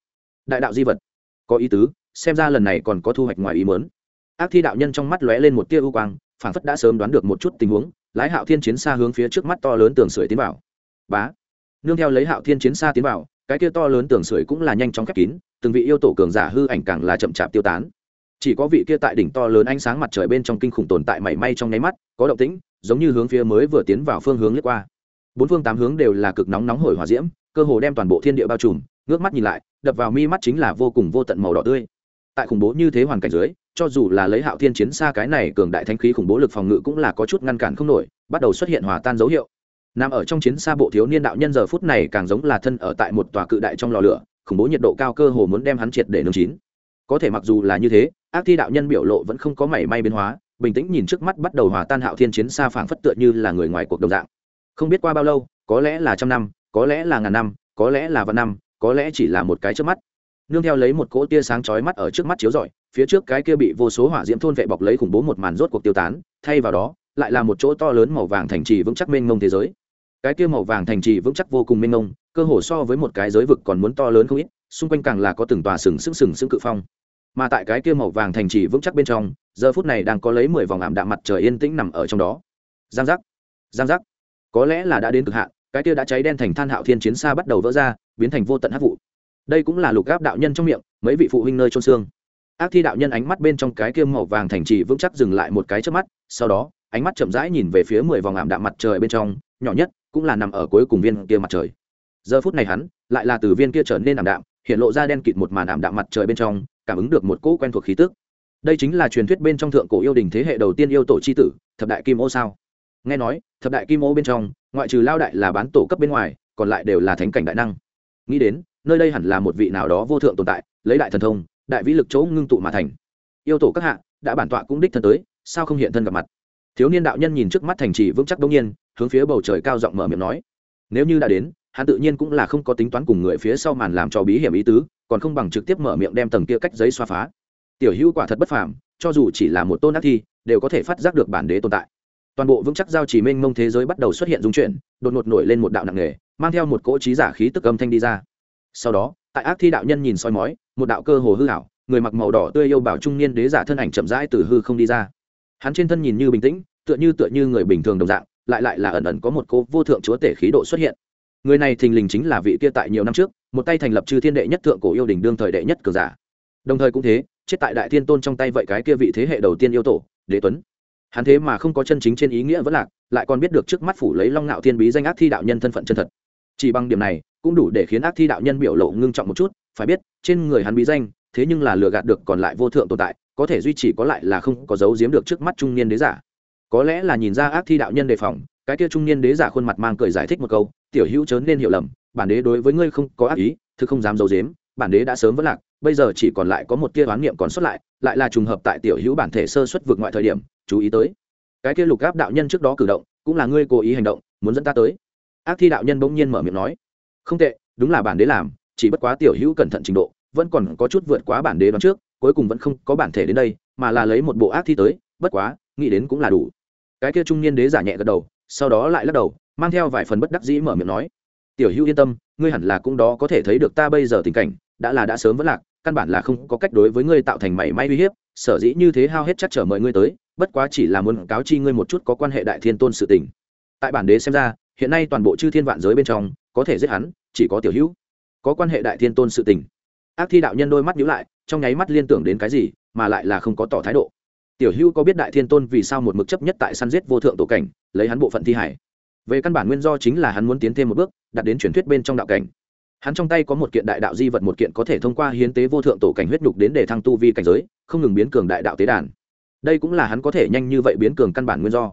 Đại đạo di vật. Có ý tứ, xem ra lần này còn có thu hoạch ngoài ý mớn ác thi đạo nhân trong mắt lóe lên một tia ưu quang phản phất đã sớm đoán được một chút tình huống, lái hạo thiên chiến xa hướng phía trước mắt to lớn tường sưởi tiến vào. Bá. Nương theo lấy hạo thiên chiến xa tiến vào, cái kia to lớn tường sưởi cũng là nhanh chóng khép kín, từng vị yêu tổ cường giả hư ảnh càng là chậm chạp tiêu tán chỉ có vị kia tại đỉnh to lớn ánh sáng mặt trời bên trong kinh khủng tồn tại mảy may trong nháy mắt, có động tĩnh, giống như hướng phía mới vừa tiến vào phương hướng lướt qua. Bốn phương tám hướng đều là cực nóng nóng hổi hỏa diễm, cơ hồ đem toàn bộ thiên địa bao trùm, ngước mắt nhìn lại, đập vào mi mắt chính là vô cùng vô tận màu đỏ tươi. Tại khủng bố như thế hoàn cảnh dưới, cho dù là lấy hạo thiên chiến xa cái này cường đại thanh khí khủng bố lực phòng ngự cũng là có chút ngăn cản không nổi, bắt đầu xuất hiện hòa tan dấu hiệu. Nằm ở trong chiến xa bộ thiếu niên đạo nhân giờ phút này càng giống là thân ở tại một tòa cự đại trong lò lửa, khủng bố nhiệt độ cao cơ hồ muốn đem hắn triệt để nương chín. Có thể mặc dù là như thế ác thi đạo nhân biểu lộ vẫn không có mảy may biến hóa, bình tĩnh nhìn trước mắt bắt đầu hòa tan hạo thiên chiến xa phảng phất tựa như là người ngoài cuộc đồng dạng. Không biết qua bao lâu, có lẽ là trăm năm, có lẽ là ngàn năm, có lẽ là vạn năm, có lẽ chỉ là một cái trước mắt. Nương theo lấy một cỗ tia sáng chói mắt ở trước mắt chiếu rọi, phía trước cái kia bị vô số hỏa diễm thôn vệ bọc lấy khủng bố một màn rốt cuộc tiêu tán, thay vào đó, lại là một chỗ to lớn màu vàng thành trì vững chắc mênh mông thế giới. Cái kia màu vàng thành trì vững chắc vô cùng mênh mông, cơ hồ so với một cái giới vực còn muốn to lớn không ít, xung quanh càng là có từng tòa sừng sững sừng sững cự phong mà tại cái kia màu vàng thành trì vững chắc bên trong, giờ phút này đang có lấy mười vòng ảm đạm mặt trời yên tĩnh nằm ở trong đó. Giang giác giang giác. Có lẽ là đã đến cực hạn, cái kia đã cháy đen thành than hạo thiên chiến xa bắt đầu vỡ ra, biến thành vô tận hát vụ. Đây cũng là lục gáp đạo nhân trong miệng, mấy vị phụ huynh nơi trôn xương. Ác thi đạo nhân ánh mắt bên trong cái kia màu vàng thành trì vững chắc dừng lại một cái trước mắt, sau đó, ánh mắt chậm rãi nhìn về phía mười vòng ảm đạm mặt trời bên trong, nhỏ nhất cũng là nằm ở cuối cùng viên kia mặt trời. Giờ phút này hắn lại là từ viên kia trở nên ảm đạm, hiện lộ ra đen kịt một màn ảm đạm mặt trời bên trong cảm ứng được một cỗ quen thuộc khí tức. Đây chính là truyền thuyết bên trong thượng cổ yêu đình thế hệ đầu tiên yêu tổ c h i tử, thập đại kim ô sao? Nghe nói, thập đại kim ô bên trong, ngoại trừ lao đại là bán tổ cấp bên ngoài, còn lại đều là thánh cảnh đại năng. Nghĩ đến, nơi đây hẳn là một vị nào đó vô thượng tồn tại, lấy đại thần thông, đại vĩ lực chỗ ngưng tụ mà thành. Yêu tổ các hạ, đã bản tọa cũng đích thân tới, sao không hiện thân gặp mặt? Thiếu niên đạo nhân nhìn trước mắt thành trì vững chắc đông nhiên, hướng phía bầu trời cao giọng mở miệng nói. Nếu như đã đến, hắn tự nhiên cũng là không có tính toán cùng người phía sau màn làm cho bí hiểm ý tứ còn không bằng trực tiếp mở miệng đem tầng kia cách giấy xoa phá. Tiểu hữu quả thật bất phàm, cho dù chỉ là một tôn ác thi, đều có thể phát giác được bản đế tồn tại. Toàn bộ vững chắc giao chỉ mênh mông thế giới bắt đầu xuất hiện dung chuyển, đột ngột nổi lên một đạo nặng nghề mang theo một cỗ trí giả khí tức âm thanh đi ra. Sau đó, tại ác thi đạo nhân nhìn soi mói, một đạo cơ hồ hư hảo người mặc màu đỏ tươi yêu bảo trung niên đế giả thân ảnh chậm rãi từ hư không đi ra. Hắn trên thân nhìn như bình tĩnh, tựa như tựa như người bình thường đồng dạng, lại lại là ẩn ẩn có một cô vô thượng chúa tể khí độ xuất hiện người này thình lình chính là vị kia tại nhiều năm trước, một tay thành lập chư thiên đệ nhất thượng cổ yêu đình đương thời đệ nhất cường giả. Đồng thời cũng thế, chết tại đại thiên tôn trong tay vậy cái kia vị thế hệ đầu tiên yêu tổ, đế tuấn. Hắn thế mà không có chân chính trên ý nghĩa vẫn lạc, lại còn biết được trước mắt phủ lấy long ngạo thiên bí danh ác thi đạo nhân thân phận chân thật. Chỉ bằng điểm này, cũng đủ để khiến ác thi đạo nhân biểu lộ ngưng trọng một chút, phải biết, trên người hắn bí danh, thế nhưng là lừa gạt được còn lại vô thượng tồn tại, có thể duy trì có lại là không có dấu giếm được trước mắt trung niên đế giả. Có lẽ là nhìn ra ác thi đạo nhân đề phòng, cái kia trung niên đế giả khuôn mặt mang cười giải thích một câu tiểu hữu chớ nên hiểu lầm, bản đế đối với ngươi không có ác ý thứ không dám giấu dếm bản đế đã sớm vẫn lạc, bây giờ chỉ còn lại có một tia oán niệm còn xuất lại lại là trùng hợp tại tiểu hữu bản thể sơ xuất vượt ngoại thời điểm, chú ý tới. Cái kia lục áp đạo nhân trước đó cử động, cũng là ngươi cố ý hành động, muốn dẫn ta tới. Ác thi đạo nhân bỗng nhiên mở miệng nói, không tệ, đúng là bản đế làm, chỉ bất quá tiểu hữu cẩn thận trình độ, vẫn còn có chút vượt quá bản đế đoán trước, cuối cùng vẫn không có bản thể đến đây, mà là lấy một bộ ác thi tới, bất quá, nghĩ đến cũng là đủ. Cái kia trung niên đế giả nhẹ gật đầu, sau đó lại lắc đầu mang theo vài phần bất đắc dĩ mở miệng nói, tiểu hữu yên tâm, ngươi hẳn là cũng đó có thể thấy được ta bây giờ tình cảnh, đã là đã sớm vẫn lạc, căn bản là không có cách đối với ngươi tạo thành mảy may uy hiếp, sở dĩ như thế hao hết chắc trở mời ngươi tới, bất quá chỉ là muốn cáo chi ngươi một chút có quan hệ đại thiên tôn sự tình. Tại bản đế xem ra, hiện nay toàn bộ chư thiên vạn giới bên trong, có thể giết hắn, chỉ có tiểu hữu có quan hệ đại thiên tôn sự tình. Ác thi đạo nhân đôi mắt nhíu lại, trong nháy mắt liên tưởng đến cái gì, mà lại là không có tỏ thái độ. Tiểu hữu có biết đại thiên tôn vì sao một mực chấp nhất tại săn giết vô thượng tổ cảnh, lấy hắn bộ phận thi hải? Về căn bản nguyên do chính là hắn muốn tiến thêm một bước đặt đến truyền thuyết bên trong đạo cảnh. Hắn trong tay có một kiện đại đạo di vật một kiện có thể thông qua hiến tế vô thượng tổ cảnh huyết nhục đến để thăng tu vi cảnh giới, không ngừng biến cường đại đạo tế đàn. Đây cũng là hắn có thể nhanh như vậy biến cường căn bản nguyên do.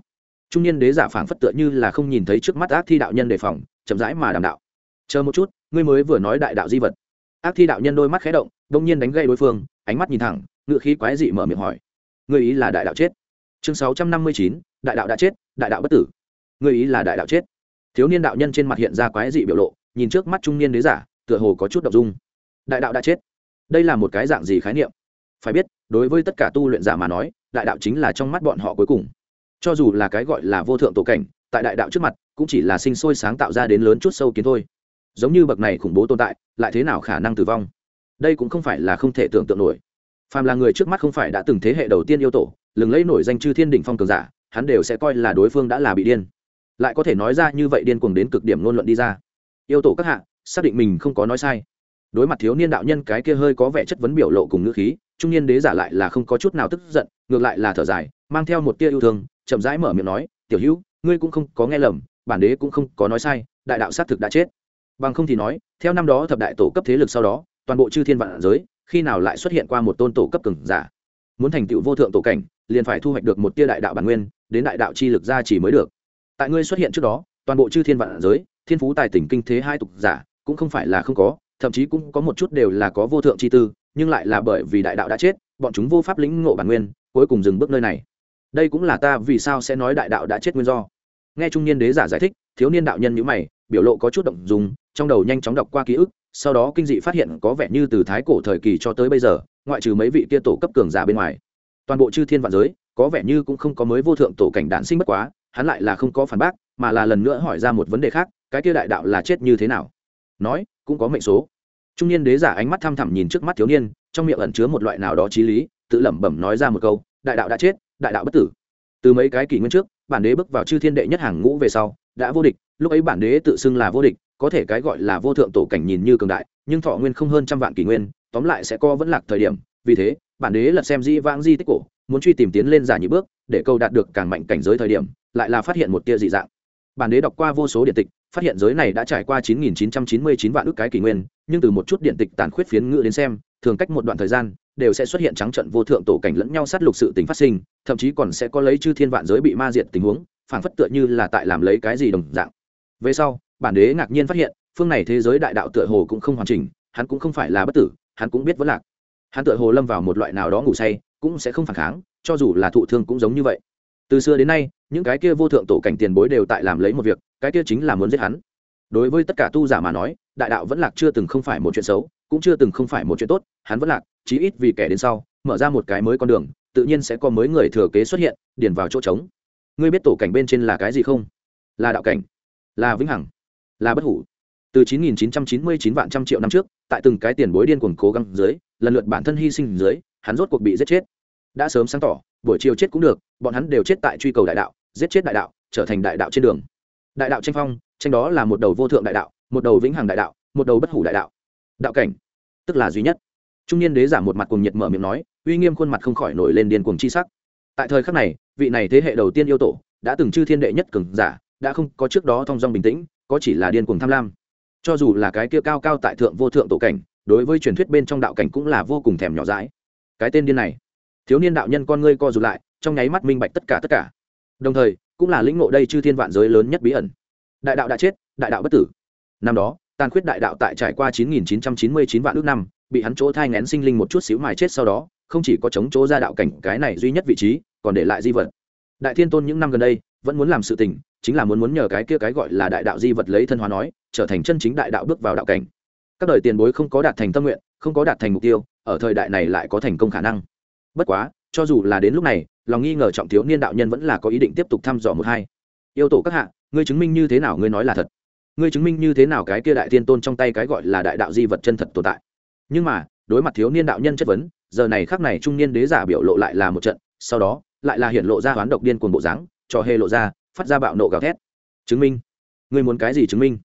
Trung niên đế giả phảng phất tựa như là không nhìn thấy trước mắt ác thi đạo nhân đề phòng, chậm rãi mà đàm đạo. Chờ một chút, ngươi mới vừa nói đại đạo di vật. Ác thi đạo nhân đôi mắt khé động đông nhiên đánh gây đối phương, ánh mắt nhìn thẳng ngựa khí quái dị mở miệng hỏi. Ngươi ý là đại đạo chết? Chương sáu trăm năm mươi chín, đại đạo đã chết, đại đạo bất tử người ý là đại đạo chết. Thiếu niên đạo nhân trên mặt hiện ra quái dị biểu lộ, nhìn trước mắt trung niên đế giả, tựa hồ có chút đ ộ n g dung. Đại đạo đã chết. Đây là một cái dạng gì khái niệm? Phải biết, đối với tất cả tu luyện giả mà nói, đại đạo chính là trong mắt bọn họ cuối cùng. Cho dù là cái gọi là vô thượng tổ cảnh, tại đại đạo trước mặt, cũng chỉ là sinh sôi sáng tạo ra đến lớn chút sâu kiến thôi. Giống như bậc này khủng bố tồn tại, lại thế nào khả năng tử vong? Đây cũng không phải là không thể tưởng tượng nổi. Phàm là người trước mắt không phải đã từng thế hệ đầu tiên yêu tổ, lừng lấy nổi danh chư thiên đỉnh phong cường giả, hắn đều sẽ coi là đối phương đã là bị điên lại có thể nói ra như vậy điên cuồng đến cực điểm ngôn luận đi ra. Yêu tổ các hạ, xác định mình không có nói sai. Đối mặt thiếu niên đạo nhân cái kia hơi có vẻ chất vấn biểu lộ cùng ngữ khí, trung niên đế giả lại là không có chút nào tức giận, ngược lại là thở dài, mang theo một tia yêu thương, chậm rãi mở miệng nói, tiểu hữu, ngươi cũng không có nghe lầm, bản đế cũng không có nói sai, đại đạo xác thực đã chết. Bằng không thì nói, theo năm đó thập đại tổ cấp thế lực sau đó, toàn bộ chư thiên vạn giới, khi nào lại xuất hiện qua một tôn tổ cấp cường giả? Muốn thành tựu vô thượng tổ cảnh, liền phải thu hoạch được một tia đại đạo bản nguyên, đến đại đạo chi lực ra chỉ mới được tại ngươi xuất hiện trước đó, toàn bộ chư thiên vạn giới, thiên phú tài tỉnh kinh thế hai tục giả, cũng không phải là không có, thậm chí cũng có một chút đều là có vô thượng chi tư, nhưng lại là bởi vì đại đạo đã chết, bọn chúng vô pháp lĩnh ngộ bản nguyên, cuối cùng dừng bước nơi này. Đây cũng là ta vì sao sẽ nói đại đạo đã chết nguyên do. Nghe trung niên đế giả giải thích, thiếu niên đạo nhân nhữ mày, biểu lộ có chút động dùng trong đầu nhanh chóng đọc qua ký ức, sau đó kinh dị phát hiện có vẻ như từ thái cổ thời kỳ cho tới bây giờ, ngoại trừ mấy vị kia tổ cấp cường giả bên ngoài, toàn bộ chư thiên vạn giới, có vẻ như cũng không có mới vô thượng tổ cảnh đản sinh bất quá hắn lại là không có phản bác, mà là lần nữa hỏi ra một vấn đề khác, cái kia đại đạo là chết như thế nào? Nói, cũng có mệnh số. Trung niên đế giả ánh mắt thăm thẳm nhìn trước mắt thiếu niên, trong miệng ẩn chứa một loại nào đó t r í lý, tự lẩm bẩm nói ra một câu, đại đạo đã chết, đại đạo bất tử. Từ mấy cái kỷ nguyên trước, bản đế bước vào chư thiên đệ nhất hàng ngũ về sau, đã vô địch, lúc ấy bản đế tự xưng là vô địch, có thể cái gọi là vô thượng tổ cảnh nhìn như cường đại, nhưng thọ nguyên không hơn trăm vạn kỷ nguyên, tóm lại sẽ co vẫn lạc thời điểm, vì thế, bản đế lật xem di vãng di tích cổ, muốn truy tìm tiến lên giả nhị bước, để câu đạt được càng mạnh cảnh giới thời điểm lại là phát hiện một tia dị dạng. Bản đế đọc qua vô số điện tịch, phát hiện giới này đã trải qua 9.999 vạn ước cái kỷ nguyên, nhưng từ một chút điện tịch tàn khuyết phiến ngữ đến xem, thường cách một đoạn thời gian, đều sẽ xuất hiện trắng trận vô thượng tổ cảnh lẫn nhau sát lục sự tình phát sinh, thậm chí còn sẽ có lấy chư thiên vạn giới bị ma diệt tình huống, phảng phất tựa như là tại làm lấy cái gì đồng dạng. Về sau, bản đế ngạc nhiên phát hiện, phương này thế giới đại đạo tựa hồ cũng không hoàn chỉnh, hắn cũng không phải là bất tử, hắn cũng biết vẫn lạc. Hắn tựa hồ lâm vào một loại nào đó ngủ say, cũng sẽ không phản kháng, cho dù là thụ thương cũng giống như vậy từ xưa đến nay, những cái kia vô thượng tổ cảnh tiền bối đều tại làm lấy một việc, cái kia chính là muốn giết hắn. Đối với tất cả tu giả mà nói, đại đạo vẫn lạc chưa từng không phải một chuyện xấu, cũng chưa từng không phải một chuyện tốt, hắn vẫn lạc, chí ít vì kẻ đến sau, mở ra một cái mới con đường, tự nhiên sẽ có mới người thừa kế xuất hiện, điền vào chỗ trống. Ngươi biết tổ cảnh bên trên là cái gì không? Là đạo cảnh, là vĩnh hằng, là bất hủ. Từ 9.999 vạn trăm triệu năm trước, tại từng cái tiền bối điên cuồng cố gắng dưới, lần lượt bản thân hy sinh dưới, hắn rốt cuộc bị giết chết. Đã sớm sáng tỏ buổi chiều chết cũng được, bọn hắn đều chết tại truy cầu đại đạo, giết chết đại đạo, trở thành đại đạo trên đường. Đại đạo tranh phong, tranh đó là một đầu vô thượng đại đạo, một đầu vĩnh hằng đại đạo, một đầu bất hủ đại đạo. Đạo cảnh, tức là duy nhất. Trung niên đế giả một mặt cùng nhiệt mở miệng nói, uy nghiêm khuôn mặt không khỏi nổi lên điên cuồng chi sắc. Tại thời khắc này, vị này thế hệ đầu tiên yêu tổ, đã từng chư thiên đệ nhất cường giả, đã không có trước đó thong dong bình tĩnh, có chỉ là điên cuồng tham lam. Cho dù là cái kia cao cao tại thượng vô thượng tổ cảnh, đối với truyền thuyết bên trong đạo cảnh cũng là vô cùng thèm nhỏ dãi. Cái tên điên này thiếu niên đạo nhân con ngươi co rụt lại, trong nháy mắt minh bạch tất cả tất cả. Đồng thời, cũng là lĩnh ngộ đây chư thiên vạn giới lớn nhất bí ẩn. Đại đạo đã chết, đại đạo bất tử. Năm đó, tàn khuyết đại đạo tại trải qua 9.999 vạn ước năm, bị hắn chỗ thai ngén sinh linh một chút xíu mài chết sau đó, không chỉ có chống chỗ ra đạo cảnh cái này duy nhất vị trí, còn để lại di vật. Đại thiên tôn những năm gần đây, vẫn muốn làm sự tình, chính là muốn muốn nhờ cái kia cái gọi là đại đạo di vật lấy thân hóa nói, trở thành chân chính đại đạo bước vào đạo cảnh. Các đời tiền bối không có đạt thành tâm nguyện, không có đạt thành mục tiêu, ở thời đại này lại có thành công khả năng bất quá, cho dù là đến lúc này, lòng nghi ngờ trọng thiếu niên đạo nhân vẫn là có ý định tiếp tục thăm dò một hai. Yêu tổ các hạ, ngươi chứng minh như thế nào ngươi nói là thật? Ngươi chứng minh như thế nào cái kia đại tiên tôn trong tay cái gọi là đại đạo di vật chân thật tồn tại? Nhưng mà, đối mặt thiếu niên đạo nhân chất vấn, giờ này khác này trung niên đế giả biểu lộ lại là một trận, sau đó, lại là hiện lộ ra hoán độc điên cuồng bộ dáng trò hề lộ ra, phát ra bạo nộ gào thét. Chứng minh? Ngươi muốn cái gì chứng minh?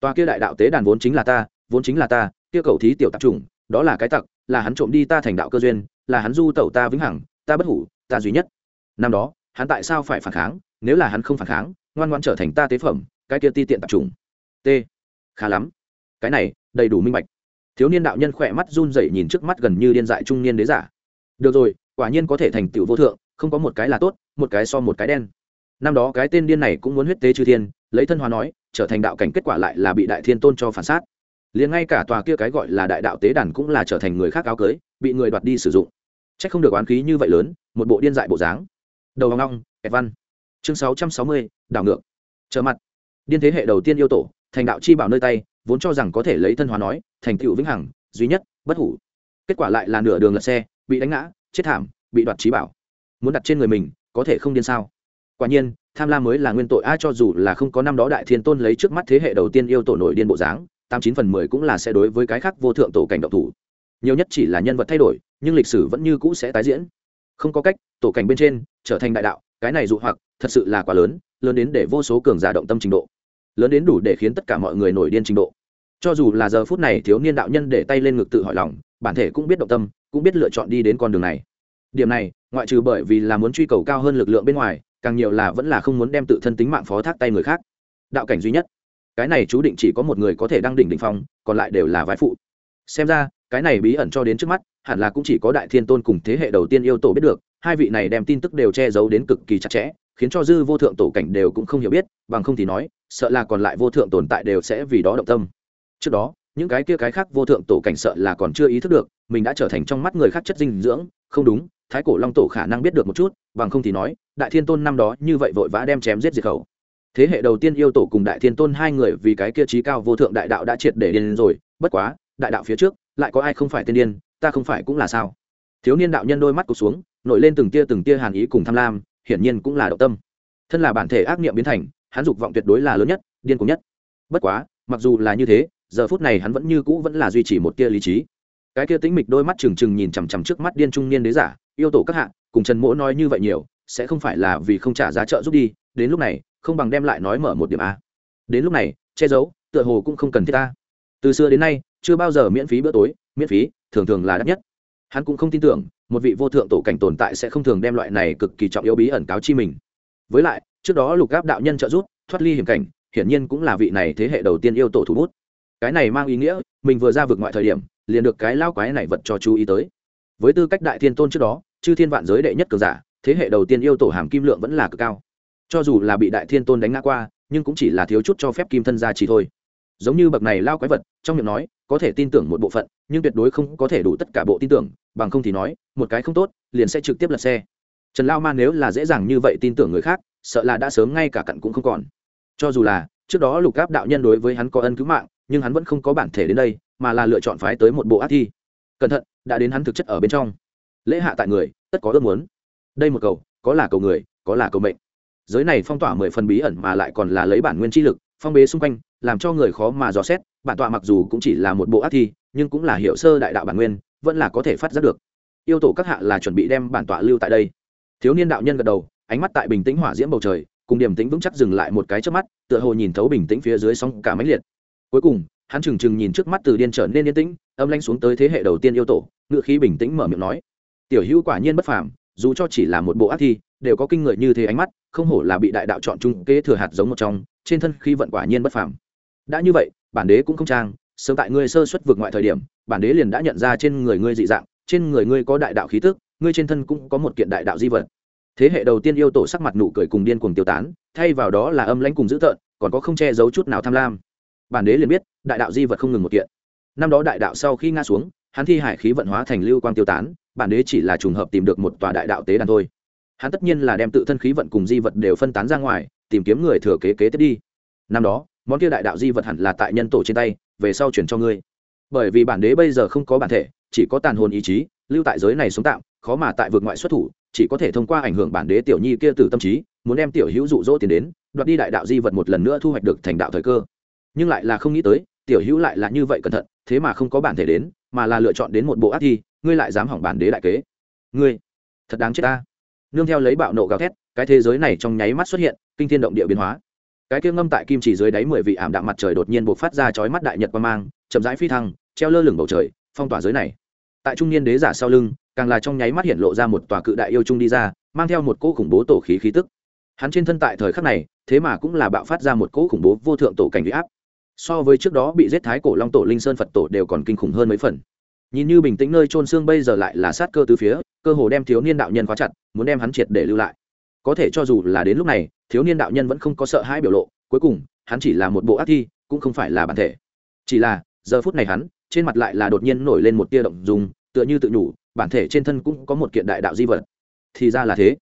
Tòa kia đại đạo tế đàn vốn chính là ta, vốn chính là ta, kia cầu thí tiểu tạp chủng, đó là cái tặc, là hắn trộm đi ta thành đạo cơ duyên là hắn du tẩu ta vĩnh hằng, ta bất hủ, ta duy nhất. Năm đó, hắn tại sao phải phản kháng? Nếu là hắn không phản kháng, ngoan ngoan trở thành ta tế phẩm, cái kia ti tiện tạp trùng t. Khá lắm. Cái này, đầy đủ minh bạch. Thiếu niên đạo nhân khỏe mắt run rẩy nhìn trước mắt gần như điên dại trung niên đế giả. Được rồi, quả nhiên có thể thành tựu vô thượng, không có một cái là tốt, một cái so một cái đen. Năm đó cái tên điên này cũng muốn huyết tế chư thiên, lấy thân hóa nói, trở thành đạo cảnh kết quả lại là bị đại thiên tôn cho phản sát. Liền ngay cả tòa kia cái gọi là đại đạo tế đàn cũng là trở thành người khác áo cưới, bị người đoạt đi sử dụng c h ắ c không được oán khí như vậy lớn, một bộ điên dại bộ dáng. Đầu hoang long kẹt văn. Chương sáu trăm sáu mươi, đảo ngược. Trở mặt. Điên thế hệ đầu tiên yêu tổ, thành đạo chi bảo nơi tay, vốn cho rằng có thể lấy thân hóa nói, thành tựu vĩnh hằng, duy nhất, bất hủ. Kết quả lại là nửa đường lật xe, bị đánh ngã, chết thảm, bị đoạt trí bảo. Muốn đặt trên người mình, có thể không điên sao? Quả nhiên, tham lam mới là nguyên tội ai cho dù là không có năm đó đại thiên tôn lấy trước mắt thế hệ đầu tiên yêu tổ nổi điên bộ dáng, tám chín phần mười cũng là sẽ đối với cái khác vô thượng tổ cảnh độc thủ nhiều nhất chỉ là nhân vật thay đổi, nhưng lịch sử vẫn như cũ sẽ tái diễn. Không có cách, tổ cảnh bên trên trở thành đại đạo, cái này dụ hoặc thật sự là quá lớn lớn đến để vô số cường giả động tâm trình độ. Lớn đến đủ để khiến tất cả mọi người nổi điên trình độ. Cho dù là giờ phút này thiếu niên đạo nhân để tay lên ngực tự hỏi lòng, bản thể cũng biết động tâm, cũng biết lựa chọn đi đến con đường này. Điểm này, ngoại trừ bởi vì là muốn truy cầu cao hơn lực lượng bên ngoài, càng nhiều là vẫn là không muốn đem tự thân tính mạng phó thác tay người khác. Đạo cảnh duy nhất. Cái này chú định chỉ có một người có thể đăng đỉnh đỉnh phong, còn lại đều là vái phụ. Xem ra cái này bí ẩn cho đến trước mắt, hẳn là cũng chỉ có đại thiên tôn cùng thế hệ đầu tiên yêu tổ biết được, hai vị này đem tin tức đều che giấu đến cực kỳ chặt chẽ, khiến cho dư vô thượng tổ cảnh đều cũng không hiểu biết, bằng không thì nói, sợ là còn lại vô thượng tồn tại đều sẽ vì đó động tâm. Trước đó, những cái kia cái khác vô thượng tổ cảnh sợ là còn chưa ý thức được, mình đã trở thành trong mắt người khác chất dinh dưỡng, không đúng, thái cổ long tổ khả năng biết được một chút, bằng không thì nói, đại thiên tôn năm đó như vậy vội vã đem chém giết diệt khẩu. Thế hệ đầu tiên yêu tổ cùng đại thiên tôn hai người vì cái kia trí cao vô thượng đại đạo đã triệt để điên rồi, bất quá, đại đạo phía trước lại có ai không phải tên điên, ta không phải cũng là sao? Thiếu niên đạo nhân đôi mắt cụt xuống, nổi lên từng tia từng tia hàn ý cùng tham lam, hiển nhiên cũng là động tâm. Thân là bản thể ác niệm biến thành, hắn dục vọng tuyệt đối là lớn nhất, điên cùng nhất. Bất quá, mặc dù là như thế, giờ phút này hắn vẫn như cũ vẫn là duy trì một tia lý trí. Cái kia tĩnh mịch đôi mắt trừng trừng nhìn chằm chằm trước mắt điên trung niên đế giả, yêu tổ các hạ, cùng trần mỗ nói như vậy nhiều, sẽ không phải là vì không trả giá trợ giúp đi, đến lúc này, không bằng đem lại nói mở một điểm a. Đến lúc này, che giấu, tựa hồ cũng không cần thiết ta từ xưa đến nay chưa bao giờ miễn phí bữa tối, miễn phí, thường thường là đắt nhất. Hắn cũng không tin tưởng, một vị vô thượng tổ cảnh tồn tại sẽ không thường đem loại này cực kỳ trọng yếu bí ẩn cáo chi mình. Với lại, trước đó lục gáp đạo nhân trợ giúp, thoát ly hiểm cảnh, hiển nhiên cũng là vị này thế hệ đầu tiên yêu tổ thủ bút. Cái này mang ý nghĩa, mình vừa ra vực ngoại thời điểm, liền được cái lao quái này vật cho chú ý tới. Với tư cách đại thiên tôn trước đó, chư thiên vạn giới đệ nhất cường giả, thế hệ đầu tiên yêu tổ hàm kim lượng vẫn là cực cao. Cho dù là bị đại thiên tôn đánh ngã qua, nhưng cũng chỉ là thiếu chút cho phép kim thân gia chỉ thôi giống như bậc này lao quái vật, trong miệng nói, có thể tin tưởng một bộ phận, nhưng tuyệt đối không có thể đủ tất cả bộ tin tưởng, bằng không thì nói, một cái không tốt, liền sẽ trực tiếp lật xe. Trần lao man nếu là dễ dàng như vậy tin tưởng người khác, sợ là đã sớm ngay cả cặn cũng không còn. Cho dù là, trước đó lục áp đạo nhân đối với hắn có ân cứu mạng, nhưng hắn vẫn không có bản thể đến đây, mà là lựa chọn phái tới một bộ ác thi. Cẩn thận, đã đến hắn thực chất ở bên trong. Lễ hạ tại người, tất có ước muốn. Đây một cầu, có là cầu người, có là cầu mệnh. Giới này phong tỏa mười phần bí ẩn mà lại còn là lấy bản nguyên chi lực, phong bế xung quanh làm cho người khó mà dò xét, bản tọa mặc dù cũng chỉ là một bộ ác thi, nhưng cũng là hiệu sơ đại đạo bản nguyên, vẫn là có thể phát giác được. Yêu tổ các hạ là chuẩn bị đem bản tọa lưu tại đây. Thiếu niên đạo nhân gật đầu, ánh mắt tại bình tĩnh hỏa diễm bầu trời, cùng điểm tĩnh vững chắc dừng lại một cái trước mắt, tựa hồ nhìn thấu bình tĩnh phía dưới sóng cả máy liệt. Cuối cùng, hắn trừng trừng nhìn trước mắt từ điên trở nên yên tĩnh, âm lanh xuống tới thế hệ đầu tiên yêu tổ ngự khí bình tĩnh mở miệng nói. Tiểu hữu quả nhiên bất phàm, dù cho chỉ là một bộ ác thi, đều có kinh người như thế ánh mắt, không hổ là bị đại đạo chọn chung kế thừa hạt giống một trong, trên thân khi vận quả nhiên bất phàm đã như vậy, bản đế cũng không trang, sớm tại ngươi sơ xuất vượt ngoại thời điểm, bản đế liền đã nhận ra trên người ngươi dị dạng, trên người ngươi có đại đạo khí tức, ngươi trên thân cũng có một kiện đại đạo di vật. Thế hệ đầu tiên yêu tổ sắc mặt nụ cười cùng điên cuồng tiêu tán, thay vào đó là âm lãnh cùng dữ tợn, còn có không che giấu chút nào tham lam. Bản đế liền biết, đại đạo di vật không ngừng một kiện. Năm đó đại đạo sau khi ngã xuống, hắn thi hải khí vận hóa thành lưu quang tiêu tán, bản đế chỉ là trùng hợp tìm được một tòa đại đạo tế đàn thôi. Hắn tất nhiên là đem tự thân khí vận cùng di vật đều phân tán ra ngoài, tìm kiếm người thừa kế kế tiếp đi. Năm đó món kia đại đạo di vật hẳn là tại nhân tổ trên tay, về sau chuyển cho ngươi. Bởi vì bản đế bây giờ không có bản thể, chỉ có tàn hồn ý chí, lưu tại giới này sống tạm, khó mà tại vượt ngoại xuất thủ, chỉ có thể thông qua ảnh hưởng bản đế tiểu nhi kia từ tâm trí, muốn đem tiểu hữu dụ dỗ tiền đến, đoạt đi đại đạo di vật một lần nữa thu hoạch được thành đạo thời cơ. Nhưng lại là không nghĩ tới, tiểu hữu lại là như vậy cẩn thận, thế mà không có bản thể đến, mà là lựa chọn đến một bộ ác thi, ngươi lại dám hỏng bản đế đại kế. Ngươi, thật đáng chết ta. Nương theo lấy bạo nộ gào thét, cái thế giới này trong nháy mắt xuất hiện, kinh thiên động địa biến hóa cái kia ngâm tại kim chỉ dưới đáy mười vị ảm đạm mặt trời đột nhiên buộc phát ra chói mắt đại nhật quan mang, chậm rãi phi thăng, treo lơ lửng bầu trời, phong tỏa giới này. Tại trung niên đế giả sau lưng, càng là trong nháy mắt hiện lộ ra một tòa cự đại yêu trung đi ra, mang theo một cỗ khủng bố tổ khí khí tức. Hắn trên thân tại thời khắc này, thế mà cũng là bạo phát ra một cỗ khủng bố vô thượng tổ cảnh huy áp. So với trước đó bị giết thái cổ long tổ linh sơn phật tổ đều còn kinh khủng hơn mấy phần. Nhìn như bình tĩnh nơi trôn xương bây giờ lại là sát cơ từ phía, cơ hồ đem thiếu niên đạo nhân khóa chặt, muốn đem hắn triệt để lưu lại. Có thể cho dù là đến lúc này thiếu niên đạo nhân vẫn không có sợ hãi biểu lộ, cuối cùng, hắn chỉ là một bộ ác thi, cũng không phải là bản thể. Chỉ là, giờ phút này hắn, trên mặt lại là đột nhiên nổi lên một tia động dùng tựa như tự nhủ, bản thể trên thân cũng có một kiện đại đạo di vật. Thì ra là thế.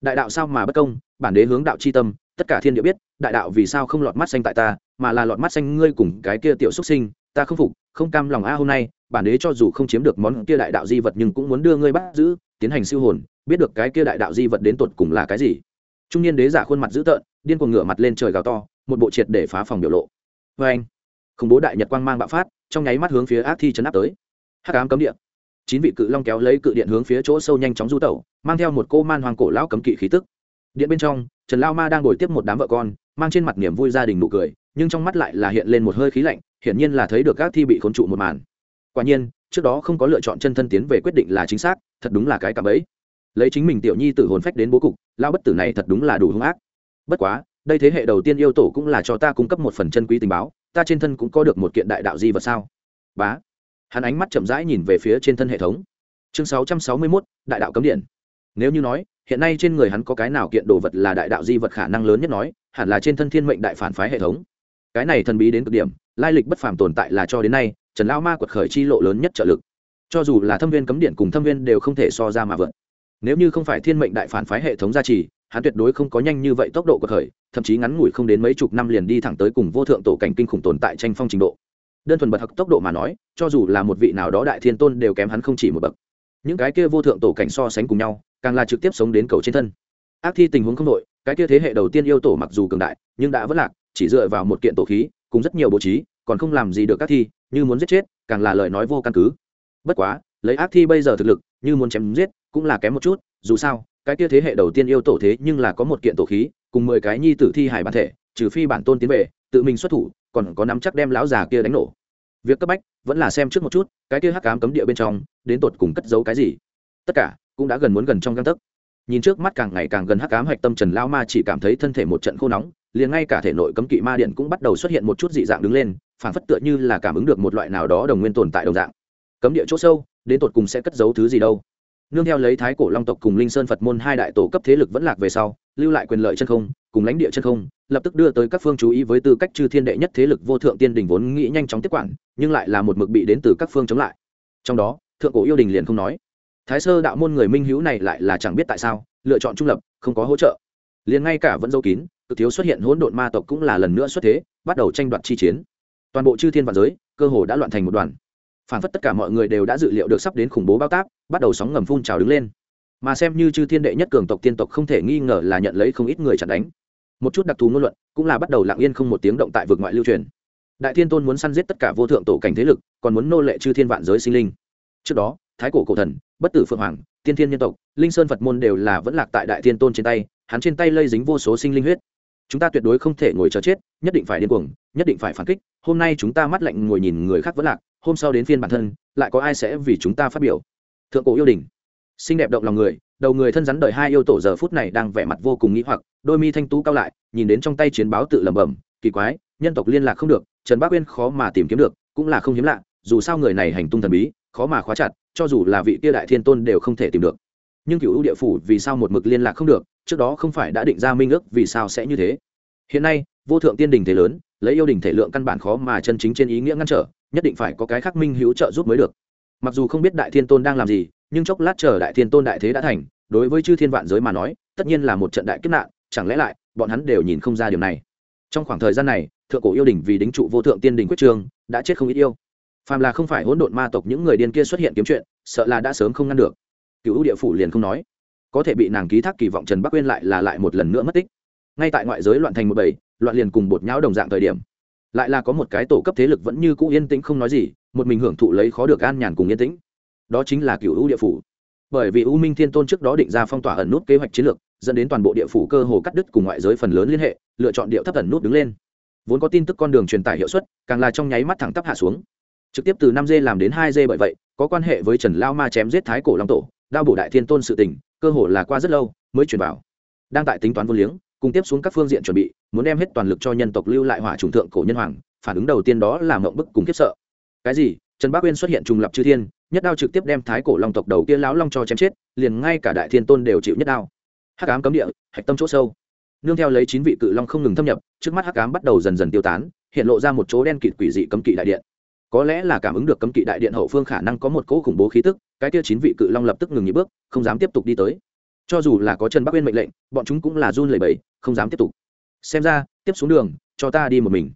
Đại đạo sao mà bất công, bản đế hướng đạo c h i tâm, tất cả thiên địa biết, đại đạo vì sao không lọt mắt xanh tại ta, mà là lọt mắt xanh ngươi cùng cái kia tiểu xuất sinh, ta không phục, không cam lòng a hôm nay, bản đế cho dù không chiếm được món kia đại đạo di vật nhưng cũng muốn đưa ngươi bắt giữ, tiến hành siêu hồn, biết được cái kia đại đạo di vật đến tột cùng là cái gì trung niên đế giả khuôn mặt dữ tợn, điên cuồng ngửa mặt lên trời gào to, một bộ triệt để phá phòng biểu lộ. Vê anh, khủng bố đại nhật quang mang bạo phát, trong nháy mắt hướng phía ác thi chấn áp tới. Hắc ám cấm địa. Chín vị cự long kéo lấy cự điện hướng phía chỗ sâu nhanh chóng du tẩu, mang theo một cô man hoàng cổ lão cấm kỵ khí tức. Điện bên trong, trần lao ma đang ngồi tiếp một đám vợ con, mang trên mặt niềm vui gia đình nụ cười, nhưng trong mắt lại là hiện lên một hơi khí lạnh, hiển nhiên là thấy được các thi bị khốn trụ một màn. Quả nhiên, trước đó không có lựa chọn chân thân tiến về quyết định là chính xác, thật đúng là cái cảm ấy lấy chính mình tiểu nhi tử hồn phách đến bố cục lao bất tử này thật đúng là đủ hung ác. Bất quá, đây thế hệ đầu tiên yêu tổ cũng là cho ta cung cấp một phần chân quý tình báo, ta trên thân cũng có được một kiện đại đạo di vật sao? Bá. Hắn ánh mắt chậm rãi nhìn về phía trên thân hệ thống. Chương sáu trăm sáu mươi mốt, đại đạo cấm điện. Nếu như nói, hiện nay trên người hắn có cái nào kiện đồ vật là đại đạo di vật khả năng lớn nhất nói, hẳn là trên thân thiên mệnh đại phản phái hệ thống. Cái này thần bí đến cực điểm, lai lịch bất phàm tồn tại là cho đến nay, trần lao ma quật khởi chi lộ lớn nhất trợ lực. Cho dù là thâm viên cấm điện cùng thâm viên đều không thể so ra mà vượt nếu như không phải thiên mệnh đại phản phái hệ thống gia trì, hắn tuyệt đối không có nhanh như vậy tốc độ của khởi, thậm chí ngắn ngủi không đến mấy chục năm liền đi thẳng tới cùng vô thượng tổ cảnh kinh khủng tồn tại tranh phong trình độ. Đơn thuần bật hặc tốc độ mà nói, cho dù là một vị nào đó đại thiên tôn đều kém hắn không chỉ một bậc. Những cái kia vô thượng tổ cảnh so sánh cùng nhau, càng là trực tiếp sống đến cầu trên thân. Ác thi tình huống không đội cái kia thế hệ đầu tiên yêu tổ mặc dù cường đại, nhưng đã vất lạc, chỉ dựa vào một kiện tổ khí, cùng rất nhiều bố trí, còn không làm gì được các thi, như muốn giết chết, càng là lời nói vô căn cứ. Bất quá lấy ác thi bây giờ thực lực, như muốn chém giết, cũng là kém một chút, dù sao, cái kia thế hệ đầu tiên yêu tổ thế nhưng là có một kiện tổ khí, cùng mười cái nhi tử thi hải bản thể, trừ phi bản tôn tiến về, tự mình xuất thủ, còn có nắm chắc đem lão già kia đánh nổ. Việc cấp bách vẫn là xem trước một chút, cái kia hắc ám cấm địa bên trong, đến tột cùng cất giấu cái gì. Tất cả cũng đã gần muốn gần trong găng tấc. Nhìn trước mắt càng ngày càng gần hắc ám hạch tâm trần lao ma chỉ cảm thấy thân thể một trận khô nóng, liền ngay cả thể nội cấm kỵ ma điện cũng bắt đầu xuất hiện một chút dị dạng đứng lên phản phất tựa như là cảm ứng được một loại nào đó đồng nguyên tồn tại đồng dạng. Cấm địa chỗ sâu đến tột cùng sẽ cất giấu thứ gì đâu. Nương theo lấy thái cổ long tộc cùng linh sơn phật môn hai đại tổ cấp thế lực vẫn lạc về sau, lưu lại quyền lợi chân không, cùng lãnh địa chân không, lập tức đưa tới các phương chú ý với tư cách chư thiên đệ nhất thế lực vô thượng tiên đình vốn nghĩ nhanh chóng tiếp quản, nhưng lại là một mực bị đến từ các phương chống lại. Trong đó, thượng cổ yêu đình liền không nói. Thái sơ đạo môn người minh hữu này lại là chẳng biết tại sao, lựa chọn trung lập, không có hỗ trợ. Liền ngay cả vẫn dâu kín, cực thiếu xuất hiện hỗn độn ma tộc cũng là lần nữa xuất thế, bắt đầu tranh đoạt chi chiến. Toàn bộ chư thiên và giới, cơ hồ đã loạn thành một đoàn phản phất tất cả mọi người đều đã dự liệu được sắp đến khủng bố bao tác bắt đầu sóng ngầm phun trào đứng lên. Mà xem như chư thiên đệ nhất cường tộc tiên tộc không thể nghi ngờ là nhận lấy không ít người chặt đánh. Một chút đặc thù ngôn luận cũng là bắt đầu lặng yên không một tiếng động tại vực ngoại lưu truyền. Đại thiên tôn muốn săn giết tất cả vô thượng tổ cảnh thế lực, còn muốn nô lệ chư thiên vạn giới sinh linh. Trước đó, thái cổ cổ thần, bất tử phượng hoàng, tiên thiên nhân tộc, linh sơn phật môn đều là vẫn lạc tại đại thiên tôn trên tay, hắn trên tay lây dính vô số sinh linh huyết. Chúng ta tuyệt đối không thể ngồi chờ chết, nhất định phải điên cuồng, nhất định phải phản kích, hôm nay chúng ta mắt lạnh ngồi nhìn người khác vẫn lạc hôm sau đến phiên bản thân, lại có ai sẽ vì chúng ta phát biểu? Thượng cổ yêu đình. Xinh đẹp động lòng người, đầu người thân rắn đời hai yêu tổ giờ phút này đang vẻ mặt vô cùng nghĩ hoặc, đôi mi thanh tú cao lại, nhìn đến trong tay chiến báo tự lẩm bẩm, kỳ quái, nhân tộc liên lạc không được, trần bác uyên khó mà tìm kiếm được, cũng là không hiếm lạ, dù sao người này hành tung thần bí, khó mà khóa chặt, cho dù là vị kia đại thiên tôn đều không thể tìm được. Nhưng cựu địa phủ vì sao một mực liên lạc không được, trước đó không phải đã định ra minh ước vì sao sẽ như thế? Hiện nay, vô thượng tiên đình thế lớn, lấy yêu đình thể lượng căn bản khó mà chân chính trên ý nghĩa ngăn trở nhất định phải có cái khắc minh hữu trợ giúp mới được. Mặc dù không biết đại thiên tôn đang làm gì, nhưng chốc lát chờ đại thiên tôn đại thế đã thành, đối với chư thiên vạn giới mà nói, tất nhiên là một trận đại kiếp nạn, chẳng lẽ lại, bọn hắn đều nhìn không ra điều này. Trong khoảng thời gian này, thượng cổ yêu đình vì đính trụ vô thượng tiên đình quyết trường, đã chết không ít yêu. Phàm là không phải hỗn độn ma tộc những người điên kia xuất hiện kiếm chuyện, sợ là đã sớm không ngăn được. Cựu địa phủ liền không nói. Có thể bị nàng ký thác kỳ vọng trần bắc quên lại là lại một lần nữa mất tích. Ngay tại ngoại giới loạn thành một bầy, loạn liền cùng bột nhão đồng dạng thời điểm lại là có một cái tổ cấp thế lực vẫn như cũ yên tĩnh không nói gì, một mình hưởng thụ lấy khó được an nhàn cùng yên tĩnh. Đó chính là cựu u địa phủ. Bởi vì u minh thiên tôn trước đó định ra phong tỏa ẩn nút kế hoạch chiến lược, dẫn đến toàn bộ địa phủ cơ hồ cắt đứt cùng ngoại giới phần lớn liên hệ, lựa chọn điệu thấp ẩn nút đứng lên. Vốn có tin tức con đường truyền tải hiệu suất, càng là trong nháy mắt thẳng tắp hạ xuống. Trực tiếp từ năm d làm đến hai d bởi vậy, có quan hệ với trần lao ma chém giết thái cổ long tổ, đao bổ đại thiên tôn sự tình, cơ hồ là qua rất lâu mới truyền vào. Đang tại tính toán vô liếng cùng tiếp xuống các phương diện chuẩn bị, muốn đem hết toàn lực cho nhân tộc lưu lại hỏa trùng thượng cổ nhân hoàng, phản ứng đầu tiên đó là mộng bức cùng kiếp sợ. Cái gì? Trần bác uyên xuất hiện trùng lập chư thiên, nhất đao trực tiếp đem thái cổ long tộc đầu kia lão long cho chém chết, liền ngay cả đại thiên tôn đều chịu nhất đao. Hắc ám cấm địa, hạch tâm chỗ sâu. Nương theo lấy chín vị cự long không ngừng thâm nhập, trước mắt hắc ám bắt đầu dần dần tiêu tán, hiện lộ ra một chỗ đen kịt quỷ dị cấm kỵ đại điện. Có lẽ là cảm ứng được cấm kỵ đại điện hậu phương khả năng có một cỗ khủng bố khí tức, cái kia chín vị cự long lập tức ngừng nhị bước, không dám tiếp tục đi tới cho dù là có trần bắc uyên mệnh lệnh, bọn chúng cũng là run lẩy bẩy, không dám tiếp tục. Xem ra, tiếp xuống đường, cho ta đi một mình.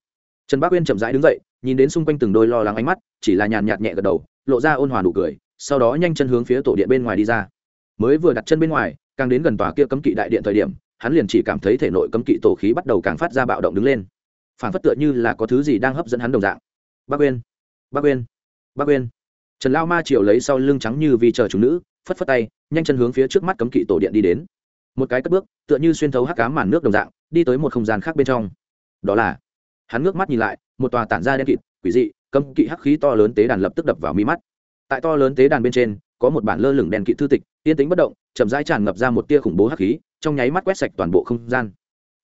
Trần bắc uyên chậm rãi đứng dậy, nhìn đến xung quanh từng đôi lo lắng ánh mắt, chỉ là nhàn nhạt nhẹ gật đầu, lộ ra ôn hòa nụ cười, sau đó nhanh chân hướng phía tổ điện bên ngoài đi ra. Mới vừa đặt chân bên ngoài, càng đến gần tòa kia cấm kỵ đại điện thời điểm, hắn liền chỉ cảm thấy thể nội cấm kỵ tổ khí bắt đầu càng phát ra bạo động đứng lên. Phản phất tựa như là có thứ gì đang hấp dẫn hắn đồng dạng. Bác uyên bác uyên bác uyên. Trần lao ma triều lấy sau lưng trắng như vì chờ chủ nữ phất phất tay, nhanh chân hướng phía trước mắt cấm kỵ tổ điện đi đến. Một cái cất bước, tựa như xuyên thấu hắc cám màn nước đồng dạng, đi tới một không gian khác bên trong. Đó là, hắn ngước mắt nhìn lại, một tòa tản ra đen kịt, quỷ dị, cấm kỵ hắc khí to lớn tế đàn lập tức đập vào mi mắt. Tại to lớn tế đàn bên trên, có một bản lơ lửng đèn kỵ thư tịch, yên tính bất động, chậm rãi tràn ngập ra một tia khủng bố hắc khí, trong nháy mắt quét sạch toàn bộ không gian.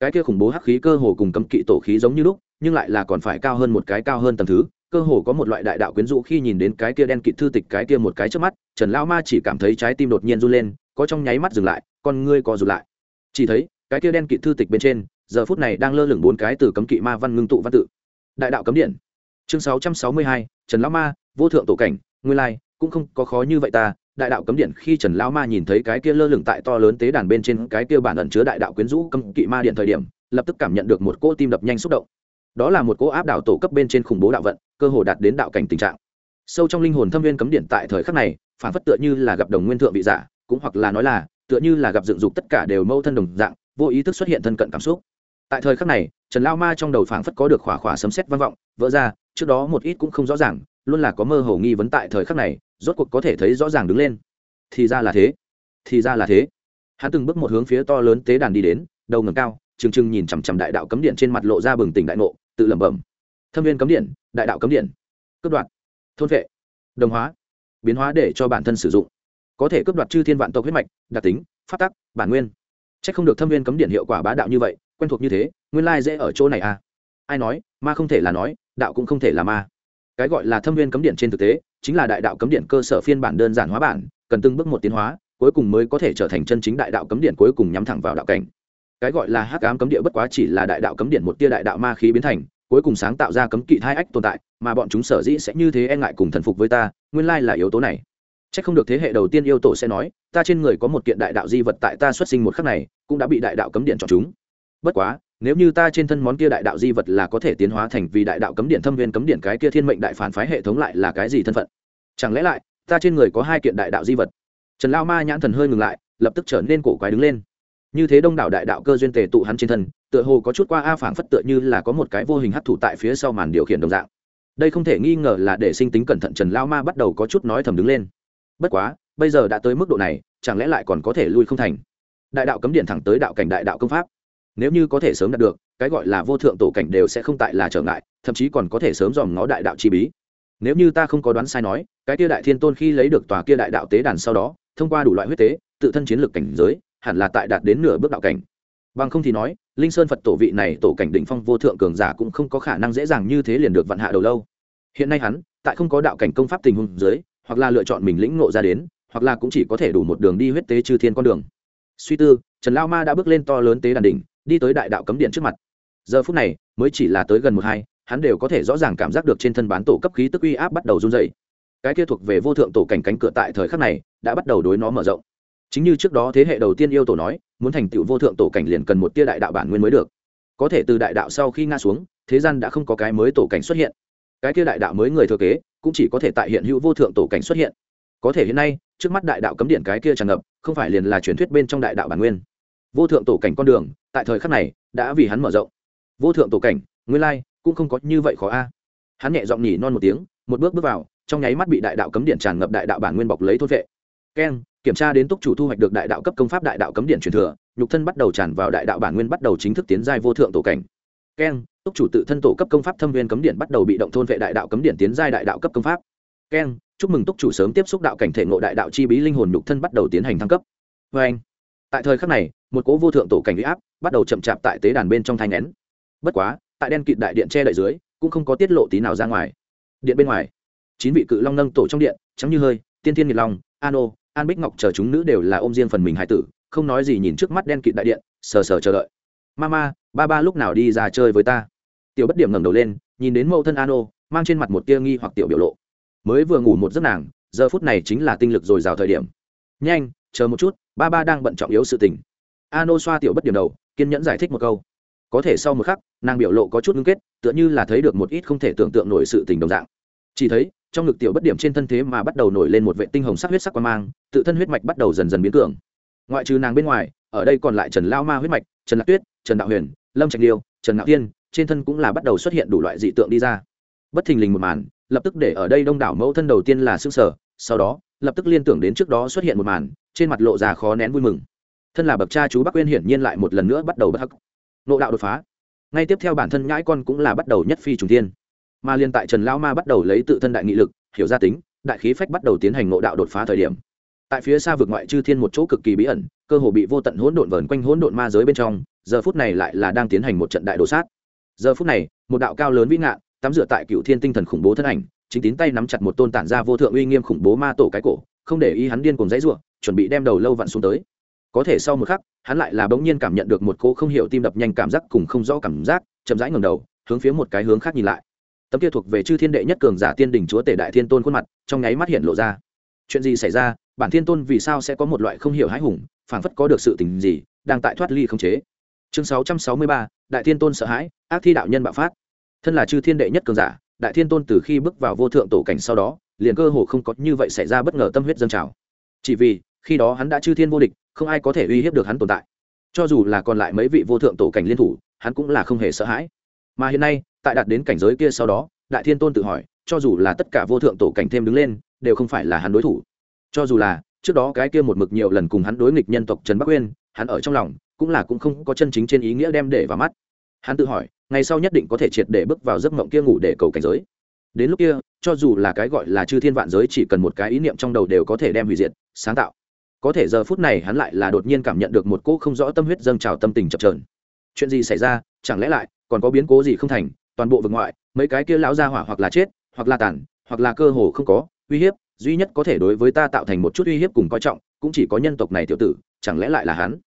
Cái tia khủng bố hắc khí cơ hồ cùng cấm kỵ tổ khí giống như lúc, nhưng lại là còn phải cao hơn một cái cao hơn tầm thứ cơ hồ có một loại đại đạo quyến rũ khi nhìn đến cái kia đen kịt thư tịch cái kia một cái trước mắt, trần lao ma chỉ cảm thấy trái tim đột nhiên run lên, có trong nháy mắt dừng lại, con ngươi co rụt lại. Chỉ thấy, cái kia đen kịt thư tịch bên trên, giờ phút này đang lơ lửng bốn cái từ cấm kỵ ma văn ngưng tụ văn tự. Đại đạo cấm điện. Chương sáu trăm sáu mươi hai, trần lao ma, vô thượng tổ cảnh, nguyên lai, cũng không có khó như vậy ta. Đại đạo cấm điện khi trần lao ma nhìn thấy cái kia lơ lửng tại to lớn tế đàn bên trên cái kia bản ẩn chứa đại đạo quyến rũ cấm kỵ ma điện thời điểm, lập tức cảm nhận được một cỗ tim đập nhanh xúc động. Đó là một cỗ áp đảo tổ cấp bên trên khủng bố đạo vận cơ hồ đạt đến đạo cảnh tình trạng. Sâu trong linh hồn thâm viên cấm điện tại thời khắc này, phản phất tựa như là gặp đồng nguyên thượng vị giả, cũng hoặc là nói là, tựa như là gặp dựng dục tất cả đều mâu thân đồng dạng, vô ý thức xuất hiện thân cận cảm xúc. Tại thời khắc này, trần lao ma trong đầu phảng phất có được khỏa khỏa sấm xét vang vọng, vỡ ra, trước đó một ít cũng không rõ ràng, luôn là có mơ hồ nghi vấn tại thời khắc này, rốt cuộc có thể thấy rõ ràng đứng lên. Thì ra là thế. Thì ra là thế. Hắn từng bước một hướng phía to lớn tế đàn đi đến, đầu ngầm cao, trừng trừng nhìn chằm chằm đại đạo cấm điện trên mặt lộ ra bừng tỉnh đại ngộ, tự lẩm bẩm thâm viên cấm điện đại đạo cấm điện cướp đoạt. Thôn vệ. Đồng hóa. Biến hóa để cho bản thân sử dụng. Có thể cướp đoạt chư thiên vạn tộc huyết mạch, đặc tính phát tắc, bản nguyên. C h ắ c không được thâm viên cấm điện hiệu quả bá đạo như vậy, quen thuộc như thế, nguyên lai dễ ở chỗ này à? Ai nói, ma không thể là nói, đạo cũng không thể là ma. Cái gọi là thâm viên cấm điện trên thực tế, chính là đại đạo cấm điện cơ sở phiên bản đơn giản hóa bản, cần từng bước một tiến hóa, cuối cùng mới có thể trở thành chân chính đại đạo cấm điện cuối cùng nhắm thẳng vào đạo cảnh. Cái gọi là hắc ám cấm địa bất quá chỉ là đại đạo cấm điện một tia đại đạo ma khí biến thành cuối cùng sáng tạo ra cấm kỵ hai ách tồn tại, mà bọn chúng sở dĩ sẽ như thế e ngại cùng thần phục với ta, nguyên lai là yếu tố này. C h ắ c không được thế hệ đầu tiên yêu tổ sẽ nói, ta trên người có một kiện đại đạo di vật tại ta xuất sinh một khắc này, cũng đã bị đại đạo cấm điện chọn chúng. Bất quá, nếu như ta trên thân món kia đại đạo di vật là có thể tiến hóa thành vì đại đạo cấm điện thâm viên cấm điện cái kia thiên mệnh đại phản phái hệ thống lại là cái gì thân phận? Chẳng lẽ lại, ta trên người có hai kiện đại đạo di vật? Trần lao ma nhãn thần hơi ngừng lại, lập tức trở nên cổ quái đứng lên như thế đông đảo đại đạo cơ duyên tề tụ hắn trên thân, tựa hồ có chút qua a phảng phất tựa như là có một cái vô hình hấp thụ tại phía sau màn điều khiển đồng dạng. Đây không thể nghi ngờ là để sinh tính cẩn thận trần lao ma bắt đầu có chút nói thầm đứng lên. Bất quá, bây giờ đã tới mức độ này, chẳng lẽ lại còn có thể lui không thành? Đại đạo cấm điện thẳng tới đạo cảnh đại đạo công pháp. Nếu như có thể sớm đạt được, cái gọi là vô thượng tổ cảnh đều sẽ không tại là trở ngại, thậm chí còn có thể sớm dòm ngó đại đạo chi bí. Nếu như ta không có đoán sai nói, cái kia đại thiên tôn khi lấy được tòa kia đại đạo tế đàn sau đó, thông qua đủ loại huyết tế, tự thân chiến lược cảnh giới hẳn là tại đạt đến nửa bước đạo cảnh. Bằng không thì nói, linh sơn phật tổ vị này tổ cảnh đỉnh phong vô thượng cường giả cũng không có khả năng dễ dàng như thế liền được vận hạ đầu lâu. Hiện nay hắn, tại không có đạo cảnh công pháp tình huống dưới, hoặc là lựa chọn mình lĩnh ngộ ra đến, hoặc là cũng chỉ có thể đủ một đường đi huyết tế chư thiên con đường. Suy tư, trần lao ma đã bước lên to lớn tế đàn đỉnh, đi tới đại đạo cấm điện trước mặt. Giờ phút này, mới chỉ là tới gần một hai, hắn đều có thể rõ ràng cảm giác được trên thân bán tổ cấp khí tức uy áp bắt đầu run dày cái kia thuộc về vô thượng tổ cảnh cánh cửa tại thời khắc này, đã bắt đầu đối nó mở rộng chính như trước đó thế hệ đầu tiên yêu tổ nói, muốn thành tựu vô thượng tổ cảnh liền cần một tia đại đạo bản nguyên mới được. Có thể từ đại đạo sau khi nga xuống, thế gian đã không có cái mới tổ cảnh xuất hiện. Cái tia đại đạo mới người thừa kế, cũng chỉ có thể tại hiện hữu vô thượng tổ cảnh xuất hiện. Có thể hiện nay, trước mắt đại đạo cấm điện cái kia tràn ngập, không phải liền là truyền thuyết bên trong đại đạo bản nguyên. Vô thượng tổ cảnh con đường, tại thời khắc này, đã vì hắn mở rộng. Vô thượng tổ cảnh, nguyên lai, cũng không có như vậy khó a. Hắn nhẹ giọng nhỉ non một tiếng, một bước bước vào, trong nháy mắt bị đại đạo cấm điện tràn ngập đại đạo bản nguyên bọc lấy thôn vệ. Keng kiểm tra đến túc chủ thu hoạch được đại đạo cấp công pháp đại đạo cấm điện truyền thừa, nhục thân bắt đầu tràn vào đại đạo bản nguyên bắt đầu chính thức tiến giai vô thượng tổ cảnh. Keng túc chủ tự thân tổ cấp công pháp thâm viên cấm điện bắt đầu bị động thôn vệ đại đạo cấm điện tiến giai đại đạo cấp công pháp. Keng chúc mừng túc chủ sớm tiếp xúc đạo cảnh thể ngộ đại đạo chi bí linh hồn nhục thân bắt đầu tiến hành thăng cấp. Vê anh tại thời khắc này, một cố vô thượng tổ cảnh huy áp bắt đầu chậm chạp tại tế đàn bên trong thai nén bất quá, tại đen kịt đại điện che đậy dưới, cũng không có tiết lộ tí nào ra ngoài. Điện bên ngoài, chín vị cự long nâng tổ trong điện, trắng như hơi, tiên tiên nhiệt long an ô an bích ngọc chờ chúng nữ đều là ôm riêng phần mình hải tử không nói gì nhìn trước mắt đen kịt đại điện sờ sờ chờ đợi mama ba ba lúc nào đi ra chơi với ta tiểu bất điểm ngẩng đầu lên nhìn đến mẫu thân an ô mang trên mặt một tia nghi hoặc tiểu biểu lộ mới vừa ngủ một giấc nàng giờ phút này chính là tinh lực dồi dào thời điểm nhanh chờ một chút ba ba đang bận trọng yếu sự tình an ô xoa tiểu bất điểm đầu kiên nhẫn giải thích một câu có thể sau một khắc nàng biểu lộ có chút ngưng kết tựa như là thấy được một ít không thể tưởng tượng nổi sự tình đồng dạng chỉ thấy, trong ngực tiểu bất điểm trên thân thế mà bắt đầu nổi lên một vệ tinh hồng sắc huyết sắc quan mang, tự thân huyết mạch bắt đầu dần dần biến cường. Ngoại trừ nàng bên ngoài, ở đây còn lại trần lao ma huyết mạch, trần lạc tuyết, trần đạo huyền, lâm trạch liêu, trần ngạo tiên trên thân cũng là bắt đầu xuất hiện đủ loại dị tượng đi ra. Bất thình lình một màn, lập tức để ở đây đông đảo mẫu thân đầu tiên là s ư ơ n g sở sau đó, lập tức liên tưởng đến trước đó xuất hiện một màn, trên mặt lộ già khó nén vui mừng. Thân là bậc cha chú bắc quyên hiển nhiên lại một lần nữa bắt đầu bất hắc. Nộ đạo đột phá. Ngay tiếp theo bản thân nhãi con cũng là bắt đầu nhất phi trùng tiên mà liên tại trần lão ma bắt đầu lấy tự thân đại nghị lực, hiểu gia tính, đại khí phách bắt đầu tiến hành ngộ đạo đột phá thời điểm. Tại phía xa vực ngoại chư thiên một chỗ cực kỳ bí ẩn, cơ hồ bị vô tận hỗn độn vờn quanh hỗn độn ma giới bên trong, giờ phút này lại là đang tiến hành một trận đại đồ sát. Giờ phút này, một đạo cao lớn vĩ ngạn, tắm dựa tại cựu thiên tinh thần khủng bố thân ảnh, chính tín tay nắm chặt một tôn tản ra vô thượng uy nghiêm khủng bố ma tổ cái cổ, không để ý hắn điên cùng dãy ruộng chuẩn bị đem đầu lâu vặn xuống tới. Có thể sau một khắc, hắn lại là bỗng nhiên cảm nhận được một cô không hiểu tim đập nhanh cảm giác cùng không rõ cảm giác, chậm rãi ngầm đầu, hướng phía một cái hướng khác nhìn lại tấm kia thuộc về chư thiên đệ nhất cường giả tiên đình chúa tể đại thiên tôn khuôn mặt, trong nháy mắt hiện lộ ra. Chuyện gì xảy ra? Bản thiên tôn vì sao sẽ có một loại không hiểu hãi hùng, phảng phất có được sự tình gì, đang tại thoát ly không chế? Chương sáu trăm sáu mươi ba, đại thiên tôn sợ hãi, ác thi đạo nhân bạo phát. Thân là chư thiên đệ nhất cường giả, đại thiên tôn từ khi bước vào vô thượng tổ cảnh sau đó, liền cơ hồ không có như vậy xảy ra bất ngờ tâm huyết dân trào. Chỉ vì, khi đó hắn đã chư thiên vô địch, không ai có thể uy hiếp được hắn tồn tại. Cho dù là còn lại mấy vị vô thượng tổ cảnh liên thủ, hắn cũng là không hề sợ hãi. Mà hiện nay tại đạt đến cảnh giới kia sau đó, đại thiên tôn tự hỏi, cho dù là tất cả vô thượng tổ cảnh thêm đứng lên, đều không phải là hắn đối thủ. Cho dù là, trước đó cái kia một mực nhiều lần cùng hắn đối nghịch nhân tộc trần bắc uyên, hắn ở trong lòng, cũng là cũng không có chân chính trên ý nghĩa đem để vào mắt. Hắn tự hỏi, ngày sau nhất định có thể triệt để bước vào giấc mộng kia ngủ để cầu cảnh giới. Đến lúc kia, cho dù là cái gọi là chư thiên vạn giới chỉ cần một cái ý niệm trong đầu đều có thể đem hủy diệt, sáng tạo. Có thể giờ phút này hắn lại là đột nhiên cảm nhận được một cỗ không rõ tâm huyết dâng trào tâm tình chập trờn chuyện gì xảy ra? Chẳng lẽ lại còn có biến cố gì không thành? Toàn bộ vực ngoại, mấy cái kia lão ra hỏa hoặc là chết, hoặc là tàn, hoặc là cơ hồ không có, uy hiếp, duy nhất có thể đối với ta tạo thành một chút uy hiếp cùng coi trọng, cũng chỉ có nhân tộc này tiểu tử, chẳng lẽ lại là hắn?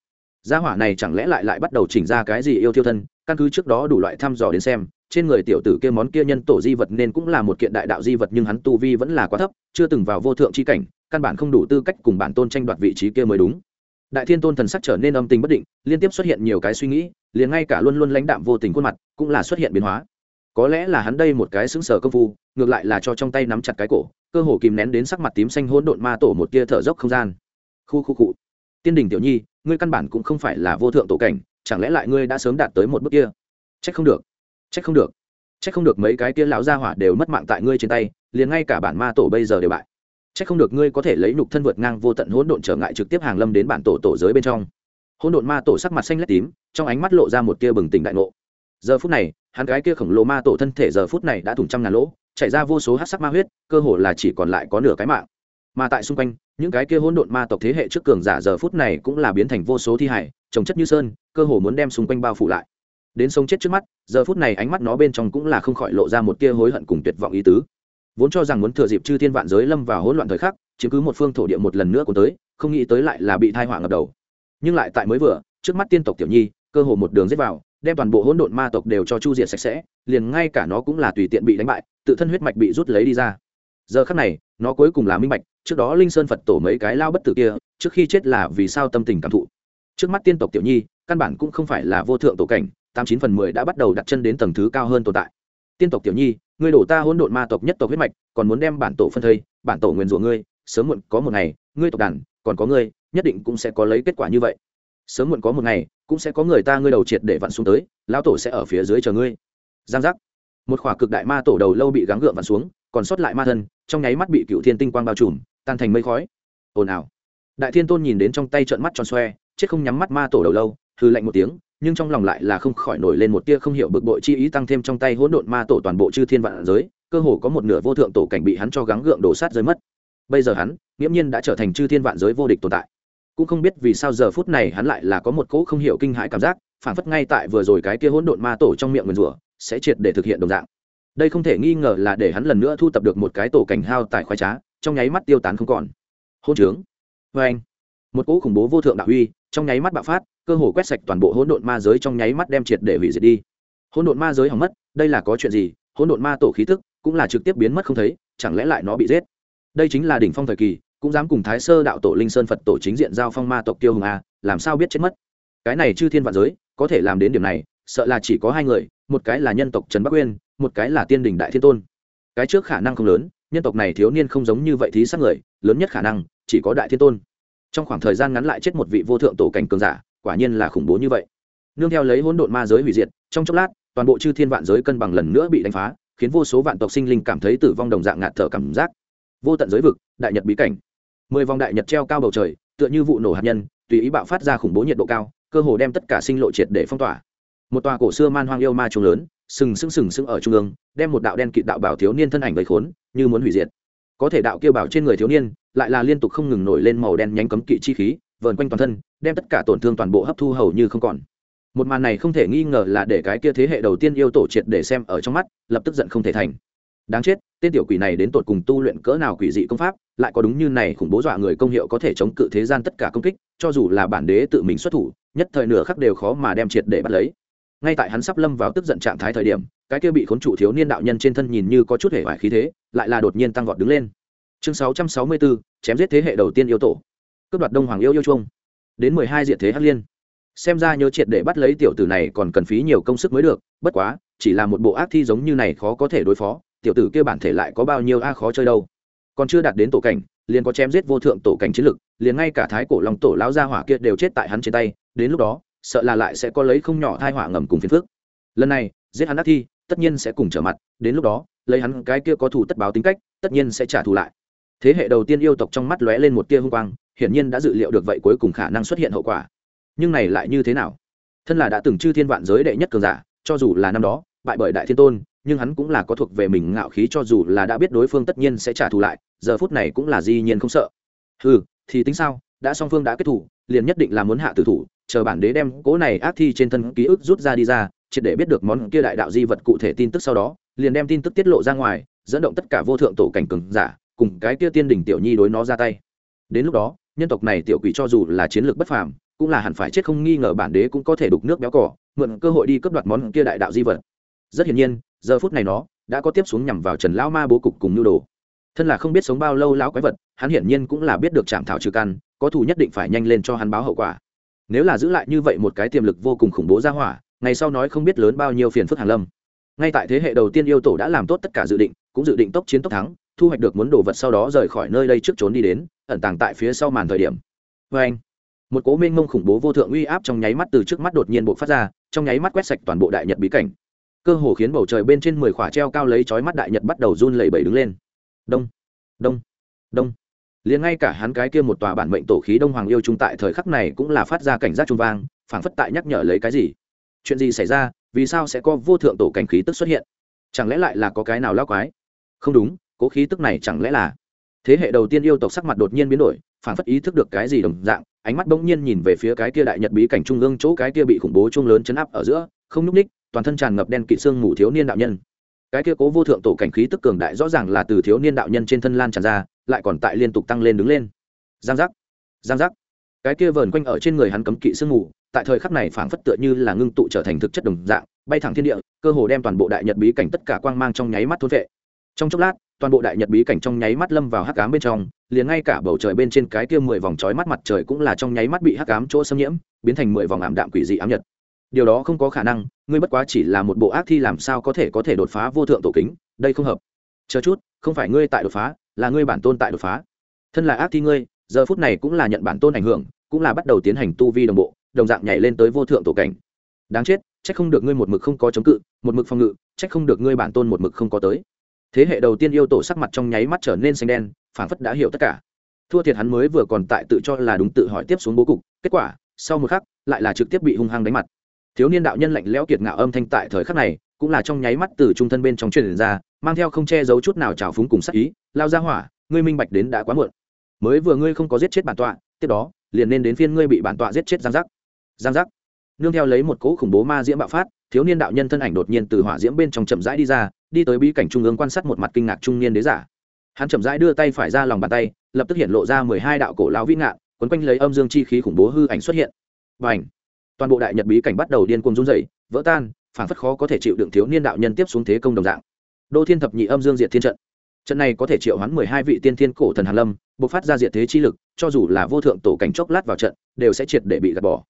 Gia hỏa này chẳng lẽ lại lại bắt đầu chỉnh ra cái gì yêu thiêu thân, căn cứ trước đó đủ loại thăm dò đến xem, trên người tiểu tử kia món kia nhân tổ di vật nên cũng là một kiện đại đạo di vật nhưng hắn tu vi vẫn là quá thấp, chưa từng vào vô thượng chi cảnh, căn bản không đủ tư cách cùng bản tôn tranh đoạt vị trí kia mới đúng. Đại thiên tôn thần sắc trở nên âm tình bất định, liên tiếp xuất hiện nhiều cái suy nghĩ, liền ngay cả luôn luôn lãnh đạm vô tình khuôn mặt cũng là xuất hiện biến hóa có lẽ là hắn đây một cái xứng sở công phu, ngược lại là cho trong tay nắm chặt cái cổ, cơ hồ kìm nén đến sắc mặt tím xanh hỗn độn ma tổ một tia thở dốc không gian. Khu khu cụ tiên đình tiểu nhi, ngươi căn bản cũng không phải là vô thượng tổ cảnh, chẳng lẽ lại ngươi đã sớm đạt tới một bước kia? Trách không được. Trách không được. Trách không được mấy cái kia lão gia hỏa đều mất mạng tại ngươi trên tay, liền ngay cả bản ma tổ bây giờ đều bại. Trách không được ngươi có thể lấy nhục thân vượt ngang vô tận hỗn độn trở ngại trực tiếp hàng lâm đến bản tổ tổ giới bên trong. Hỗn độn ma tổ sắc mặt xanh lét tím, trong ánh mắt lộ ra một tia bừng tỉnh đại ngộ giờ phút này, hắn gái kia khổng lồ ma tổ thân thể giờ phút này đã thủng trăm ngàn lỗ chạy ra vô số hát sắc ma huyết, cơ hồ là chỉ còn lại có nửa cái mạng. Mà tại xung quanh, những cái kia hỗn độn ma tộc thế hệ trước cường giả giờ phút này cũng là biến thành vô số thi hải trồng chất như sơn, cơ hồ muốn đem xung quanh bao phủ lại. Đến sống chết trước mắt, giờ phút này ánh mắt nó bên trong cũng là không khỏi lộ ra một tia hối hận cùng tuyệt vọng ý tứ. Vốn cho rằng muốn thừa dịp chư thiên vạn giới lâm vào hỗn loạn thời khắc, chiếm cứ một phương thổ địa một lần nữa của tới, không nghĩ tới lại là bị thai họa ngập đầu. Nhưng lại tại mới vừa, trước mắt tiên tộc tiểu nhi, cơ hồ một đường giết vào đem toàn bộ hỗn độn ma tộc đều cho chu diệt sạch sẽ liền ngay cả nó cũng là tùy tiện bị đánh bại tự thân huyết mạch bị rút lấy đi ra. Giờ khắc này nó cuối cùng là minh mạch, trước đó linh sơn phật tổ mấy cái lao bất tử kia trước khi chết là vì sao tâm tình cảm thụ. Trước mắt tiên tộc tiểu nhi căn bản cũng không phải là vô thượng tổ cảnh tám chín phần mười đã bắt đầu đặt chân đến tầng thứ cao hơn tồn tại. Tiên tộc tiểu nhi ngươi đổ ta hỗn độn ma tộc nhất tộc huyết mạch còn muốn đem bản tổ phân thây bản tổ nguyền rủa ngươi sớm muộn có một ngày ngươi tộc đàn còn có ngươi nhất định cũng sẽ có lấy kết quả như vậy. Sớm muộn có một ngày cũng sẽ có người ta ngươi đầu triệt để vặn xuống tới, lão tổ sẽ ở phía dưới chờ ngươi. Giang giác. Một khỏa cực đại ma tổ đầu lâu bị gắng gượng vặn xuống, còn sót lại ma thân, trong nháy mắt bị cựu thiên tinh quang bao trùm, tan thành mây khói. Ồn ào. Đại thiên tôn nhìn đến trong tay trợn mắt tròn xoe, chết không nhắm mắt ma tổ đầu lâu hư lạnh một tiếng, nhưng trong lòng lại là không khỏi nổi lên một tia không hiểu bực bội chi ý tăng thêm trong tay hỗn độn ma tổ toàn bộ chư thiên vạn giới, cơ hồ có một nửa vô thượng tổ cảnh bị hắn cho gắng gượng đổ sát rơi mất. Bây giờ hắn, nghiễm nhiên đã trở thành chư thiên vạn giới vô địch tồn tại cũng không biết vì sao giờ phút này hắn lại là có một cỗ không hiểu kinh hãi cảm giác phản phất ngay tại vừa rồi cái kia hỗn độn ma tổ trong miệng nguyền rủa, sẽ triệt để thực hiện đồng dạng. Đây không thể nghi ngờ là để hắn lần nữa thu tập được một cái tổ cảnh hao tại khoái trá, trong nháy mắt tiêu tán không còn. Hôn trướng. Vê anh, một cỗ khủng bố vô thượng đạo uy, trong nháy mắt bạo phát, cơ hồ quét sạch toàn bộ hỗn độn ma giới trong nháy mắt đem triệt để hủy diệt đi. Hỗn độn ma giới hỏng mất, đây là có chuyện gì? Hỗn độn ma tổ khí tức cũng là trực tiếp biến mất không thấy, chẳng lẽ lại nó bị giết? Đây chính là đỉnh phong thời kỳ cũng dám cùng thái sơ đạo tổ linh sơn phật tổ chính diện giao phong ma tộc tiêu hùng a, làm sao biết chết mất? Cái này chư thiên vạn giới, có thể làm đến điểm này, sợ là chỉ có hai người, một cái là nhân tộc trần bắc uyên, một cái là tiên đình đại thiên tôn. Cái trước khả năng không lớn, nhân tộc này thiếu niên không giống như vậy thí sát người, lớn nhất khả năng, chỉ có đại thiên tôn. Trong khoảng thời gian ngắn lại chết một vị vô thượng tổ cảnh cường giả, quả nhiên là khủng bố như vậy. Nương theo lấy hỗn độn ma giới hủy diệt, trong chốc lát, toàn bộ chư thiên vạn giới cân bằng lần nữa bị đánh phá, khiến vô số vạn tộc sinh linh cảm thấy tử vong đồng dạng ngạt thở cảm giác. Vô tận giới vực, đại nhật bí cảnh mười vòng đại nhật treo cao bầu trời, tựa như vụ nổ hạt nhân, tùy ý bạo phát ra khủng bố nhiệt độ cao, cơ hồ đem tất cả sinh lộ triệt để phong tỏa. Một tòa cổ xưa man hoang yêu ma trùng lớn, sừng sững sừng sững ở trung ương, đem một đạo đen kịt đạo bảo thiếu niên thân ảnh gây khốn, như muốn hủy diệt. Có thể đạo kêu bảo trên người thiếu niên, lại là liên tục không ngừng nổi lên màu đen nhánh cấm kỵ chi khí, vờn quanh toàn thân, đem tất cả tổn thương toàn bộ hấp thu hầu như không còn. Một màn này không thể nghi ngờ là để cái kia thế hệ đầu tiên yêu tổ triệt để xem ở trong mắt, lập tức giận không thể thành. Đáng chết, tên tiểu quỷ này đến tột cùng tu luyện cỡ nào quỷ dị công pháp lại có đúng như này khủng bố dọa người công hiệu có thể chống cự thế gian tất cả công kích, cho dù là bản đế tự mình xuất thủ, nhất thời nửa khắc đều khó mà đem triệt để bắt lấy. Ngay tại hắn sắp lâm vào tức giận trạng thái thời điểm, cái kia bị khốn trụ thiếu niên đạo nhân trên thân nhìn như có chút hề hoài khí thế, lại là đột nhiên tăng vọt đứng lên. Chương sáu trăm sáu mươi bốn chém giết thế hệ đầu tiên yêu tổ. Cướp đoạt đông hoàng yêu yêu chuông. Đến mười hai diện thế hắc liên. Xem ra nhớ triệt để bắt lấy tiểu tử này còn cần phí nhiều công sức mới được, bất quá, chỉ là một bộ ác thi giống như này khó có thể đối phó, tiểu tử kia bản thể lại có bao nhiêu a khó chơi đâu còn chưa đạt đến tổ cảnh, liền có chém giết vô thượng tổ cảnh chiến lực, liền ngay cả thái cổ long tổ lão gia hỏa kia đều chết tại hắn trên tay, đến lúc đó, sợ là lại sẽ có lấy không nhỏ thai hỏa ngầm cùng phiền phước lần này, giết hắn ác thi, tất nhiên sẽ cùng trở mặt, đến lúc đó, lấy hắn cái kia có thù tất báo tính cách, tất nhiên sẽ trả thù lại. Thế hệ đầu tiên yêu tộc trong mắt lóe lên một tia hung quang, hiển nhiên đã dự liệu được vậy cuối cùng khả năng xuất hiện hậu quả. Nhưng này lại như thế nào? Thân là đã từng chư thiên vạn giới đệ nhất cường giả, cho dù là năm đó, bại bởi đại thiên tôn nhưng hắn cũng là có thuộc về mình ngạo khí cho dù là đã biết đối phương tất nhiên sẽ trả thù lại, giờ phút này cũng là di nhiên không sợ. Ừ thì tính sao? Đã song phương đã kết thủ liền nhất định là muốn hạ tử thủ, chờ bản đế đem cố này ác thi trên thân ký ức rút ra đi ra, triệt để biết được món kia đại đạo di vật cụ thể tin tức sau đó, liền đem tin tức tiết lộ ra ngoài, dẫn động tất cả vô thượng tổ cảnh cường giả, cùng cái kia tiên đỉnh tiểu nhi đối nó ra tay. Đến lúc đó, nhân tộc này tiểu quỷ cho dù là chiến lược bất phàm, cũng là hẳn phải chết không nghi ngờ bản đế cũng có thể đục nước béo cỏ, mượn cơ hội đi cướp đoạt món kia đại đạo di vật. Rất hiển nhiên giờ phút này nó đã có tiếp xuống nhằm vào trần lão ma bố cục cùng nhu đồ. Thân là không biết sống bao lâu lão quái vật, hắn hiển nhiên cũng là biết được chạm thảo trừ căn, có thù nhất định phải nhanh lên cho hắn báo hậu quả. Nếu là giữ lại như vậy một cái tiềm lực vô cùng khủng bố ra hỏa, ngày sau nói không biết lớn bao nhiêu phiền phức hàn lâm. Ngay tại thế hệ đầu tiên yêu tổ đã làm tốt tất cả dự định, cũng dự định tốc chiến tốc thắng, thu hoạch được muốn đồ vật sau đó rời khỏi nơi đây trước trốn đi đến, ẩn tàng tại phía sau màn thời điểm. Vê anh, một cố mênh mông khủng bố vô thượng uy áp trong nháy mắt từ trước mắt đột nhiên bộc phát ra, trong nháy mắt quét sạch toàn bộ đại nhật bí cảnh cơ hồ khiến bầu trời bên trên mười khỏa treo cao lấy chói mắt đại nhật bắt đầu run lẩy bẩy đứng lên. Đông đông đông. Liền ngay cả hắn cái kia một tòa bản mệnh tổ khí đông hoàng yêu trung tại thời khắc này cũng là phát ra cảnh giác trung vang, phảng phất tại nhắc nhở lấy cái gì. Chuyện gì xảy ra? Vì sao sẽ có vô thượng tổ cảnh khí tức xuất hiện? Chẳng lẽ lại là có cái nào lao quái? Không đúng, cố khí tức này chẳng lẽ là? Thế hệ đầu tiên yêu tộc sắc mặt đột nhiên biến đổi, phảng phất ý thức được cái gì đồng dạng, ánh mắt bỗng nhiên nhìn về phía cái kia đại nhật bí cảnh trung ương chỗ cái kia bị khủng bố trung lớn chấn áp ở giữa, không nhúc ních toàn thân tràn ngập đen kỵ xương mù thiếu niên đạo nhân. Cái kia cố vô thượng tổ cảnh khí tức cường đại rõ ràng là từ thiếu niên đạo nhân trên thân lan tràn ra, lại còn tại liên tục tăng lên đứng lên. Giang giác giang giác. Cái kia vờn quanh ở trên người hắn cấm kỵ sương mù, tại thời khắc này phảng phất tựa như là ngưng tụ trở thành thực chất đồng dạng, bay thẳng thiên địa, cơ hồ đem toàn bộ đại nhật bí cảnh tất cả quang mang trong nháy mắt thôn vệ trong chốc lát, toàn bộ đại nhật bí cảnh trong nháy mắt lâm vào hắc ám bên trong, liền ngay cả bầu trời bên trên cái kia mười vòng trói mắt mặt trời cũng là trong nháy mắt bị hắc ám chỗ xâm nhiễm, biến thành mười vòng ảm đạm quỷ dị ám nhật điều đó không có khả năng, ngươi bất quá chỉ là một bộ ác thi làm sao có thể có thể đột phá vô thượng tổ kính, đây không hợp. Chờ chút, không phải ngươi tại đột phá, là ngươi bản tôn tại đột phá. Thân là ác thi ngươi, giờ phút này cũng là nhận bản tôn ảnh hưởng, cũng là bắt đầu tiến hành tu vi đồng bộ, đồng dạng nhảy lên tới vô thượng tổ cảnh. Đáng chết c h ắ c không được ngươi một mực không có chống cự, một mực phòng ngự c h ắ c không được ngươi bản tôn một mực không có tới. Thế hệ đầu tiên yêu tổ sắc mặt trong nháy mắt trở nên xanh đen phản phất đã hiểu tất cả. Thua thiệt hắn mới vừa còn tại tự cho là đúng tự hỏi tiếp xuống bố cục, kết quả, sau một khắc, lại là trực tiếp bị hung hăng đánh mặt thiếu niên đạo nhân lạnh lẽo kiệt ngạo âm thanh tại thời khắc này, cũng là trong nháy mắt từ trung thân bên trong truyền ra, mang theo không che giấu chút nào trào phúng cùng sắc ý, lao ra hỏa, ngươi minh bạch đến đã quá muộn. Mới vừa ngươi không có giết chết bản tọa, tiếp đó, liền nên đến phiên ngươi bị bản tọa giết chết giang giác. Giang giác. Nương theo lấy một cỗ khủng bố ma diễm bạo phát, thiếu niên đạo nhân thân ảnh đột nhiên từ hỏa diễm bên trong chậm rãi đi ra, đi tới bí cảnh trung ương quan sát một mặt kinh ngạc trung niên đế giả. Hắn chậm rãi đưa tay phải ra lòng bàn tay, lập tức hiện lộ ra mười hai đạo cổ lão vĩ ngạn, quấn quanh lấy âm dương chi khí khủng bố hư ảnh xuất hiện. Và ảnh toàn bộ đại nhật bí cảnh bắt đầu điên cuồng run rẩy, vỡ tan phản phất khó có thể chịu đựng thiếu niên đạo nhân tiếp xuống thế công đồng dạng. Đô thiên thập nhị âm dương diệt thiên trận. Trận này có thể triệu hoán mười hai vị tiên thiên cổ thần hàn lâm, bộc phát ra diệt thế chi lực, cho dù là vô thượng tổ cảnh chốc lát vào trận, đều sẽ triệt để bị gạt bỏ.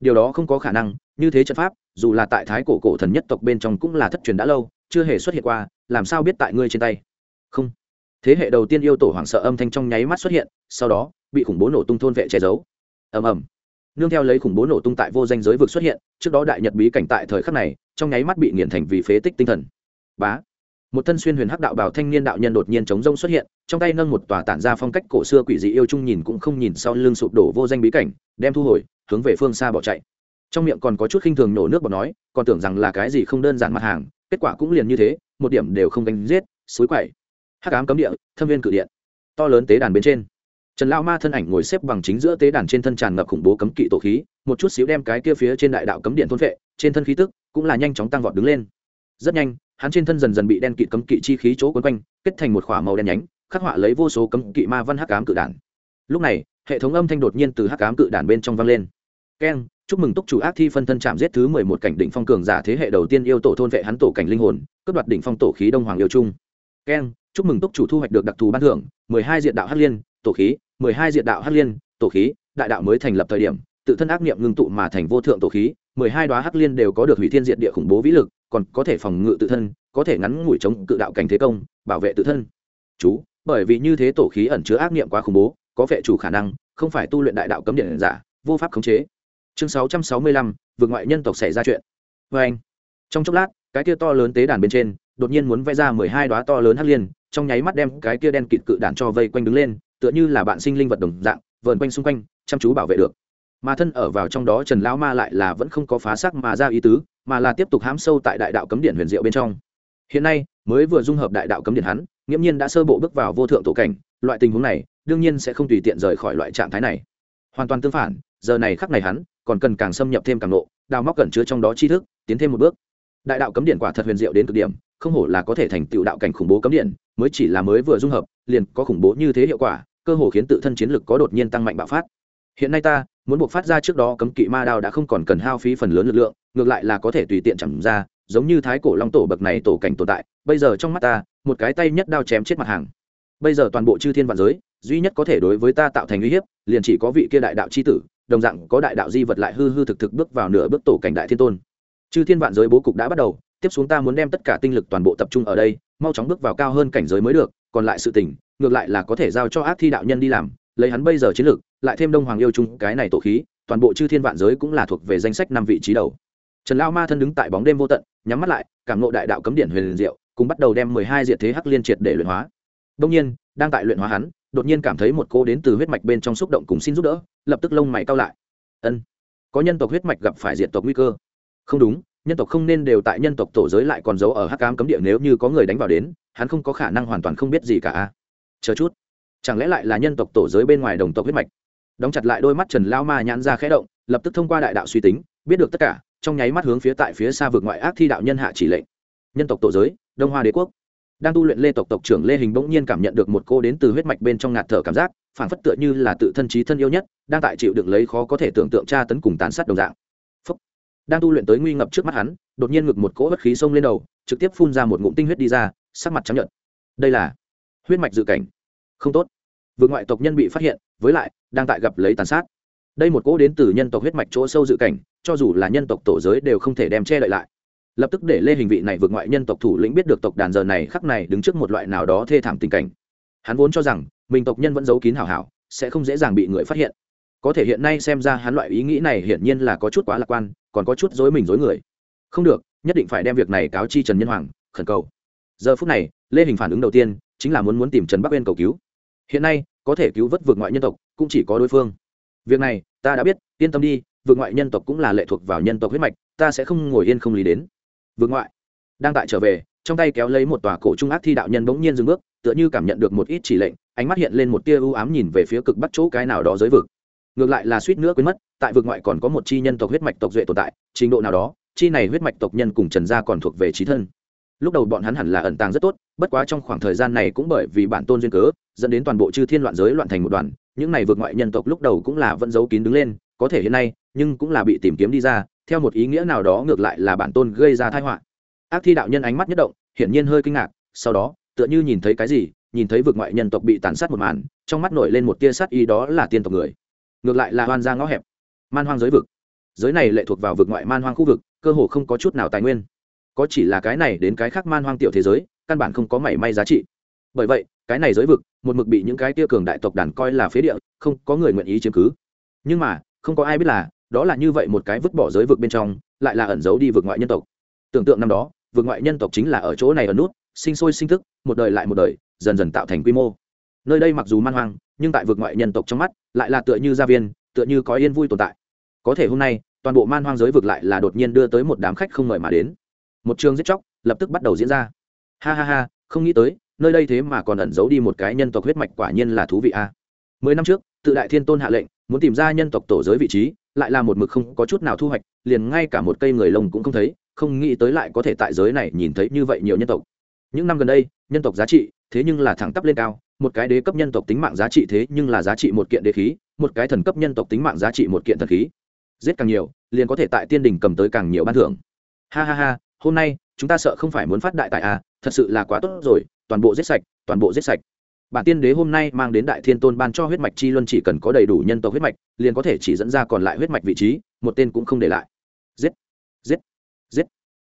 Điều đó không có khả năng, như thế trận pháp, dù là tại thái cổ cổ thần nhất tộc bên trong cũng là thất truyền đã lâu, chưa hề xuất hiện qua, làm sao biết tại ngươi trên tay? Không. Thế hệ đầu tiên yêu tổ hoảng sợ âm thanh trong nháy mắt xuất hiện, sau đó, bị khủng bố nổ tung thôn vệ che giấu. Ầm ầm nương theo lấy khủng bố nổ tung tại vô danh giới vực xuất hiện, trước đó đại nhật bí cảnh tại thời khắc này, trong nháy mắt bị nghiền thành vì phế tích tinh thần. Bá! Một thân xuyên huyền hắc đạo bảo thanh niên đạo nhân đột nhiên chống rông xuất hiện, trong tay nâng một tòa tản ra phong cách cổ xưa quỷ dị yêu trung nhìn cũng không nhìn sau lưng sụp đổ vô danh bí cảnh, đem thu hồi, hướng về phương xa bỏ chạy. Trong miệng còn có chút khinh thường nổ nước bọt nói, còn tưởng rằng là cái gì không đơn giản mặt hàng, kết quả cũng liền như thế, một điểm đều không đánh giết, suối quậy hắc ám cấm địa, thâm viên cử điện. To lớn tế đàn bên trên trần lao ma thân ảnh ngồi xếp bằng chính giữa tế đàn trên thân tràn ngập khủng bố cấm kỵ tổ khí, một chút xíu đem cái kia phía trên đại đạo cấm điện thôn vệ, trên thân khí tức cũng là nhanh chóng tăng vọt đứng lên. Rất nhanh, hắn trên thân dần dần bị đen kỵ cấm kỵ chi khí chỗ quấn quanh, kết thành một khỏa màu đen nhánh, khắc họa lấy vô số cấm kỵ ma văn hắc ám cự đản. Lúc này, hệ thống âm thanh đột nhiên từ hắc ám cự đản bên trong vang lên. Keng, chúc mừng túc chủ ác thi phân thân chạm giết thứ mười một cảnh đỉnh phong cường giả thế hệ đầu tiên yêu tổ thôn vệ hắn tổ cảnh linh hồn, cướp đoạt đỉnh phong tổ khí đông hoàng yêu trung. Keng, chúc mừng túc chủ thu hoạch được đặc thù ban thưởng, mười hai diện đạo hắc liên, tổ khí mười hai diện đạo hắc liên, tổ khí, đại đạo mới thành lập thời điểm, tự thân ác niệm ngưng tụ mà thành vô thượng tổ khí, mười hai đoá hắc liên đều có được hủy thiên diện địa khủng bố vĩ lực, còn có thể phòng ngự tự thân, có thể ngắn ngủi chống cự đạo cảnh thế công, bảo vệ tự thân. Chú, bởi vì như thế tổ khí ẩn chứa ác niệm quá khủng bố, có vệ chủ khả năng, không phải tu luyện đại đạo cấm điện giả, vô pháp khống chế. Chương sáu trăm sáu mươi lăm vượt ngoại nhân tộc xảy ra chuyện. Vê anh, trong chốc lát, cái kia to lớn tế đàn bên trên, đột nhiên muốn vẽ ra mười hai đoá to lớn hắc liên, trong nháy mắt đem cái kia đen kịt cự đàn cho vây quanh đứng lên tựa như là bạn sinh linh vật đồng dạng, vờn quanh xung quanh, chăm chú bảo vệ được. Mà thân ở vào trong đó trần lão ma lại là vẫn không có phá sắc mà ra ý tứ, mà là tiếp tục hám sâu tại đại đạo cấm điện huyền diệu bên trong. Hiện nay, mới vừa dung hợp đại đạo cấm điện hắn, nghiễm nhiên đã sơ bộ bước vào vô thượng tổ cảnh, loại tình huống này, đương nhiên sẽ không tùy tiện rời khỏi loại trạng thái này. Hoàn toàn tương phản, giờ này khắc này hắn, còn cần càng xâm nhập thêm càng nộ đào móc cẩn chứa trong đó tri thức, tiến thêm một bước. Đại đạo cấm điện quả thật huyền diệu đến cực điểm, không hổ là có thể thành tựu đạo cảnh khủng bố cấm điện mới chỉ là mới vừa dung hợp, liền có khủng bố như thế hiệu quả, cơ hồ khiến tự thân chiến lực có đột nhiên tăng mạnh bạo phát. Hiện nay ta, muốn buộc phát ra trước đó cấm kỵ ma đao đã không còn cần hao phí phần lớn lực lượng, ngược lại là có thể tùy tiện chẳng ra, giống như thái cổ long tổ bậc này tổ cảnh tồn tại, bây giờ trong mắt ta, một cái tay nhất đao chém chết mặt hàng. Bây giờ toàn bộ chư thiên vạn giới, duy nhất có thể đối với ta tạo thành uy hiếp, liền chỉ có vị kia đại đạo c h i tử, đồng dạng có đại đạo di vật lại hư hư thực thực bước vào nửa bước tổ cảnh đại thiên tôn. Chư thiên vạn giới bố cục đã bắt đầu, tiếp xuống ta muốn đem tất cả tinh lực toàn bộ tập trung ở đây mau chóng bước vào cao hơn cảnh giới mới được, còn lại sự tình, ngược lại là có thể giao cho ác thi đạo nhân đi làm, lấy hắn bây giờ chiến lược lại thêm đông hoàng yêu chung cái này tổ khí, toàn bộ chư thiên vạn giới cũng là thuộc về danh sách năm vị trí đầu. Trần lao ma thân đứng tại bóng đêm vô tận, nhắm mắt lại, cảm nộ đại đạo cấm điển huyền diệu, cùng bắt đầu đem mười hai diệt thế hắc liên triệt để luyện hóa. Đông nhiên, đang tại luyện hóa hắn, đột nhiên cảm thấy một cô đến từ huyết mạch bên trong xúc động cùng xin giúp đỡ, lập tức lông mày cao lại. Ân, có nhân tộc huyết mạch gặp phải diện tộc nguy cơ. Không đúng nhân tộc không nên đều tại nhân tộc tổ giới lại còn giấu ở hắc cám cấm địa nếu như có người đánh vào đến, hắn không có khả năng hoàn toàn không biết gì cả. Chờ chút. Chẳng lẽ lại là nhân tộc tổ giới bên ngoài đồng tộc huyết mạch? Đóng chặt lại đôi mắt trần lao ma nhãn ra khẽ động, lập tức thông qua đại đạo suy tính, biết được tất cả, trong nháy mắt hướng phía tại phía xa vực ngoại ác thi đạo nhân hạ chỉ lệnh. Nhân tộc tổ giới, đông hoa đế quốc. Đang tu luyện lê tộc tộc trưởng lê hình bỗng nhiên cảm nhận được một cô đến từ huyết mạch bên trong ngạt thở cảm giác phản phất tựa như là tự thân trí thân yêu nhất, đang tại chịu đựng lấy khó có thể tưởng tượng tra tấn cùng tàn sát đồng dạng đang tu luyện tới nguy ngập trước mắt hắn, đột nhiên ngực một cỗ bất khí xông lên đầu, trực tiếp phun ra một ngụm tinh huyết đi ra, sắc mặt trắng nhợt. Đây là huyết mạch dự cảnh. Không tốt. Vượt ngoại tộc nhân bị phát hiện, với lại, đang tại gặp lấy tàn sát. Đây một cỗ đến từ nhân tộc huyết mạch chỗ sâu dự cảnh, cho dù là nhân tộc tổ giới đều không thể đem che đậy lại. Lập tức để lê hình vị này vượt ngoại nhân tộc thủ lĩnh biết được tộc đàn giờ này khắc này đứng trước một loại nào đó thê thảm tình cảnh. Hắn vốn cho rằng, mình tộc nhân vẫn giấu kín hảo hảo, sẽ không dễ dàng bị người phát hiện. Có thể hiện nay xem ra hắn loại ý nghĩ này hiển nhiên là có chút quá lạc quan còn có chút dối mình dối người. Không được, nhất định phải đem việc này cáo chi trần nhân hoàng, khẩn cầu. Giờ phút này, lê hình phản ứng đầu tiên chính là muốn muốn tìm trần bắc bên cầu cứu. Hiện nay, có thể cứu vớt vượt ngoại nhân tộc cũng chỉ có đối phương. Việc này, ta đã biết, yên tâm đi, vượt ngoại nhân tộc cũng là lệ thuộc vào nhân tộc huyết mạch, ta sẽ không ngồi yên không lý đến. Vượt ngoại. Đang tại trở về, trong tay kéo lấy một tòa cổ trung ác thi đạo nhân bỗng nhiên dừng bước, tựa như cảm nhận được một ít chỉ lệnh, ánh mắt hiện lên một tia ưu ám nhìn về phía cực bắc chỗ cái nào đó giới vực. Ngược lại là suýt nữa quên mất tại vực ngoại còn có một chi nhân tộc huyết mạch tộc duệ tồn tại, trình độ nào đó, chi này huyết mạch tộc nhân cùng trần gia còn thuộc về trí thân. Lúc đầu bọn hắn hẳn là ẩn tàng rất tốt, bất quá trong khoảng thời gian này cũng bởi vì bản tôn duyên cớ, dẫn đến toàn bộ chư thiên loạn giới loạn thành một đoàn, những này vượt ngoại nhân tộc lúc đầu cũng là vẫn giấu kín đứng lên, có thể hiện nay, nhưng cũng là bị tìm kiếm đi ra, theo một ý nghĩa nào đó ngược lại là bản tôn gây ra tai họa. Ác thi đạo nhân ánh mắt nhất động, hiển nhiên hơi kinh ngạc, sau đó, tựa như nhìn thấy cái gì, nhìn thấy vực ngoại nhân tộc bị tàn sát một màn, trong mắt nổi lên một tia sát y đó là tiên tộc người. Ngược lại là hoan gia ngõ hẹp man hoang giới vực. Giới này lệ thuộc vào vực ngoại man hoang khu vực, cơ hồ không có chút nào tài nguyên. Có chỉ là cái này đến cái khác man hoang tiểu thế giới, căn bản không có mảy may giá trị. Bởi vậy, cái này giới vực, một mực bị những cái tia cường đại tộc đàn coi là phế địa, không có người nguyện ý chiếm cứ. Nhưng mà, không có ai biết là, đó là như vậy một cái vứt bỏ giới vực bên trong, lại là ẩn giấu đi vực ngoại nhân tộc. Tưởng tượng năm đó, vực ngoại nhân tộc chính là ở chỗ này ở nút, sinh sôi sinh thức, một đời lại một đời, dần dần tạo thành quy mô. Nơi đây mặc dù man hoang, nhưng tại vực ngoại nhân tộc trong mắt, lại là tựa như gia viên, tựa như có yên vui tồn tại có thể hôm nay, toàn bộ man hoang giới vực lại là đột nhiên đưa tới một đám khách không mời mà đến. Một trường giết chóc, lập tức bắt đầu diễn ra. Ha ha ha, không nghĩ tới, nơi đây thế mà còn ẩn giấu đi một cái nhân tộc huyết mạch quả nhiên là thú vị a. Mười năm trước, tự đại thiên tôn hạ lệnh, muốn tìm ra nhân tộc tổ giới vị trí, lại là một mực không có chút nào thu hoạch, liền ngay cả một cây người lông cũng không thấy, không nghĩ tới lại có thể tại giới này nhìn thấy như vậy nhiều nhân tộc. Những năm gần đây, nhân tộc giá trị, thế nhưng là thẳng tắp lên cao, một cái đế cấp nhân tộc tính mạng giá trị thế nhưng là giá trị một kiện đế khí, một cái thần cấp nhân tộc tính mạng giá trị một kiện thần khí giết càng nhiều, liền có thể tại tiên đình cầm tới càng nhiều ban thưởng. Ha ha ha, hôm nay, chúng ta sợ không phải muốn phát đại tại à thật sự là quá tốt rồi, toàn bộ giết sạch, toàn bộ giết sạch. Bản tiên đế hôm nay mang đến đại thiên tôn ban cho huyết mạch chi luân chỉ cần có đầy đủ nhân tộc huyết mạch, liền có thể chỉ dẫn ra còn lại huyết mạch vị trí, một tên cũng không để lại. Giết giết giết.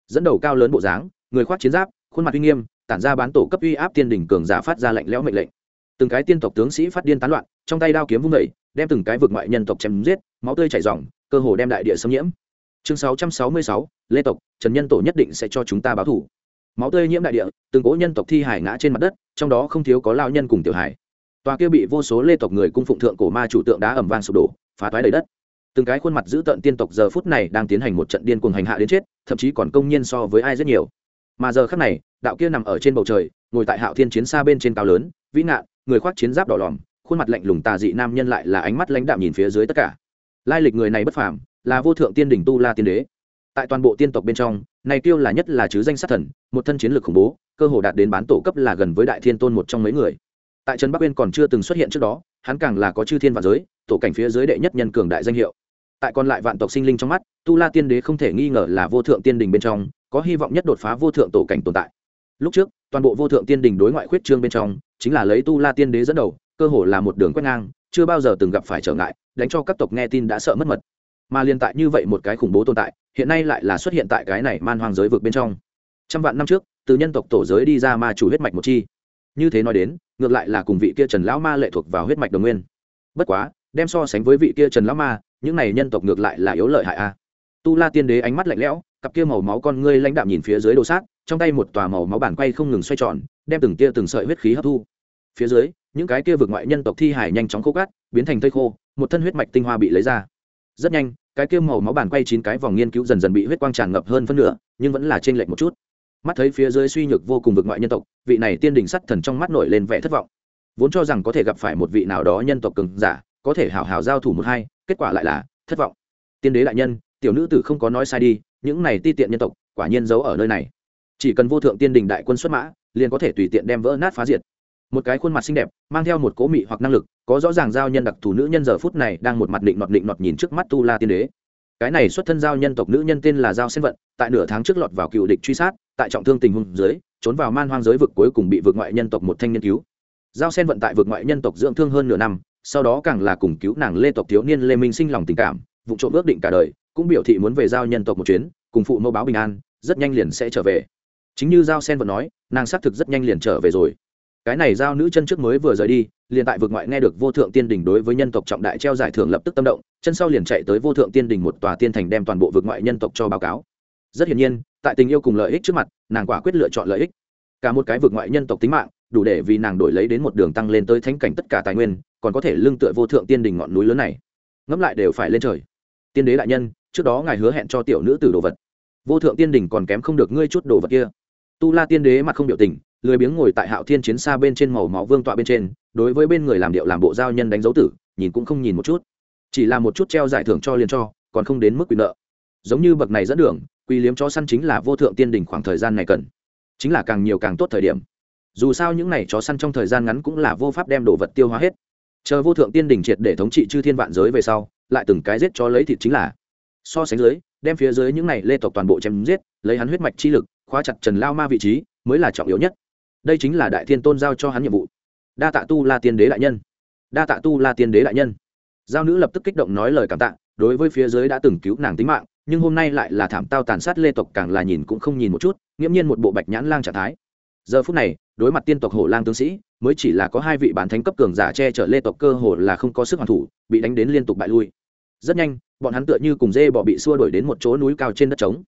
Dẫn đầu cao lớn bộ dáng, người khoác chiến giáp, khuôn mặt uy nghiêm, tản ra bán tổ cấp uy áp tiên đỉnh cường giả phát ra lệnh lẽo mệnh lệnh. Từng cái tiên tộc tướng sĩ phát điên tán loạn, trong tay đao kiếm vung vẩy đem từng cái vực ngoại nhân tộc chém giết, máu tươi chảy ròng cơ hồ đem đại địa xâm nhiễm. Chương 666, lê tộc trần nhân tổ nhất định sẽ cho chúng ta báo thủ. Máu tươi nhiễm đại địa từng cỗ nhân tộc thi hải ngã trên mặt đất trong đó không thiếu có lao nhân cùng tiểu hải tòa kia bị vô số lê tộc người cung phụng thượng cổ ma chủ tượng đá ẩm vang sụp đổ phá toái đầy đất. Từng cái khuôn mặt giữ tợn tiên tộc giờ phút này đang tiến hành một trận điên cuồng hành hạ đến chết thậm chí còn công nhiên so với ai rất nhiều. Mà giờ khắc này đạo kia nằm ở trên bầu trời ngồi tại hạo thiên chiến xa bên trên cao lớn vĩ ngạn người khoác chiến giáp đỏ lòm khuôn mặt lạnh lùng tà dị nam nhân lại là ánh mắt lãnh đạm nhìn phía dưới tất cả lai lịch người này bất phàm, là vô thượng tiên đỉnh tu la tiên đế. Tại toàn bộ tiên tộc bên trong, này tiêu là nhất là chứ danh sát thần, một thân chiến lược khủng bố, cơ hồ đạt đến bán tổ cấp là gần với đại thiên tôn một trong mấy người. Tại trần bắc uyên còn chưa từng xuất hiện trước đó, hắn càng là có chư thiên vạn giới, tổ cảnh phía dưới đệ nhất nhân cường đại danh hiệu. Tại còn lại vạn tộc sinh linh trong mắt, tu la tiên đế không thể nghi ngờ là vô thượng tiên đình bên trong, có hy vọng nhất đột phá vô thượng tổ cảnh tồn tại. Lúc trước, toàn bộ vô thượng tiên đình đối ngoại khuyết trương bên trong, chính là lấy tu la tiên đế dẫn đầu, cơ hồ là một đường quét ngang chưa bao giờ từng gặp phải trở ngại, đánh cho các tộc nghe tin đã sợ mất mật. Mà liên tại như vậy một cái khủng bố tồn tại, hiện nay lại là xuất hiện tại cái này man hoang giới vực bên trong. Trăm vạn năm trước, từ nhân tộc tổ giới đi ra ma chủ huyết mạch một chi. Như thế nói đến, ngược lại là cùng vị kia trần lão ma lệ thuộc vào huyết mạch đồng nguyên. Bất quá, đem so sánh với vị kia trần lão ma, những này nhân tộc ngược lại là yếu lợi hại a. À. Tu la tiên đế ánh mắt lạnh lẽo, cặp kia màu máu con ngươi lãnh đạm nhìn phía dưới đồ sát, trong tay một tòa màu máu bản quay không ngừng xoay tròn, đem từng tia từng sợi huyết khí hấp thu. Phía dưới những cái kia vực ngoại nhân tộc thi hải nhanh chóng khô cát, biến thành thây khô, một thân huyết mạch tinh hoa bị lấy ra. Rất nhanh, cái kia màu máu bàn quay chín cái vòng nghiên cứu dần dần bị huyết quang tràn ngập hơn phân nửa, nhưng vẫn là trên lệch một chút. Mắt thấy phía dưới suy nhược vô cùng vực ngoại nhân tộc, vị này tiên đình sắt thần trong mắt nổi lên vẻ thất vọng. Vốn cho rằng có thể gặp phải một vị nào đó nhân tộc cường giả, có thể hảo hảo giao thủ một hai, kết quả lại là thất vọng. Tiên đế đại nhân, tiểu nữ tử không có nói sai đi, những này ti tiện nhân tộc, quả nhiên giấu ở nơi này. Chỉ cần vô thượng tiên đình đại quân xuất mã, liền có thể tùy tiện đem vỡ nát phá diệt một cái khuôn mặt xinh đẹp, mang theo một cố mị hoặc năng lực, có rõ ràng giao nhân đặc thù nữ nhân giờ phút này đang một mặt định nọt định nọt nhìn trước mắt tu la tiên đế. Cái này xuất thân giao nhân tộc nữ nhân tên là giao sen vận, tại nửa tháng trước lọt vào cựu địch truy sát, tại trọng thương tình huống dưới, trốn vào man hoang giới vực cuối cùng bị vượt ngoại nhân tộc một thanh nhân cứu. Giao sen vận tại vượt ngoại nhân tộc dưỡng thương hơn nửa năm, sau đó càng là cùng cứu nàng lê tộc thiếu niên lê minh sinh lòng tình cảm, vụ trộm ước định cả đời, cũng biểu thị muốn về giao nhân tộc một chuyến, cùng phụ mẫu báo bình an, rất nhanh liền sẽ trở về. Chính như giao sen vận nói, nàng xác thực rất nhanh liền trở về rồi cái này giao nữ chân trước mới vừa rời đi, liền tại vực ngoại nghe được vô thượng tiên đình đối với nhân tộc trọng đại treo giải thưởng lập tức tâm động, chân sau liền chạy tới vô thượng tiên đình một tòa tiên thành đem toàn bộ vực ngoại nhân tộc cho báo cáo. Rất hiển nhiên, tại tình yêu cùng lợi ích trước mặt, nàng quả quyết lựa chọn lợi ích. Cả một cái vực ngoại nhân tộc tính mạng, đủ để vì nàng đổi lấy đến một đường tăng lên tới thánh cảnh tất cả tài nguyên, còn có thể lương tựa vô thượng tiên đình ngọn núi lớn này. Ngẫm lại đều phải lên trời. Tiên đế đại nhân, trước đó ngài hứa hẹn cho tiểu nữ tử đồ vật. Vô thượng tiên đình còn kém không được ngươi chút đồ vật kia. Tu la tiên đế mặt không biểu tình lười biếng ngồi tại hạo thiên chiến xa bên trên màu máu vương tọa bên trên, đối với bên người làm điệu làm bộ giao nhân đánh dấu tử, nhìn cũng không nhìn một chút. Chỉ là một chút treo giải thưởng cho liền cho, còn không đến mức quyền nợ. Giống như bậc này dẫn đường quy liếm chó săn chính là vô thượng tiên đỉnh khoảng thời gian này cần. Chính là càng nhiều càng tốt thời điểm. Dù sao những này chó săn trong thời gian ngắn cũng là vô pháp đem đồ vật tiêu hóa hết. Chờ vô thượng tiên đỉnh triệt để thống trị chư thiên vạn giới về sau, lại từng cái giết cho lấy thịt chính là. So sánh dưới, đem phía dưới những này lê tộc toàn bộ chém giết, lấy hắn huyết mạch chi lực, khóa chặt trần lao ma vị trí, mới là trọng yếu nhất đây chính là đại thiên tôn giao cho hắn nhiệm vụ. Đa tạ tu la tiên đế đại nhân. Đa tạ tu la tiên đế đại nhân. Giao nữ lập tức kích động nói lời cảm tạ, đối với phía dưới đã từng cứu nàng tính mạng, nhưng hôm nay lại là thảm tao tàn sát lê tộc càng là nhìn cũng không nhìn một chút, nghiễm nhiên một bộ bạch nhãn lang trạng thái. Giờ phút này, đối mặt tiên tộc hổ lang tướng sĩ, mới chỉ là có hai vị bản thánh cấp cường giả che chở lê tộc cơ hồ là không có sức hoàn thủ, bị đánh đến liên tục bại lui. Rất nhanh, bọn hắn tựa như cùng dê bọ bị xua đuổi đến một chỗ núi cao trên đất trống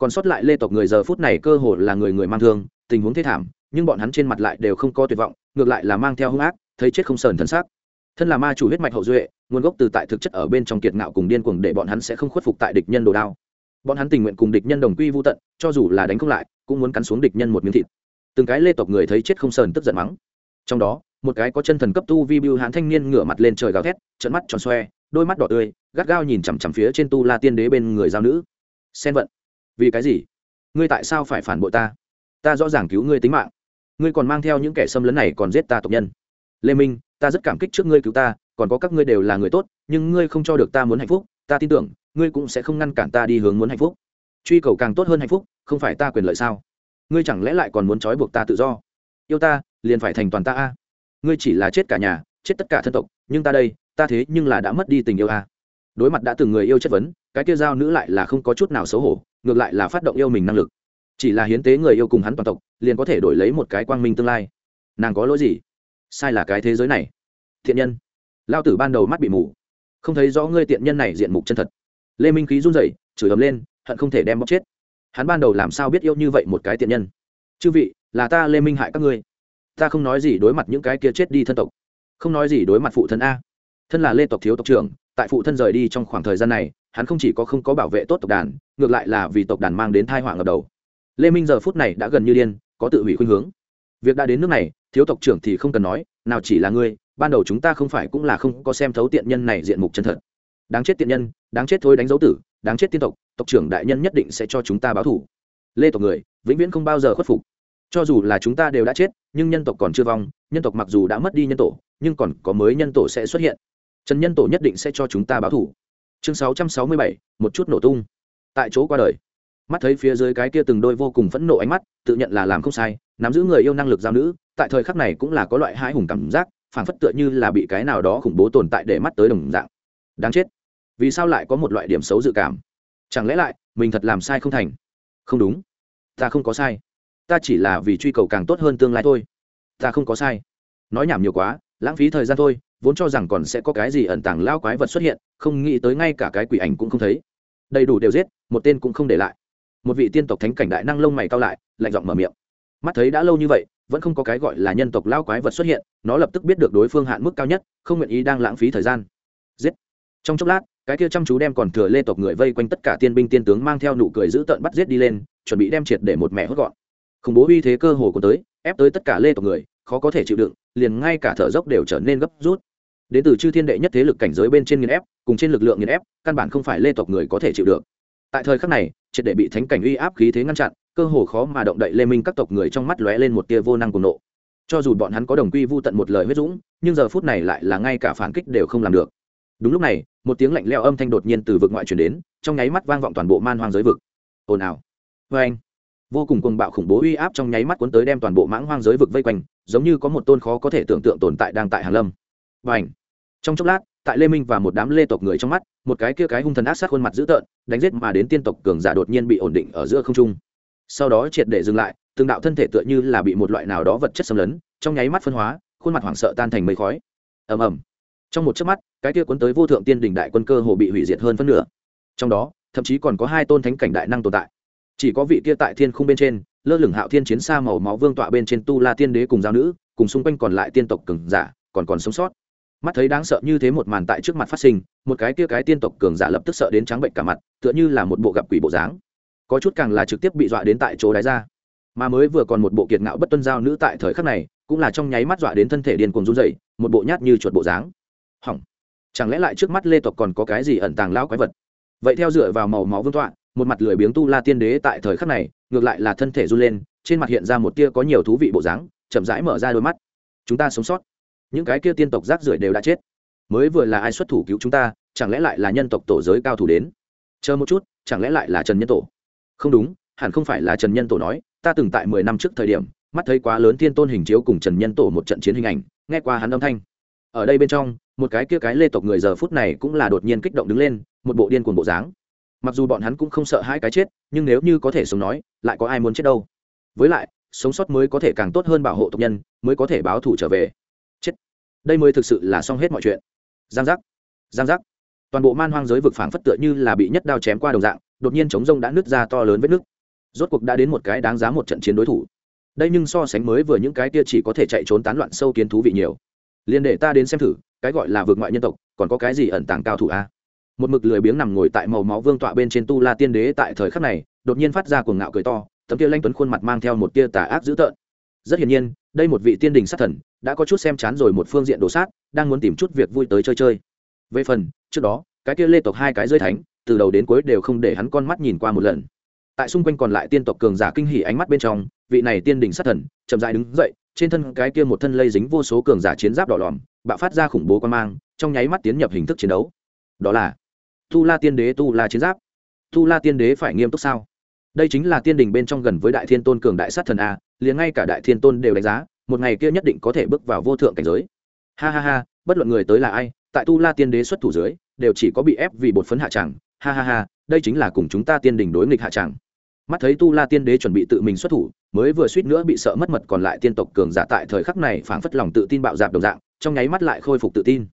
còn sót lại lê tộc người giờ phút này cơ hồ là người người mang thương, tình huống thế thảm, nhưng bọn hắn trên mặt lại đều không có tuyệt vọng, ngược lại là mang theo hung ác, thấy chết không sờn thân xác thân là ma chủ huyết mạch hậu duệ, nguồn gốc từ tại thực chất ở bên trong kiệt ngạo cùng điên cuồng để bọn hắn sẽ không khuất phục tại địch nhân đồ đao. Bọn hắn tình nguyện cùng địch nhân đồng quy vô tận, cho dù là đánh không lại, cũng muốn cắn xuống địch nhân một miếng thịt. Từng cái lê tộc người thấy chết không sờn tức giận mắng. Trong đó, một cái có chân thần cấp tu vi bưu hán thanh niên ngửa mặt lên trời gào thét trận mắt tròn xoe, đôi mắt đỏ tươi, gắt gao nhìn chằm chằm phía trên tu la tiên đế bên người giao nữ. Xen vận vì cái gì? Ngươi tại sao phải phản bội ta? Ta rõ ràng cứu ngươi tính mạng. Ngươi còn mang theo những kẻ xâm lấn này còn giết ta tộc nhân. Lê minh, ta rất cảm kích trước ngươi cứu ta, còn có các ngươi đều là người tốt, nhưng ngươi không cho được ta muốn hạnh phúc, ta tin tưởng, ngươi cũng sẽ không ngăn cản ta đi hướng muốn hạnh phúc. Truy cầu càng tốt hơn hạnh phúc, không phải ta quyền lợi sao? Ngươi chẳng lẽ lại còn muốn trói buộc ta tự do? Yêu ta, liền phải thành toàn ta a. Ngươi chỉ là chết cả nhà, chết tất cả thân tộc, nhưng ta đây, ta thế nhưng là đã mất đi tình yêu a đối mặt đã từng người yêu chất vấn, cái kia giao nữ lại là không có chút nào xấu hổ, ngược lại là phát động yêu mình năng lực. Chỉ là hiến tế người yêu cùng hắn toàn tộc, liền có thể đổi lấy một cái quang minh tương lai. Nàng có lỗi gì? Sai là cái thế giới này. Thiện nhân. Lao tử ban đầu mắt bị mù. Không thấy rõ ngươi tiện nhân này diện mục chân thật. Lê minh khí run rẩy, chửi ấm lên, hận không thể đem bóc chết. Hắn ban đầu làm sao biết yêu như vậy một cái tiện nhân? Chư vị, là ta lê minh hại các ngươi. Ta không nói gì đối mặt những cái kia chết đi thân tộc. Không nói gì đối mặt phụ thân a. Thân là lê tộc thiếu tộc trưởng tại phụ thân rời đi trong khoảng thời gian này, hắn không chỉ có không có bảo vệ tốt tộc đàn, ngược lại là vì tộc đàn mang đến thai họa ngập đầu. Lê minh giờ phút này đã gần như điên, có tự hủy khuynh hướng. Việc đã đến nước này, thiếu tộc trưởng thì không cần nói, nào chỉ là ngươi, ban đầu chúng ta không phải cũng là không có xem thấu tiện nhân này diện mục chân thật. Đáng chết tiện nhân, đáng chết thôi đánh dấu tử, đáng chết tiên tộc tộc trưởng đại nhân nhất định sẽ cho chúng ta báo thủ lê tộc người, vĩnh viễn không bao giờ khuất phục. Cho dù là chúng ta đều đã chết, nhưng nhân tộc còn chưa vong, nhân tộc mặc dù đã mất đi nhân tổ, nhưng còn có mới nhân tổ sẽ xuất hiện trần nhân tổ nhất định sẽ cho chúng ta báo thủ. Chương sáu trăm sáu mươi bảy, một chút nổ tung. Tại chỗ qua đời. Mắt thấy phía dưới cái kia từng đôi vô cùng phẫn nộ ánh mắt, tự nhận là làm không sai, nắm giữ người yêu năng lực giao nữ, tại thời khắc này cũng là có loại hãi hùng cảm giác, phảng phất tựa như là bị cái nào đó khủng bố tồn tại để mắt tới đồng dạng. Đáng chết. Vì sao lại có một loại điểm xấu dự cảm? Chẳng lẽ lại, mình thật làm sai không thành? Không đúng. Ta không có sai. Ta chỉ là vì truy cầu càng tốt hơn tương lai thôi. Ta không có sai. Nói nhảm nhiều quá, lãng phí thời gian thôi vốn cho rằng còn sẽ có cái gì ẩn tàng lao quái vật xuất hiện, không nghĩ tới ngay cả cái quỷ ảnh cũng không thấy. Đầy đủ đều giết, một tên cũng không để lại. Một vị tiên tộc thánh cảnh đại năng lông mày cao lại, lạnh giọng mở miệng. Mắt thấy đã lâu như vậy, vẫn không có cái gọi là nhân tộc lao quái vật xuất hiện, nó lập tức biết được đối phương hạn mức cao nhất, không nguyện ý đang lãng phí thời gian. Giết. Trong chốc lát, cái kia chăm chú đem còn thừa lê tộc người vây quanh tất cả tiên binh tiên tướng mang theo nụ cười giữ tợn bắt giết đi lên, chuẩn bị đem triệt để một mẹ hốt gọn. Khủng bố uy thế cơ hồ của tới, ép tới tất cả lê tộc người, khó có thể chịu đựng, liền ngay cả thở dốc đều trở nên gấp rút đến từ chư thiên đệ nhất thế lực cảnh giới bên trên nghiền ép, cùng trên lực lượng nghiền ép, căn bản không phải lê tộc người có thể chịu được. Tại thời khắc này, triệt để bị thánh cảnh uy áp khí thế ngăn chặn, cơ hồ khó mà động đậy lê minh các tộc người trong mắt lóe lên một tia vô năng cùng nộ. Cho dù bọn hắn có đồng quy vô tận một lời huyết dũng, nhưng giờ phút này lại là ngay cả phản kích đều không làm được. Đúng lúc này, một tiếng lạnh leo âm thanh đột nhiên từ vực ngoại truyền đến, trong nháy mắt vang vọng toàn bộ man hoang giới vực. Ồn ào. Vê anh vô cùng cuồng bạo khủng bố uy áp trong nháy mắt cuốn tới đem toàn bộ mãng hoang giới vực vây quanh, giống như có một tôn khó có thể tưởng tượng tồn tại đang tại hàn lâm. Và ảnh trong chốc lát, tại lê minh và một đám lê tộc người trong mắt, một cái kia cái hung thần ác sát khuôn mặt dữ tợn, đánh giết mà đến tiên tộc cường giả đột nhiên bị ổn định ở giữa không trung. Sau đó triệt để dừng lại, từng đạo thân thể tựa như là bị một loại nào đó vật chất xâm lấn, trong nháy mắt phân hóa, khuôn mặt hoảng sợ tan thành mây khói. Ầm ầm. Trong một chớp mắt, cái kia cuốn tới vô thượng tiên đỉnh đại quân cơ hồ bị hủy diệt hơn phân nửa. Trong đó, thậm chí còn có hai tôn thánh cảnh đại năng tồn tại. Chỉ có vị kia tại thiên khung bên trên, lơ lửng hạo thiên chiến xa màu máu vương tọa bên trên tu la tiên đế cùng giao nữ, cùng xung quanh còn lại tiên tộc cường giả, còn còn sống sót mắt thấy đáng sợ như thế một màn tại trước mặt phát sinh, một cái kia cái tiên tộc cường giả lập tức sợ đến trắng bệnh cả mặt, tựa như là một bộ gặp quỷ bộ dáng. Có chút càng là trực tiếp bị dọa đến tại chỗ đáy ra. Mà mới vừa còn một bộ kiệt ngạo bất tuân giao nữ tại thời khắc này, cũng là trong nháy mắt dọa đến thân thể điên cuồng run dậy một bộ nhát như chuột bộ dáng. Hỏng. Chẳng lẽ lại trước mắt lê tộc còn có cái gì ẩn tàng lão quái vật? Vậy theo dựa vào màu máu vương tọa, một mặt lười biếng tu la tiên đế tại thời khắc này, ngược lại là thân thể run lên, trên mặt hiện ra một tia có nhiều thú vị bộ dáng, chậm rãi mở ra đôi mắt. Chúng ta sống sót những cái kia tiên tộc rác rưởi đều đã chết. Mới vừa là ai xuất thủ cứu chúng ta, chẳng lẽ lại là nhân tộc tổ giới cao thủ đến? Chờ một chút, chẳng lẽ lại là trần nhân tổ? Không đúng, hẳn không phải là trần nhân tổ nói, ta từng tại mười năm trước thời điểm, mắt thấy quá lớn thiên tôn hình chiếu cùng trần nhân tổ một trận chiến hình ảnh, nghe qua hắn âm thanh. Ở đây bên trong, một cái kia cái lê tộc người giờ phút này cũng là đột nhiên kích động đứng lên, một bộ điên cuồng bộ dáng. Mặc dù bọn hắn cũng không sợ hai cái chết, nhưng nếu như có thể sống nói, lại có ai muốn chết đâu? Với lại, sống sót mới có thể càng tốt hơn bảo hộ tộc nhân, mới có thể báo thủ trở về đây mới thực sự là xong hết mọi chuyện. Giang giác giang giác. Toàn bộ man hoang giới vực phảng phất tựa như là bị nhất đao chém qua đồng dạng, đột nhiên chống rông đã nứt ra to lớn vết nứt. Rốt cuộc đã đến một cái đáng giá một trận chiến đối thủ. Đây nhưng so sánh mới vừa những cái kia chỉ có thể chạy trốn tán loạn sâu kiến thú vị nhiều. Liền để ta đến xem thử, cái gọi là vượt ngoại nhân tộc, còn có cái gì ẩn tàng cao thủ a? Một mực lười biếng nằm ngồi tại màu máu vương tọa bên trên tu la tiên đế tại thời khắc này, đột nhiên phát ra cuồng ngạo cười to, tấm kia lanh tuấn khuôn mặt mang theo một tia tà ác dữ tợn rất hiển nhiên, đây một vị tiên đình sát thần, đã có chút xem chán rồi một phương diện đồ sát, đang muốn tìm chút việc vui tới chơi chơi. Về phần, trước đó, cái kia lê tộc hai cái rơi thánh, từ đầu đến cuối đều không để hắn con mắt nhìn qua một lần. Tại xung quanh còn lại tiên tộc cường giả kinh hỉ ánh mắt bên trong, vị này tiên đình sát thần, chậm dại đứng dậy, trên thân cái kia một thân lây dính vô số cường giả chiến giáp đỏ lòm, bạo phát ra khủng bố quan mang, trong nháy mắt tiến nhập hình thức chiến đấu. Đó là tu la tiên đế tu la chiến giáp. Tu la tiên đế phải nghiêm túc sao? Đây chính là tiên đình bên trong gần với đại thiên tôn cường đại sát thần a, liền ngay cả đại thiên tôn đều đánh giá, một ngày kia nhất định có thể bước vào vô thượng cảnh giới. Ha ha ha, bất luận người tới là ai, tại tu la tiên đế xuất thủ dưới, đều chỉ có bị ép vì bột phấn hạ tràng ha ha ha, đây chính là cùng chúng ta tiên đình đối nghịch hạ tràng mắt thấy tu la tiên đế chuẩn bị tự mình xuất thủ, mới vừa suýt nữa bị sợ mất mật còn lại tiên tộc cường giả tại thời khắc này phảng phất lòng tự tin bạo dạp đồng dạng, trong nháy mắt lại khôi phục tự tin.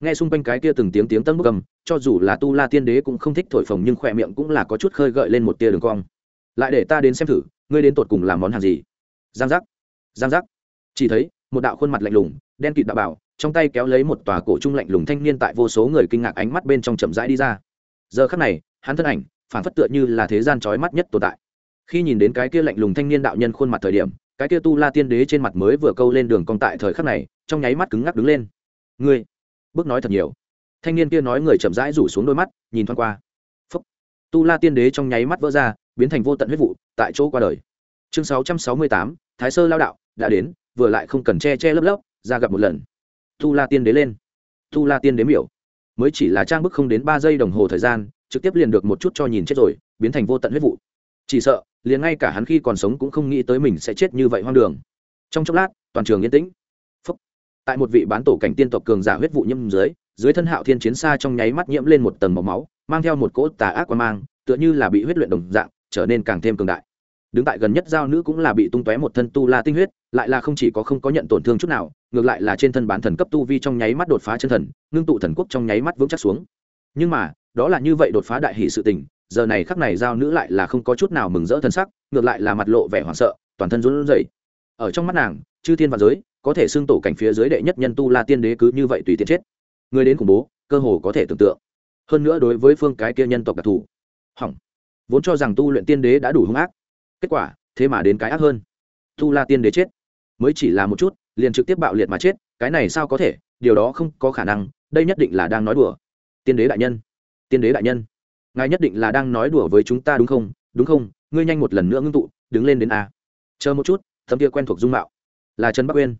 Nghe xung quanh cái kia từng tiếng tiếng tân bốc cầm cho dù là tu la tiên đế cũng không thích thổi phồng nhưng khỏe miệng cũng là có chút khơi gợi lên một tia đường cong lại để ta đến xem thử, ngươi đến tột cùng làm món hàng gì? Giang giác giang giác. Chỉ thấy, một đạo khuôn mặt lạnh lùng, đen kịt đạo bảo, trong tay kéo lấy một tòa cổ trung lạnh lùng thanh niên tại vô số người kinh ngạc ánh mắt bên trong chậm rãi đi ra. Giờ khắc này, hắn thân ảnh phản phất tựa như là thế gian trói mắt nhất tồn tại. Khi nhìn đến cái kia lạnh lùng thanh niên đạo nhân khuôn mặt thời điểm, cái kia tu la tiên đế trên mặt mới vừa câu lên đường cong tại thời khắc này, trong nháy mắt cứng ngắc đứng lên. Ngươi? Bước nói thật nhiều. Thanh niên kia nói người chậm rãi rủ xuống đôi mắt, nhìn thoáng qua. Phúc. Tu la tiên đế trong nháy mắt vỡ ra biến thành vô tận huyết vụ tại chỗ qua đời. Chương sáu trăm sáu mươi tám, thái sơ lao đạo đã đến, vừa lại không cần che che lấp lấp, ra gặp một lần. Tu la tiên đế lên. Tu la tiên đế miểu. Mới chỉ là trang bức không đến ba giây đồng hồ thời gian, trực tiếp liền được một chút cho nhìn chết rồi, biến thành vô tận huyết vụ. Chỉ sợ, liền ngay cả hắn khi còn sống cũng không nghĩ tới mình sẽ chết như vậy hoang đường. Trong chốc lát, toàn trường yên tĩnh. Phúc. tại một vị bán tổ cảnh tiên tộc cường giả huyết vụ nhâm dưới dưới thân hạo thiên chiến xa trong nháy mắt nhiễm lên một tầng màu máu, mang theo một cỗ tà ác qua mang, tựa như là bị huyết luyện đồng dạng trở nên càng thêm cường đại. Đứng tại gần nhất giao nữ cũng là bị tung tóe một thân tu la tinh huyết, lại là không chỉ có không có nhận tổn thương chút nào, ngược lại là trên thân bán thần cấp tu vi trong nháy mắt đột phá chân thần, ngưng tụ thần quốc trong nháy mắt vững chắc xuống. Nhưng mà, đó là như vậy đột phá đại hỷ sự tình, giờ này khắc này giao nữ lại là không có chút nào mừng rỡ thân sắc, ngược lại là mặt lộ vẻ hoảng sợ, toàn thân run rẩy. Ở trong mắt nàng, chư thiên và giới, có thể xưng tổ cảnh phía dưới đệ nhất nhân tu la tiên đế cứ như vậy tùy tiện chết. Người đến khủng bố, cơ hồ có thể tưởng tượng. Hơn nữa đối với phương cái kia nhân tộc đặc thù. Hỏng vốn cho rằng tu luyện tiên đế đã đủ hung ác. Kết quả, thế mà đến cái ác hơn. Tu la tiên đế chết. Mới chỉ là một chút, liền trực tiếp bạo liệt mà chết, cái này sao có thể, điều đó không có khả năng, đây nhất định là đang nói đùa. Tiên đế đại nhân. Tiên đế đại nhân. Ngài nhất định là đang nói đùa với chúng ta đúng không? Đúng không? Ngươi nhanh một lần nữa ngưng tụ, đứng lên đến a. Chờ một chút, thấm kia quen thuộc dung mạo. Là trần bắc uyên.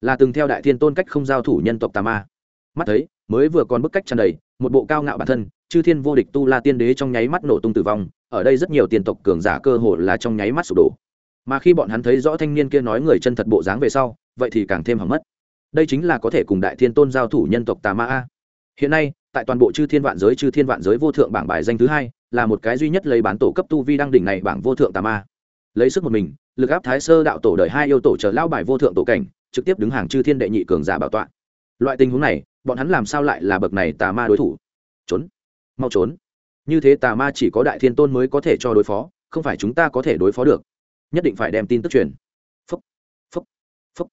Là từng theo đại thiên tôn cách không giao thủ nhân tộc tà ma. Mắt thấy, mới vừa còn bức cách tràn đầy, một bộ cao ngạo bản thân chư thiên vô địch tu la tiên đế trong nháy mắt nổ tung tử vong, ở đây rất nhiều tiền tộc cường giả cơ hồ là trong nháy mắt sụp đổ. Mà khi bọn hắn thấy rõ thanh niên kia nói người chân thật bộ dáng về sau, vậy thì càng thêm hỏng mất. Đây chính là có thể cùng đại thiên tôn giao thủ nhân tộc tà ma a. Hiện nay, tại toàn bộ chư thiên vạn giới, chư thiên vạn giới vô thượng bảng bài danh thứ hai, là một cái duy nhất lấy bán tổ cấp tu vi đăng đỉnh này bảng vô thượng tà ma. Lấy sức một mình, lực áp thái sơ đạo tổ đời hai yêu tổ chờ lao bài vô thượng tổ cảnh, trực tiếp đứng hàng chư thiên đệ nhị cường giả bảo tọa. Loại tình huống này, bọn hắn làm sao lại là bậc này tà ma đối thủ? Trốn mau trốn. Như thế tà ma chỉ có đại thiên tôn mới có thể cho đối phó, không phải chúng ta có thể đối phó được. Nhất định phải đem tin tức truyền. Phúc phúc phúc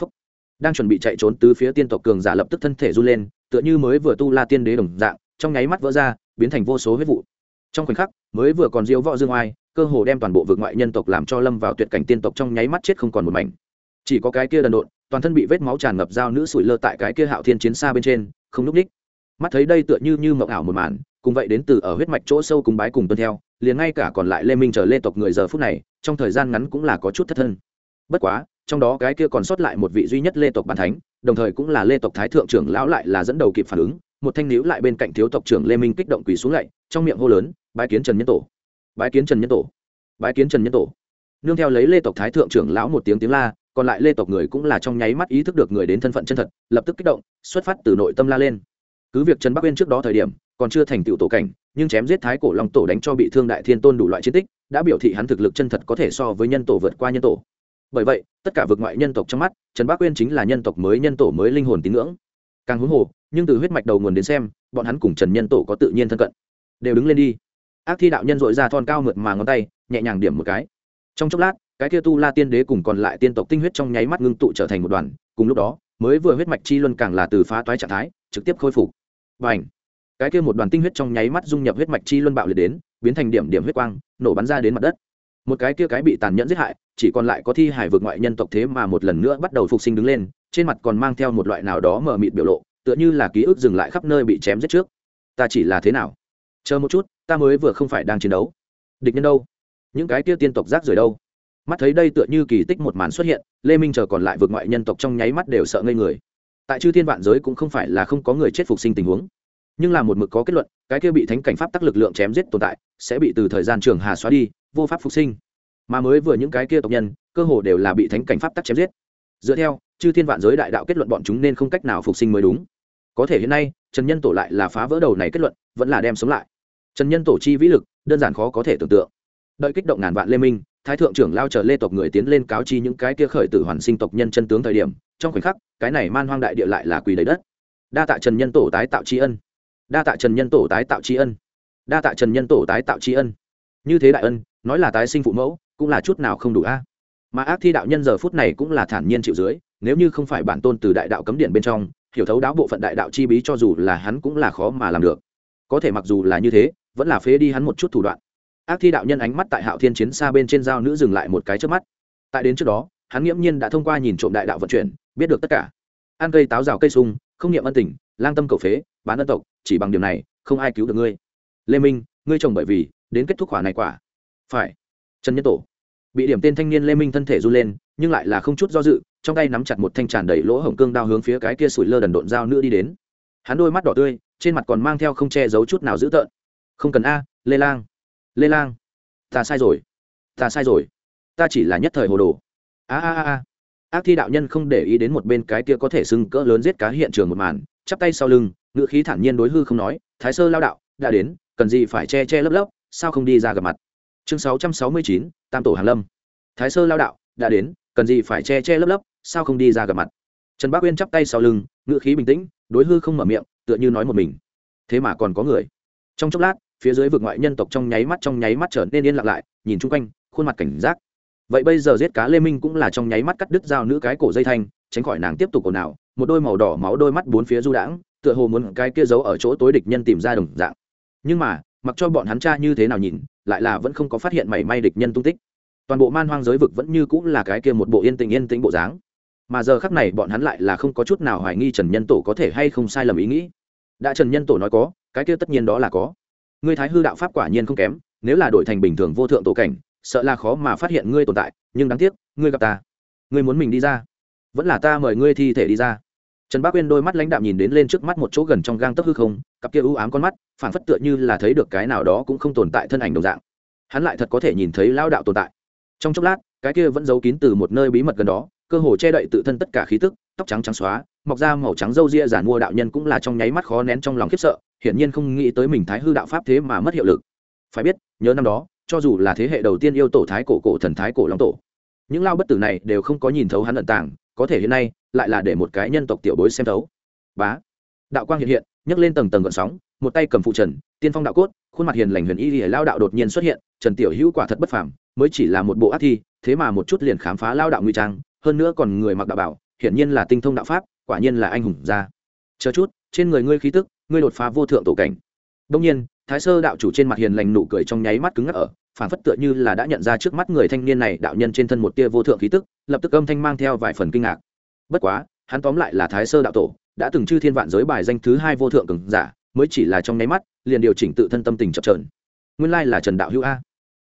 phúc. Đang chuẩn bị chạy trốn từ phía tiên tộc cường giả lập tức thân thể run lên, tựa như mới vừa tu la tiên đế đồng dạng, trong nháy mắt vỡ ra, biến thành vô số huyết vụ. Trong khoảnh khắc, mới vừa còn diễu võ dương oai, cơ hồ đem toàn bộ vực ngoại nhân tộc làm cho lâm vào tuyệt cảnh tiên tộc trong nháy mắt chết không còn một mảnh. Chỉ có cái kia đần độn, toàn thân bị vết máu tràn ngập dao nữ sủi lơ tại cái kia hạo thiên chiến xa bên trên, không núp ních mắt thấy đây tựa như như mộng ảo một màn, cùng vậy đến từ ở huyết mạch chỗ sâu cùng bái cùng tuân theo, liền ngay cả còn lại lê minh chờ lê tộc người giờ phút này, trong thời gian ngắn cũng là có chút thất thân. Bất quá, trong đó cái kia còn sót lại một vị duy nhất lê tộc bàn thánh, đồng thời cũng là lê tộc thái thượng trưởng lão lại là dẫn đầu kịp phản ứng, một thanh níu lại bên cạnh thiếu tộc trưởng lê minh kích động quỳ xuống lạy, trong miệng hô lớn, bái kiến trần nhân tổ! Bái kiến trần nhân tổ! Bái kiến trần nhân tổ! Nương theo lấy lê tộc thái thượng trưởng lão một tiếng tiếng la, còn lại lê tộc người cũng là trong nháy mắt ý thức được người đến thân phận chân thật, lập tức kích động, xuất phát từ nội tâm la lên cứ việc trần bắc uyên trước đó thời điểm còn chưa thành tựu tổ cảnh, nhưng chém giết thái cổ long tổ đánh cho bị thương đại thiên tôn đủ loại chiến tích, đã biểu thị hắn thực lực chân thật có thể so với nhân tổ vượt qua nhân tổ. Bởi vậy, tất cả vực ngoại nhân tộc trong mắt, trần bắc uyên chính là nhân tộc mới nhân tổ mới linh hồn tín ngưỡng. Càng huống hồ, nhưng từ huyết mạch đầu nguồn đến xem, bọn hắn cùng trần nhân tổ có tự nhiên thân cận. Đều đứng lên đi. Ác thi đạo nhân dội ra thon cao mượt mà ngón tay, nhẹ nhàng điểm một cái. Trong chốc lát, cái kia tu la tiên đế cùng còn lại tiên tộc tinh huyết trong nháy mắt ngưng tụ trở thành một đoàn, cùng lúc đó, mới vừa huyết mạch chi luân càng là từ phá toái trạng thái, trực tiếp khôi phục và ảnh. Cái kia một đoàn tinh huyết trong nháy mắt dung nhập huyết mạch chi luân bạo liệt đến, biến thành điểm điểm huyết quang, nổ bắn ra đến mặt đất. Một cái kia cái bị tàn nhẫn giết hại, chỉ còn lại có thi hải vượt ngoại nhân tộc thế mà một lần nữa bắt đầu phục sinh đứng lên, trên mặt còn mang theo một loại nào đó mờ mịt biểu lộ, tựa như là ký ức dừng lại khắp nơi bị chém giết trước. Ta chỉ là thế nào? Chờ một chút, ta mới vừa không phải đang chiến đấu. Địch nhân đâu? Những cái kia tiên tộc rác rời đâu? Mắt thấy đây tựa như kỳ tích một màn xuất hiện, lê minh chờ còn lại vượt ngoại nhân tộc trong nháy mắt đều sợ ngây người tại chư thiên vạn giới cũng không phải là không có người chết phục sinh tình huống. Nhưng là một mực có kết luận, cái kia bị thánh cảnh pháp tắc lực lượng chém giết tồn tại, sẽ bị từ thời gian trường hà xóa đi, vô pháp phục sinh. Mà mới vừa những cái kia tộc nhân, cơ hồ đều là bị thánh cảnh pháp tắc chém giết. Dựa theo, chư thiên vạn giới đại đạo kết luận bọn chúng nên không cách nào phục sinh mới đúng. Có thể hiện nay, trần nhân tổ lại là phá vỡ đầu này kết luận, vẫn là đem sống lại. Trần nhân tổ chi vĩ lực, đơn giản khó có thể tưởng tượng. Đợi kích động ngàn vạn lê minh, thái thượng trưởng lao chờ lê tộc người tiến lên cáo chi những cái kia khởi tử hoàn sinh tộc nhân chân tướng thời điểm trong khoảnh khắc, cái này man hoang đại địa lại là quỳ đầy đất. Đa tạ trần nhân tổ tái tạo tri ân. Đa tạ trần nhân tổ tái tạo tri ân. Đa tạ trần nhân tổ tái tạo tri ân. Như thế đại ân, nói là tái sinh phụ mẫu, cũng là chút nào không đủ a. Mà ác thi đạo nhân giờ phút này cũng là thản nhiên chịu dưới, nếu như không phải bản tôn từ đại đạo cấm điện bên trong, hiểu thấu đáo bộ phận đại đạo chi bí cho dù là hắn cũng là khó mà làm được. Có thể mặc dù là như thế, vẫn là phế đi hắn một chút thủ đoạn. Ác thi đạo nhân ánh mắt tại hạo thiên chiến xa bên trên dao nữ dừng lại một cái trước mắt. Tại đến trước đó hắn nghiễm nhiên đã thông qua nhìn trộm đại đạo vận chuyển, biết được tất cả. Ăn cây táo rào cây sung, không niệm ân tình, lang tâm cầu phế, bán ân tộc, chỉ bằng điều này, không ai cứu được ngươi. Lê minh, ngươi chồng bởi vì, đến kết thúc khỏa này quả. Phải. Trần nhân tổ. Bị điểm tên thanh niên lê minh thân thể run lên, nhưng lại là không chút do dự, trong tay nắm chặt một thanh tràn đầy lỗ hổng cương đao hướng phía cái kia sủi lơ đần độn dao nữa đi đến. Hắn đôi mắt đỏ tươi, trên mặt còn mang theo không che giấu chút nào dữ tợn. Không cần a, lê lang. Lê lang. Ta sai rồi. Ta sai rồi. Ta chỉ là nhất thời hồ đồ a a a ác thi đạo nhân không để ý đến một bên cái kia có thể sưng cỡ lớn giết cá hiện trường một màn, chắp tay sau lưng ngự khí thản nhiên đối hư không nói, thái sơ lao đạo, đã đến, cần gì phải che che lấp lấp, sao không đi ra gặp mặt? Chương sáu trăm sáu mươi chín, tam tổ hàn lâm. Thái sơ lao đạo, đã đến, cần gì phải che che lấp lấp, sao không đi ra gặp mặt? Trần bác uyên chắp tay sau lưng ngự khí bình tĩnh, đối hư không mở miệng, tựa như nói một mình. Thế mà còn có người. Trong chốc lát, phía dưới vực ngoại nhân tộc trong nháy mắt trong nháy mắt trở nên yên lặng lại, nhìn chung quanh, khuôn mặt cảnh giác vậy bây giờ giết cá lê minh cũng là trong nháy mắt cắt đứt dao nữ cái cổ dây thanh, tránh khỏi nàng tiếp tục ồn ào, một đôi màu đỏ máu đôi mắt bốn phía du đãng, tựa hồ muốn cái kia giấu ở chỗ tối địch nhân tìm ra đồng dạng. Nhưng mà, mặc cho bọn hắn cha như thế nào nhìn, lại là vẫn không có phát hiện mảy may địch nhân tung tích. Toàn bộ man hoang giới vực vẫn như cũng là cái kia một bộ yên tĩnh yên tĩnh bộ dáng. Mà giờ khắc này bọn hắn lại là không có chút nào hoài nghi trần nhân tổ có thể hay không sai lầm ý nghĩ. Đã trần nhân tổ nói có, cái kia tất nhiên đó là có. Ngươi thái hư đạo pháp quả nhiên không kém, nếu là đổi thành bình thường vô thượng tổ cảnh sợ là khó mà phát hiện ngươi tồn tại, nhưng đáng tiếc, ngươi gặp ta. Ngươi muốn mình đi ra. Vẫn là ta mời ngươi thi thể đi ra. Trần bác uyên đôi mắt lãnh đạm nhìn đến lên trước mắt một chỗ gần trong gang tấc hư không, cặp kia ưu ám con mắt phản phất tựa như là thấy được cái nào đó cũng không tồn tại thân ảnh đồng dạng. Hắn lại thật có thể nhìn thấy lao đạo tồn tại. Trong chốc lát, cái kia vẫn giấu kín từ một nơi bí mật gần đó, cơ hồ che đậy tự thân tất cả khí tức, tóc trắng trắng xóa, mọc ra màu trắng râu ria giản mua đạo nhân cũng là trong nháy mắt khó nén trong lòng khiếp sợ, hiển nhiên không nghĩ tới mình thái hư đạo pháp thế mà mất hiệu lực. Phải biết, nhớ năm đó cho dù là thế hệ đầu tiên yêu tổ thái cổ cổ thần thái cổ long tổ. Những lao bất tử này đều không có nhìn thấu hắn ẩn tàng, có thể hiện nay, lại là để một cái nhân tộc tiểu bối xem thấu. Bá. Đạo quang hiện hiện, nhấc lên tầng tầng gợn sóng, một tay cầm phụ trần, tiên phong đạo cốt, khuôn mặt hiền lành huyền y lìa lao đạo đột nhiên xuất hiện, trần tiểu hữu quả thật bất phàm, mới chỉ là một bộ ác thi, thế mà một chút liền khám phá lao đạo nguy trang, hơn nữa còn người mặc đạo bảo, hiển nhiên là tinh thông đạo pháp, quả nhiên là anh hùng gia. Chờ chút, trên người ngươi khí tức, ngươi đột phá vô thượng tổ cảnh. Đông nhiên thái sơ đạo chủ trên mặt hiền lành nụ cười trong nháy mắt cứng ngắc ở phản phất tựa như là đã nhận ra trước mắt người thanh niên này đạo nhân trên thân một tia vô thượng khí tức, lập tức âm thanh mang theo vài phần kinh ngạc. Bất quá, hắn tóm lại là thái sơ đạo tổ, đã từng chư thiên vạn giới bài danh thứ hai vô thượng cường giả, mới chỉ là trong nháy mắt, liền điều chỉnh tự thân tâm tình chập trờn nguyên lai là trần đạo hữu a.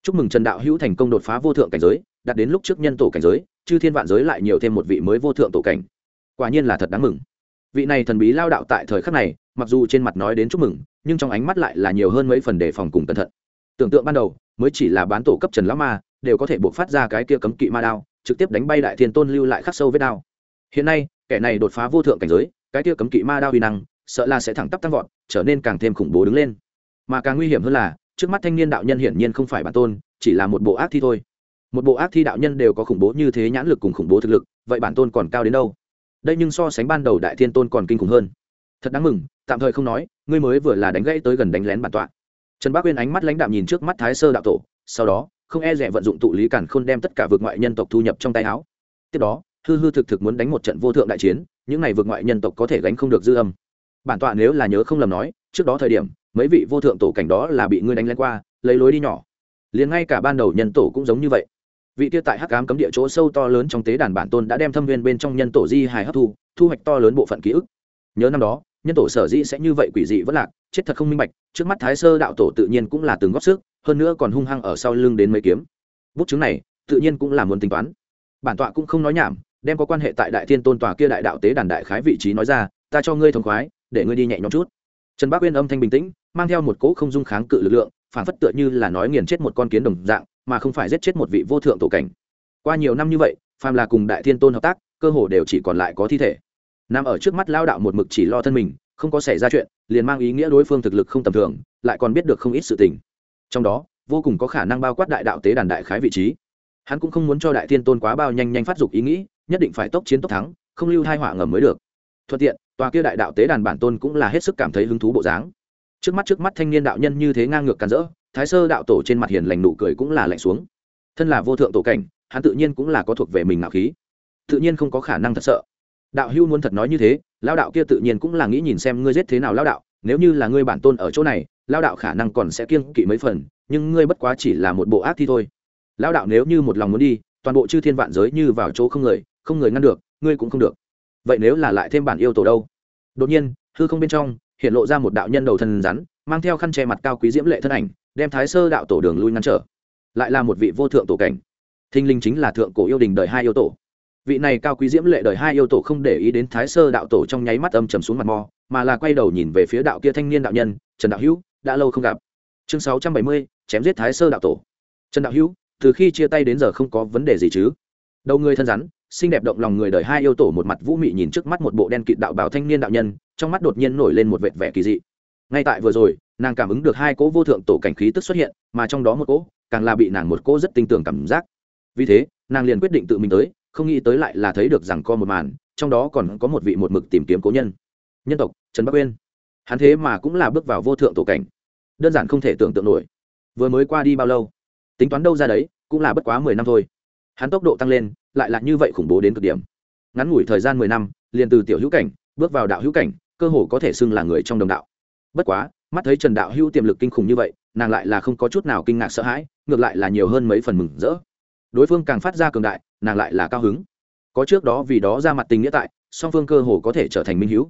Chúc mừng trần đạo hữu thành công đột phá vô thượng cảnh giới, đạt đến lúc trước nhân tổ cảnh giới, chư thiên vạn giới lại nhiều thêm một vị mới vô thượng tổ cảnh. Quả nhiên là thật đáng mừng. Vị này thần bí lao đạo tại thời khắc này mặc dù trên mặt nói đến chúc mừng, nhưng trong ánh mắt lại là nhiều hơn mấy phần đề phòng cùng cẩn thận. Tưởng tượng ban đầu, mới chỉ là bán tổ cấp trần lão ma, đều có thể buộc phát ra cái kia cấm kỵ ma đao, trực tiếp đánh bay đại thiên tôn lưu lại khắc sâu vết đao. Hiện nay, kẻ này đột phá vô thượng cảnh giới, cái kia cấm kỵ ma đao uy năng, sợ là sẽ thẳng tắp tăng vọt, trở nên càng thêm khủng bố đứng lên. Mà càng nguy hiểm hơn là, trước mắt thanh niên đạo nhân hiển nhiên không phải bản tôn, chỉ là một bộ ác thi thôi. Một bộ ác thi đạo nhân đều có khủng bố như thế nhãn lực cùng khủng bố thực lực, vậy bản tôn còn cao đến đâu? Đây nhưng so sánh ban đầu đại thiên tôn còn kinh khủng hơn. Thật đáng mừng tạm thời không nói, ngươi mới vừa là đánh gãy tới gần đánh lén bản tọa. Trần bác uyên ánh mắt lãnh đạm nhìn trước mắt thái sơ đạo tổ, sau đó, không e rẻ vận dụng tụ lý cản khôn đem tất cả vượt ngoại nhân tộc thu nhập trong tay áo. Tiếp đó, hư hư thực thực muốn đánh một trận vô thượng đại chiến, những này vượt ngoại nhân tộc có thể gánh không được dư âm. Bản tọa nếu là nhớ không lầm nói, trước đó thời điểm, mấy vị vô thượng tổ cảnh đó là bị ngươi đánh lén qua, lấy lối đi nhỏ. Liền ngay cả ban đầu nhân tổ cũng giống như vậy. Vị tiêu tại hắc ám cấm địa chỗ sâu to lớn trong tế đàn bản tôn đã đem thâm viên bên trong nhân tổ di hài hấp thu thu hoạch to lớn bộ phận ký ức. Nhớ năm đó nhân tổ sở dĩ sẽ như vậy quỷ dị vất lạc, chết thật không minh bạch, trước mắt thái sơ đạo tổ tự nhiên cũng là từng góp sức, hơn nữa còn hung hăng ở sau lưng đến mấy kiếm. Bút chứng này, tự nhiên cũng là muốn tính toán. Bản tọa cũng không nói nhảm, đem có quan hệ tại đại thiên tôn tòa kia đại đạo tế đàn đại khái vị trí nói ra, ta cho ngươi thống khoái, để ngươi đi nhẹ nhõm chút. Trần bác uyên âm thanh bình tĩnh, mang theo một cỗ không dung kháng cự lực lượng, phản phất tựa như là nói nghiền chết một con kiến đồng dạng, mà không phải giết chết một vị vô thượng tổ cảnh. Qua nhiều năm như vậy, phàm là cùng đại thiên tôn hợp tác, cơ hồ đều chỉ còn lại có thi thể nằm ở trước mắt lao đạo một mực chỉ lo thân mình, không có xảy ra chuyện, liền mang ý nghĩa đối phương thực lực không tầm thường, lại còn biết được không ít sự tình. Trong đó, vô cùng có khả năng bao quát đại đạo tế đàn đại khái vị trí. Hắn cũng không muốn cho đại thiên tôn quá bao nhanh nhanh phát dục ý nghĩ, nhất định phải tốc chiến tốc thắng, không lưu hai họa ngầm mới được. Thuận tiện, tòa kia đại đạo tế đàn bản tôn cũng là hết sức cảm thấy hứng thú bộ dáng. Trước mắt trước mắt thanh niên đạo nhân như thế ngang ngược càn rỡ, thái sơ đạo tổ trên mặt hiền lành nụ cười cũng là lạnh xuống. Thân là vô thượng tổ cảnh, hắn tự nhiên cũng là có thuộc về mình nạo khí. Tự nhiên không có khả năng thật sợ đạo hưu muốn thật nói như thế lao đạo kia tự nhiên cũng là nghĩ nhìn xem ngươi giết thế nào lao đạo, nếu như là ngươi bản tôn ở chỗ này lao đạo khả năng còn sẽ kiêng kỵ mấy phần, nhưng ngươi bất quá chỉ là một bộ ác thi thôi. Lao đạo nếu như một lòng muốn đi, toàn bộ chư thiên vạn giới như vào chỗ không người không người ngăn được, ngươi cũng không được. Vậy nếu là lại thêm bản yêu tổ đâu? Đột nhiên, hư không bên trong, hiện lộ ra một đạo nhân đầu thân rắn, mang theo khăn che mặt cao quý diễm lệ thân ảnh, đem thái sơ đạo tổ đường lui ngăn trở. Lại là một vị vô thượng tổ cảnh. Thinh linh chính là thượng cổ yêu đình đời hai yêu tổ vị này cao quý diễm lệ đời hai yêu tổ không để ý đến thái sơ đạo tổ trong nháy mắt âm trầm xuống mặt mò, mà là quay đầu nhìn về phía đạo kia thanh niên đạo nhân, trần đạo hữu, đã lâu không gặp. Chương sáu trăm bảy mươi, chém giết thái sơ đạo tổ. Trần đạo hữu, từ khi chia tay đến giờ không có vấn đề gì chứ? Đầu người thân rắn, xinh đẹp động lòng người đời hai yêu tổ một mặt vũ mị nhìn trước mắt một bộ đen kịt đạo bảo thanh niên đạo nhân, trong mắt đột nhiên nổi lên một vệt vẻ kỳ dị. Ngay tại vừa rồi, nàng cảm ứng được hai cỗ vô thượng tổ cảnh khí tức xuất hiện, mà trong đó một cỗ, càng là bị nàng một cỗ rất tinh tường cảm giác. Vì thế, nàng liền quyết định tự mình tới không nghĩ tới lại là thấy được rằng co một màn, trong đó còn có một vị một mực tìm kiếm cố nhân. Nhân tộc, trần bắc uyên. Hắn thế mà cũng là bước vào vô thượng tổ cảnh. Đơn giản không thể tưởng tượng nổi. Vừa mới qua đi bao lâu? Tính toán đâu ra đấy, cũng là bất quá mười năm thôi. Hắn tốc độ tăng lên, lại là như vậy khủng bố đến cực điểm. Ngắn ngủi thời gian mười năm, liền từ tiểu hữu cảnh, bước vào đạo hữu cảnh, cơ hồ có thể xưng là người trong đồng đạo. Bất quá, mắt thấy trần đạo hữu tiềm lực kinh khủng như vậy, nàng lại là không có chút nào kinh ngạc sợ hãi, ngược lại là nhiều hơn mấy phần mừng rỡ đối phương càng phát ra cường đại, nàng lại là cao hứng. Có trước đó vì đó ra mặt tình nghĩa tại, song phương cơ hồ có thể trở thành minh hữu.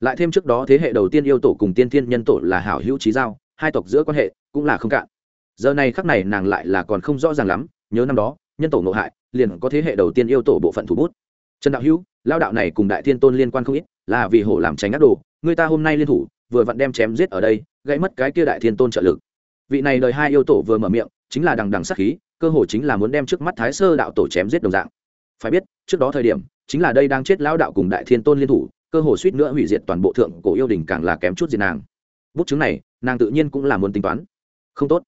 Lại thêm trước đó thế hệ đầu tiên yêu tổ cùng tiên thiên nhân tổ là hảo hữu trí giao, hai tộc giữa quan hệ cũng là không cạn. Giờ này khắc này nàng lại là còn không rõ ràng lắm, nhớ năm đó, nhân tổ nội hại, liền có thế hệ đầu tiên yêu tổ bộ phận thủ bút. Trần đạo hữu lao đạo này cùng đại thiên tôn liên quan không ít, là vì hổ làm tránh ác đồ, người ta hôm nay liên thủ, vừa vặn đem chém giết ở đây, gãy mất cái kia đại thiên tôn trợ lực. Vị này đời hai yêu tổ vừa mở miệng, chính là đằng đằng sát khí cơ hội chính là muốn đem trước mắt thái sơ đạo tổ chém giết đồng dạng. Phải biết, trước đó thời điểm, chính là đây đang chết lão đạo cùng đại thiên tôn liên thủ, cơ hồ suýt nữa hủy diệt toàn bộ thượng cổ yêu đình càng là kém chút diệt nàng. Bút chứng này, nàng tự nhiên cũng là muốn tính toán. Không tốt.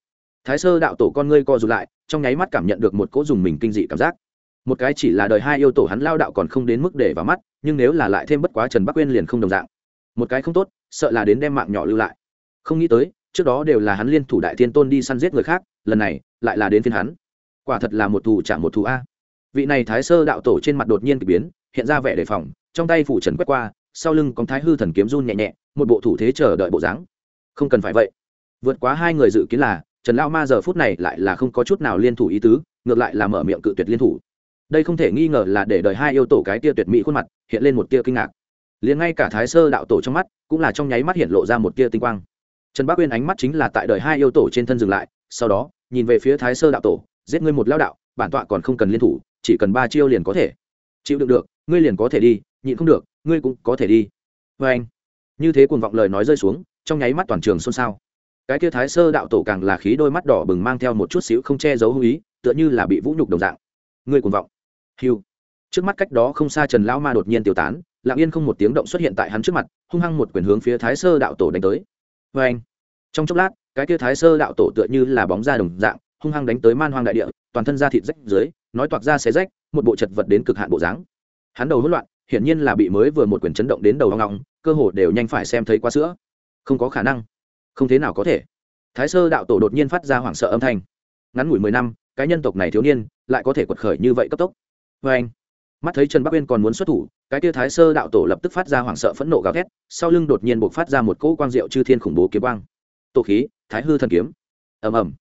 Thái sơ đạo tổ con ngươi co rụt lại, trong nháy mắt cảm nhận được một cỗ dùng mình kinh dị cảm giác. Một cái chỉ là đời hai yêu tổ hắn lao đạo còn không đến mức để vào mắt, nhưng nếu là lại thêm bất quá trần bắc quên liền không đồng dạng. Một cái không tốt, sợ là đến đem mạng nhỏ lưu lại. Không nghĩ tới, trước đó đều là hắn liên thủ đại thiên tôn đi săn giết người khác, lần này lại là đến phiên hắn. Quả thật là một thù trả một thù a. Vị này thái sơ đạo tổ trên mặt đột nhiên k ỳ biến, hiện ra vẻ đề phòng, trong tay phủ trần quét qua, sau lưng có thái hư thần kiếm run nhẹ nhẹ, một bộ thủ thế chờ đợi bộ dáng. Không cần phải vậy. Vượt quá hai người dự kiến là, trần lao ma giờ phút này lại là không có chút nào liên thủ ý tứ, ngược lại là mở miệng cự tuyệt liên thủ. Đây không thể nghi ngờ là để đời hai yêu tổ cái tia tuyệt mỹ khuôn mặt, hiện lên một tia kinh ngạc. Liền ngay cả thái sơ đạo tổ trong mắt, cũng là trong nháy mắt hiện lộ ra một tia tinh quang. Trần bác uyên ánh mắt chính là tại đời hai yêu tổ trên thân dừng lại sau đó, nhìn về phía thái sơ đạo tổ, giết ngươi một lao đạo, bản tọa còn không cần liên thủ, chỉ cần ba chiêu liền có thể. Chịu đựng được, ngươi liền có thể đi, nhịn không được, ngươi cũng có thể đi. Vê anh, như thế cuồng vọng lời nói rơi xuống, trong nháy mắt toàn trường xôn xao. Cái kia thái sơ đạo tổ càng là khí đôi mắt đỏ bừng mang theo một chút xíu không che giấu hung ý, tựa như là bị vũ nhục đồng dạng. Ngươi cuồng vọng. Hiu trước mắt cách đó không xa trần lão ma đột nhiên tiêu tán, lặng yên không một tiếng động xuất hiện tại hắn trước mặt, hung hăng một quyền hướng phía thái sơ đạo tổ đánh tới. Vê anh. Trong chốc lát cái kia thái sơ đạo tổ tựa như là bóng da đồng dạng, hung hăng đánh tới man hoang đại địa, toàn thân da thịt rách dưới, nói toạc ra xé rách, một bộ chật vật đến cực hạn bộ dáng. Hắn đầu hỗn loạn, hiển nhiên là bị mới vừa một quyền chấn động đến đầu hoang ngọng cơ hồ đều nhanh phải xem thấy quá sữa. Không có khả năng. Không thế nào có thể. Thái sơ đạo tổ đột nhiên phát ra hoảng sợ âm thanh. Ngắn ngủi mười năm, cái nhân tộc này thiếu niên lại có thể quật khởi như vậy cấp tốc. Vê anh, mắt thấy trần bắc uyên còn muốn xuất thủ, cái tia thái sơ đạo tổ lập tức phát ra hoảng sợ phẫn nộ gào thét, sau lưng đột nhiên buộc phát ra một cỗ quang diệu chư thiên khủng bố kiếm quang tổ khí, thái hư thần kiếm. Ầm ầm.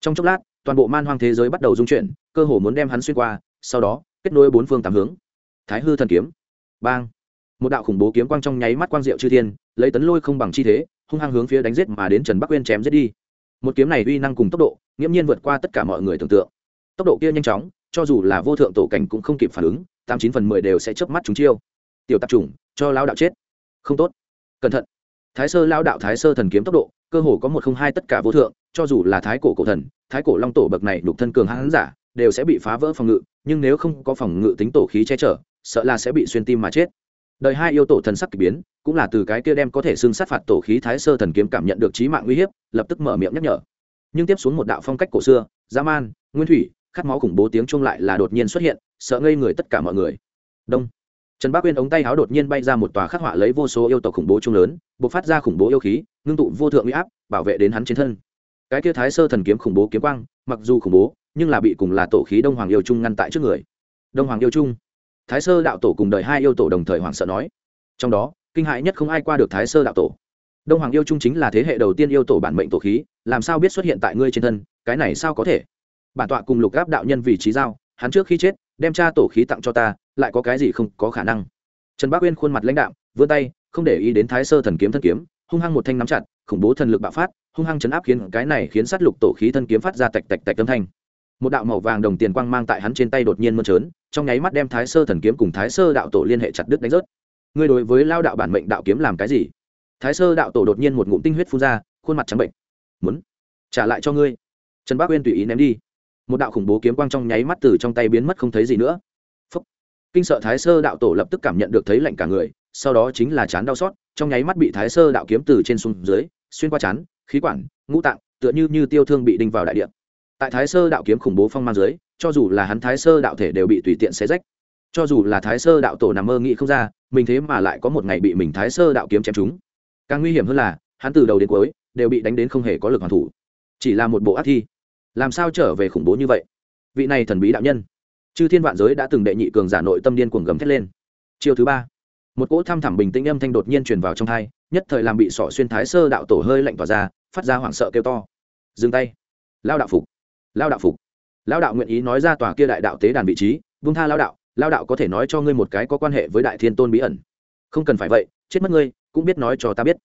Trong chốc lát, toàn bộ man hoang thế giới bắt đầu dung chuyển, cơ hồ muốn đem hắn xuyên qua, sau đó, kết nối bốn phương tám hướng. Thái hư thần kiếm. Bang. Một đạo khủng bố kiếm quang trong nháy mắt quang diệu chư thiên, lấy tấn lôi không bằng chi thế, hung hăng hướng phía đánh giết mà đến trần bắc uyên chém giết đi. Một kiếm này uy năng cùng tốc độ, nghiễm nhiên vượt qua tất cả mọi người tưởng tượng. Tốc độ kia nhanh chóng, cho dù là vô thượng tổ cảnh cũng không kịp phản ứng, tám chín phần mười đều sẽ chớp mắt chúng chiêu. Tiểu tạp chủng, cho lao đạo chết. Không tốt. Cẩn thận thái sơ lao đạo thái sơ thần kiếm tốc độ, cơ hồ có một không hai tất cả vô thượng, cho dù là thái cổ cổ thần, thái cổ long tổ bậc này đục thân cường hãn giả, đều sẽ bị phá vỡ phòng ngự, nhưng nếu không có phòng ngự tính tổ khí che chở, sợ là sẽ bị xuyên tim mà chết. Đời hai yêu tổ thần sắc kỳ biến, cũng là từ cái kia đem có thể xưng sát phạt tổ khí thái sơ thần kiếm cảm nhận được trí mạng uy hiếp, lập tức mở miệng nhắc nhở. Nhưng tiếp xuống một đạo phong cách cổ xưa, dã man, nguyên thủy, khát máu khủng bố tiếng chung lại là đột nhiên xuất hiện, sợ ngây người tất cả mọi người. Đông trần bác uyên ống tay áo đột nhiên bay ra một tòa khắc họa lấy vô số yêu tộc khủng bố chung lớn b phát ra khủng bố yêu khí, ngưng tụ vô thượng uy áp, bảo vệ đến hắn trên thân. Cái kia thái sơ thần kiếm khủng bố kiếm quang, mặc dù khủng bố, nhưng là bị cùng là tổ khí đông hoàng yêu trung ngăn tại trước người. Đông hoàng yêu trung thái sơ đạo tổ cùng đời hai yêu tổ đồng thời hoảng sợ nói. Trong đó, kinh hại nhất không ai qua được thái sơ đạo tổ. Đông hoàng yêu trung chính là thế hệ đầu tiên yêu tổ bản mệnh tổ khí, làm sao biết xuất hiện tại ngươi trên thân, cái này sao có thể? Bản tọa cùng lục gáp đạo nhân vì trí giao, hắn trước khi chết đem cha tổ khí tặng cho ta, lại có cái gì không có khả năng. Trần bác uyên khuôn mặt lãnh đạo vươn tay, không để ý đến thái sơ thần kiếm thân kiếm, hung hăng một thanh nắm chặt, khủng bố thần lực bạo phát, hung hăng chấn áp khiến cái này khiến sát lục tổ khí thân kiếm phát ra tạch tạch tạch âm thanh. Một đạo màu vàng đồng tiền quang mang tại hắn trên tay đột nhiên mơn trớn, trong nháy mắt đem thái sơ thần kiếm cùng thái sơ đạo tổ liên hệ chặt đứt đánh rớt. Ngươi đối với lao đạo bản mệnh đạo kiếm làm cái gì? Thái sơ đạo tổ đột nhiên một ngụm tinh huyết phun ra, khuôn mặt trắng bệnh. Muốn trả lại cho ngươi. Trần bác uyên tùy ý ném đi một đạo khủng bố kiếm quang trong nháy mắt từ trong tay biến mất không thấy gì nữa. Phúc. kinh sợ thái sơ đạo tổ lập tức cảm nhận được thấy lạnh cả người, sau đó chính là chán đau xót, trong nháy mắt bị thái sơ đạo kiếm từ trên xuống dưới, xuyên qua chán, khí quản, ngũ tạng, tựa như như tiêu thương bị đinh vào đại địa. Tại thái sơ đạo kiếm khủng bố phong mang dưới, cho dù là hắn thái sơ đạo thể đều bị tùy tiện xé rách. Cho dù là thái sơ đạo tổ nằm mơ nghĩ không ra, mình thế mà lại có một ngày bị mình thái sơ đạo kiếm chém chúng càng nguy hiểm hơn là, hắn từ đầu đến cuối đều bị đánh đến không hề có lực hoàn thủ. Chỉ là một bộ ác thi làm sao trở về khủng bố như vậy? Vị này thần bí đạo nhân. Chư thiên vạn giới đã từng đệ nhị cường giả nội tâm điên cuồng gầm thét lên. Chiều thứ ba. Một cỗ thăm thẳm bình tĩnh âm thanh đột nhiên truyền vào trong thai nhất thời làm bị sỏ xuyên thái sơ đạo tổ hơi lạnh tỏa ra, phát ra hoảng sợ kêu to. Dừng tay. Lao đạo phục. Lao đạo phục. Lao đạo nguyện ý nói ra tòa kia đại đạo tế đàn vị trí, vung tha lao đạo lao đạo có thể nói cho ngươi một cái có quan hệ với đại thiên tôn bí ẩn. Không cần phải vậy, chết mất ngươi, cũng biết nói cho ta biết.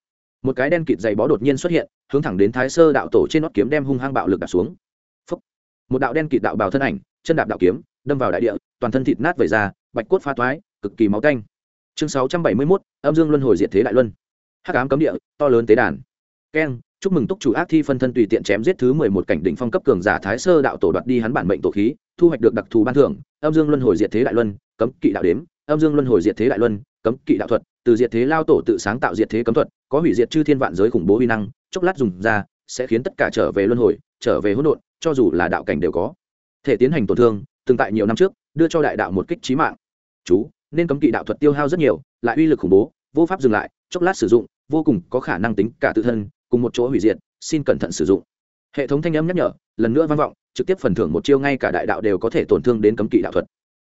Một cái đen kịt dày bó đột nhiên xuất hiện, hướng thẳng đến thái sơ đạo tổ trên nót kiếm đem hung hăng bạo lực đạp xuống một đạo đen kịt đạo bào thân ảnh chân đạp đạo kiếm đâm vào đại địa toàn thân thịt nát vẩy ra bạch cốt pha toái cực kỳ máu canh chương sáu trăm bảy mươi 671, âm dương luân hồi diệt thế đại luân. Hắc ám cấm địa to lớn tế đàn. Keng chúc mừng túc chủ ác thi phân thân tùy tiện chém giết thứ mười một cảnh đỉnh phong cấp cường giả thái sơ đạo tổ đoạt đi hắn bản mệnh tổ khí thu hoạch được đặc thù ban thưởng âm dương luân hồi diệt thế đại luân cấm kỵ đạo đếm âm dương luân hồi diệt thế đại luân cấm kỵ đạo thuật từ diệt thế lao tổ tự sáng tạo diệt thế cấm thuật có hủy diệt chư thiên vạn giới khủng bố uy năng chốc lát dùng ra sẽ khiến tất cả trở về luân hồi trở về hỗn độn cho dù là đạo cảnh đều có. Thể tiến hành tổn thương, từng tại nhiều năm trước, đưa cho đại đạo một kích trí mạng. Chú, nên cấm kỵ đạo thuật tiêu hao rất nhiều, lại uy lực khủng bố, vô pháp dừng lại, chốc lát sử dụng, vô cùng có khả năng tính cả tự thân, cùng một chỗ hủy diệt, xin cẩn thận sử dụng. Hệ thống thanh âm nhắc nhở, lần nữa vang vọng, trực tiếp phần thưởng một chiêu ngay cả đại đạo đều có thể tổn thương đến cấm kỵ đạo thuật.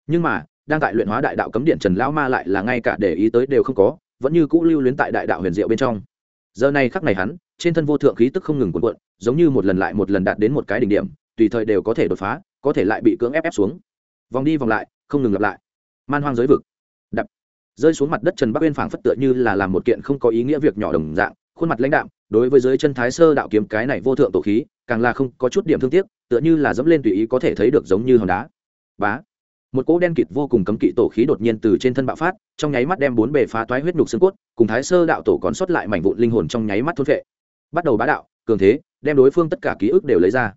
Nhưng mà, đang tại luyện hóa đại đạo cấm điện trần lão ma lại là ngay cả để ý tới đều không có, vẫn như cũ lưu luyến tại đại đạo huyền diệu bên trong. Giờ này khắc này hắn trên thân vô thượng khí tức không ngừng cuộn cuộn, giống như một lần lại một lần đạt đến một cái đỉnh điểm, tùy thời đều có thể đột phá, có thể lại bị cưỡng ép ép xuống. Vòng đi vòng lại, không ngừng lặp lại. Man hoang giới vực. Đập. Rơi xuống mặt đất trần bắc uyên phảng phất tựa như là làm một kiện không có ý nghĩa việc nhỏ đồng dạng, khuôn mặt lãnh đạm, đối với dưới chân thái sơ đạo kiếm cái này vô thượng tổ khí, càng là không có chút điểm thương tiếc, tựa như là dẫm lên tùy ý có thể thấy được giống như hòn đá. Bá. Một cỗ đen kịt vô cùng cấm kỵ tổ khí đột nhiên từ trên thân bạo phát, trong nháy mắt đem bốn bề phá toái huyết nhục xương cốt, cùng thái sơ đạo tổ còn sót lại mảnh vụn linh hồn trong nháy mắt thôn vệ bắt đầu bá đạo, cường thế, đem đối phương tất cả ký ức đều lấy ra.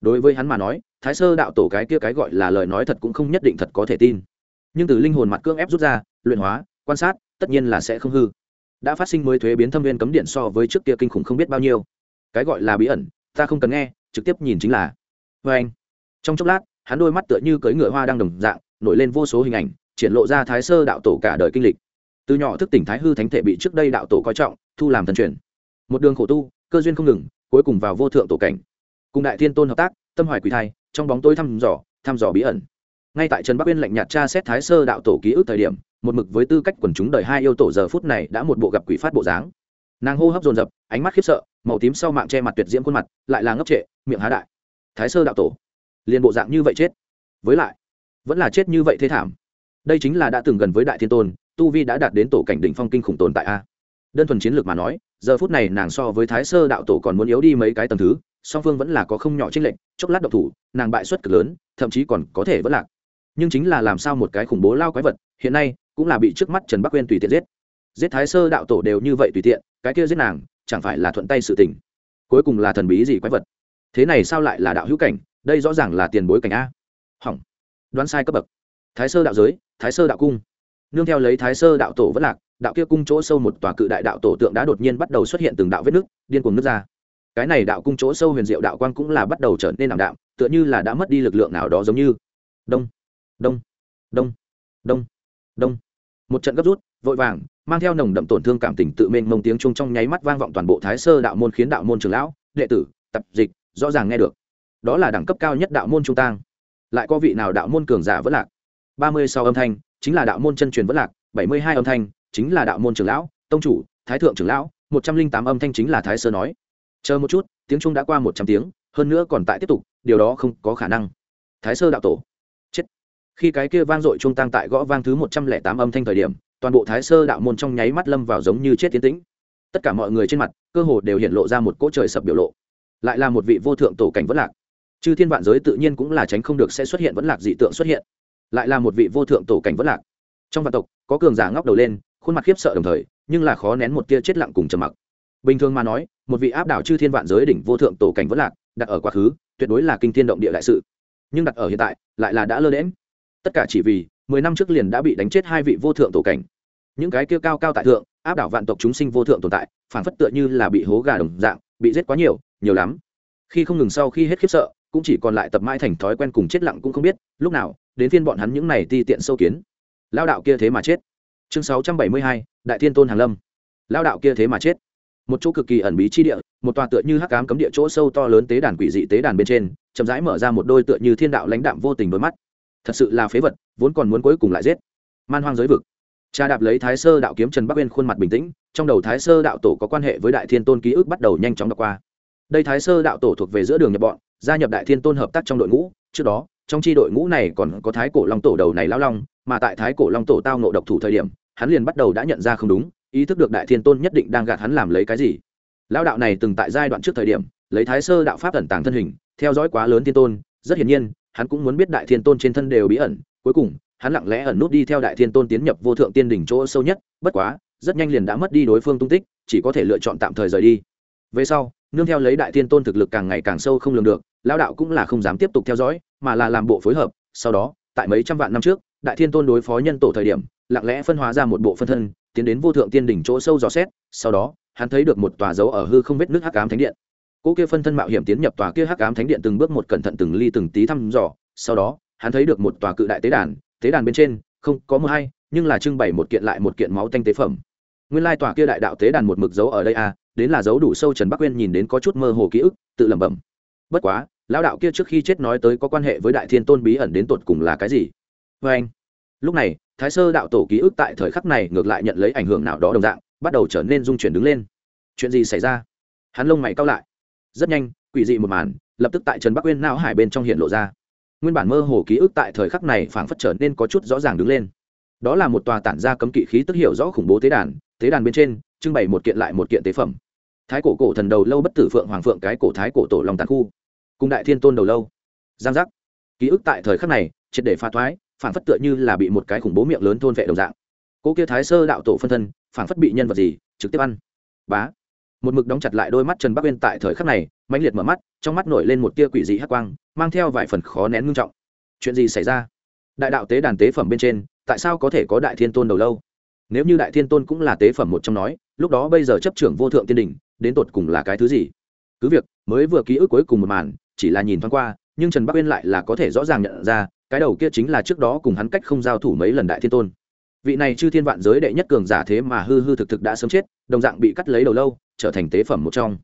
Đối với hắn mà nói, thái sơ đạo tổ cái kia cái gọi là lời nói thật cũng không nhất định thật có thể tin. Nhưng từ linh hồn mặt cưỡng ép rút ra, luyện hóa, quan sát, tất nhiên là sẽ không hư. Đã phát sinh mới thuế biến thâm viên cấm điện so với trước kia kinh khủng không biết bao nhiêu. Cái gọi là bí ẩn, ta không cần nghe, trực tiếp nhìn chính là. Vê anh, trong chốc lát, hắn đôi mắt tựa như cưỡi ngựa hoa đang đồng dạng, nổi lên vô số hình ảnh, triển lộ ra thái sơ đạo tổ cả đời kinh lịch. Từ nhỏ thức tỉnh thái hư thánh thể bị trước đây đạo tổ coi trọng, thu làm thần truyền. Một đường khổ tu cơ duyên không ngừng, cuối cùng vào vô thượng tổ cảnh. Cùng đại thiên tôn hợp tác, tâm hoài quỷ thai, trong bóng tối thăm dò thăm dò bí ẩn. Ngay tại trần bắc uyên lạnh nhạt tra xét thái sơ đạo tổ ký ức thời điểm, một mực với tư cách quần chúng đời hai yêu tổ giờ phút này đã một bộ gặp quỷ phát bộ dáng. Nàng hô hấp dồn dập, ánh mắt khiếp sợ, màu tím sau mạng che mặt tuyệt diễm khuôn mặt, lại là ngốc trệ, miệng há đại. Thái sơ đạo tổ, liền bộ dạng như vậy chết. Với lại, vẫn là chết như vậy thế thảm. Đây chính là đã từng gần với đại thiên tôn, tu vi đã đạt đến tổ cảnh đỉnh phong kinh khủng tồn tại a đơn thuần chiến lược mà nói, giờ phút này nàng so với thái sơ đạo tổ còn muốn yếu đi mấy cái tầng thứ, song phương vẫn là có không nhỏ tranh lệnh chốc lát độc thủ, nàng bại suất cực lớn, thậm chí còn có thể vẫn lạc. Nhưng chính là làm sao một cái khủng bố lao quái vật, hiện nay cũng là bị trước mắt trần bắc quên tùy tiện giết. Giết thái sơ đạo tổ đều như vậy tùy tiện, cái kia giết nàng, chẳng phải là thuận tay sự tình. Cuối cùng là thần bí gì quái vật? Thế này sao lại là đạo hữu cảnh? Đây rõ ràng là tiền bối cảnh a. Hỏng. Đoán sai cấp bậc. Thái sơ đạo giới, thái sơ đạo cung. Nương theo lấy thái sơ đạo tổ vẫn lạc đạo kia cung chỗ sâu một tòa cự đại đạo tổ tượng đã đột nhiên bắt đầu xuất hiện từng đạo vết nước, điên cuồng nước ra. Cái này đạo cung chỗ sâu huyền diệu đạo quang cũng là bắt đầu trở nên ảm đạm, tựa như là đã mất đi lực lượng nào đó giống như. Đông đông đông đông đông. Một trận gấp rút, vội vàng, mang theo nồng đậm tổn thương cảm tình tự mênh mông tiếng chung trong nháy mắt vang vọng toàn bộ thái sơ đạo môn khiến đạo môn trường lão, đệ tử, tập dịch, rõ ràng nghe được. Đó là đẳng cấp cao nhất đạo môn trung tang. Lại có vị nào đạo môn cường giả vẫn lạc? Ba mươi sau âm thanh, chính là đạo môn chân truyền vẫn lạc, bảy mươi hai âm thanh chính là đạo môn trưởng lão, tông chủ, thái thượng trưởng lão, một trăm linh tám âm thanh chính là thái sơ nói. Chờ một chút, tiếng trung đã qua một trăm tiếng, hơn nữa còn tại tiếp tục, điều đó không có khả năng. Thái sơ đạo tổ. Chết. Khi cái kia vang dội trung tăng tại gõ vang thứ một trăm lẻ tám âm thanh thời điểm, toàn bộ thái sơ đạo môn trong nháy mắt lâm vào giống như chết tiến tĩnh. Tất cả mọi người trên mặt, cơ hồ đều hiện lộ ra một cỗ trời sập biểu lộ. Lại là một vị vô thượng tổ cảnh vẫn lạc. Chư thiên vạn giới tự nhiên cũng là tránh không được sẽ xuất hiện vẫn lạc dị tượng xuất hiện. Lại là một vị vô thượng tổ cảnh vẫn lạc. Trong vạn tộc, có cường giả ngóc đầu lên khuôn mặt khiếp sợ đồng thời, nhưng là khó nén một tia chết lặng cùng trầm mặc. Bình thường mà nói, một vị áp đảo chư thiên vạn giới đỉnh vô thượng tổ cảnh vẫn lạc, đặt ở quá khứ, tuyệt đối là kinh thiên động địa đại sự. Nhưng đặt ở hiện tại, lại là đã lơ đễm tất cả chỉ vì mười năm trước liền đã bị đánh chết hai vị vô thượng tổ cảnh. Những cái kia cao cao tại thượng, áp đảo vạn tộc chúng sinh vô thượng tồn tại, phản phất tựa như là bị hố gà đồng dạng, bị giết quá nhiều nhiều lắm. Khi không ngừng sau khi hết khiếp sợ, cũng chỉ còn lại tập mãi thành thói quen cùng chết lặng cũng không biết, lúc nào, đến phiên bọn hắn những này ti tiện sâu kiến. Lao đạo kia thế mà chết chương sáu trăm bảy mươi hai, đại thiên tôn hàn lâm. Lao đạo kia thế mà chết. Một chỗ cực kỳ ẩn bí chi địa, một tòa tựa như hắc ám cấm địa chỗ sâu to lớn tế đàn quỷ dị tế đàn bên trên, chậm rãi mở ra một đôi tựa như thiên đạo lãnh đạm vô tình đôi mắt. Thật sự là phế vật, vốn còn muốn cuối cùng lại giết. Man hoang giới vực. Cha đạp lấy thái sơ đạo kiếm trần bắc bên khuôn mặt bình tĩnh, trong đầu thái sơ đạo tổ có quan hệ với đại thiên tôn ký ức bắt đầu nhanh chóng đọc qua. Đây thái sơ đạo tổ thuộc về giữa đường nhập bọn, gia nhập đại thiên tôn hợp tác trong đội ngũ, trước đó, trong chi đội ngũ này còn có thái cổ long tổ đầu này lao long mà tại thái cổ long tổ tao nộ độc thủ thời điểm, hắn liền bắt đầu đã nhận ra không đúng, ý thức được đại thiên tôn nhất định đang gạt hắn làm lấy cái gì. Lao đạo này từng tại giai đoạn trước thời điểm, lấy thái sơ đạo pháp ẩn tàng thân hình, theo dõi quá lớn thiên tôn, rất hiển nhiên, hắn cũng muốn biết đại thiên tôn trên thân đều bí ẩn. Cuối cùng, hắn lặng lẽ ẩn nút đi theo đại thiên tôn tiến nhập vô thượng tiên đỉnh chỗ sâu nhất, bất quá, rất nhanh liền đã mất đi đối phương tung tích, chỉ có thể lựa chọn tạm thời rời đi. Về sau, nương theo lấy đại thiên tôn thực lực càng ngày càng sâu không lường được lao đạo cũng là không dám tiếp tục theo dõi, mà là làm bộ phối hợp, sau đó, tại mấy trăm vạn năm trước đại thiên tôn đối phó nhân tổ thời điểm, lặng lẽ phân hóa ra một bộ phân thân, tiến đến vô thượng tiên đỉnh chỗ sâu dò xét, sau đó, hắn thấy được một tòa dấu ở hư không vết nước hắc ám thánh điện. Cỗ kia phân thân mạo hiểm tiến nhập tòa kia hắc ám thánh điện từng bước một cẩn thận từng ly từng tí thăm dò, sau đó, hắn thấy được một tòa cự đại tế đàn tế đàn bên trên, không có mưa hay, nhưng là trưng bày một kiện lại một kiện máu tanh tế phẩm. Nguyên lai tòa kia đại đạo tế đàn một mực dấu ở đây à đến là dấu đủ sâu trần bắc quyên nhìn đến có chút mơ hồ ký ức, tự lẩm bẩm. Bất quá, lão đạo kia trước khi chết nói tới có quan hệ với đại thiên tôn bí ẩn đến tột cùng là cái gì? Vê vâng anh. Lúc này, thái sơ đạo tổ ký ức tại thời khắc này ngược lại nhận lấy ảnh hưởng nào đó đồng dạng, bắt đầu trở nên dung chuyển đứng lên. Chuyện gì xảy ra? Hắn lông mày cao lại. Rất nhanh, quỷ dị một màn, lập tức tại trần bắc uyên não hải bên trong hiện lộ ra. Nguyên bản mơ hồ ký ức tại thời khắc này phảng phất trở nên có chút rõ ràng đứng lên. Đó là một tòa tản ra cấm kỵ khí tức hiểu rõ khủng bố tế đàn tế đàn bên trên, trưng bày một kiện lại một kiện tế phẩm. Thái cổ cổ thần đầu lâu bất tử phượng hoàng phượng cái cổ thái cổ tổ lòng tàn khu. Cùng đại thiên tôn đầu lâu. Giang giác. Ký ức tại thời khắc này, triệt để pha thoái phản phất tựa như là bị một cái khủng bố miệng lớn thôn vệ đồng dạng. Cỗ kia thái sơ đạo tổ phân thân phản phất bị nhân vật gì, trực tiếp ăn. Bá. Một mực đóng chặt lại đôi mắt trần bắc uyên tại thời khắc này, mãnh liệt mở mắt, trong mắt nổi lên một tia quỷ dị hắc quang, mang theo vài phần khó nén ngưng trọng. Chuyện gì xảy ra? Đại đạo tế đàn tế phẩm bên trên, tại sao có thể có đại thiên tôn đầu lâu? Nếu như đại thiên tôn cũng là tế phẩm một trong nói, lúc đó bây giờ chấp trưởng vô thượng tiên đình đến tột cùng là cái thứ gì? Cứ việc, mới vừa ký ức cuối cùng một màn, chỉ là nhìn thoáng qua, nhưng trần bắc uyên lại là có thể rõ ràng nhận ra cái đầu kia chính là trước đó cùng hắn cách không giao thủ mấy lần đại thiên tôn. Vị này chư thiên vạn giới đệ nhất cường giả thế mà hư hư thực thực đã sớm chết, đồng dạng bị cắt lấy đầu lâu, trở thành tế phẩm một trong.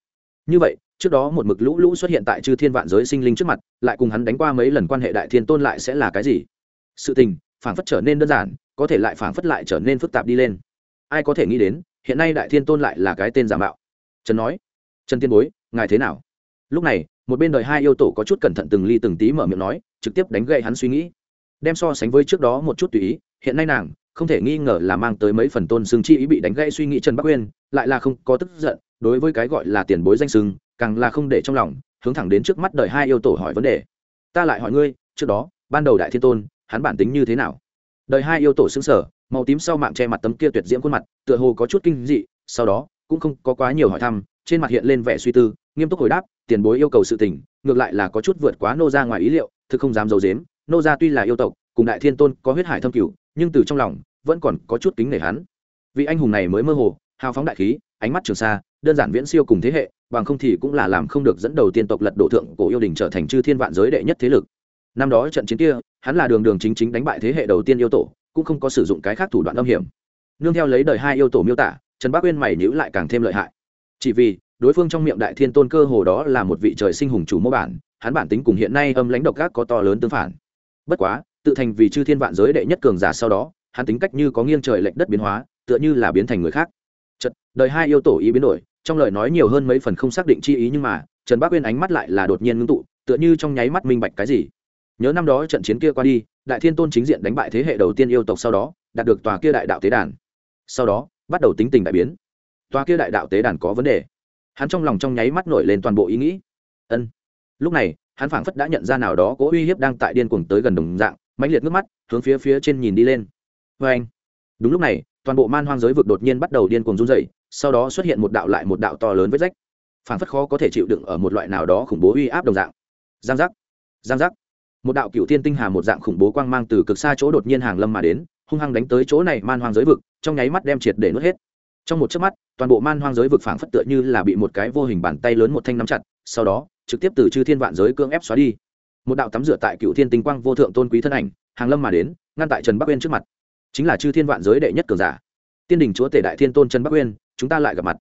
Như vậy, trước đó một mực lũ lũ xuất hiện tại chư thiên vạn giới sinh linh trước mặt, lại cùng hắn đánh qua mấy lần quan hệ đại thiên tôn lại sẽ là cái gì? Sự tình phản phất trở nên đơn giản, có thể lại phản phất lại trở nên phức tạp đi lên. Ai có thể nghĩ đến, hiện nay đại thiên tôn lại là cái tên giả mạo? Trần nói, trần tiên bối, ngài thế nào? Lúc này một bên đời hai yêu tổ có chút cẩn thận từng ly từng tí mở miệng nói, trực tiếp đánh gậy hắn suy nghĩ. Đem so sánh với trước đó một chút tùy ý, hiện nay nàng, không thể nghi ngờ là mang tới mấy phần tôn xương chi ý bị đánh gãy suy nghĩ trần bắc uyên, lại là không có tức giận, đối với cái gọi là tiền bối danh xưng càng là không để trong lòng, hướng thẳng đến trước mắt đời hai yêu tổ hỏi vấn đề. Ta lại hỏi ngươi, trước đó, ban đầu đại thiên tôn, hắn bản tính như thế nào? Đời hai yêu tổ xứng sở màu tím sau mạng che mặt tấm kia tuyệt diễm khuôn mặt, tựa hồ có chút kinh dị, sau đó, cũng không có quá nhiều hỏi thăm, trên mặt hiện lên vẻ suy tư, nghiêm túc hồi đáp tiền bối yêu cầu sự tình, ngược lại là có chút vượt quá nô ra ngoài ý liệu, thực không dám d i ấ u dếm nô ra tuy là yêu tộc, cùng đại thiên tôn có huyết hải thâm cửu, nhưng từ trong lòng, vẫn còn có chút kính nể hắn. Vị anh hùng này mới mơ hồ, hào phóng đại khí, ánh mắt trường xa, đơn giản viễn siêu cùng thế hệ, bằng không thì cũng là làm không được dẫn đầu tiên tộc lật đổ thượng cổ yêu đình trở thành chư thiên vạn giới đệ nhất thế lực. Năm đó trận chiến kia, hắn là đường đường chính chính đánh bại thế hệ đầu tiên yêu tổ, cũng không có sử dụng cái khác thủ đoạn âm hiểm. Nương theo lấy đời hai yêu tổ miêu tả, trần bác uyên mày nhữ lại càng thêm lợi hại. Chỉ vì đối phương trong miệng đại thiên tôn cơ hồ đó là một vị trời sinh hùng chủ mô bản, hắn bản tính cùng hiện nay âm lãnh độc gác có to lớn tương phản. Bất quá, tự thành vì chư thiên vạn giới đệ nhất cường giả sau đó, hắn tính cách như có nghiêng trời lệnh đất biến hóa, tựa như là biến thành người khác. Chật đời hai yêu tổ ý biến đổi, trong lời nói nhiều hơn mấy phần không xác định chi ý nhưng mà, trần bác uyên ánh mắt lại là đột nhiên ngưng tụ, tựa như trong nháy mắt minh bạch cái gì. Nhớ năm đó trận chiến kia qua đi, đại thiên tôn chính diện đánh bại thế hệ đầu tiên yêu tộc sau đó, đạt được tòa kia đại đạo tế đàn. Sau đó, bắt đầu tính tình đại biến. Tòa kia đại đạo tế đàn có vấn đề hắn trong lòng trong nháy mắt nổi lên toàn bộ ý nghĩ. Ân. Lúc này, hắn phảng phất đã nhận ra nào đó có uy hiếp đang tại điên cuồng tới gần đồng dạng, mãnh liệt nước mắt, hướng phía phía trên nhìn đi lên. Vê anh. Đúng lúc này, toàn bộ man hoang giới vực đột nhiên bắt đầu điên cuồng run dày sau đó xuất hiện một đạo lại một đạo to lớn vết rách. Phảng phất khó có thể chịu đựng ở một loại nào đó khủng bố uy áp đồng dạng. Giang giác. Giang giác. Một đạo cựu thiên tinh hà một dạng khủng bố quang mang từ cực xa chỗ đột nhiên hàng lâm mà đến, hung hăng đánh tới chỗ này man hoang giới vực, trong nháy mắt đem triệt để nuốt hết. Trong một chớp mắt toàn bộ man hoang giới vực phảng phất tựa như là bị một cái vô hình bàn tay lớn một thanh nắm chặt, sau đó, trực tiếp từ chư thiên vạn giới cưỡng ép xóa đi. Một đạo tắm rửa tại cựu thiên tinh quang vô thượng tôn quý thân ảnh, hàng lâm mà đến, ngăn tại trần bắc uyên trước mặt. Chính là chư thiên vạn giới đệ nhất cường giả. Tiên đình chúa tể đại thiên tôn trần bắc uyên, chúng ta lại gặp mặt.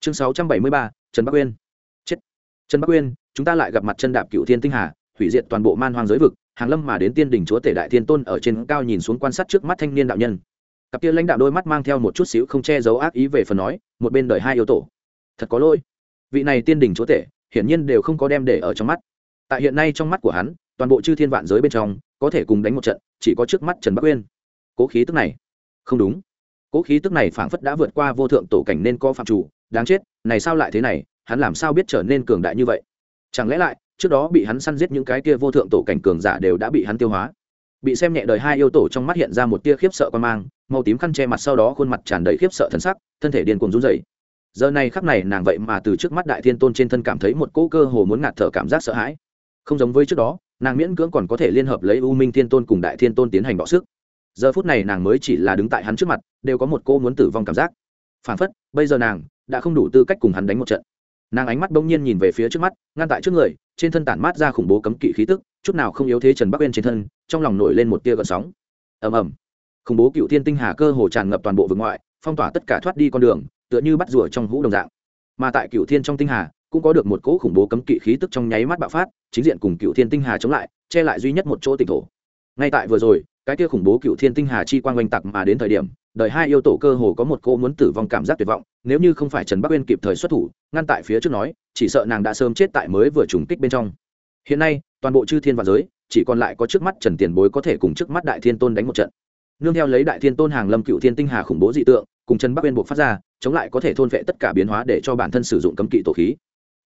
Chương sáu trăm bảy mươi ba, trần bắc uyên. Chết. Trần bắc uyên, chúng ta lại gặp mặt chân đạp cựu thiên tinh hà, hủy diệt toàn bộ man hoang giới vực, hàng lâm mà đến tiên đình chúa tể đại thiên tôn ở trên cao nhìn xuống quan sát trước mắt thanh niên đạo nhân cặp kia lãnh đạo đôi mắt mang theo một chút xíu không che giấu ác ý về phần nói, một bên đời hai yếu tổ, thật có lỗi. Vị này tiên đình chúa tể, hiển nhiên đều không có đem để ở trong mắt. Tại hiện nay trong mắt của hắn, toàn bộ chư thiên vạn giới bên trong, có thể cùng đánh một trận, chỉ có trước mắt trần bắc uyên. Cố khí tức này. Không đúng. Cố khí tức này phảng phất đã vượt qua vô thượng tổ cảnh nên có phạm chủ, đáng chết, này sao lại thế này, hắn làm sao biết trở nên cường đại như vậy? Chẳng lẽ lại, trước đó bị hắn săn giết những cái kia vô thượng tổ cảnh cường giả đều đã bị hắn tiêu hóa? Bị xem nhẹ đời hai yêu tổ trong mắt hiện ra một tia khiếp sợ quan mang màu tím khăn che mặt sau đó khuôn mặt tràn đầy khiếp sợ thân sắc, thân thể điên cuồng run rẩy. Giờ này khắc này nàng vậy mà từ trước mắt đại thiên tôn trên thân cảm thấy một cỗ cơ hồ muốn ngạt thở cảm giác sợ hãi. Không giống với trước đó, nàng miễn cưỡng còn có thể liên hợp lấy u minh thiên tôn cùng đại thiên tôn tiến hành bọ sức. Giờ phút này nàng mới chỉ là đứng tại hắn trước mặt, đều có một cô muốn tử vong cảm giác. Phản phất, bây giờ nàng đã không đủ tư cách cùng hắn đánh một trận. Nàng ánh mắt bỗng nhiên nhìn về phía trước mắt, ngăn tại trước người, trên thân tản mát ra khủng bố cấm kỵ khí tức, chút nào không yếu thế trần bắc uyên trên thân, trong lòng nổi lên một tia gợn sóng. Ầm ầm khủng bố cựu thiên tinh hà cơ hồ tràn ngập toàn bộ vực ngoại, phong tỏa tất cả thoát đi con đường, tựa như bắt rùa trong hũ đồng dạng. Mà tại cựu thiên trong tinh hà, cũng có được một cỗ khủng bố cấm kỵ khí tức trong nháy mắt bạo phát, chính diện cùng cựu thiên tinh hà chống lại, che lại duy nhất một chỗ tỉnh thổ. Ngay tại vừa rồi, cái kia khủng bố cựu thiên tinh hà chi quang oanh tặc mà đến thời điểm, đời hai yêu tổ cơ hồ có một cô muốn tử vong cảm giác tuyệt vọng, nếu như không phải trần bắc uyên kịp thời xuất thủ, ngăn tại phía trước nói, chỉ sợ nàng đã sớm chết tại mới vừa trùng kích bên trong. Hiện nay, toàn bộ chư thiên và giới, chỉ còn lại có trước mắt trần tiền bối có thể cùng trước mắt đại thiên tôn đánh một trận nương theo lấy đại thiên tôn hàng lâm cựu thiên tinh hà khủng bố dị tượng, cùng chân bắc uyên buộc phát ra, chống lại có thể thôn vệ tất cả biến hóa để cho bản thân sử dụng cấm kỵ tổ khí.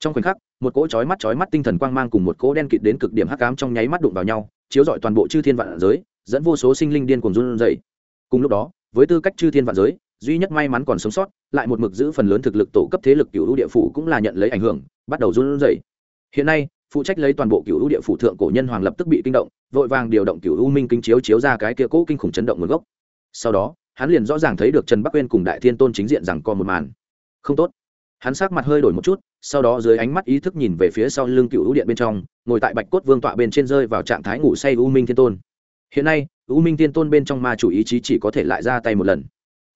Trong khoảnh khắc, một cỗ chói mắt chói mắt tinh thần quang mang cùng một cỗ đen kịt đến cực điểm hắc ám trong nháy mắt đụng vào nhau, chiếu rọi toàn bộ chư thiên vạn giới, dẫn vô số sinh linh điên cuồng run rẩy. Cùng lúc đó, với tư cách chư thiên vạn giới, duy nhất may mắn còn sống sót, lại một mực giữ phần lớn thực lực tổ cấp thế lực cựu địa phủ cũng là nhận lấy ảnh hưởng, bắt đầu run rẩy. Hiện nay phụ trách lấy toàn bộ cựu u địa phủ thượng cổ nhân hoàng lập tức bị kinh động, vội vàng điều động cựu u minh kinh chiếu chiếu ra cái kia cỗ kinh khủng chấn động nguồn gốc. Sau đó, hắn liền rõ ràng thấy được trần bắc uyên cùng đại thiên tôn chính diện rằng co một màn. Không tốt. Hắn sắc mặt hơi đổi một chút, sau đó dưới ánh mắt ý thức nhìn về phía sau lưng cựu u điện bên trong, ngồi tại bạch cốt vương tọa bên trên rơi vào trạng thái ngủ say u minh thiên tôn. Hiện nay, u minh thiên tôn bên trong ma chủ ý chí chỉ có thể lại ra tay một lần.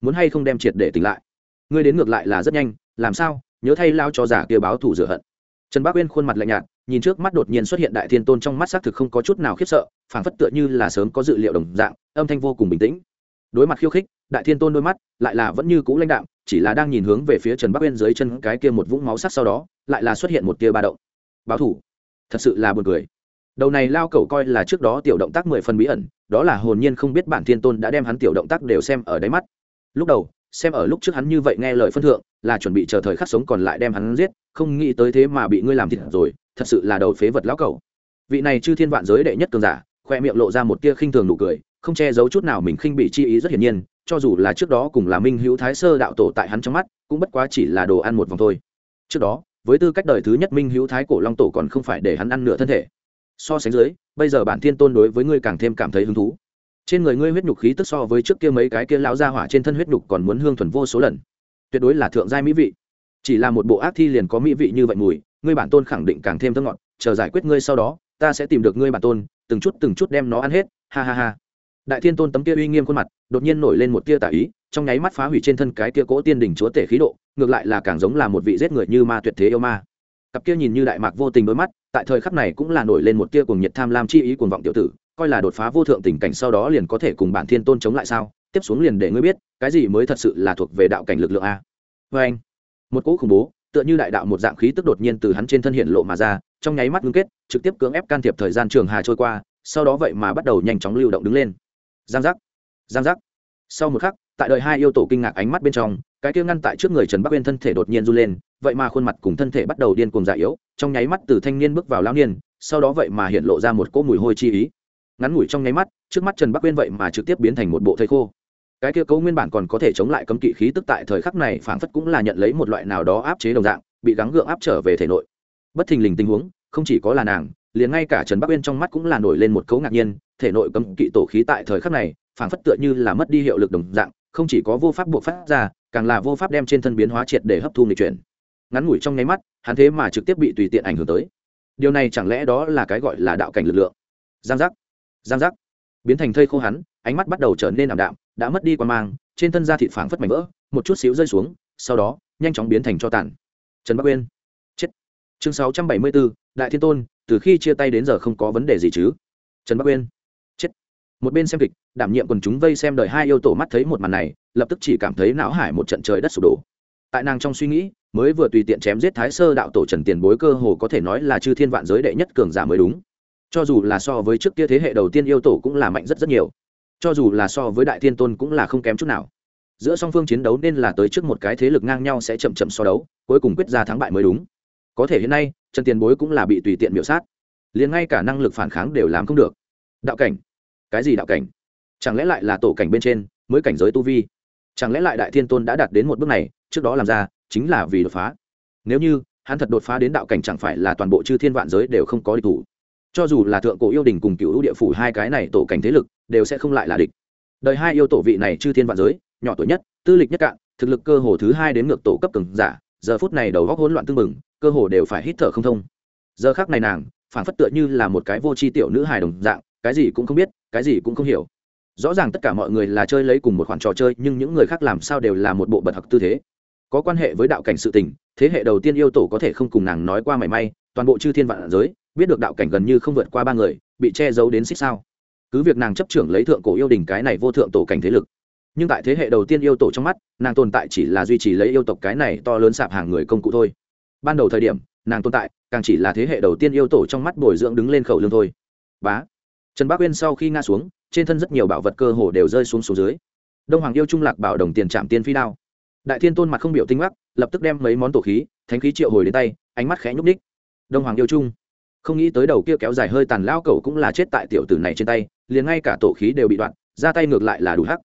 Muốn hay không đem triệt để tỉnh lại? Ngươi đến ngược lại là rất nhanh, làm sao? Nhớ thay lao cho giả kia báo thủ rửa hận. Trần bắc uyên khuôn mặt lạnh nhạt nhìn trước mắt đột nhiên xuất hiện đại thiên tôn trong mắt xác thực không có chút nào khiếp sợ, phảng phất tựa như là sớm có dự liệu đồng dạng, âm thanh vô cùng bình tĩnh. Đối mặt khiêu khích, đại thiên tôn đôi mắt lại là vẫn như cũ lãnh đạm, chỉ là đang nhìn hướng về phía trần bắc uyên dưới chân cái kia một vũng máu sắc sau đó, lại là xuất hiện một tia ba động. Báo thủ. Thật sự là buồn cười. Đầu này lao cẩu coi là trước đó tiểu động tác mười phần bí ẩn, đó là hồn nhiên không biết bản thiên tôn đã đem hắn tiểu động tác đều xem ở đáy mắt. Lúc đầu xem ở lúc trước hắn như vậy nghe lời phân thượng, là chuẩn bị chờ thời khắc sống còn lại đem hắn giết, không nghĩ tới thế mà bị ngươi làm thịt rồi, thật sự là đầu phế vật lão cẩu. Vị này chư thiên vạn giới đệ nhất cường giả, khoe miệng lộ ra một tia khinh thường nụ cười, không che giấu chút nào mình khinh bị chi ý rất hiển nhiên, cho dù là trước đó cùng là minh hữu thái sơ đạo tổ tại hắn trong mắt, cũng bất quá chỉ là đồ ăn một vòng thôi. Trước đó, với tư cách đời thứ nhất minh hữu thái cổ long tổ còn không phải để hắn ăn nửa thân thể. So sánh dưới, bây giờ bản thiên tôn đối với ngươi càng thêm cảm thấy hứng thú trên người ngươi huyết nhục khí tức so với trước kia mấy cái kia lão gia hỏa trên thân huyết nhục còn muốn hương thuần vô số lần. Tuyệt đối là thượng giai mỹ vị. Chỉ là một bộ ác thi liền có mỹ vị như vậy mùi, ngươi bản tôn khẳng định càng thêm thơ ngọt, chờ giải quyết ngươi sau đó, ta sẽ tìm được ngươi bản tôn, từng chút từng chút đem nó ăn hết, ha ha ha. Đại thiên tôn tấm kia uy nghiêm khuôn mặt, đột nhiên nổi lên một tia tả ý, trong nháy mắt phá hủy trên thân cái kia cỗ tiên đỉnh chúa tể khí độ, ngược lại là càng giống là một vị giết người như ma tuyệt thế yêu ma. Cặp kia nhìn như đại mạc vô tình đôi mắt, tại thời khắc này cũng là nổi lên một tia cùng nhiệt tham lam chi ý cuồng vọng tiểu tử coi là đột phá vô thượng tình cảnh sau đó liền có thể cùng bản thiên tôn chống lại sao? Tiếp xuống liền để ngươi biết, cái gì mới thật sự là thuộc về đạo cảnh lực lượng a. Vê anh, một cỗ khủng bố, tựa như đại đạo một dạng khí tức đột nhiên từ hắn trên thân hiện lộ mà ra, trong nháy mắt ngưng kết, trực tiếp cưỡng ép can thiệp thời gian trường hà trôi qua, sau đó vậy mà bắt đầu nhanh chóng lưu động đứng lên. Giang giác giang giác. Sau một khắc, tại đời hai yêu tổ kinh ngạc ánh mắt bên trong, cái kia ngăn tại trước người trần bắc uyên thân thể đột nhiên run lên, vậy mà khuôn mặt cùng thân thể bắt đầu điên cuồng già yếu, trong nháy mắt từ thanh niên bước vào lão niên, sau đó vậy mà hiện lộ ra một cỗ mùi hôi chi ý ngắn ngủi trong nháy mắt, trước mắt trần bắc uyên vậy mà trực tiếp biến thành một bộ thây khô. Cái kia cấu nguyên bản còn có thể chống lại cấm kỵ khí tức tại thời khắc này phảng phất cũng là nhận lấy một loại nào đó áp chế đồng dạng, bị gắng gượng áp trở về thể nội. Bất thình lình tình huống, không chỉ có là nàng, liền ngay cả trần bắc uyên trong mắt cũng là nổi lên một cấu ngạc nhiên, thể nội cấm kỵ tổ khí tại thời khắc này, phảng phất tựa như là mất đi hiệu lực đồng dạng, không chỉ có vô pháp buộc phát ra, càng là vô pháp đem trên thân biến hóa triệt để hấp thu nghịch chuyển. Ngắn ngủi trong nháy mắt, hắn thế mà trực tiếp bị tùy tiện ảnh hưởng tới. Điều này chẳng lẽ đó là cái gọi là đạo cảnh lực lượng? Giang giác giang giác. Biến thành thây khô hắn, ánh mắt bắt đầu trở nên ảm đạm, đã mất đi quan mang, trên thân da thịt phảng phất mảnh vỡ, một chút xíu rơi xuống, sau đó, nhanh chóng biến thành cho tàn. Trần bắc uyên. Chết. Chương sáu trăm bảy mươi bốn đại thiên tôn, từ khi chia tay đến giờ không có vấn đề gì chứ? Trần bắc uyên. Chết. Một bên xem kịch, đảm nhiệm quần chúng vây xem đời hai yêu tổ mắt thấy một màn này, lập tức chỉ cảm thấy não hải một trận trời đất sụp đổ. Tại nàng trong suy nghĩ, mới vừa tùy tiện chém giết thái sơ đạo tổ trần tiền bối cơ hồ có thể nói là chư thiên vạn giới đệ nhất cường giả mới đúng cho dù là so với trước kia thế hệ đầu tiên yêu tổ cũng là mạnh rất rất nhiều. Cho dù là so với đại thiên tôn cũng là không kém chút nào. Giữa song phương chiến đấu nên là tới trước một cái thế lực ngang nhau sẽ chậm chậm so đấu, cuối cùng quyết ra thắng bại mới đúng. Có thể hiện nay, trần tiền bối cũng là bị tùy tiện miểu sát. Liền ngay cả năng lực phản kháng đều làm không được. Đạo cảnh? Cái gì đạo cảnh? Chẳng lẽ lại là tổ cảnh bên trên, mới cảnh giới tu vi? Chẳng lẽ lại đại thiên tôn đã đạt đến một bước này, trước đó làm ra, chính là vì đột phá? Nếu như, hắn thật đột phá đến đạo cảnh chẳng phải là toàn bộ chư thiên vạn giới đều không có địch thủ cho dù là thượng cổ yêu đình cùng cựu địa phủ hai cái này tổ cảnh thế lực, đều sẽ không lại là địch. Đời hai yêu tổ vị này chư thiên vạn giới, nhỏ tuổi nhất, tư lịch nhất cạn, thực lực cơ hồ thứ hai đến ngược tổ cấp cường giả, giờ phút này đầu góc hỗn loạn tưng bừng, cơ hồ đều phải hít thở không thông. Giờ khác này nàng phản phất tựa như là một cái vô tri tiểu nữ hài đồng dạng, cái gì cũng không biết, cái gì cũng không hiểu. Rõ ràng tất cả mọi người là chơi lấy cùng một khoản trò chơi, nhưng những người khác làm sao đều là một bộ bật học tư thế. Có quan hệ với đạo cảnh sự tình, thế hệ đầu tiên yêu tổ có thể không cùng nàng nói qua mảy may, toàn bộ chư thiên vạn giới biết được đạo cảnh gần như không vượt qua ba người, bị che giấu đến xích sao. Cứ việc nàng chấp trưởng lấy thượng cổ yêu đình cái này vô thượng tổ cảnh thế lực, nhưng tại thế hệ đầu tiên yêu tổ trong mắt, nàng tồn tại chỉ là duy trì lấy yêu tộc cái này to lớn sạp hàng người công cụ thôi. Ban đầu thời điểm, nàng tồn tại, càng chỉ là thế hệ đầu tiên yêu tổ trong mắt bồi dưỡng đứng lên khẩu lương thôi. Bá. Trần bác uyên sau khi nga xuống, trên thân rất nhiều bảo vật cơ hồ đều rơi xuống số dưới. Đông hoàng yêu trung lạc bảo đồng tiền trạm tiên phi đao. Đại thiên tôn mặt không biểu tinh mắt lập tức đem mấy món tổ khí, thánh khí triệu hồi đến tay, ánh mắt khẽ nhúc ních đông hoàng yêu trung không nghĩ tới đầu kia kéo dài hơi tàn lao cẩu cũng là chết tại tiểu tử này trên tay, liền ngay cả tổ khí đều bị đoạn, ra tay ngược lại là đủ hắc.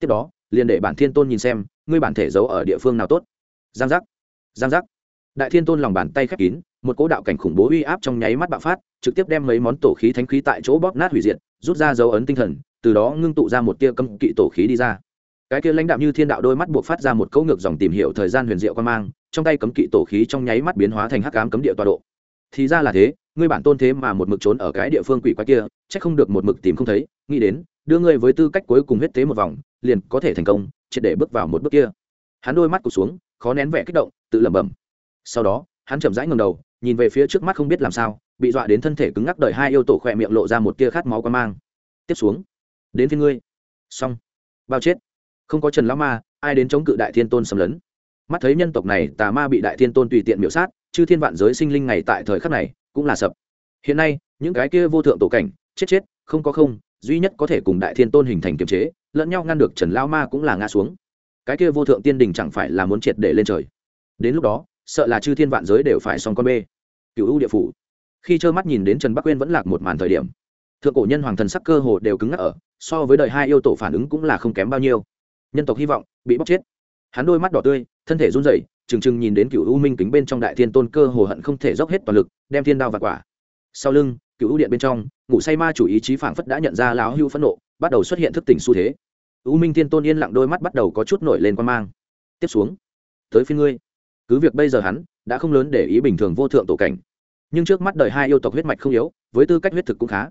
Tiếp đó, liền để bản thiên tôn nhìn xem, ngươi bản thể giấu ở địa phương nào tốt. Giang giác giang giác. Đại thiên tôn lòng bàn tay khép kín, một cỗ đạo cảnh khủng bố uy áp trong nháy mắt bạo phát, trực tiếp đem mấy món tổ khí thánh khí tại chỗ bóp nát hủy diệt, rút ra dấu ấn tinh thần, từ đó ngưng tụ ra một tia cấm kỵ tổ khí đi ra. Cái kia lãnh đạo như thiên đạo đôi mắt buộc phát ra một câu ngược dòng tìm hiểu thời gian huyền diệu quan mang, trong tay cấm kỵ tổ khí trong nháy mắt biến hóa thành hắc ám cấm địa tọa độ thì ra là thế, ngươi bản tôn thế mà một mực trốn ở cái địa phương quỷ quái kia, chắc không được một mực tìm không thấy, nghĩ đến, đưa ngươi với tư cách cuối cùng huyết tế một vòng, liền có thể thành công, triệt để bước vào một bước kia. Hắn đôi mắt cụt xuống, khó nén vẻ kích động, tự lẩm bẩm. Sau đó, hắn chậm rãi ngầm đầu, nhìn về phía trước mắt không biết làm sao, bị dọa đến thân thể cứng ngắc đợi hai yêu tổ khỏe miệng lộ ra một tia khát máu quan mang. Tiếp xuống, đến phía ngươi. Xong. Bao chết. Không có trần lão ma, ai đến chống cự đại thiên tôn xâm lấn. Mắt thấy nhân tộc này tà ma bị đại thiên tôn tùy tiện miểu sát chư thiên vạn giới sinh linh ngày tại thời khắc này cũng là sập. Hiện nay, những cái kia vô thượng tổ cảnh, chết chết, không có không, duy nhất có thể cùng đại thiên tôn hình thành kiềm chế, lẫn nhau ngăn được trần lao ma cũng là ngã xuống. Cái kia vô thượng tiên đình chẳng phải là muốn triệt để lên trời. Đến lúc đó, sợ là chư thiên vạn giới đều phải xong con bê. Cựu ưu địa phủ. Khi trơ mắt nhìn đến trần bắc quên vẫn lạc một màn thời điểm, thượng cổ nhân hoàng thần sắc cơ hồ đều cứng ngắc ở, so với đời hai yêu tổ phản ứng cũng là không kém bao nhiêu. Nhân tộc hy vọng bị bóc chết. Hắn đôi mắt đỏ tươi thân thể run rẩy, trừng trừng nhìn đến cựu u minh kính bên trong đại thiên tôn cơ hồ hận không thể dốc hết toàn lực, đem thiên đao và quả. Sau lưng, cựu u điện bên trong ngủ say ma chủ ý chí phảng phất đã nhận ra lão hưu phẫn nộ, bắt đầu xuất hiện thức tỉnh xu thế. U minh thiên tôn yên lặng đôi mắt bắt đầu có chút nổi lên quan mang. Tiếp xuống, tới phía ngươi. Cứ việc bây giờ hắn đã không lớn để ý bình thường vô thượng tổ cảnh, nhưng trước mắt đời hai yêu tộc huyết mạch không yếu, với tư cách huyết thực cũng khá.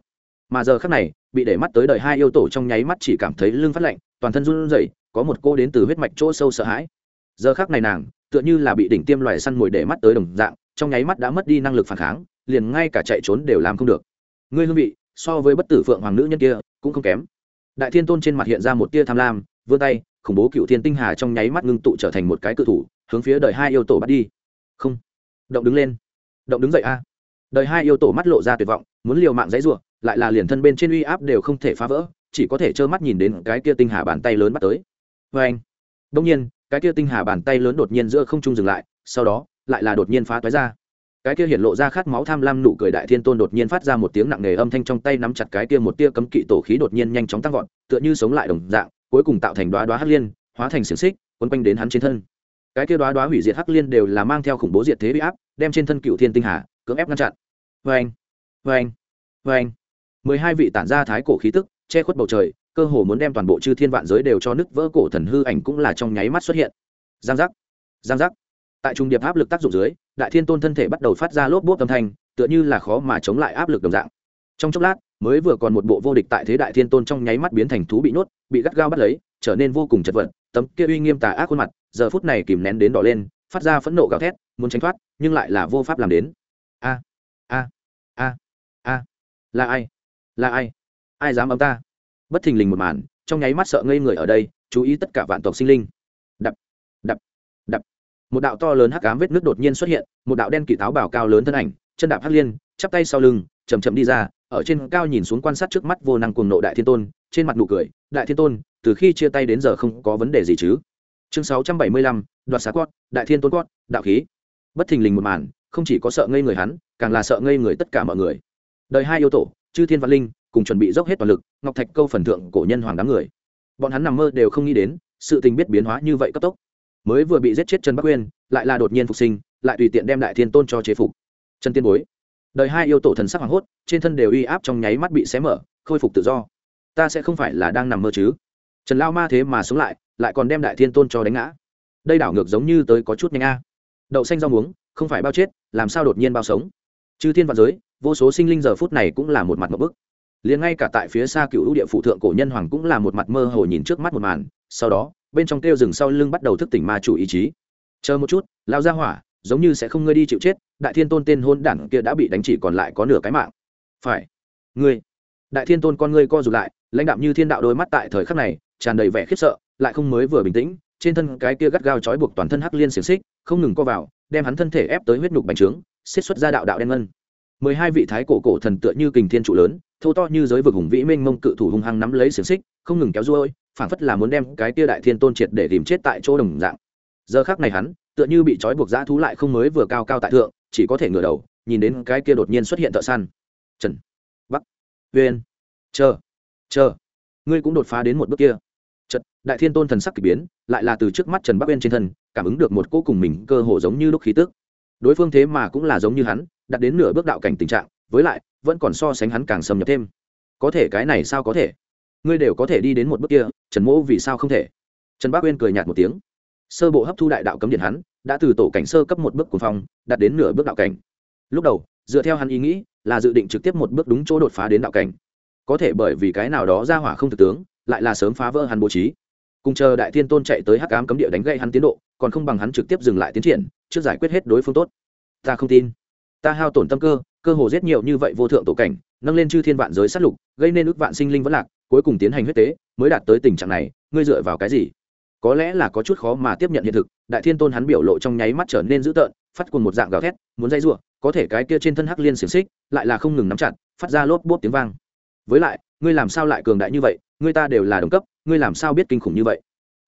Mà giờ khác này, bị để mắt tới đời hai yêu tổ trong nháy mắt chỉ cảm thấy lưng phát lạnh, toàn thân run rẩy, có một cô đến từ huyết mạch chỗ sâu sợ hãi giờ khác này nàng, tựa như là bị đỉnh tiêm loài săn mồi để mắt tới đồng dạng, trong nháy mắt đã mất đi năng lực phản kháng, liền ngay cả chạy trốn đều làm không được. Ngươi hương vị, so với bất tử phượng hoàng nữ nhân kia, cũng không kém. Đại thiên tôn trên mặt hiện ra một tia tham lam, vươn tay, khủng bố cựu thiên tinh hà trong nháy mắt ngưng tụ trở thành một cái cự thủ, hướng phía đời hai yêu tổ bắt đi. Không. Động đứng lên. Động đứng dậy a. Đời hai yêu tổ mắt lộ ra tuyệt vọng, muốn liều mạng dãy ruộng lại là liền thân bên trên uy áp đều không thể phá vỡ, chỉ có thể trơ mắt nhìn đến cái kia tinh hà bàn tay lớn bắt tới. Vê anh đông nhiên cái kia tinh hà bàn tay lớn đột nhiên giữa không trung dừng lại, sau đó, lại là đột nhiên phá toái ra. Cái kia hiện lộ ra khát máu tham lam nụ cười đại thiên tôn đột nhiên phát ra một tiếng nặng nề âm thanh trong tay nắm chặt cái kia một tia cấm kỵ tổ khí đột nhiên nhanh chóng tăng vọt, tựa như sống lại đồng dạng, cuối cùng tạo thành đoá đoá hắc liên, hóa thành xiềng xích, quấn quanh đến hắn trên thân. Cái kia đoá đoá hủy diệt hắc liên đều là mang theo khủng bố diệt thế bị áp, đem trên thân cựu thiên tinh hà cưỡng ép ngăn chặn. Vê anh vê anh vê anh mười hai vị tản ra thái cổ khí tức, che khuất bầu trời cơ hồ muốn đem toàn bộ chư thiên vạn giới đều cho nứt vỡ cổ thần hư ảnh cũng là trong nháy mắt xuất hiện. Giang giác giang giác. Tại trung điệp áp lực tác dụng dưới, đại thiên tôn thân thể bắt đầu phát ra lốp bốp âm thanh, tựa như là khó mà chống lại áp lực đồng dạng. Trong chốc lát, mới vừa còn một bộ vô địch tại thế đại thiên tôn trong nháy mắt biến thành thú bị nhốt, bị gắt gao bắt lấy, trở nên vô cùng chật vật, tấm kia uy nghiêm tà ác khuôn mặt, giờ phút này kìm nén đến đỏ lên, phát ra phẫn nộ gào thét, muốn tránh thoát, nhưng lại là vô pháp làm đến. A a a a. Là ai? Là ai? Ai dám ấm ta? Bất thình lình một màn, trong nháy mắt sợ ngây người ở đây, chú ý tất cả vạn tộc sinh linh. Đập đập đập. Một đạo to lớn hắc ám vết nước đột nhiên xuất hiện, một đạo đen kỳ táo bảo cao lớn thân ảnh, chân đạp hắc liên, chắp tay sau lưng chầm chậm đi ra, ở trên cao nhìn xuống quan sát trước mắt vô năng cuồng nộ đại thiên tôn, trên mặt nụ cười, đại thiên tôn, từ khi chia tay đến giờ không có vấn đề gì chứ? Chương sáu trăm bảy mươi lăm, đoạt xá quát, đại thiên tôn quát, đạo khí. Bất thình lình một màn, không chỉ có sợ ngây người hắn, càng là sợ ngây người tất cả mọi người. Đời hai yêu tổ, chư thiên văn linh cùng chuẩn bị dốc hết toàn lực, ngọc thạch câu phần thượng cổ nhân hoàng đám người. Bọn hắn nằm mơ đều không nghĩ đến, sự tình biết biến hóa như vậy cấp tốc. Mới vừa bị giết chết trần bắc uyên, lại là đột nhiên phục sinh, lại tùy tiện đem đại thiên tôn cho chế phục. Trần tiên bối. Đời hai yêu tổ thần sắc hoàng hốt, trên thân đều uy áp trong nháy mắt bị xé mở, khôi phục tự do. Ta sẽ không phải là đang nằm mơ chứ. Trần lao ma thế mà sống lại lại còn đem đại thiên tôn cho đánh ngã. Đây đảo ngược giống như tới có chút nhanh a. Đậu xanh rau muống, không phải bao chết, làm sao đột nhiên bao sống? Chư thiên và giới, vô số sinh linh giờ phút này cũng là một mặt một bức liền ngay cả tại phía xa cựu ưu địa phụ thượng cổ nhân hoàng cũng là một mặt mơ hồ nhìn trước mắt một màn. Sau đó, bên trong kêu rừng sau lưng bắt đầu thức tỉnh ma chủ ý chí. Chờ một chút lao ra hỏa, giống như sẽ không ngươi đi chịu chết, đại thiên tôn tên hôn đản kia đã bị đánh chỉ còn lại có nửa cái mạng. Phải, ngươi, đại thiên tôn con ngươi co rụt lại, lãnh đạm như thiên đạo đôi mắt tại thời khắc này, tràn đầy vẻ khiếp sợ, lại không mới vừa bình tĩnh, trên thân cái kia gắt gao trói buộc toàn thân hắc liên xiềng xích, không ngừng co vào, đem hắn thân thể ép tới huyết nhục bành trướng, xiết xuất ra đạo đạo đen ngân mười hai vị thái cổ cổ thần tựa như kình thiên trụ lớn thô to như giới vực hùng vĩ mênh mông cự thủ hung hăng nắm lấy xiềng xích không ngừng kéo ruôi phảng phất là muốn đem cái kia đại thiên tôn triệt để tìm chết tại chỗ đồng dạng. Giờ khác này hắn tựa như bị trói buộc dã thú lại không mới vừa cao cao tại thượng chỉ có thể ngửa đầu nhìn đến cái kia đột nhiên xuất hiện thợ săn. Trần. Bắc. Uyên. Chờ. Chờ. Ngươi cũng đột phá đến một bước kia. Chật, đại thiên tôn thần sắc kỳ biến lại là từ trước mắt trần bắc uyên trên thân cảm ứng được một cô cùng mình cơ hồ giống như lúc khí tức. Đối phương thế mà cũng là giống như hắn đặt đến nửa bước đạo cảnh tình trạng, với lại, vẫn còn so sánh hắn càng xâm nhập thêm. Có thể cái này sao có thể? Ngươi đều có thể đi đến một bước kia, trần mỗ vì sao không thể? Trần bác uyên cười nhạt một tiếng. Sơ bộ hấp thu đại đạo cấm điện hắn, đã từ tổ cảnh sơ cấp một bước cuồng phong, đạt đến nửa bước đạo cảnh. Lúc đầu, dựa theo hắn ý nghĩ, là dự định trực tiếp một bước đúng chỗ đột phá đến đạo cảnh. Có thể bởi vì cái nào đó ra hỏa không thực tướng, lại là sớm phá vỡ hắn bố trí. Cùng chờ đại thiên tôn chạy tới hắc ám cấm địa đánh gây hắn tiến độ, còn không bằng hắn trực tiếp dừng lại tiến triển, trước giải quyết hết đối phương tốt. Ta không tin ta hao tổn tâm cơ cơ hồ giết nhiều như vậy vô thượng tổ cảnh, nâng lên chư thiên vạn giới sát lục, gây nên ước vạn sinh linh vẫn lạc, cuối cùng tiến hành huyết tế, mới đạt tới tình trạng này, ngươi dựa vào cái gì? Có lẽ là có chút khó mà tiếp nhận hiện thực, đại thiên tôn hắn biểu lộ trong nháy mắt trở nên dữ tợn, phát cùng một dạng gào thét, muốn dây giụa có thể cái kia trên thân hắc liên xiềng xích, lại là không ngừng nắm chặt, phát ra lốp bốp tiếng vang. Với lại, ngươi làm sao lại cường đại như vậy, ngươi ta đều là đồng cấp, ngươi làm sao biết kinh khủng như vậy?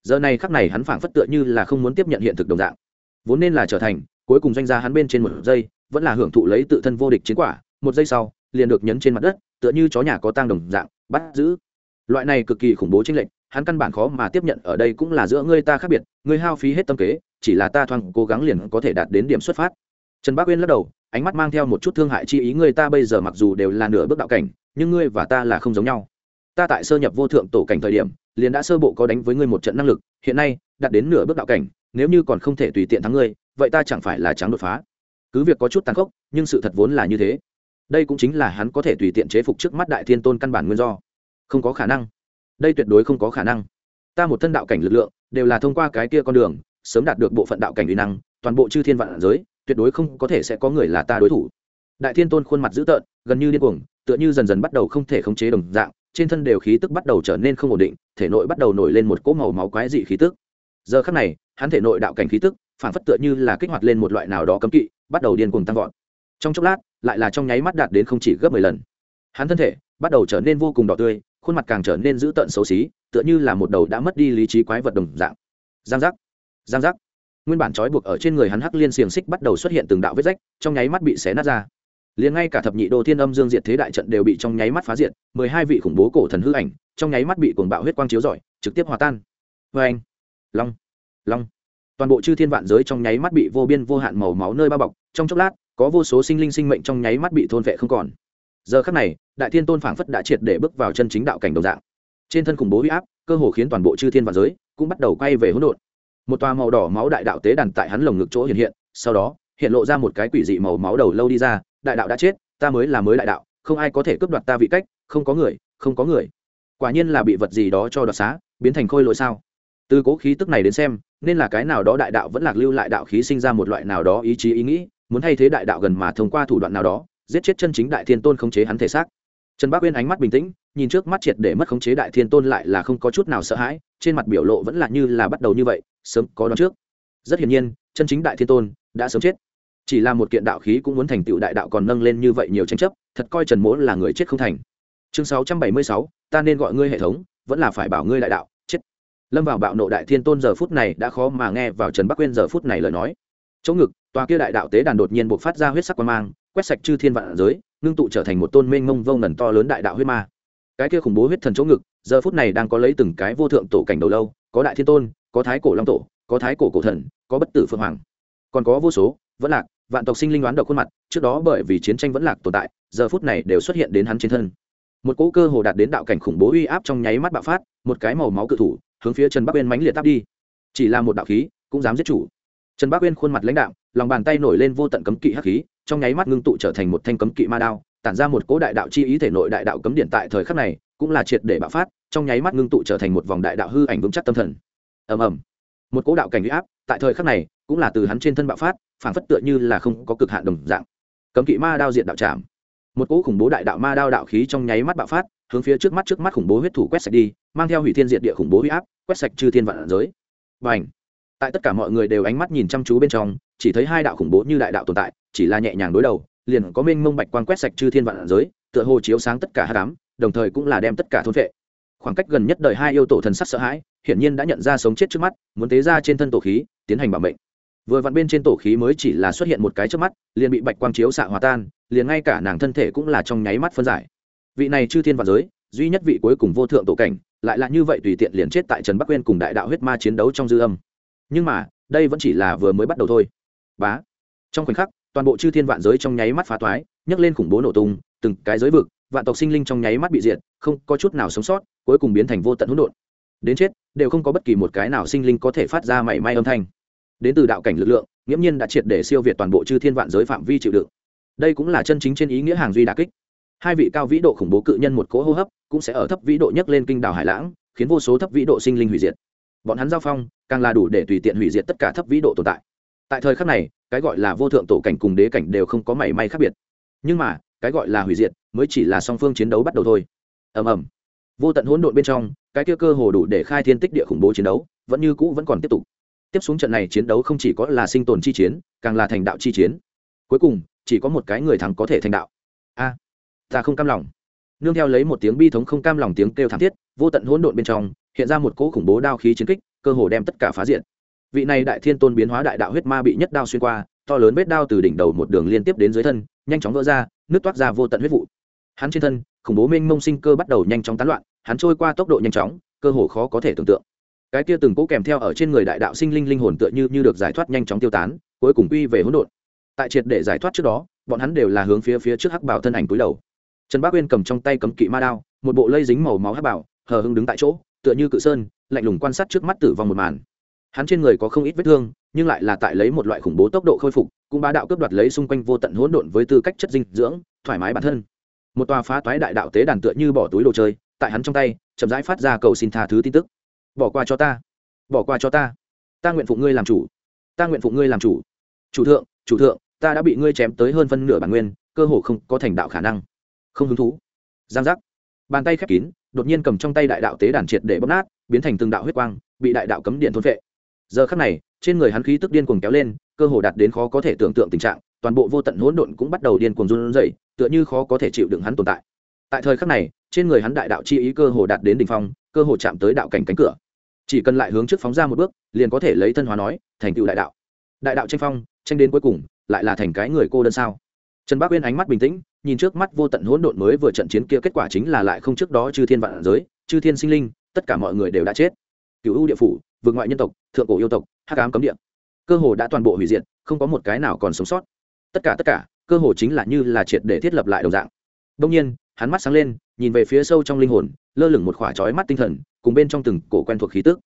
Giờ này khắc này hắn phảng phất tựa như là không muốn tiếp nhận hiện thực đồng dạng. Vốn nên là trở thành, cuối cùng doanh gia hắn bên trên một giây vẫn là hưởng thụ lấy tự thân vô địch chiến quả, một giây sau, liền được nhấn trên mặt đất, tựa như chó nhà có tang đồng dạng, bắt giữ. Loại này cực kỳ khủng bố chính lệnh hắn căn bản khó mà tiếp nhận, ở đây cũng là giữa ngươi ta khác biệt, ngươi hao phí hết tâm kế, chỉ là ta thoáng cố gắng liền có thể đạt đến điểm xuất phát. Trần bác uyên lắc đầu, ánh mắt mang theo một chút thương hại chi ý, ngươi ta bây giờ mặc dù đều là nửa bước đạo cảnh, nhưng ngươi và ta là không giống nhau. Ta tại sơ nhập vô thượng tổ cảnh thời điểm, liền đã sơ bộ có đánh với ngươi một trận năng lực, hiện nay, đạt đến nửa bước đạo cảnh, nếu như còn không thể tùy tiện thắng ngươi, vậy ta chẳng phải là trắng đột phá cứ việc có chút tàn khốc, nhưng sự thật vốn là như thế. Đây cũng chính là hắn có thể tùy tiện chế phục trước mắt đại thiên tôn căn bản nguyên do. Không có khả năng. Đây tuyệt đối không có khả năng. Ta một thân đạo cảnh lực lượng, đều là thông qua cái kia con đường, sớm đạt được bộ phận đạo cảnh uy năng, toàn bộ chư thiên vạn giới, tuyệt đối không có thể sẽ có người là ta đối thủ. Đại thiên tôn khuôn mặt dữ tợn, gần như điên cuồng, tựa như dần dần bắt đầu không thể khống chế đồng dạng, trên thân đều khí tức bắt đầu trở nên không ổn định, thể nội bắt đầu nổi lên một cỗ màu máu quái dị khí tức. Giờ khắc này, hắn thể nội đạo cảnh khí tức, phản phất tựa như là kích hoạt lên một loại nào đó cấm kỵ bắt đầu điên cuồng tăng vọt. Trong chốc lát, lại là trong nháy mắt đạt đến không chỉ gấp mười lần. Hắn thân thể bắt đầu trở nên vô cùng đỏ tươi, khuôn mặt càng trở nên dữ tợn xấu xí, tựa như là một đầu đã mất đi lý trí quái vật đồng dạng. Giang giác giang giác. Nguyên bản trói buộc ở trên người hắn hắc liên xiềng xích bắt đầu xuất hiện từng đạo vết rách, trong nháy mắt bị xé nát ra. Liền ngay cả thập nhị đô thiên âm dương diệt thế đại trận đều bị trong nháy mắt phá diệt, mười hai vị khủng bố cổ thần hư ảnh, trong nháy mắt bị cuồng bạo huyết quang chiếu rọi, trực tiếp hòa tan. Vê anh, long long. Toàn bộ chư thiên vạn giới trong nháy mắt bị vô biên vô hạn màu máu nơi bao bọc trong chốc lát, có vô số sinh linh sinh mệnh trong nháy mắt bị thôn vệ không còn. Giờ khắc này, đại thiên tôn phảng phất đã triệt để bước vào chân chính đạo cảnh đồng dạng. Trên thân khủng bố huy áp, cơ hồ khiến toàn bộ chư thiên và giới cũng bắt đầu quay về hỗn độn. Một tòa màu đỏ máu đại đạo tế đàn tại hắn lồng ngực chỗ hiện hiện, sau đó, hiện lộ ra một cái quỷ dị màu máu đầu lâu đi ra, đại đạo đã chết, ta mới là mới đại đạo, không ai có thể cướp đoạt ta vị cách, không có người, không có người. Quả nhiên là bị vật gì đó cho đoạt xá, biến thành khôi lỗi sao? Từ cố khí tức này đến xem, nên là cái nào đó đại đạo vẫn lạc lưu lại đạo khí sinh ra một loại nào đó ý chí, ý nghĩ muốn thay thế đại đạo gần mà thông qua thủ đoạn nào đó, giết chết chân chính đại thiên tôn khống chế hắn thể xác. Trần bác uyên ánh mắt bình tĩnh, nhìn trước mắt triệt để mất khống chế đại thiên tôn lại là không có chút nào sợ hãi, trên mặt biểu lộ vẫn là như là bắt đầu như vậy, sớm có đón trước. Rất hiển nhiên, chân chính đại thiên tôn đã sớm chết. Chỉ là một kiện đạo khí cũng muốn thành tựu đại đạo còn nâng lên như vậy nhiều tranh chấp, thật coi trần mỗ là người chết không thành. Chương sáu trăm bảy mươi sáu, ta nên gọi ngươi hệ thống, vẫn là phải bảo ngươi đại đạo, chết. Lâm vào bạo nộ đại thiên tôn giờ phút này đã khó mà nghe vào trần bắc quên giờ phút này lời nói chỗ ngực, tòa kia đại đạo tế đàn đột nhiên buộc phát ra huyết sắc quan mang, quét sạch chư thiên vạn giới, ngưng tụ trở thành một tôn mênh mông vô ngần to lớn đại đạo huyết ma. Cái kia khủng bố huyết thần chỗ ngực, giờ phút này đang có lấy từng cái vô thượng tổ cảnh đầu lâu, có đại thiên tôn, có thái cổ long tổ, có thái cổ cổ thần, có bất tử phương hoàng. Còn có vô số, vẫn lạc, vạn tộc sinh linh đoán độc khuôn mặt, trước đó bởi vì chiến tranh vẫn lạc tồn tại, giờ phút này đều xuất hiện đến hắn trên thân. Một cỗ cơ hồ đạt đến đạo cảnh khủng bố uy áp trong nháy mắt bạo phát, một cái màu máu cự thủ, hướng phía trần bắc bên mánh liệt tắp đi. Chỉ là một đạo khí, cũng dám giết chủ trần bác uyên khuôn mặt lãnh đạo lòng bàn tay nổi lên vô tận cấm kỵ hắc khí, trong nháy mắt ngưng tụ trở thành một thanh cấm kỵ ma đao, tản ra một cỗ đại đạo chi ý thể nội đại đạo cấm điện tại thời khắc này, cũng là triệt để bạo phát, trong nháy mắt ngưng tụ trở thành một vòng đại đạo hư ảnh vững chắc tâm thần. Ầm ầm. Một cỗ đạo cảnh uy áp, tại thời khắc này, cũng là từ hắn trên thân bạo phát phản phất tựa như là không có cực hạn đồng dạng. Cấm kỵ ma đao diện đạo trảm. Một cỗ khủng bố đại đạo ma đao đạo khí trong nháy mắt bạo phát, hướng phía trước mắt trước mắt khủng bố huyết thủ quét sạch đi, mang theo hủy thiên diệt địa khủng bố huy áp, quét sạch chư thiên vạn giới. Bành tại tất cả mọi người đều ánh mắt nhìn chăm chú bên trong, chỉ thấy hai đạo khủng bố như đại đạo tồn tại, chỉ là nhẹ nhàng đối đầu, liền có mênh mông bạch quan quét sạch chư thiên vạn giới, tựa hồ chiếu sáng tất cả hát đám đồng thời cũng là đem tất cả thôn vệ khoảng cách gần nhất đời hai yêu tổ thần sắc sợ hãi, hiển nhiên đã nhận ra sống chết trước mắt, muốn tế ra trên thân tổ khí, tiến hành bảo mệnh. Vừa vặn bên trên tổ khí mới chỉ là xuất hiện một cái trước mắt, liền bị bạch quang chiếu xạ hòa tan, liền ngay cả nàng thân thể cũng là trong nháy mắt phân giải. Vị này chư thiên vạn giới, duy nhất vị cuối cùng vô thượng tổ cảnh, lại là như vậy tùy tiện liền chết tại trần bắc quên cùng đại đạo huyết ma chiến đấu trong dư âm nhưng mà, đây vẫn chỉ là vừa mới bắt đầu thôi. Bá. Trong khoảnh khắc, toàn bộ chư thiên vạn giới trong nháy mắt phá toái, nhấc lên khủng bố nổ tung, từng cái giới vực, vạn tộc sinh linh trong nháy mắt bị diệt, không có chút nào sống sót, cuối cùng biến thành vô tận hỗn độn. Đến chết, đều không có bất kỳ một cái nào sinh linh có thể phát ra mảy may âm thanh. Đến từ đạo cảnh lực lượng, nghiễm nhiên đã triệt để siêu việt toàn bộ chư thiên vạn giới phạm vi chịu đựng. Đây cũng là chân chính trên ý nghĩa hàng duy đà kích. Hai vị cao vĩ độ khủng bố cự nhân một cỗ hô hấp, cũng sẽ ở thấp vĩ độ nhấc lên kinh đảo hải lãng, khiến vô số thấp vĩ độ sinh linh hủy diệt bọn hắn giao phong, càng là đủ để tùy tiện hủy diệt tất cả thấp vĩ độ tồn tại. Tại thời khắc này, cái gọi là vô thượng tổ cảnh cùng đế cảnh đều không có mảy may khác biệt. Nhưng mà, cái gọi là hủy diệt mới chỉ là song phương chiến đấu bắt đầu thôi. Ầm ầm. Vô tận hỗn độn bên trong, cái kia cơ hồ đủ để khai thiên tích địa khủng bố chiến đấu, vẫn như cũ vẫn còn tiếp tục. Tiếp xuống trận này chiến đấu không chỉ có là sinh tồn chi chiến, càng là thành đạo chi chiến. Cuối cùng, chỉ có một cái người thắng có thể thành đạo. A, ta không cam lòng. Nương theo lấy một tiếng bi thống không cam lòng tiếng kêu thảm thiết, vô tận hỗn độn bên trong hiện ra một cỗ khủng bố đao khí chiến kích, cơ hồ đem tất cả phá diện vị này đại thiên tôn biến hóa đại đạo huyết ma bị nhất đao xuyên qua, to lớn vết đao từ đỉnh đầu một đường liên tiếp đến dưới thân, nhanh chóng vỡ ra nước toát ra vô tận huyết vụ. Hắn trên thân, khủng bố mênh mông sinh cơ bắt đầu nhanh chóng tán loạn, hắn trôi qua tốc độ nhanh chóng, cơ hồ khó có thể tưởng tượng. Cái kia từng cố kèm theo ở trên người đại đạo sinh linh linh hồn tựa như như được giải thoát nhanh chóng tiêu tán, cuối cùng quy về hỗn độn. Tại triệt để giải thoát trước đó, bọn hắn đều là hướng phía phía trước hắc bảo thân ảnh túi đầu. Trần bác uyên cầm trong tay cấm kỵ ma đao, một bộ lây dính màu máu hắc bảo, hờ hưng đứng tại chỗ tựa như cự sơn, lạnh lùng quan sát trước mắt tử vong một màn. Hắn trên người có không ít vết thương, nhưng lại là tại lấy một loại khủng bố tốc độ khôi phục, cũng bá đạo cướp đoạt lấy xung quanh vô tận hỗn độn với tư cách chất dinh dưỡng, thoải mái bản thân. Một tòa phá toái đại đạo tế đàn tựa như bỏ túi đồ chơi, tại hắn trong tay, chậm rãi phát ra cầu xin tha thứ tin tức. Bỏ qua cho ta. Bỏ qua cho ta. Ta nguyện phụ ngươi làm chủ. Ta nguyện phụ ngươi làm chủ. Chủ thượng chủ thượng, ta đã bị ngươi chém tới hơn phân nửa bản nguyên, cơ hồ không có thành đạo khả năng. Không hứng thú. Giang giác. Bàn tay khép kín đột nhiên cầm trong tay đại đạo tế đàn triệt để bóp nát, biến thành từng đạo huyết quang, bị đại đạo cấm điện thôn vệ giờ khắc này, trên người hắn khí tức điên cuồng kéo lên, cơ hồ đạt đến khó có thể tưởng tượng tình trạng, toàn bộ vô tận hỗn độn cũng bắt đầu điên cuồng run rẩy, tựa như khó có thể chịu đựng hắn tồn tại. Tại thời khắc này, trên người hắn đại đạo chi ý cơ hồ đạt đến đỉnh phong, cơ hồ chạm tới đạo cảnh cánh cửa. Chỉ cần lại hướng trước phóng ra một bước, liền có thể lấy thân hóa nói, thành tựu đại đạo. Đại đạo tranh phong, tranh đến cuối cùng, lại là thành cái người cô đơn sao? Trần bác uyên ánh mắt bình tĩnh nhìn trước mắt vô tận hỗn độn mới vừa trận chiến kia kết quả chính là lại không trước đó chư thiên vạn giới, chư thiên sinh linh, tất cả mọi người đều đã chết. Cựu ưu địa phủ vượt ngoại nhân tộc, thượng cổ yêu tộc, hắc ám cấm địa. Cơ hồ đã toàn bộ hủy diệt, không có một cái nào còn sống sót. Tất cả tất cả, cơ hồ chính là như là triệt để thiết lập lại đồng dạng. Đông nhiên, hắn mắt sáng lên, nhìn về phía sâu trong linh hồn, lơ lửng một khỏa trói mắt tinh thần, cùng bên trong từng cổ quen thuộc khí tức.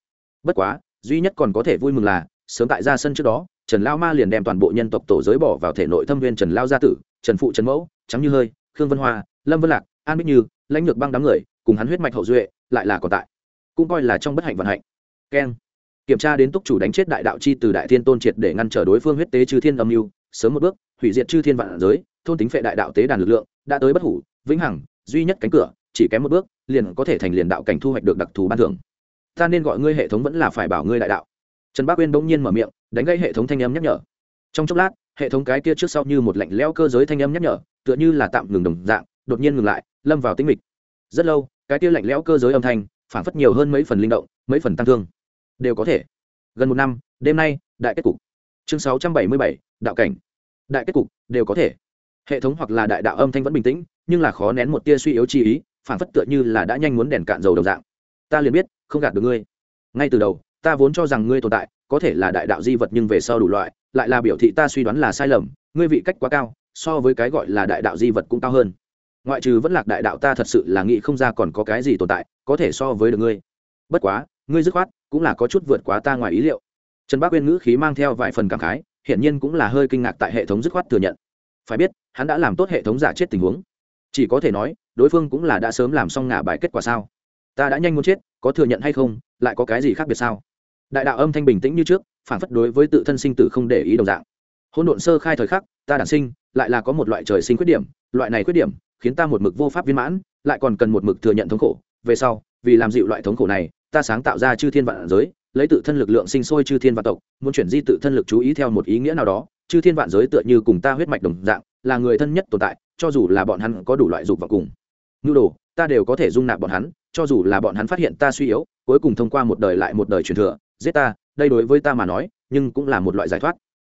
Bất quá, duy nhất còn có thể vui mừng là, sớm tại ra sân trước đó trần lao ma liền đem toàn bộ nhân tộc tổ giới bỏ vào thể nội thâm viên trần lao gia tử, trần phụ trần mẫu, trắng như hơi, khương vân hoa, lâm vân lạc, an bích như, lãnh lược băng đám người, cùng hắn huyết mạch hậu duệ, lại là còn tại. Cũng coi là trong bất hạnh vận hạnh. Keng. Kiểm tra đến túc chủ đánh chết đại đạo chi từ đại thiên tôn triệt để ngăn trở đối phương huyết tế chư thiên âm mưu, sớm một bước, hủy diệt chư thiên vạn giới, thôn tính phệ đại đạo tế đàn lực lượng, đã tới bất hủ, vĩnh hằng, duy nhất cánh cửa, chỉ kém một bước, liền có thể thành liền đạo cảnh thu hoạch được đặc thù ban thưởng. Ta nên gọi ngươi hệ thống vẫn là phải bảo ngươi đại đạo trần bác uyên bỗng nhiên mở miệng, đánh gây hệ thống thanh âm nhắc nhở. Trong chốc lát, hệ thống cái kia trước sau như một lạnh lẽo cơ giới thanh âm nhắc nhở, tựa như là tạm ngừng đồng dạng, đột nhiên ngừng lại, lâm vào tĩnh mịch. Rất lâu, cái kia lạnh lẽo cơ giới âm thanh, phản phất nhiều hơn mấy phần linh động, mấy phần tăng thương. Đều có thể. Gần một năm, đêm nay, đại kết cục. Chương sáu trăm bảy mươi bảy, đạo cảnh. Đại kết cục, đều có thể. Hệ thống hoặc là đại đạo âm thanh vẫn bình tĩnh, nhưng là khó nén một tia suy yếu chi ý, phản phất tựa như là đã nhanh muốn đèn cạn dầu đồng dạng. Ta liền biết, không gạt được ngươi. Ngay từ đầu ta vốn cho rằng ngươi tồn tại, có thể là đại đạo di vật nhưng về sau đủ loại, lại là biểu thị ta suy đoán là sai lầm, ngươi vị cách quá cao, so với cái gọi là đại đạo di vật cũng cao hơn. Ngoại trừ vẫn lạc đại đạo ta thật sự là nghĩ không ra còn có cái gì tồn tại, có thể so với được ngươi. Bất quá, ngươi dứt khoát, cũng là có chút vượt quá ta ngoài ý liệu. Trần bác uyên ngữ khí mang theo vài phần cảm khái, hiển nhiên cũng là hơi kinh ngạc tại hệ thống dứt khoát thừa nhận. Phải biết, hắn đã làm tốt hệ thống giả chết tình huống. Chỉ có thể nói, đối phương cũng là đã sớm làm xong ngả bài kết quả sao? Ta đã nhanh muốn chết, có thừa nhận hay không, lại có cái gì khác biệt sao? Đại đạo âm thanh bình tĩnh như trước, phản phất đối với tự thân sinh tử không để ý đồng dạng. Hôn độn sơ khai thời khắc, ta đản sinh, lại là có một loại trời sinh khuyết điểm, loại này khuyết điểm khiến ta một mực vô pháp viên mãn, lại còn cần một mực thừa nhận thống khổ. Về sau, vì làm dịu loại thống khổ này, ta sáng tạo ra chư thiên vạn giới, lấy tự thân lực lượng sinh sôi chư thiên vạn tộc, muốn chuyển di tự thân lực chú ý theo một ý nghĩa nào đó. Chư thiên vạn giới tựa như cùng ta huyết mạch đồng dạng, là người thân nhất tồn tại, cho dù là bọn hắn có đủ loại dục vào cùng nhu đồ, ta đều có thể dung nạp bọn hắn, cho dù là bọn hắn phát hiện ta suy yếu, cuối cùng thông qua một đời lại một đời truyền thừa giết ta, đây đối với ta mà nói, nhưng cũng là một loại giải thoát.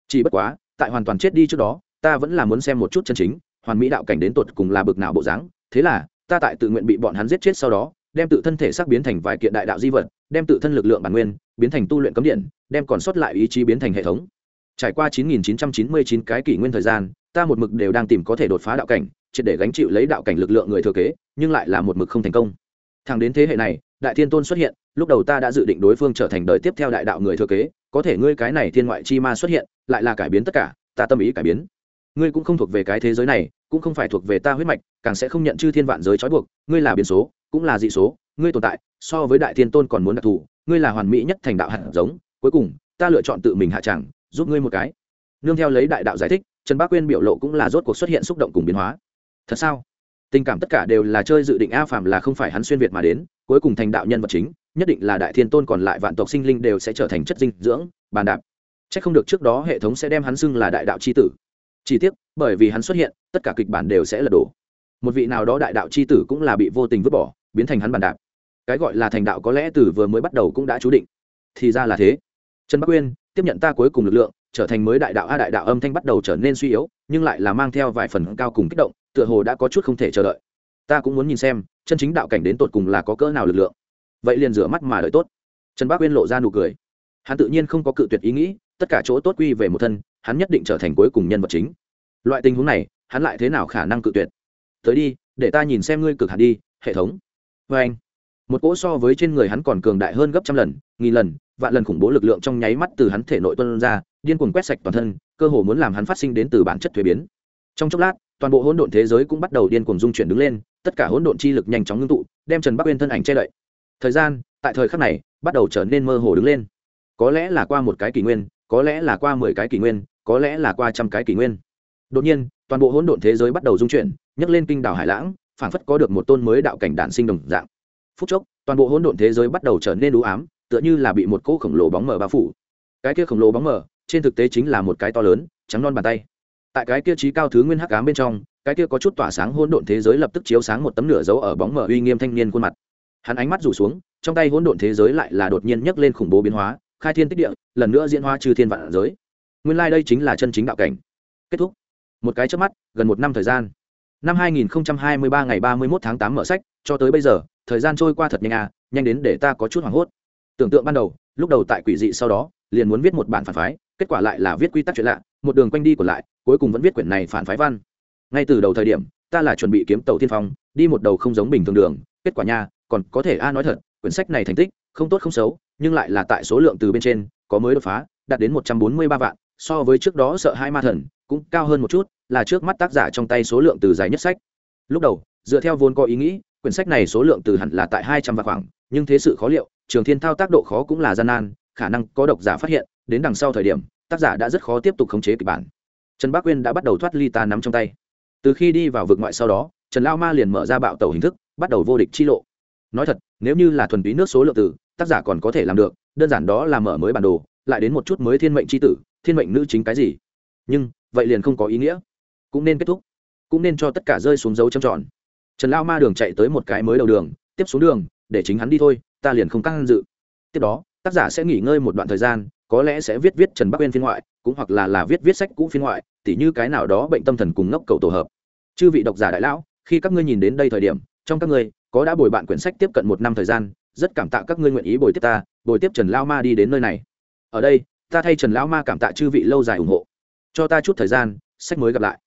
Chỉ bất quá, tại hoàn toàn chết đi trước đó, ta vẫn là muốn xem một chút chân chính, hoàn mỹ đạo cảnh đến tột cùng là bực nào bộ dáng. Thế là, ta tại tự nguyện bị bọn hắn giết chết sau đó, đem tự thân thể xác biến thành vài kiện đại đạo di vật, đem tự thân lực lượng bản nguyên biến thành tu luyện cấm điện, đem còn sót lại ý chí biến thành hệ thống. Trải qua 9.999 cái kỷ nguyên thời gian, ta một mực đều đang tìm có thể đột phá đạo cảnh, triệt để gánh chịu lấy đạo cảnh lực lượng người thừa kế, nhưng lại là một mực không thành công. Thẳng đến thế hệ này đại thiên tôn xuất hiện, lúc đầu ta đã dự định đối phương trở thành đời tiếp theo đại đạo người thừa kế, có thể ngươi cái này thiên ngoại chi ma xuất hiện, lại là cải biến tất cả, ta tâm ý cải biến. Ngươi cũng không thuộc về cái thế giới này, cũng không phải thuộc về ta huyết mạch, càng sẽ không nhận chư thiên vạn giới trói buộc, ngươi là biến số, cũng là dị số, ngươi tồn tại, so với đại thiên tôn còn muốn đặc thù, ngươi là hoàn mỹ nhất thành đạo hạt giống, cuối cùng, ta lựa chọn tự mình hạ chẳng, giúp ngươi một cái. Nương theo lấy đại đạo giải thích, trần bác quyên biểu lộ cũng là rốt cuộc xuất hiện xúc động cùng biến hóa. Thật sao? Tình cảm tất cả đều là chơi dự định a phàm là không phải hắn xuyên việt mà đến, cuối cùng thành đạo nhân vật chính, nhất định là đại thiên tôn còn lại vạn tộc sinh linh đều sẽ trở thành chất dinh dưỡng, bàn đạp. C h ắ c không được trước đó hệ thống sẽ đem hắn xưng là đại đạo c h i tử. Chỉ tiếc, bởi vì hắn xuất hiện, tất cả kịch bản đều sẽ lật đổ. Một vị nào đó đại đạo c h i tử cũng là bị vô tình vứt bỏ, biến thành hắn bàn đạp. Cái gọi là thành đạo có lẽ từ vừa mới bắt đầu cũng đã chú định. Thì ra là thế. Trần bắc uyên, tiếp nhận ta cuối cùng lực lượng, trở thành mới đại đạo a đại đạo âm thanh bắt đầu trở nên suy yếu, nhưng lại là mang theo vài phần cao cùng kích động tựa hồ đã có chút không thể chờ đợi. Ta cũng muốn nhìn xem, chân chính đạo cảnh đến tột cùng là có cỡ nào lực lượng. Vậy liền rửa mắt mà đợi tốt. Trần bác uyên lộ ra nụ cười. Hắn tự nhiên không có cự tuyệt ý nghĩ, tất cả chỗ tốt quy về một thân, hắn nhất định trở thành cuối cùng nhân vật chính. Loại tình huống này, hắn lại thế nào khả năng cự tuyệt? Tới đi, để ta nhìn xem ngươi cực hẳn đi, hệ thống. Vê anh, một cỗ so với trên người hắn còn cường đại hơn gấp trăm lần, nghìn lần, vạn lần khủng bố lực lượng trong nháy mắt từ hắn thể nội tuân ra, điên cuồng quét sạch toàn thân, cơ hồ muốn làm hắn phát sinh đến từ bản chất thuế biến. Trong chốc lát toàn bộ hỗn độn thế giới cũng bắt đầu điên cuồng dung chuyển đứng lên, tất cả hỗn độn chi lực nhanh chóng ngưng tụ, đem trần bắc uyên thân ảnh che đậy. Thời gian, tại thời khắc này, bắt đầu trở nên mơ hồ đứng lên. Có lẽ là qua một cái kỷ nguyên, có lẽ là qua mười cái kỷ nguyên, có lẽ là qua trăm cái kỷ nguyên. Đột nhiên, toàn bộ hỗn độn thế giới bắt đầu dung chuyển, nhấc lên kinh đảo hải lãng, phảng phất có được một tôn mới đạo cảnh đản sinh đồng dạng. Phút chốc, toàn bộ hỗn độn thế giới bắt đầu trở nên u ám, tựa như là bị một cỗ khổng lồ bóng mờ bao phủ. Cái kia khổng lồ bóng mờ, trên thực tế chính là một cái to lớn, trắng non bàn tay tại cái kia trí cao thứ nguyên hắc ám bên trong, cái kia có chút tỏa sáng hỗn độn thế giới lập tức chiếu sáng một tấm nửa dấu ở bóng mở uy nghiêm thanh niên khuôn mặt. Hắn ánh mắt rủ xuống, trong tay hỗn độn thế giới lại là đột nhiên nhấc lên khủng bố biến hóa, khai thiên tích địa, lần nữa diễn hóa trừ thiên vạn giới. Nguyên lai、like、đây chính là chân chính đạo cảnh. Kết thúc. Một cái trước mắt, gần một năm thời gian. Năm 2023 ngày 31 tháng 8 mở sách, cho tới bây giờ, thời gian trôi qua thật nhanh à nhanh đến để ta có chút hoảng hốt tưởng tượng ban đầu, lúc đầu tại quỷ dị sau đó, liền muốn viết một bản phản phái, kết quả lại là viết quy tắc chuyện lạ, một đường quanh đi còn lại, cuối cùng vẫn viết quyển này phản phái văn. Ngay từ đầu thời điểm, ta là chuẩn bị kiếm tàu tiên phong, đi một đầu không giống bình thường đường, kết quả nha, còn có thể a, nói thật, quyển sách này thành tích, không tốt không xấu, nhưng lại là tại số lượng từ bên trên, có mới đột phá, đạt đến một trăm bốn mươi ba vạn, so với trước đó sợ hai ma thần, cũng cao hơn một chút, là trước mắt tác giả trong tay số lượng từ dài nhất sách. Lúc đầu, dựa theo vốn có ý nghĩ, quyển sách này số lượng từ hẳn là tại hai trăm vạn khoảng, nhưng thế sự khó liệu trường thiên thao tác độ khó cũng là gian nan, khả năng có độc giả phát hiện, đến đằng sau thời điểm, tác giả đã rất khó tiếp tục khống chế kịch bản. Trần bác uyên đã bắt đầu thoát ly ta nắm trong tay. Từ khi đi vào vực ngoại sau đó, trần lao ma liền mở ra bạo tàu hình thức, bắt đầu vô địch chi lộ. Nói thật, nếu như là thuần túy nước số lượng tử, tác giả còn có thể làm được, đơn giản đó là mở mới bản đồ, lại đến một chút mới thiên mệnh c h i tử, thiên mệnh nữ chính cái gì? Nhưng, vậy liền không có ý nghĩa. Cũng nên kết thúc. Cũng nên cho tất cả rơi xuống dấu trầm tròn. Trần lao ma đường chạy tới một cái mới đầu đường, tiếp xuống đường, để chính hắn đi thôi ta liền không căng dự. Tiếp đó, tác giả sẽ nghỉ ngơi một đoạn thời gian, có lẽ sẽ viết viết trần bắc uyên phiên ngoại, cũng hoặc là là viết viết sách cũ phiên ngoại, tỉ như cái nào đó bệnh tâm thần cùng ngốc cầu tổ hợp. Chư vị độc giả đại lão, khi các ngươi nhìn đến đây thời điểm, trong các ngươi, có đã bồi bạn quyển sách tiếp cận một năm thời gian, rất cảm tạ các ngươi nguyện ý bồi tiếp ta, bồi tiếp trần lao ma đi đến nơi này. Ở đây, ta thay trần Lão ma cảm tạ chư vị lâu dài ủng hộ. Cho ta chút thời gian, sách mới gặp lại.